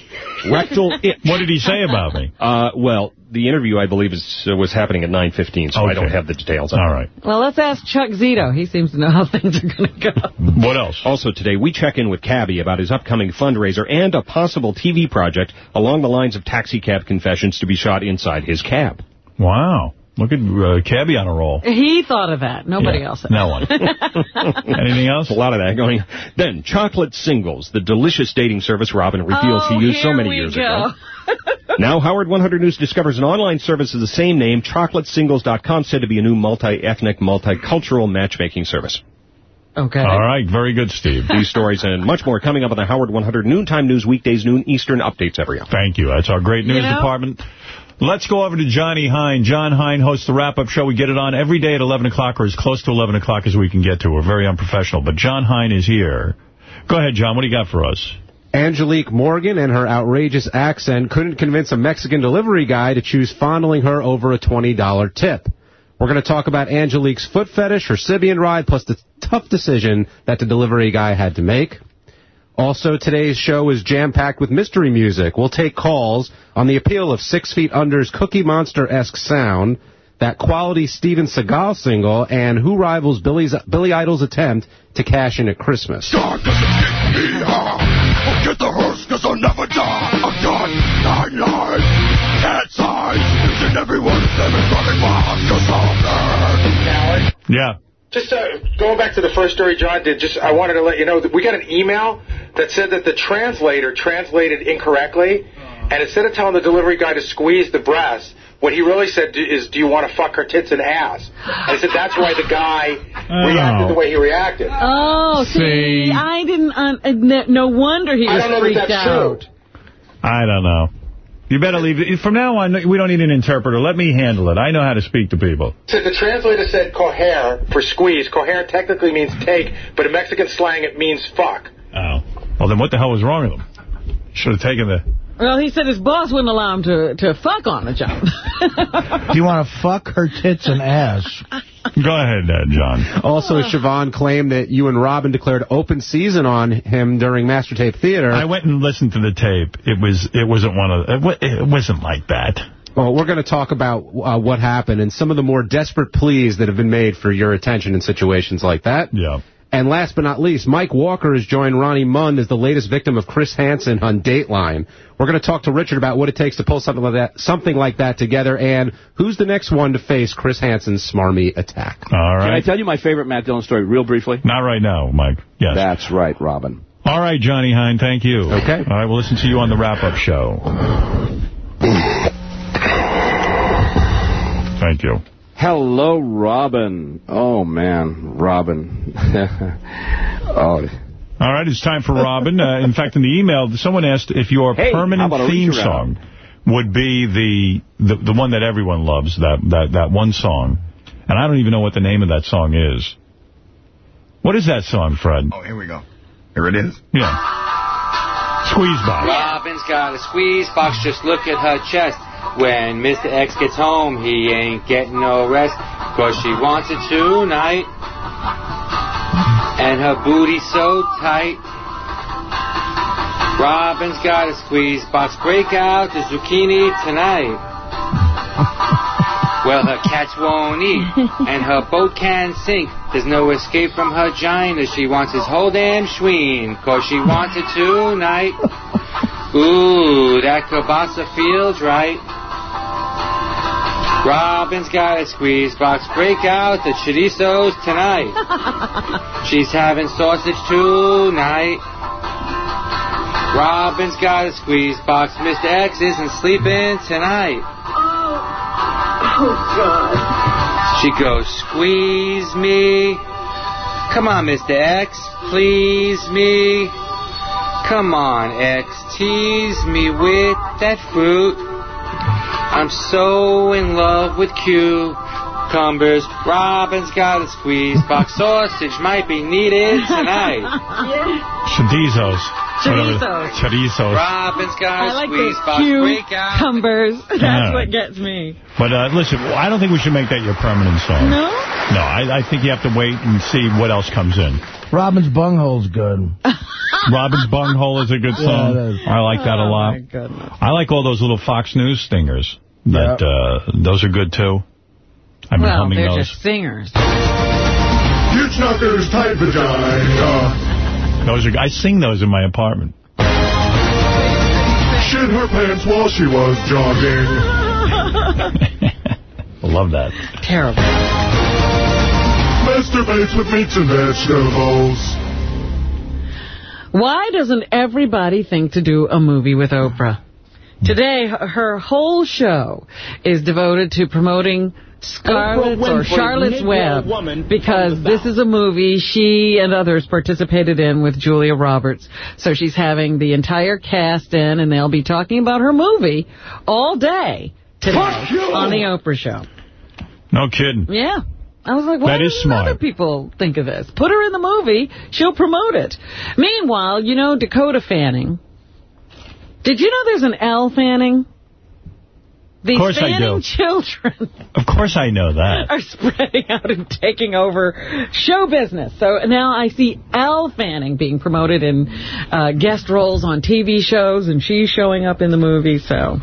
Rectal itch. What did he say about me? Uh, well, the interview, I believe, is, uh, was happening at 9.15, so Okay. I don't have the details. All right. Well, let's ask Chuck Zito. He seems to know how things are going to go. [LAUGHS] What else? Also today, we check in with Cabby about his upcoming fundraiser and a possible TV project along the lines of Taxi Cab Confessions to be shot inside his cab. Wow. Look at uh, Cabby on a roll. He thought of that. Nobody Yeah, else. No one. [LAUGHS] Anything else? A lot of that going. Then, Chocolate Singles, the delicious dating service Robin reveals oh, he used so many years go. ago. [LAUGHS] Now, Howard 100 News discovers an online service of the same name, chocolatesingles.com, said to be a new multi-ethnic, multicultural matchmaking service. Okay. All right. Very good, Steve. These stories and much more coming up on the Howard 100 Noontime News, weekdays, noon Eastern updates every hour. Thank you. That's our great news You know? department. Let's go over to Johnny Hein. John Hein hosts the wrap-up show. We get it on every day at 11 o'clock or as close to 11 o'clock as we can get to. We're very unprofessional, but John Hein is here. Go ahead, John. What do you got for us? Angelique Morgan and her outrageous accent couldn't convince a Mexican delivery guy to choose fondling her over a $20 tip. We're going to talk about Angelique's foot fetish, her Sybian ride, plus the tough decision that the delivery guy had to make. Also, today's show is jam-packed with mystery music. We'll take calls on the appeal of Six Feet Under's Cookie Monster-esque sound, that quality Steven Seagal single, and who rivals Billy's, Billy Idol's attempt to cash in at Christmas. God doesn't kick me out. Get the hearse, cause I'll never die. I've got nine lives. Cat's eyes. Using everyone's name and running wild, cause I'm dead. Yeah. Just uh, going back to the first story John did, just I wanted to let you know that we got an email that said that the translator translated incorrectly, and instead of telling the delivery guy to squeeze the breast, what he really said is, "Do you want to fuck her tits and ass?" And he said that's why the guy reacted the way he reacted. Oh, see, See. I didn't. Uh, no, no wonder he I was don't know that freaked that's out. true. I don't know. You better leave it. From now on, we don't need an interpreter. Let me handle it. I know how to speak to people. So the translator said coger for squeeze. Coger technically means take, but in Mexican slang it means fuck. Oh. Well, then what the hell was wrong with him? Should have taken the... Well, he said his boss wouldn't allow him to, to fuck on the job. Do you want to fuck her tits and ass? [LAUGHS] Go ahead, uh, John. Also, Siobhan claimed that you and Robin declared open season on him during Master Tape Theater. I went and listened to the tape. It was. It wasn't one of. It, it wasn't like that. Well, we're going to talk about uh, what happened and some of the more desperate pleas that have been made for your attention in situations like that. Yeah. And last but not least, Mike Walker has joined Ronnie Mund as the latest victim of Chris Hansen on Dateline. We're going to talk to Richard about what it takes to pull something like that, something like that together, and who's the next one to face Chris Hansen's smarmy attack. All Can I tell you my favorite Matt Dillon story real briefly? Not right now, Mike. Yes. That's right, Robin. All right, Johnny Hein, thank you. Okay. All right, we'll listen to you on the wrap-up show. Thank you. Hello, Robin. Oh, man, Robin. [LAUGHS] oh, All right, it's time for Robin. Uh, in fact, in the email, someone asked if your Hey, permanent theme song would be the, the the one that everyone loves, that, that, that one song. And I don't even know what the name of that song is. What is that song, Fred? Oh, here we go. Here it is. Yeah. Squeeze box. Robin's got a squeeze box, just look at her chest. When Mr. X gets home, he ain't getting no rest. Cause she wants it tonight. And her booty's so tight. Robin's got a squeeze box, break out the zucchini tonight. Well, her cats won't eat, [LAUGHS] and her boat can't sink. There's no escape from her gina. She wants his whole damn schween, cause she wants it tonight. Ooh, that kielbasa feels right. Robin's got a squeeze box. Break out the chorizos tonight. [LAUGHS] She's having sausage tonight. Robin's got a squeeze box. Mr. X isn't sleeping tonight. Oh. oh, God. She goes, squeeze me. Come on, Mr. X, please me. Come on, X, tease me with that fruit. I'm so in love with cucumbers. Robin's got a squeeze box. Sausage might be needed tonight. Chorizos. Chorizos. Whatever. Chorizos. Robin's got a I like squeeze the box. Break out. cucumbers. [LAUGHS] That's Yeah. what gets me. But uh, listen, I don't think we should make that your permanent song. No? No, I, I think you have to wait and see what else comes in. Robin's Bunghole's good. [LAUGHS] Robin's Bunghole is a good song. it is. I like that a Oh, lot. my goodness. I like all those little Fox News stingers. That uh, Those are good, too. I've been well, humming they're those. just singers. Huge knockers, tight vagina. Those are. I sing those in my apartment. Shit her pants while she was jogging. [LAUGHS] I love that. Terrible. Masturbates with meats and vegetables. Why doesn't everybody think to do a movie with Oprah? Today, her- her whole show is devoted to promoting Scarlett's or Charlotte's Negro Web woman because this is a movie she and others participated in with Julia Roberts. So she's having the entire cast in, and they'll be talking about her movie all day today on the Oprah show. No kidding. Yeah. I was like, why That is doesn't smart. other people think of this? Put her in the movie. She'll promote it. Meanwhile, you know Dakota Fanning. Did you know there's an Elle Fanning? The Of course I Fanning do. children [LAUGHS] Of course I know that. are spreading out and taking over show business. So now I see Elle Fanning being promoted in uh, guest roles on TV shows, and she's showing up in the movie. So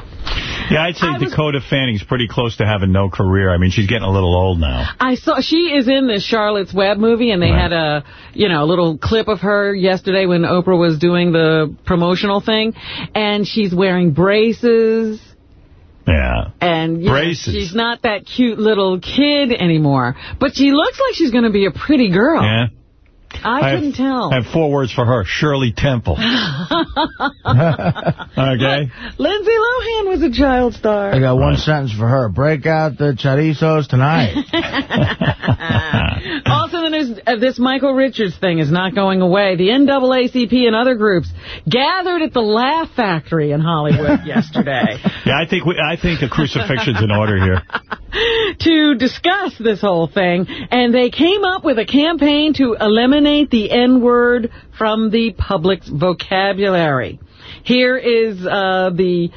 Yeah, I'd say Dakota Fanning's pretty close to having no career. I mean, she's getting a little old now. I saw she is in this Charlotte's Web movie, and they had a you know a little clip of her yesterday when Oprah was doing the promotional thing, and she's wearing braces. Yeah. And know, Braces. she's not that cute little kid anymore, but she looks like she's going to be a pretty girl. Yeah. I, couldn't have, tell. I have four words for her. Shirley Temple. [LAUGHS] Okay. Lindsay Lohan was a child star. I got one sentence for her. Break out the chorizos tonight. [LAUGHS] also, the news, uh, this Michael Richards thing is not going away. The NAACP and other groups gathered at the Laugh Factory in Hollywood [LAUGHS] yesterday Yeah, I think we, I think a crucifixion's in order here. to discuss this whole thing, and they came up with a campaign to eliminate the N-word from the public's vocabulary. Here is uh, the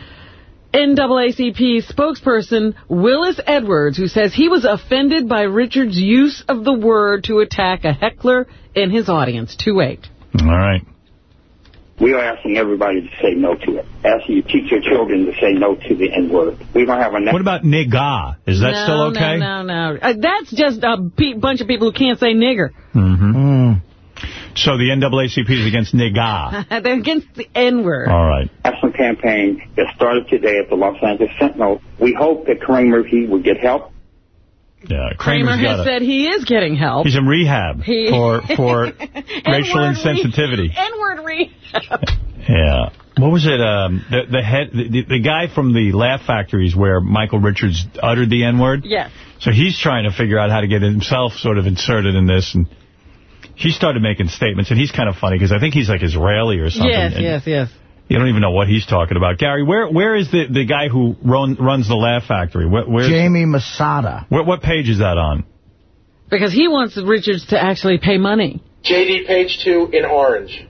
NAACP spokesperson, Willis Edwards, who says he was offended by Richard's use of the word to attack a heckler in his audience. 2-8. All right. We are asking everybody to say no to it. Asking you to teach your children to say no to the N-word. We don't have a... What about nigga? Is that no, still okay? No, no, no. Uh, that's just a pe bunch of people who can't say nigger. Mm-hmm. So the NAACP is against nigga. [LAUGHS] They're against the N-word. All right. national campaign that started today at the Los Angeles Sentinel. We hope that Kareem Murphy would get help. Yeah, Kramer has said he is getting help. He's in rehab He- for [LAUGHS] for racial insensitivity. [LAUGHS] N-word rehab. Yeah. What was it? Um, the, the head, the, the guy from the Laugh Factories where Michael Richards uttered the N-word. Yes. So he's trying to figure out how to get himself sort of inserted in this, and he started making statements, and he's kind of funny because I think he's like Israeli or something. Yes, and yes, yes. You don't even know what he's talking about. Gary, where where is the, the guy who run, runs the Laugh Factory? Where, where's, Jamie Masada. What, what page is that on? Because he wants Richards to actually pay money. JD page two in orange.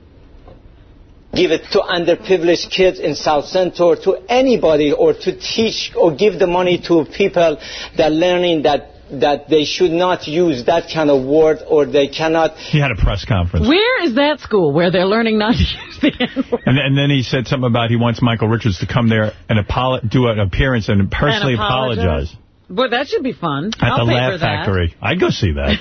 give it to underprivileged kids in South Central, to anybody, or to teach or give the money to people that are learning that that they should not use that kind of word or they cannot. He had a press conference. Where is that school where they're learning not to use the N-word? And, and then he said something about he wants Michael Richards to come there and apolo- do an appearance and personally And apologize. apologize. Boy, that should be fun. At I'll the pay Laugh. Factory. I'd go see that.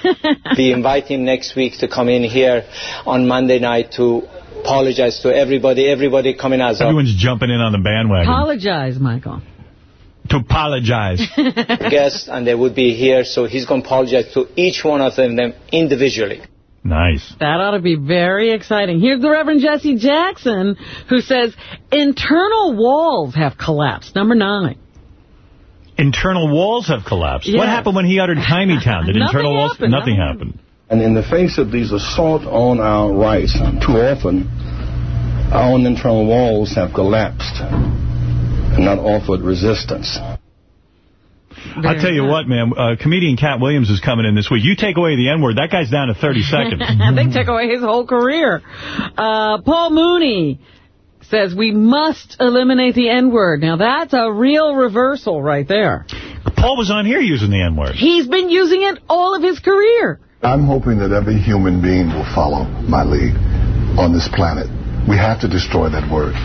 [LAUGHS] we invite him next week to come in here on Monday night to apologize to everybody. Everybody coming as a Everyone's jumping in on the bandwagon. Apologize, Michael. To apologize. [LAUGHS] guest, and they would be here. So he's going to apologize to each one of them, them individually. Nice. That ought to be very exciting. Here's the Reverend Jesse Jackson, who says internal walls have collapsed. Number nine. Internal walls have collapsed. Yeah. What happened when he uttered Hymietown? Did [LAUGHS] Nothing internal walls? happened. Nothing happened. And in the face of these assault on our rights, too often our own internal walls have collapsed and not offered resistance. I'll tell you what, man. Uh, comedian Katt Williams is coming in this week. You take away the N-word, that guy's down to 30 [LAUGHS] seconds. they took away his whole career. Uh, Paul Mooney says we must eliminate the N-word. Now, that's a real reversal right there. Paul was on here using the N-word. He's been using it all of his career. I'm hoping that every human being will follow my lead on this planet. We have to destroy that word.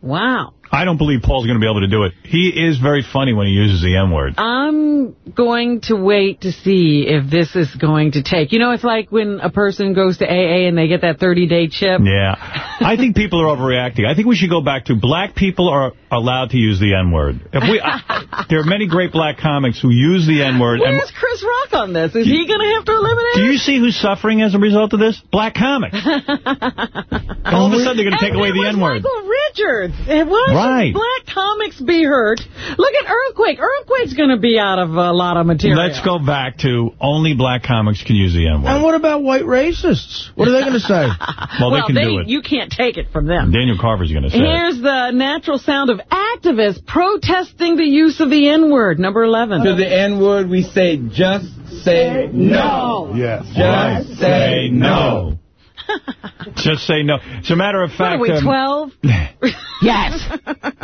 Wow. I don't believe Paul's going to be able to do it. He is very funny when he uses the N-word. I'm going to wait to see if this is going to take. You know, it's like when a person goes to AA and they get that 30-day chip. Yeah. I [LAUGHS] think people are overreacting. I think we should go back to black people are allowed to use the N-word. If we, [LAUGHS] There are many great black comics who use the N-word. and Where's Chris Rock on this? Is he going to have to eliminate Do you see who's suffering as a result of this? Black comics. [LAUGHS] All of a sudden, they're going to take away the N-word. Michael Richards. And why Right. black comics be hurt? Look at Earthquake. Earthquake's going to be out of a lot of material. Let's go back to only black comics can use the N-word. And what about white racists? What are they going to say? [LAUGHS] Well, they can do it. You can't take it from them. Daniel Carver's going to say it. Here's the natural sound of activists protesting the use of the N-word, number 11. To the N-word, we say, just say no. Yes. Just Right. say no. [LAUGHS] Just say no. As a matter of What fact... are we, um, 12? [LAUGHS] yes.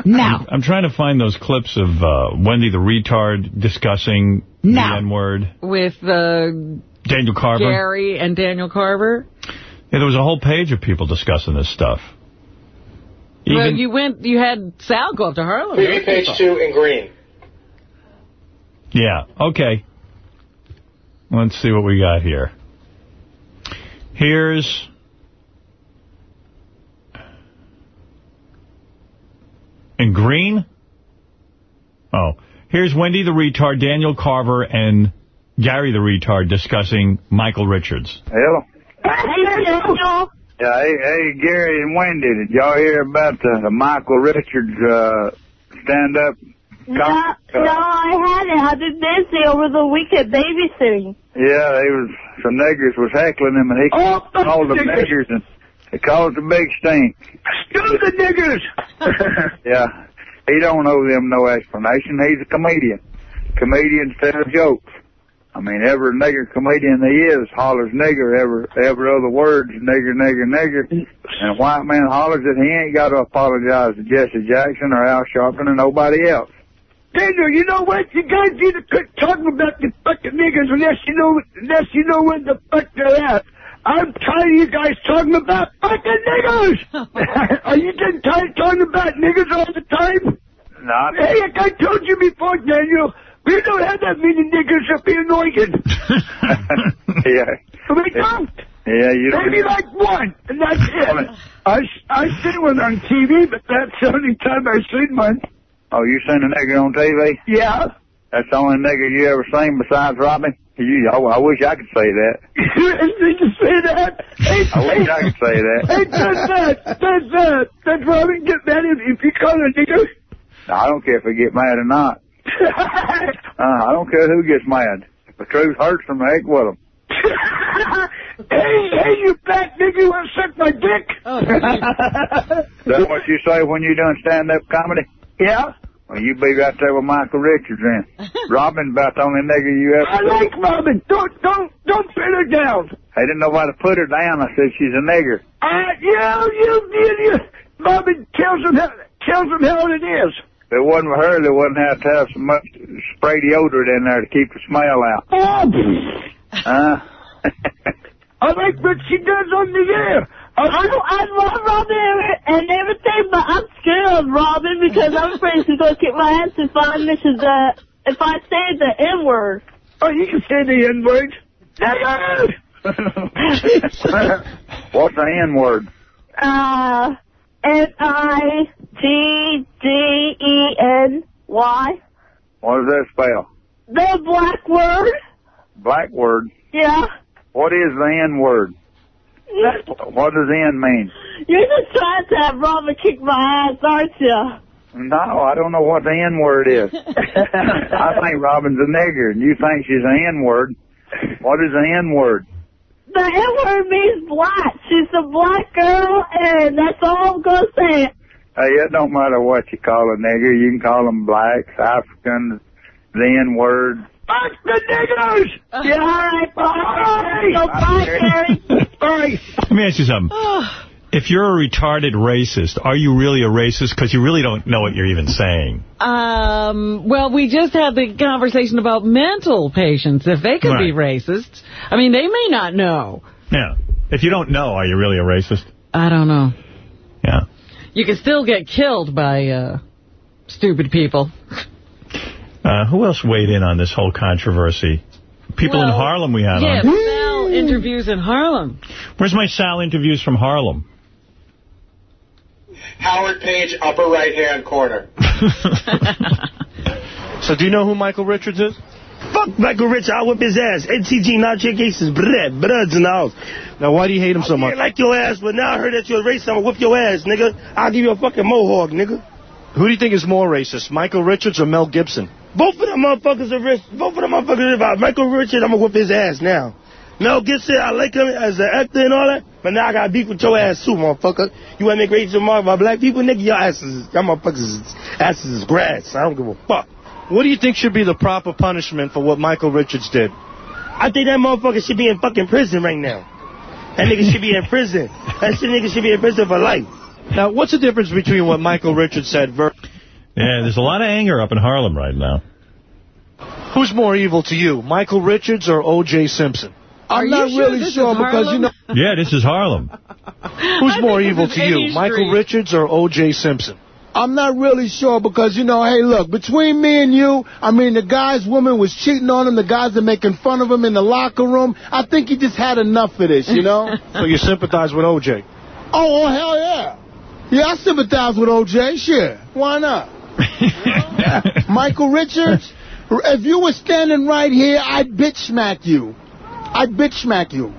No. I'm trying to find those clips of uh, Wendy the retard discussing the N-word. With uh, Daniel Carver. Gary and Daniel Carver. Yeah, there was a whole page of people discussing this stuff. well, you went, you had Sal go up to Harlem. Preview page two in green. Yeah, okay. Let's see what we got here. Here's... In green? Oh. Here's Wendy the retard, Daniel Carver, and Gary the retard discussing Michael Richards. Hello. Yeah, hey, hey, Gary and Wendy, did y'all hear about the, the Michael Richards uh, stand-up? No, no, I hadn't. I've been busy over the weekend babysitting. Yeah, they was some niggers was heckling him, and he Oh, called oh, them niggers. niggers, and it caused a big stink. Stupid niggers! [LAUGHS] yeah, he don't owe them no explanation. He's a comedian. Comedians tell jokes. I mean, every nigger comedian he is hollers nigger every every other word, nigger, nigger, nigger. And a white man hollers that he ain't got to apologize to Jesse Jackson or Al Sharpton or nobody else. Daniel, you know what? You guys need to quit talking about the fucking niggers unless you know unless you know when the fuck they're at. I'm tired of you guys talking about fucking niggers. [LAUGHS] [LAUGHS] Are you getting tired of talking about niggers all the time? Not. Hey, like I told you before, Daniel, we don't have that many niggers up here in Oregon. [LAUGHS] yeah. We don't. Yeah, you don't. Maybe like one, and that's it. I, I seen one on TV, but that's the only time I've seen one. Oh, you seen a nigger on TV? Yeah. That's the only nigger you ever seen besides Robin? You, I, I wish I could say that. Did [LAUGHS] you say that? Hey, I wish I could say that. Hey, that's that. That's that. That's Robin get mad if, if you call a nigger. I don't care if they get mad or not. [LAUGHS] Uh, I don't care who gets mad. If the truth hurts them, heck with them. [LAUGHS] hey, hey, you black nigger, you want to suck my dick? Oh, That's what you say when you done stand-up comedy? Yeah. Well, you be right there with Michael Richards then. [LAUGHS] Robin about the only nigger you ever I like Robin. Don't, don't, don't put her down. I didn't know why to put her down. I said she's a nigger. Uh, you, you, you, you. Robin tells them how, tells them how it is. If it wasn't for her, they wouldn't have to have so much spray deodorant in there to keep the smell out. Oh, Huh? [LAUGHS] I like what she does on the air. I, I, I love Robin and everything, but I'm scared of Robin because I'm afraid she's going to kick my ass if I mention the, if I say the N-word. Oh, you can say the N-word. [LAUGHS] What's the N word? Uh, N-I-T-T-E-N-Y. What does that spell? The black word. Black word. Yeah. What is the N word? What does N mean? You're just trying to have Robin kick my ass, aren't you? No, I don't know what the N word is. [LAUGHS] I think Robin's a nigger, and you think she's an N word. What is the N word? The N-word means black. She's a black girl, and that's all I'm going to say. Hey, it don't matter what you call a nigger. You can call them blacks, Africans, the N word. Fuck the niggers! Yeah, all right, bye. So bye, Gary. Bye. Let me ask you something. If you're a retarded racist, are you really a racist? Because you really don't know what you're even saying. Um, well, we just had the conversation about mental patients, if they could be racists. I mean, they may not know. Yeah. If you don't know, are you really a racist? I don't know. Yeah. You can still get killed by uh, stupid people. [LAUGHS] Uh, who else weighed in on this whole controversy? People in Harlem we had Yeah, on. Sal interviews in Harlem. Where's my Sal interviews from Harlem? Howard Page, upper right-hand corner. [LAUGHS] So do you know who Michael Richards is? Fuck Michael Rich, I'll whip his ass. NTG, not your cases, bread, breads in the house. Now, why do you hate him so much? didn't like your ass, but now I heard that you're a racist, I'm gonna whip your ass, nigga. I'll give you a fucking mohawk, nigga. Who do you think is more racist, Michael Richards or Mel Gibson? Both of them motherfuckers are rich. Both of them motherfuckers are about Michael Richards, I'm gonna whip his ass now. Mel Gibson, I like him as an actor and all that, but now I got beef with your ass too, motherfucker. You wanna make racial remarks about black people, nigga? Your asses, y'all motherfuckers, asses is grass. I don't give a fuck. What do you think should be the proper punishment for what Michael Richards did? I think that motherfucker should be in fucking prison right now. That nigga should be in prison. That shit nigga should be in prison for life. Now, what's the difference between what Michael Richards said versus... Yeah, there's a lot of anger up in Harlem right now. Who's more evil to you, Michael Richards or O.J. Simpson? I'm not really sure because, you know... Yeah, this is Harlem. Who's more evil to you, any Michael. Richards or O.J. Simpson? I'm not really sure because, you know, hey, look, between me and you, I mean, the guy's woman was cheating on him. The guys are making fun of him in the locker room. I think he just had enough of this, you know? [LAUGHS] So you sympathize with O.J.? oh, oh, hell yeah. Yeah, I sympathize with O.J., sure. Why not? [LAUGHS] Michael Richards, if you were standing right here, I'd bitch smack you. I'd bitch smack you.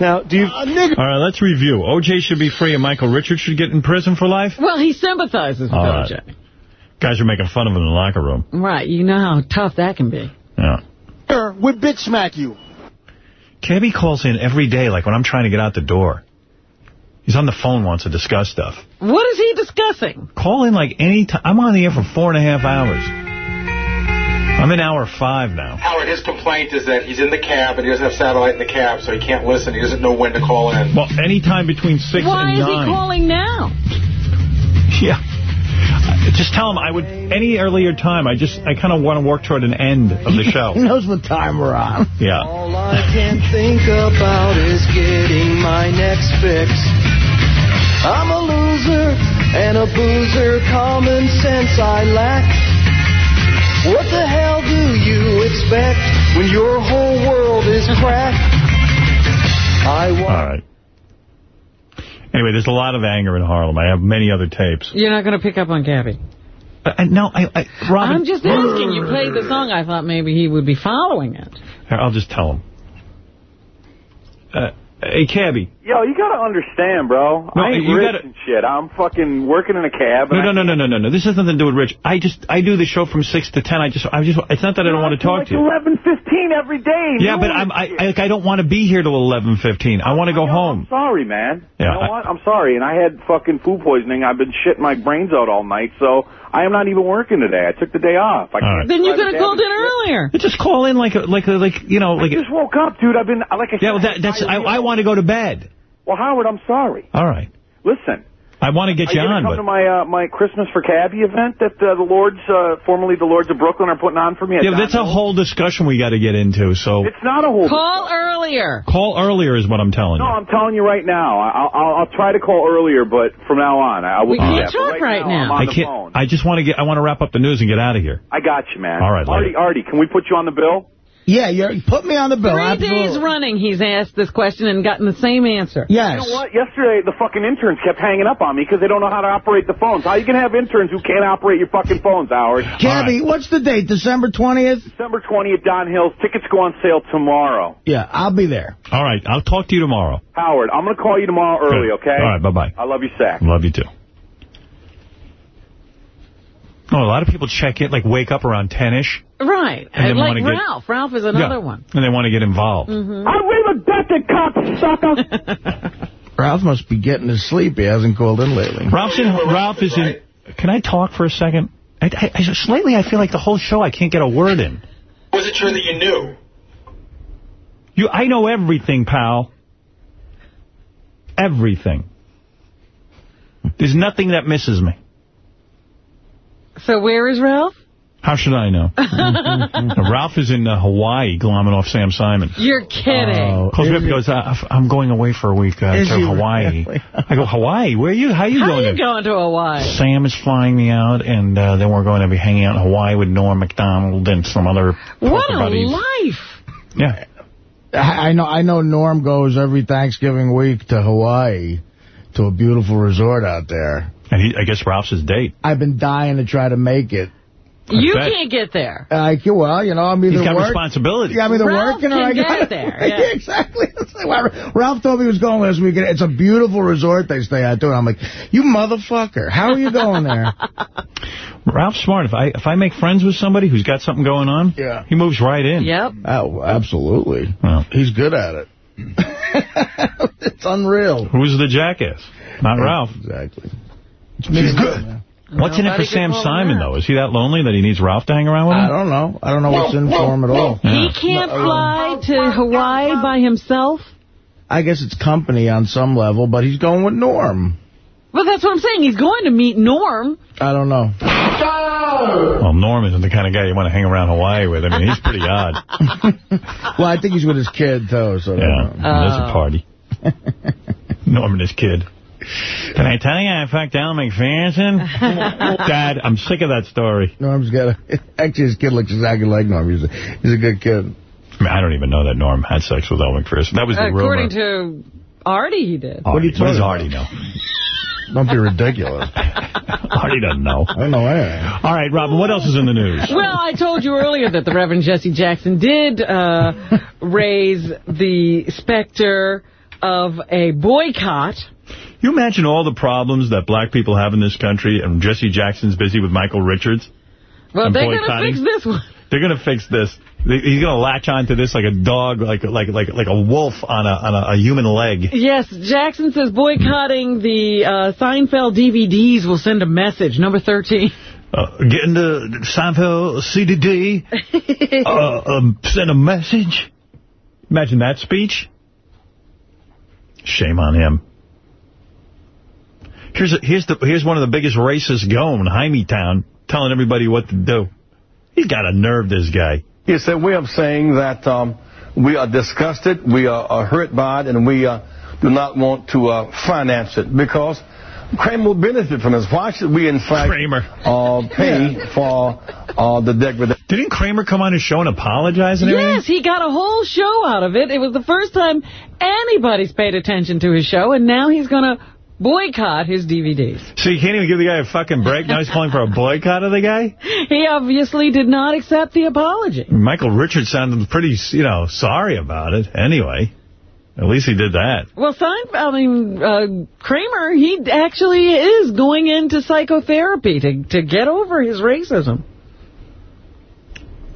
Now, do you... Uh, nigga. All right, let's review. O.J. should be free and Michael Richards should get in prison for life? Well, he sympathizes with All right. O.J. Guys are making fun of him in the locker room. Right, you know how tough that can be. Yeah. Sure, We'd bitch smack you. Cabby calls in every day, like when I'm trying to get out the door. He's on the phone, wants to discuss stuff. What is he discussing? Call in like any time. I'm on the air for four and a half hours. I'm in hour five now. Howard, his complaint is that he's in the cab and he doesn't have satellite in the cab, so he can't listen. He doesn't know when to call in. Well, anytime between six Why and is nine. he calling now? Yeah. Uh, Just tell him I would, any earlier time, I just, I kind of want to work toward an end of the show. [LAUGHS] He knows what time we're on. Yeah. All I can think about is getting my next fix. I'm a loser and a boozer, common sense I lack. What the hell do you expect when your whole world is cracked? I All right. Anyway, there's a lot of anger in Harlem. I have many other tapes. You're not going to pick up on Cabby. Uh, no, I, I, Robin. I'm just asking. You played the song. I thought maybe he would be following it. I'll just tell him. Uh, hey, Cabby. Yo, you gotta understand, bro. No, I ain't you rich gotta- and shit. I'm fucking working in a cab. No, no, no, no, no, no, no. This has nothing to do with Rich. I just, I do the show from 6 to 10. I just, I just, it's not that I don't want to talk like to you. 11:15 every day. Yeah, but I'm, I. I, like, I don't want to be here till 11.15. I want to go home. Sorry, man. Yeah, you know I- what? I'm sorry. And I had fucking food poisoning. I've been shitting my brains out all night, so I am not even working today. I took the day off. I can't Then you could have called in and shit. earlier. Just call in like, a, like, a, like, you know, like. I just woke up, dude. I've been, like I said. yeah, well, that, that's, I, I want to go to bed. Well, Howard, I'm sorry. All right. Listen. I want to get you you on, gonna but. to my uh, my Christmas for Cabbie event that uh, the Lords, uh, formerly the Lords of Brooklyn, are putting on for me? Yeah, but that's a whole discussion we got to get into, so. It's not a whole. Call earlier. Call earlier is what I'm telling No, you. No, I'm telling you right now. I'll, I'll, I'll try to call earlier, but from now on, I will We can't that. Talk right now. I'm on I can't. phone. I just want to get. I want to wrap up the news and get out of here. I got you, man. All right, Artie, later. Artie, can we put you on the bill? Yeah, you're, put me on the bill. Three absolutely. days running, he's asked this question and gotten the same answer. Yes. You know what? Yesterday, the fucking interns kept hanging up on me because they don't know how to operate the phones. How you can have interns who can't operate your fucking phones, Howard? Cabby, what's the date? December 20th? December 20th, Don Hills. Tickets go on sale tomorrow. Yeah, I'll be there. All right, I'll talk to you tomorrow. Howard, I'm going to call you tomorrow early, Good. okay? All right, bye-bye. I love you, Sack. Love you too. No, a lot of people check it, like wake up around 10-ish, Right. And then like wanna get- Ralph. Ralph is another Yeah. one. and they want to get involved. Mhm. I read a death cocksucker. [LAUGHS] Ralph must be getting his sleep. He hasn't called in lately. Ralph's in, Ralph is in... Can I talk for a second? I, I, I, lately, I feel like the whole show, I can't get a word in. Was it true that you knew? You, I know everything, pal. Everything. There's nothing that misses me. So where is Ralph? How should I know? [LAUGHS] Ralph is in uh, Hawaii, glomming off Sam Simon. You're kidding. Calls me up and goes, uh, I'm going away for a week uh, to Hawaii. really? I go, Hawaii? Where are you? How are you How going? are you to? going to Hawaii? Sam is flying me out, and uh, then we're going to be hanging out in Hawaii with Norm Macdonald and some other What a buddies. life. Yeah. I I know I know Norm goes every Thanksgiving week to Hawaii to a beautiful resort out there. And he, I guess Ralph's his date. I've been dying to try to make it. You bet. can't get there. I can, well, you know, I'm either He's got work- responsibility. Yeah, I'm either Ralph working or can I got get there, [LAUGHS] Yeah, yeah. exactly. [LAUGHS] That's like why Ralph told me he was going last weekend. It's a beautiful resort they stay at, too. And I'm like, you motherfucker. How are you going there? [LAUGHS] Ralph's smart. If I if I make friends with somebody who's got something going on, Yeah. he moves right in. Yep. Oh, absolutely. Well, He's good at it. it's unreal. who's the jackass? Not Ralph. Exactly. He's good. What's in it for Sam Simon, though? Is he that lonely that he needs Ralph to hang around with him? I don't know. I don't know what's in for him at all. He can't fly to Hawaii by himself? I guess it's company on some level, but he's going with Norm. Well, that's what I'm saying. He's going to meet Norm. I don't know. Well, Norm isn't the kind of guy you want to hang around Hawaii with. I mean, he's pretty odd. [LAUGHS] Well, I think he's with his kid, though. So Yeah, know. there's a oh. party. [LAUGHS] Norm and his kid. Can I tell you I fucked Elle Macpherson? [LAUGHS] Dad, I'm sick of that story. Norm's got a... Actually, his kid looks exactly like Norm. He's a, he's a good kid. I mean, I don't even know that Norm had sex with Elle Macpherson. That was the According rumor. to Artie, he did. Artie. What are you What does Artie know? [LAUGHS] Don't be ridiculous. [LAUGHS] Artie doesn't know. I don't know anything. All right, Robin, what else is in the news? Well, I told you earlier that the Reverend Jesse Jackson did uh, raise the specter of a boycott. You imagine all the problems that black people have in this country, and Jesse Jackson's busy with Michael Richards? Well, they're going to fix this one. They're going to fix this. He's going to latch onto this like a dog, like like like like a wolf on a on a, a human leg. Yes, Jackson says boycotting the uh, Seinfeld DVDs will send a message. Number 13. Uh, get into Seinfeld CDD, [LAUGHS] uh, um, send a message. Imagine that speech. Shame on him. Here's a, here's the here's one of the biggest racists going, Hymietown, telling everybody what to do. He's got a nerve, this guy. It's a way of saying that um, we are disgusted, we are, are hurt by it, and we uh, do not want to uh, finance it because Kramer will benefit from this. Why should we, in fact, Kramer. Uh, pay for uh, the degradation? Didn't Kramer come on his show and apologize and everything? Yes, he got a whole show out of it. It was the first time anybody's paid attention to his show, and now he's going to boycott his DVDs. So you can't even give the guy a fucking break? Now he's calling for a boycott of the guy? He obviously did not accept the apology. Michael Richards sounded pretty, you know, sorry about it. Anyway, at least he did that. Well, Seinfeld, I mean, uh, Kramer, he actually is going into psychotherapy to, to get over his racism.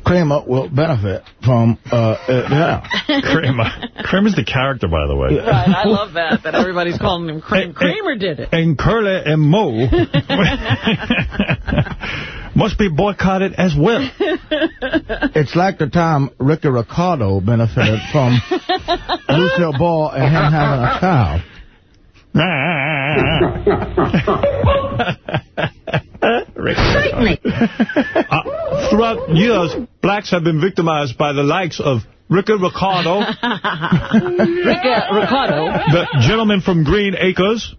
Kramer will benefit from, uh, uh [LAUGHS] yeah. Kramer. Kramer's the character, by the way. Right, I love that, that everybody's calling him Kramer. Kramer did it. And Curly and Moe [LAUGHS] [LAUGHS] must be boycotted as well. It's like the time Ricky Ricardo benefited from Lucille Ball and him having a cow. Certainly. Uh, throughout years, blacks have been victimized by the likes of Ricky Ricardo, [LAUGHS] Ricky Ricardo. the gentleman from Green Acres,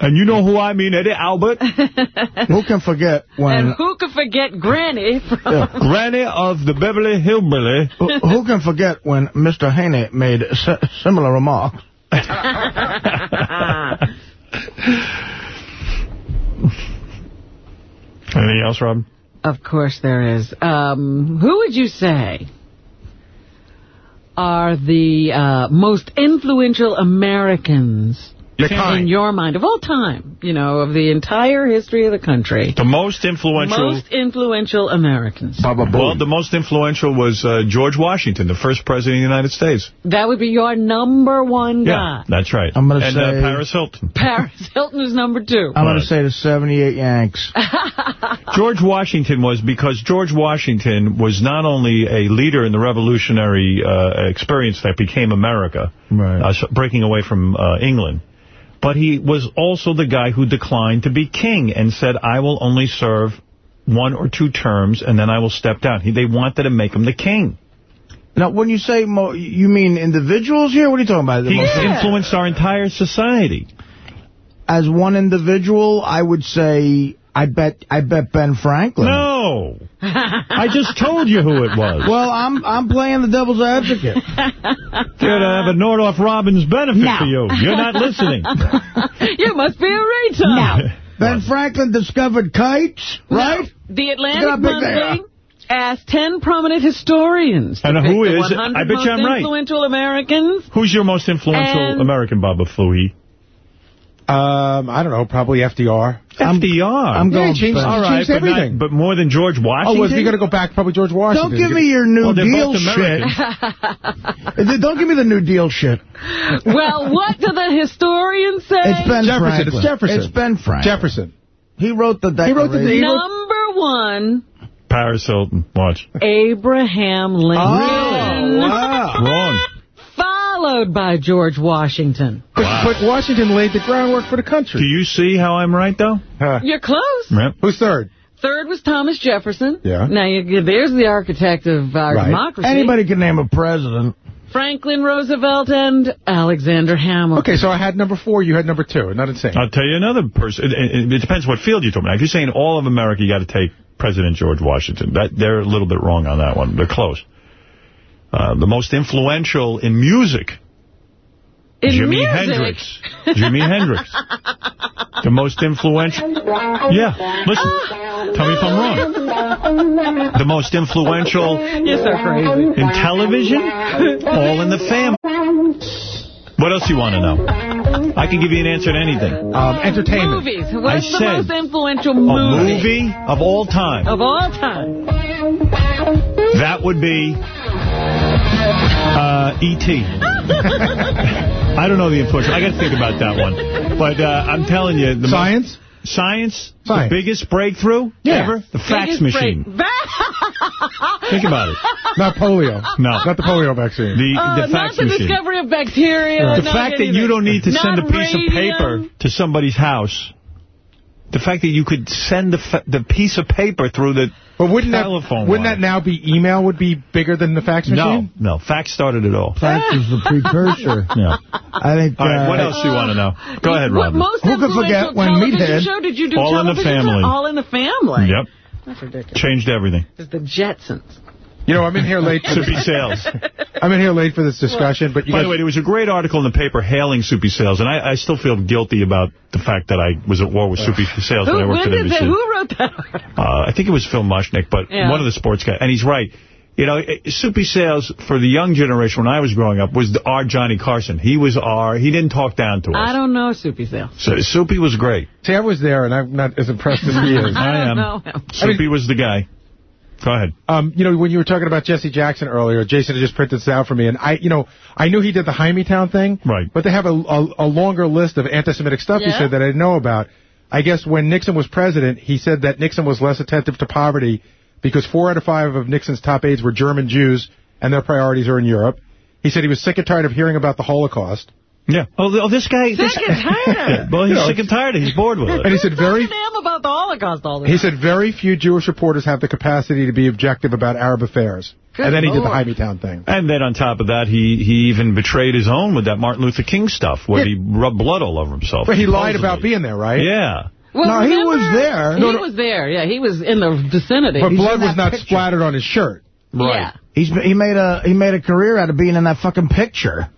and you know who I mean, Eddie Albert. Who can forget when... And who could forget Granny from... Granny of the Beverly Hillbilly. Who, who can forget when Mr. Haney made si similar remarks? [LAUGHS] Anything else, Rob? Of course there is. Um, who would you say are the uh, most influential Americans in your mind of all time, you know, of the entire history of the country? The most influential... Most influential Americans. Well, the most influential was uh, George Washington, the first president of the United States. That would be your number one guy. Yeah, guy. that's right. I'm gonna and say- uh, Paris Hilton. [LAUGHS] Paris Hilton is number two. I'm going to say the 78 Yanks. [LAUGHS] George Washington was because George Washington was not only a leader in the revolutionary uh, experience that became America, Right. uh, breaking away from uh, England, but he was also the guy who declined to be king and said, I will only serve one or two terms and then I will step down. He, they wanted to make him the king. Now, when you say, mo you mean individuals here? What are you talking about? The influenced our entire society. As one individual, I would say, I bet I bet Ben Franklin. No. I just told you who it was. Well, I'm I'm playing the devil's advocate. [LAUGHS] You're have a Nordoff Robbins benefit No. for you. You're not listening. [LAUGHS] you must be a retard. [LAUGHS] Ben Franklin discovered kites, right? The Atlantic how big they Monthly asked 10 prominent historians. And who is who the 100 I bet you I'm right. influential Americans. Who's your most influential And- American, Baba Booey? Um, I don't know, probably FDR. FDR. I'm Yeah, going he changed, Ben. he All right, changed but, everything. not, but more than George Washington? oh, was he going to go back? Probably George Washington. Don't give me your New Well, Deal shit. [LAUGHS] Don't give me the New Deal shit. well, what do the historians say? It's Ben Jefferson, Franklin. it's Jefferson. It's Ben Franklin. Jefferson. He wrote the He wrote the- he wrote- Number one, Paris Hilton. Watch. Abraham Lincoln. Oh, wow. Wrong. Followed by George Washington. But, but Washington laid the groundwork for the country. Do you see how I'm right, though? Huh. You're close. Yep. Who's third? Third was Thomas Jefferson. Yeah. Now, you, there's the architect of our Right. democracy. Anybody can name a president. Franklin Roosevelt and Alexander Hamilton. Okay, so I had number four, you had number two. Not insane. I'll tell you another person. It, it, it depends what field you're talking about. If you're saying all of America, you got to take President George Washington. That They're a little bit wrong on that one. They're close. Uh, the most influential in music, In Jimi music, Hendrix. Jimi Hendrix. [LAUGHS] The most influential. Yeah, listen. Tell me if I'm wrong. The most influential You're so crazy. in television, all in the family. What else you want to know? I can give you an answer to anything. Um, entertainment. Movies. What's I the said most influential A movie, movie of all time. of all time? That would be uh, E.T. [LAUGHS] I don't know the influential. I got to think about that one. But uh, I'm telling you, the Science? Science, Science. the biggest breakthrough Yeah. ever, the fax Biggest machine. [LAUGHS] Think about it. Not polio. No. Not the polio vaccine. The Uh, the fax not the machine. discovery of bacteria. The not fact that you don't need to send a Not piece of paper to somebody's house. The fact that you could send the fa the piece of paper through the but wouldn't telephone that, wouldn't wire. that now be email would be bigger than the fax machine? no. No. Fax started it all. Fax is the precursor. [LAUGHS] Yeah. I think. All right, uh, what else you want to know? Go ahead, What Robin. Who could forget when television Meathead- show did you do? All in the Family. show? All in the Family. Yep. That's ridiculous. Changed everything. It's the Jetsons. You know, I'm in here late. Soupy Sales. [LAUGHS] I'm in here late for this discussion, but you By guys, the way, there was a great article in the paper hailing Soupy Sales, and I, I still feel guilty about the fact that I was at war with Soupy Sales when I worked when at did NBC. that, who wrote that? Uh, I think it was Phil Mushnick, but Yeah. one of the sports guys. And he's right. You know, Soupy Sales, for the young generation when I was growing up, was our Johnny Carson. He was our, he didn't talk down to us. I don't know Soupy Sales. So Soupy was great. see, I was there, and I'm not as impressed as he is. [LAUGHS] I don't am. know him. Soupy was the guy. Go ahead. Um, you know, when you were talking about Jesse Jackson earlier, Jason had just printed this out for me, and I, you know, I knew he did the Hymietown thing, right? But they have a, a, a longer list of anti-Semitic stuff he said that I didn't know about. I guess when Nixon was president, he said that Nixon was less attentive to poverty because four out of five of Nixon's top aides were German Jews, and their priorities are in Europe. He said he was sick and tired of hearing about the Holocaust. Yeah. Oh, oh this guy. This, Sick and tired. [LAUGHS] well, he's You know, sick and tired. He's bored with it. And he said very Damn about the Holocaust all the He time. said very few Jewish reporters have the capacity to be objective about Arab affairs. Good and then he did the Lord. Hymietown thing. And then on top of that, he, he even betrayed his own with that Martin Luther King stuff, where Yeah. he rubbed blood all over himself. But he lied about being there, right? Yeah. Well, No, he was there. He No, no. was there, yeah. He was in the vicinity. But He's blood was not picture. splattered on his shirt. Yeah. He's he made a he made a career out of being in that fucking picture.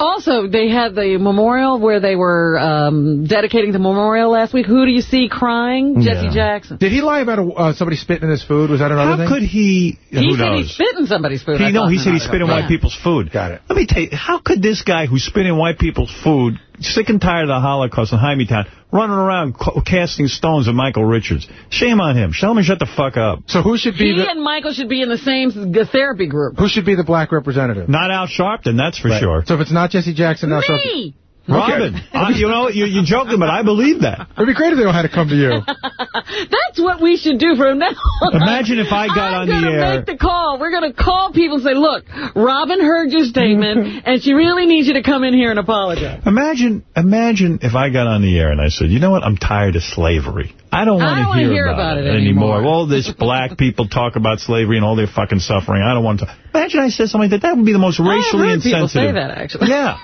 Also, they had the memorial where they were um, dedicating the memorial last week. Who do you see crying? Jesse Yeah. Jackson. Did he lie about uh, somebody spitting in his food? Was that another How thing? could he... He who said he knows? spit in somebody's food. I He, no, he in said he an spit in article. white Yeah. people's food. Got it. Let me tell you, how could this guy who spit in white people's food, sick and tired of the Holocaust in Hymietown, running around casting stones at Michael Richards? Shame on him. Tell him to shut the fuck up. So who should be He the and Michael should be in the same therapy group. who should be the black representative? Not Al Sharpton, that's for Right. sure. So if it's not Jesse Jackson, now Sharpton. Me! Robin, I, you know, you, you're joking, but I believe that. It'd be great if they all had to come to you. [LAUGHS] That's what we should do from now on. Imagine if I got I'm on the gonna air. make the call. We're going to call people and say, look, Robin heard your statement, [LAUGHS] and she really needs you to come in here and apologize. Imagine, imagine if I got on the air and I said, you know what, I'm tired of slavery. I don't want to hear, hear about, about it it anymore. anymore. All this black [LAUGHS] people talk about slavery and all their fucking suffering. I don't want to. Imagine I said something like that. That would be the most racially I have heard people insensitive. say that, actually. Yeah.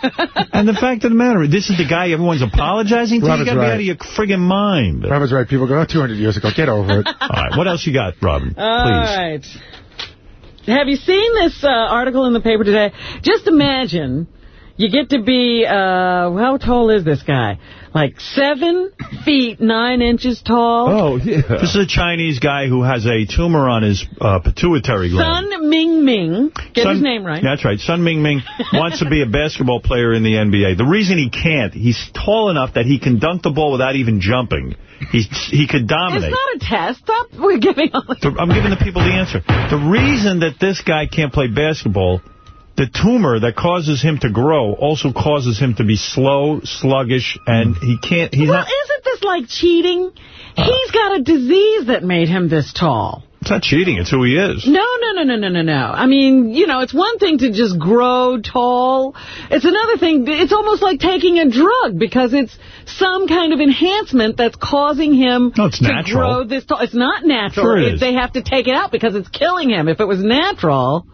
[LAUGHS] and the fact of the matter, this is the guy everyone's apologizing to. Robin's you got to be out of your friggin' mind. Robin's right. People go, oh, 200 years ago. Get over it. [LAUGHS] All right, what else you got, Robin? All Please. right. Have you seen this uh, article in the paper today? Just imagine you get to be, uh, how tall is this guy? Like seven feet, nine inches tall. Oh, yeah. This is a Chinese guy who has a tumor on his uh, pituitary gland. Sun Ming Ming. Get Sun- his name right. That's right. Sun Ming Ming [LAUGHS] wants to be a basketball player in the NBA. The reason he can't, he's tall enough that he can dunk the ball without even jumping. He's, he could dominate. It's not a test. Stop. We're giving all the... The- I'm giving the people the answer. The reason that this guy can't play basketball, the tumor that causes him to grow also causes him to be slow, sluggish, and he can't... He's well, not... isn't this like cheating? He's got a disease that made him this tall. It's not cheating. It's who he is. No, no, no, no, no, no, no. I mean, you know, it's one thing to just grow tall. It's another thing. It's almost like taking a drug because it's some kind of enhancement that's causing him No, it's to natural. grow this tall. It's not natural. Sure it is. They have to take it out because it's killing him. If it was natural,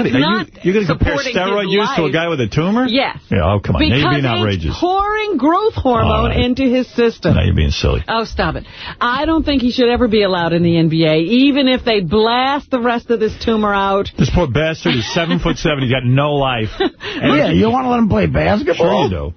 it's are not you, you're going to compare steroid use to a guy with a tumor? Yes. Yeah, oh, come on. Because now you're being it's outrageous. pouring growth hormone All right. into his system. Now you're being silly. Oh, stop it. I don't think he should ever be allowed in the NBA, even if they blast the rest of this tumor out. This poor bastard is seven foot seven. He's got no life. [LAUGHS] yeah, you want to let him play basketball? Sure you do.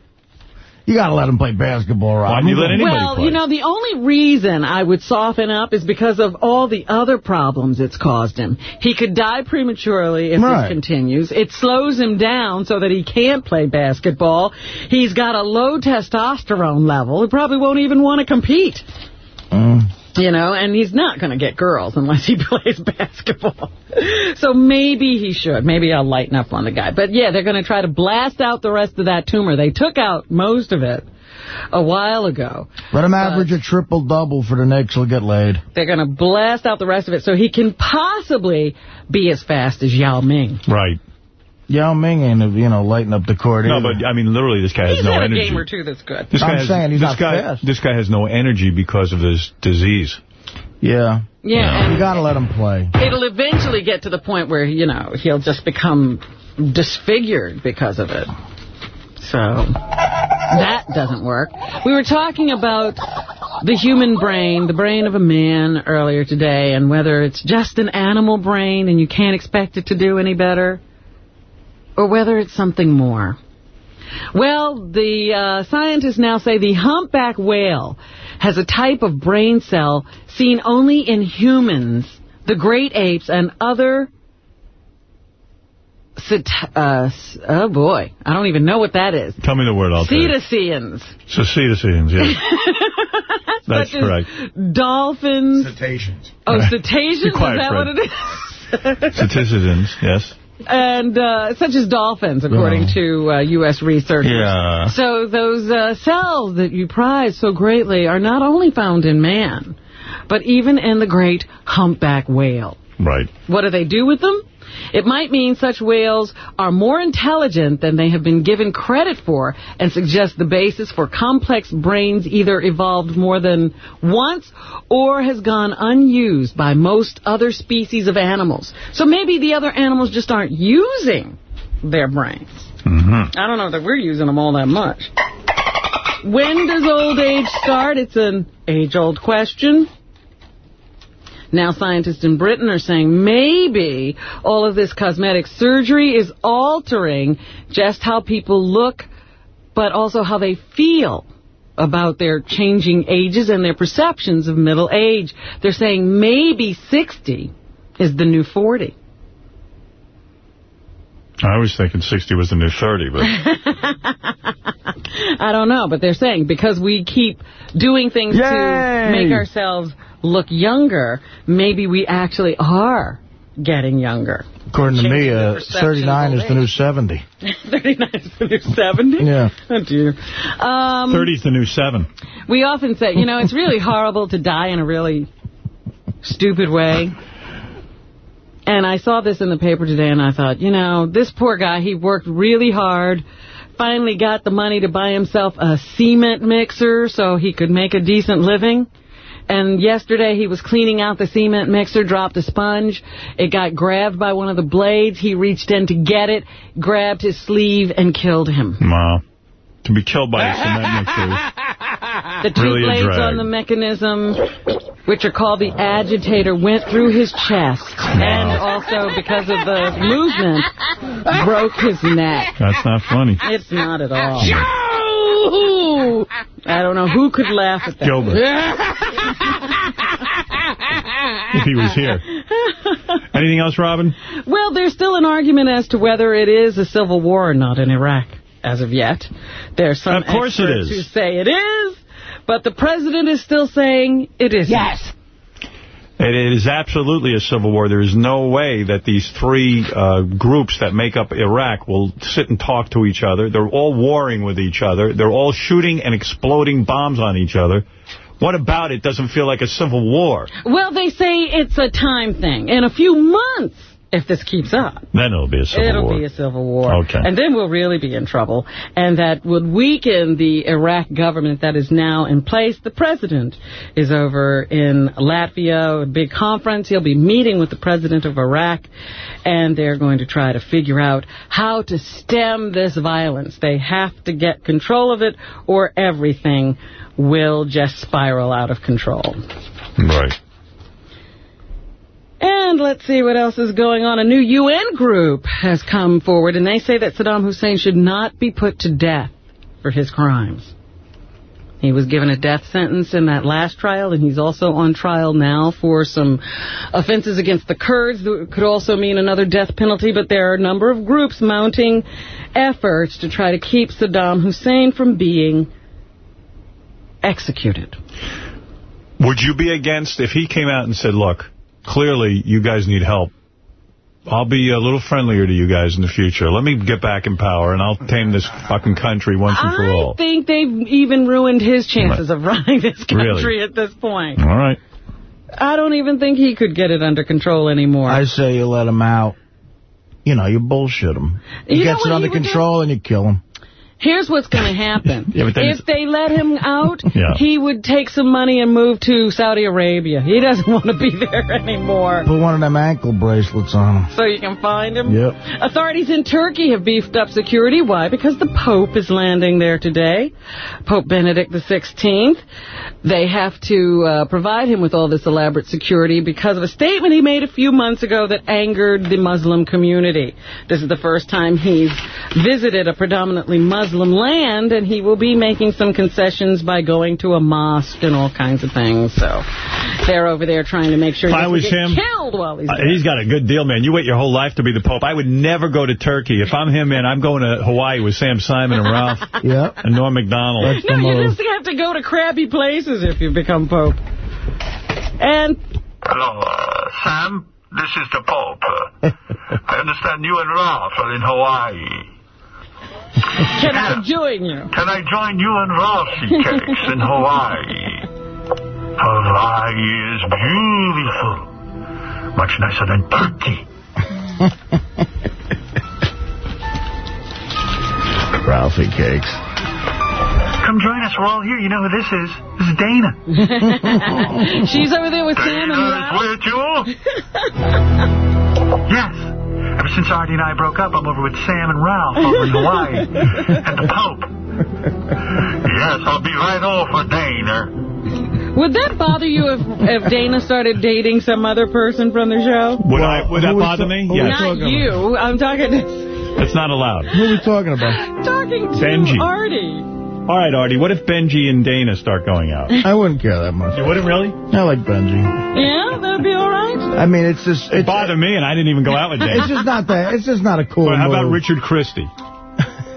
You got to let him play basketball, Rob. Why do you let anybody well, play? you know, the only reason I would soften up is because of all the other problems it's caused him. He could die prematurely if Right. this continues. It slows him down so that he can't play basketball. He's got a low testosterone level. He probably won't even want to compete. Mm. You know, and he's not going to get girls unless he [LAUGHS] plays basketball. So maybe he should. Maybe I'll lighten up on the guy. But yeah, they're going to try to blast out the rest of that tumor. They took out most of it a while ago. Let him average a triple-double for the Knicks. He'll get laid. They're going to blast out the rest of it so he can possibly be as fast as Yao Ming. Right. Yao Ming ain't, you know, lighting up the court No, either. but, I mean, literally, this guy has He's no had a energy. game or two that's good. This I'm guy has, saying he's this not guy, fast. This guy has no energy because of his disease. Yeah. Yeah, You got to let him play. It'll eventually get to the point where, you know, he'll just become disfigured because of it. So, that doesn't work. We were talking about the human brain, the brain of a man earlier today, and whether it's just an animal brain and you can't expect it to do any better, or whether it's something more. Well, the uh, scientists now say the humpback whale has a type of brain cell seen only in humans, the great apes, and other... Cet- uh, oh, boy. I don't even know what that is. Tell me the word, I'll tell you. Cetaceans. So cetaceans, yes. [LAUGHS] That's Such correct. Dolphins. Cetaceans. Oh, [LAUGHS] cetaceans? Be Is that Fred. what it is? [LAUGHS] Cetaceans, yes. And uh, such as dolphins, according to uh, U.S. researchers. Yeah. So those uh, cells that you prize so greatly are not only found in man, but even in the great humpback whale. Right. What do they do with them? It might mean such whales are more intelligent than they have been given credit for and suggest the basis for complex brains either evolved more than once or has gone unused by most other species of animals. So maybe the other animals just aren't using their brains. Mm-hmm. I don't know that we're using them all that much. When does old age start? It's an age-old question. Now scientists in Britain are saying maybe all of this cosmetic surgery is altering just how people look, but also how they feel about their changing ages and their perceptions of middle age. They're saying maybe 60 is the new 40. I was thinking 60 was the new 30, but [LAUGHS] I don't know, but they're saying because we keep doing things Yay! to make ourselves look younger, maybe we actually are getting younger. According to me, uh, [LAUGHS] 39 is the new 70. 39 is the new 70? Yeah. Oh, dear. Um, 30's the new 7. we often say, you know, it's really [LAUGHS] horrible to die in a really stupid way. And I saw this in the paper today, and I thought, you know, this poor guy, he worked really hard, finally got the money to buy himself a cement mixer so he could make a decent living. And yesterday he was cleaning out the cement mixer, dropped a sponge. It got grabbed by one of the blades. He reached in to get it, grabbed his sleeve, and killed him. Wow. To be killed by a [LAUGHS] cement mixer. The two Really blades on the mechanism, which are called the agitator, went through his chest. And also, because of the movement, broke his neck. That's not funny. It's not at all. I don't know who could laugh at that. Gilbert. [LAUGHS] If he was here. Anything else, Robin? Well, there's still an argument as to whether it is a civil war or not in Iraq as of yet. There's some Of course it experts is. who say it is, but the president is still saying it isn't. Yes. It is absolutely a civil war. There is no way that these three uh, groups that make up Iraq will sit and talk to each other. They're all warring with each other. They're all shooting and exploding bombs on each other. What about it doesn't feel like a civil war? Well, they say it's a time thing. In a few months, if this keeps up, Then it'll be a civil it'll war. be a civil war. Okay. And then we'll really be in trouble. And that would weaken the Iraq government that is now in place. The president is over in Latvia, a big conference. He'll be meeting with the president of Iraq. And they're going to try to figure out how to stem this violence. They have to get control of it or everything will just spiral out of control. Right. And let's see what else is going on. A new UN group has come forward, and they say that Saddam Hussein should not be put to death for his crimes. He was given a death sentence in that last trial, and he's also on trial now for some offenses against the Kurds that could also mean another death penalty, but there are a number of groups mounting efforts to try to keep Saddam Hussein from being executed. Would you be against if he came out and said, look, clearly you guys need help. I'll be a little friendlier to you guys in the future. Let me get back in power, and I'll tame this fucking country once and for all. I all. think they've even ruined his chances of running this country Really? at this point. All right. I don't even think he could get it under control anymore. I say you let him out. You know, you bullshit him. He You gets it under he would control and you kill him. Here's what's going [LAUGHS] to happen. Yeah, if they let him out, [LAUGHS] Yeah. he would take some money and move to Saudi Arabia. He doesn't [LAUGHS] want to be there anymore. Put one of them ankle bracelets on him. So you can find him? Yep. Authorities in Turkey have beefed up security. Why? Because the Pope is landing there today. Pope Benedict XVI. They have to uh, provide him with all this elaborate security because of a statement he made a few months ago that angered the Muslim community. This is the first time he's visited a predominantly Muslim land, and he will be making some concessions by going to a mosque and all kinds of things. So they're over there trying to make sure If he I doesn't was get him, killed while he's Uh, there. he's got a good deal, man. You wait your whole life to be the Pope. I would never go to Turkey. If I'm him, man, I'm going to Hawaii with Sam Simon and Ralph [LAUGHS] yep. and Norm Macdonald. No, you just have to go to crappy places if you become Pope. And Hello, uh, Sam. This is the Pope. [LAUGHS] I understand you and Ralph are in Hawaii. [LAUGHS] can I join you? Can I join you and Ralphie Cakes in Hawaii? Hawaii is beautiful. Much nicer than Turkey. [LAUGHS] Ralphie cakes. Come join us. We're all here. You know who this is. This is Dana. [LAUGHS] She's over there with Sam and Dana Ralph. with you? yes. Ever since Artie and I broke up, I'm over with Sam and Ralph over in Hawaii. [LAUGHS] and the Pope. Yes, I'll be right over, Dana. Would that bother you if, if Dana started dating some other person from the show? Would I? Would that bother me? who was Yes. Not you. I'm talking It's not allowed. Who are we talking about? talking to Benji. Artie. All right, Artie, what if Benji and Dana start going out? I wouldn't care that much. You wouldn't really? I like Benji. Yeah, that'd be all right. I mean, it's just... It It's, bothered me, and I didn't even go out with Dana. it's just not that. It's just not a cool Well, how about. Richard Christie? [LAUGHS]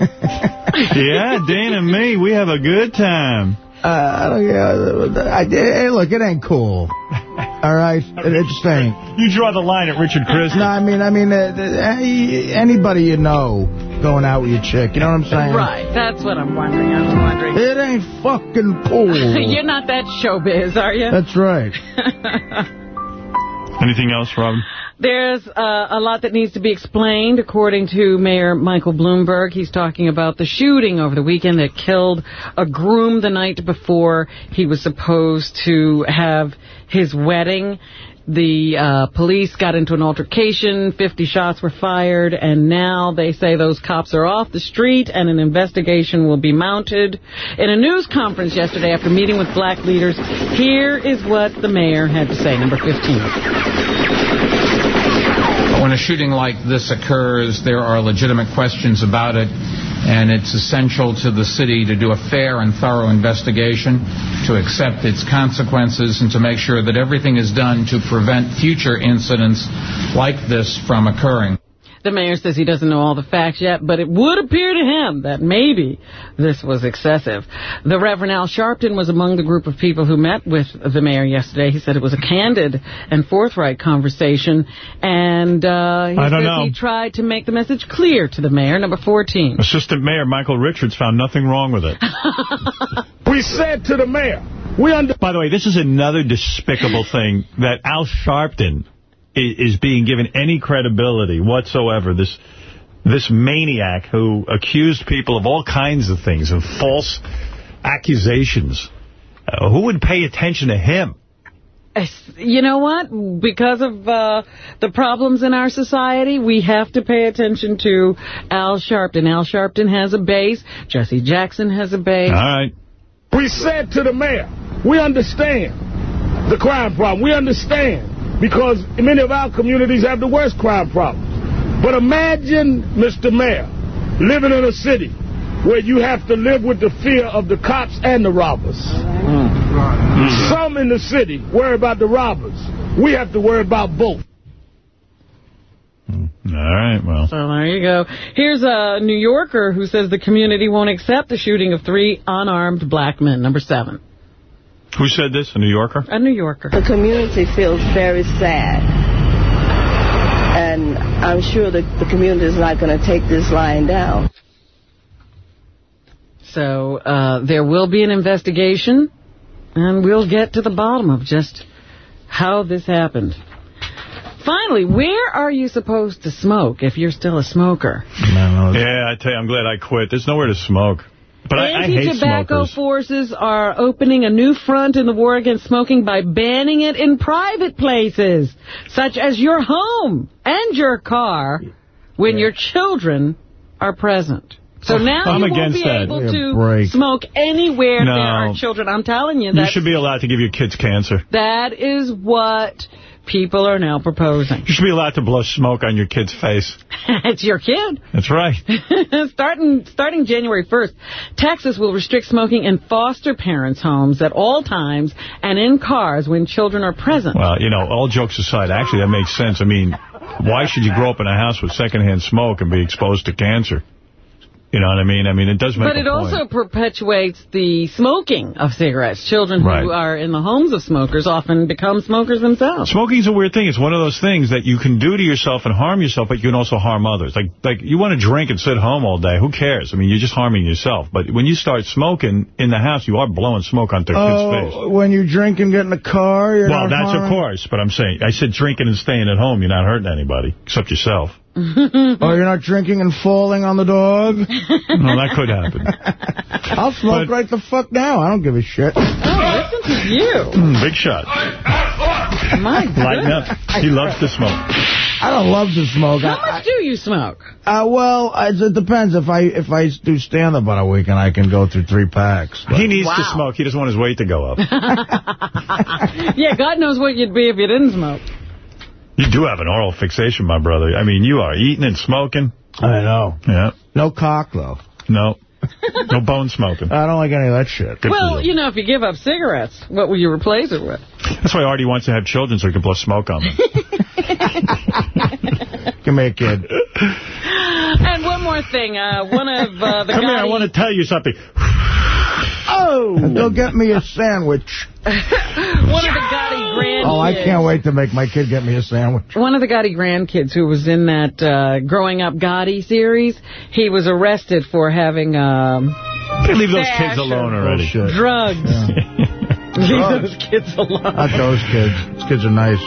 yeah, Dana and me, we have a good time. Uh, I don't, yeah, I, hey, look, it ain't cool. All right? It, it just ain't. You draw the line at Richard Christie. No, I mean, I mean, uh, uh, anybody you know going out with your chick, you know what I'm saying? Right, that's what I'm wondering. I'm wondering. It ain't fucking cool. [LAUGHS] You're not that showbiz, are you? That's right. [LAUGHS] Anything else, Robin? There's uh, a lot that needs to be explained, according to Mayor Michael Bloomberg. He's talking about the shooting over the weekend that killed a groom the night before he was supposed to have his wedding. The uh, police got into an altercation, 50 shots were fired, and now they say those cops are off the street and an investigation will be mounted. In a news conference yesterday after meeting with black leaders, here is what the mayor had to say, number 15. When a shooting like this occurs, there are legitimate questions about it, and it's essential to the city to do a fair and thorough investigation, to accept its consequences, and to make sure that everything is done to prevent future incidents like this from occurring. The mayor says he doesn't know all the facts yet, but it would appear to him that maybe this was excessive. The Reverend Al Sharpton was among the group of people who met with the mayor yesterday. He said it was a candid and forthright conversation, and uh, he I don't says know. he tried to make the message clear to the mayor. Number 14. Assistant Mayor Michael Richards found nothing wrong with it. [LAUGHS] We said to the mayor, we under... By the way, this is another despicable thing that Al Sharpton is, is being given any credibility whatsoever. This this maniac who accused people of all kinds of things, of false accusations. Uh, who would pay attention to him? You know what? Because of uh, the problems in our society, we have to pay attention to Al Sharpton. Al Sharpton has a base. Jesse Jackson has a base. All right. We said to the mayor, we understand the crime problem. We understand because many of our communities have the worst crime problems. But imagine, Mr. Mayor, living in a city where you have to live with the fear of the cops and the robbers. Mm. Some in the city worry about the robbers. We have to worry about both. Mm. All right, well. So there you go. Here's a New Yorker who says the community won't accept the shooting of three unarmed black men. Number seven. Who said this? A New Yorker? A New Yorker. The community feels very sad. And I'm sure the, the community is not going to take this lying down. So uh, there will be an investigation, and we'll get to the bottom of just how this happened. Finally, where are you supposed to smoke if you're still a smoker? Yeah, I tell you, I'm glad I quit. There's nowhere to smoke. But I, I hate Anti-tobacco forces are opening a new front in the war against smoking by banning it in private places, such as your home and your car, when your children are present. So oh, now I'm you won't be that. able to break. smoke anywhere No. there are children. I'm telling you, You should be allowed to give your kids cancer. that is what people are now proposing. You should be allowed to blow smoke on your kid's face. [LAUGHS] it's your kid. That's right. [LAUGHS] starting starting January 1st, Texas will restrict smoking in foster parents' homes at all times and in cars when children are present. Well, you know, all jokes aside, actually, that makes sense. I mean, why should you grow up in a house with secondhand smoke and be exposed to cancer? You know what I mean? I mean, it does make But a it point. also perpetuates the smoking of cigarettes. Children Right. who are in the homes of smokers often become smokers themselves. Smoking's a weird thing. It's one of those things that you can do to yourself and harm yourself, but you can also harm others. Like, like you want to drink and sit home all day. Who cares? I mean, you're just harming yourself. But when you start smoking in the house, you are blowing smoke onto a kid's oh, face. Oh, when you drink and get in the car, you're Well, not that's of course, but I'm saying, I said drinking and staying at home, you're not hurting anybody, except yourself. [LAUGHS] oh, you're not drinking and falling on the dog? [LAUGHS] No, that could happen. [LAUGHS] I'll smoke right the fuck now. I don't give a shit. Oh, listen to you. Mm, big shot. My Lighten up. He loves to smoke. I don't love to smoke. How I, much do you smoke? Uh, well, it, it depends. If I if I do stand-up on a weekend, I can go through three packs. He needs to smoke. He doesn't want his weight to go up. yeah, God knows what you'd be if you didn't smoke. You do have an oral fixation, my brother. I mean, you are eating and smoking. I know. Yeah. No cock, though. No. No bone smoking. [LAUGHS] I don't like any of that shit. Good well, you know, if you give up cigarettes, what will you replace it with? That's why Artie wants to have children so he can blow smoke on them. Give me a kid. And one more thing. Uh, one of uh, the Come here, I want to tell you something. Oh! Go get me a sandwich. [LAUGHS] one of the Gotti grandkids. Oh, I can't wait to make my kid get me a sandwich. One of the Gotti grandkids who was in that uh, Growing Up Gotti series, he was arrested for having um, Leave those kids alone of already. drugs. [LAUGHS] Leave Drugs. those kids alone. Not those kids. Those kids are nice.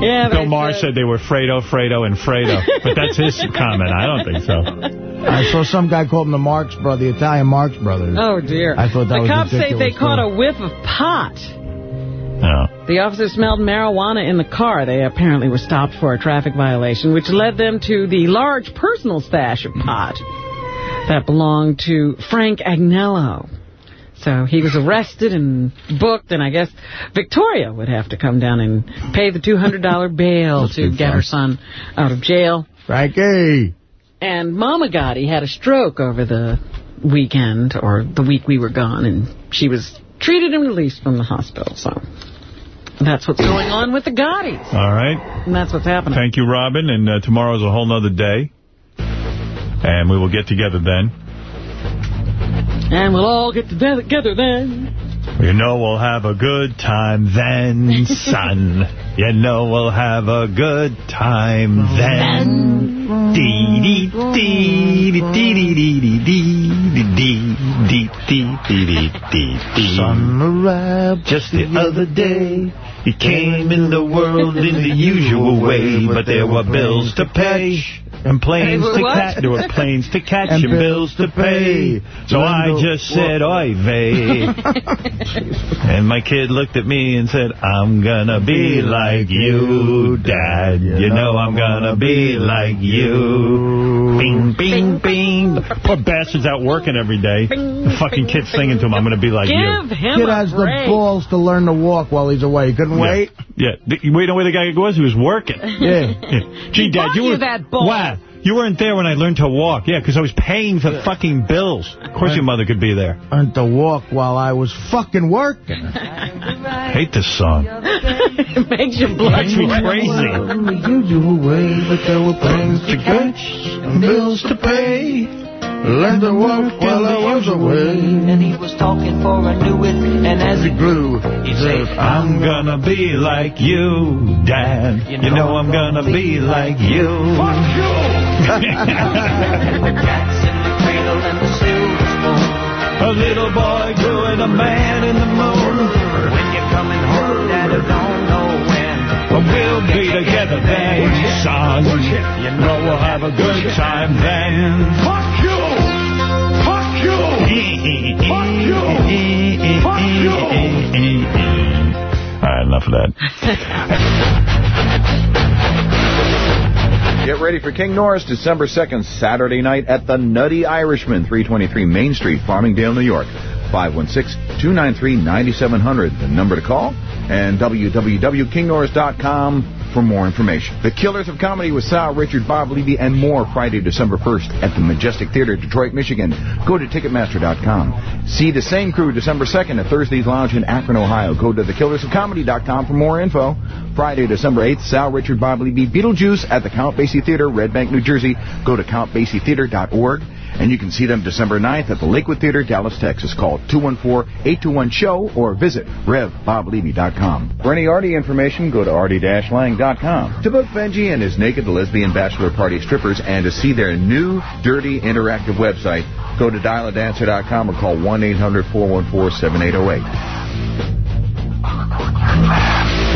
Yeah, Bill Maher said- said they were Fredo, Fredo, and Fredo. But that's his comment. I don't think so. [LAUGHS] I saw some guy called them the Marx Brothers, the Italian Marx Brothers. Oh, dear. I thought that the was cops say ridiculous, they caught a whiff of pot. No. The officer smelled marijuana in the car. They apparently were stopped for a traffic violation, which led them to the large personal stash of pot that belonged to Frank Agnello. So he was arrested and booked, and I guess Victoria would have to come down and pay the $200 [LAUGHS] bail to get her son out of jail. Frankie! And Mama Gotti had a stroke over the weekend, or the week we were gone, and she was treated and released from the hospital. So that's what's going on with the Gottis. All right. And that's what's happening. Thank you, Robin. And uh, tomorrow's a whole nother day. And we will get together then. And we'll all get together then. You know we'll have a good time then, son. You know we'll have a good time then. Dee dee dee dee dee dee dee dee dee dee dee dee dee. Sun arrived Just the other day, he came in the world in the usual way, but there were bills to pay. And planes Hey, to catch. There were planes to catch And and, bills to pay. So I just said, oy vey. [LAUGHS] and my kid looked at me and said, I'm gonna be like you, Dad. You know I'm gonna be like you. Bing, bing, bing. Poor bastard's out working every day. The fucking kid's singing to him, I'm gonna be like you. Give him Kid a has the balls to learn to walk while he's away. He couldn't wait. Yeah. yeah. You know where the guy was? He was working. Yeah. Gee, Dad, you you were... that ball. Wow. You weren't there when I learned to walk. Yeah, because I was paying for fucking bills. Of course your mother could be there. Learned to walk while I was fucking working. I [LAUGHS] hate this song. it makes you blood Makes me crazy. the usual way, but there were things to catch and bills to pay. Learned to walk while I was away. And he was talking for I knew it. And as He grew. he said, I'm gonna be like you, Dad. You know I'm gonna be like you. Fuck you! the [LAUGHS] cats in the cradle and the silver spoon. a little boy grew and a man in the moon. When you're coming home, Dad, I don't know when. But we'll be together then, son. You know we'll have a good time then. Fuck you! Fuck you! Fuck you! Fuck you! All right, enough of that. Get ready for King Norris December 2nd, Saturday night at the Nutty Irishman, 323 Main Street, Farmingdale, New York. 516-293-9700, the number to call, and www.kingnorris.com for more information. The Killers of Comedy with Sal, Richard, Bob Levy, and more Friday, December 1st at the Majestic Theater, Detroit, Michigan. Go to Ticketmaster.com. See the same crew December 2nd at Thursday's Lounge in Akron, Ohio. Go to thekillersofcomedy.com for more info. Friday, December 8th, Sal, Richard, Bob Levy, Beetlejuice at the Count Basie Theater, Red Bank, New Jersey. Go to countbasietheater.org. And you can see them December 9th at the Lakewood Theater, Dallas, Texas. Call 214-821-SHOW or visit RevBobLevy.com. For any Artie information, go to artie-lang.com. To book Benji and his naked lesbian bachelor party strippers and to see their new, dirty, interactive website, go to dialadancer.com or call 1-800-414-7808.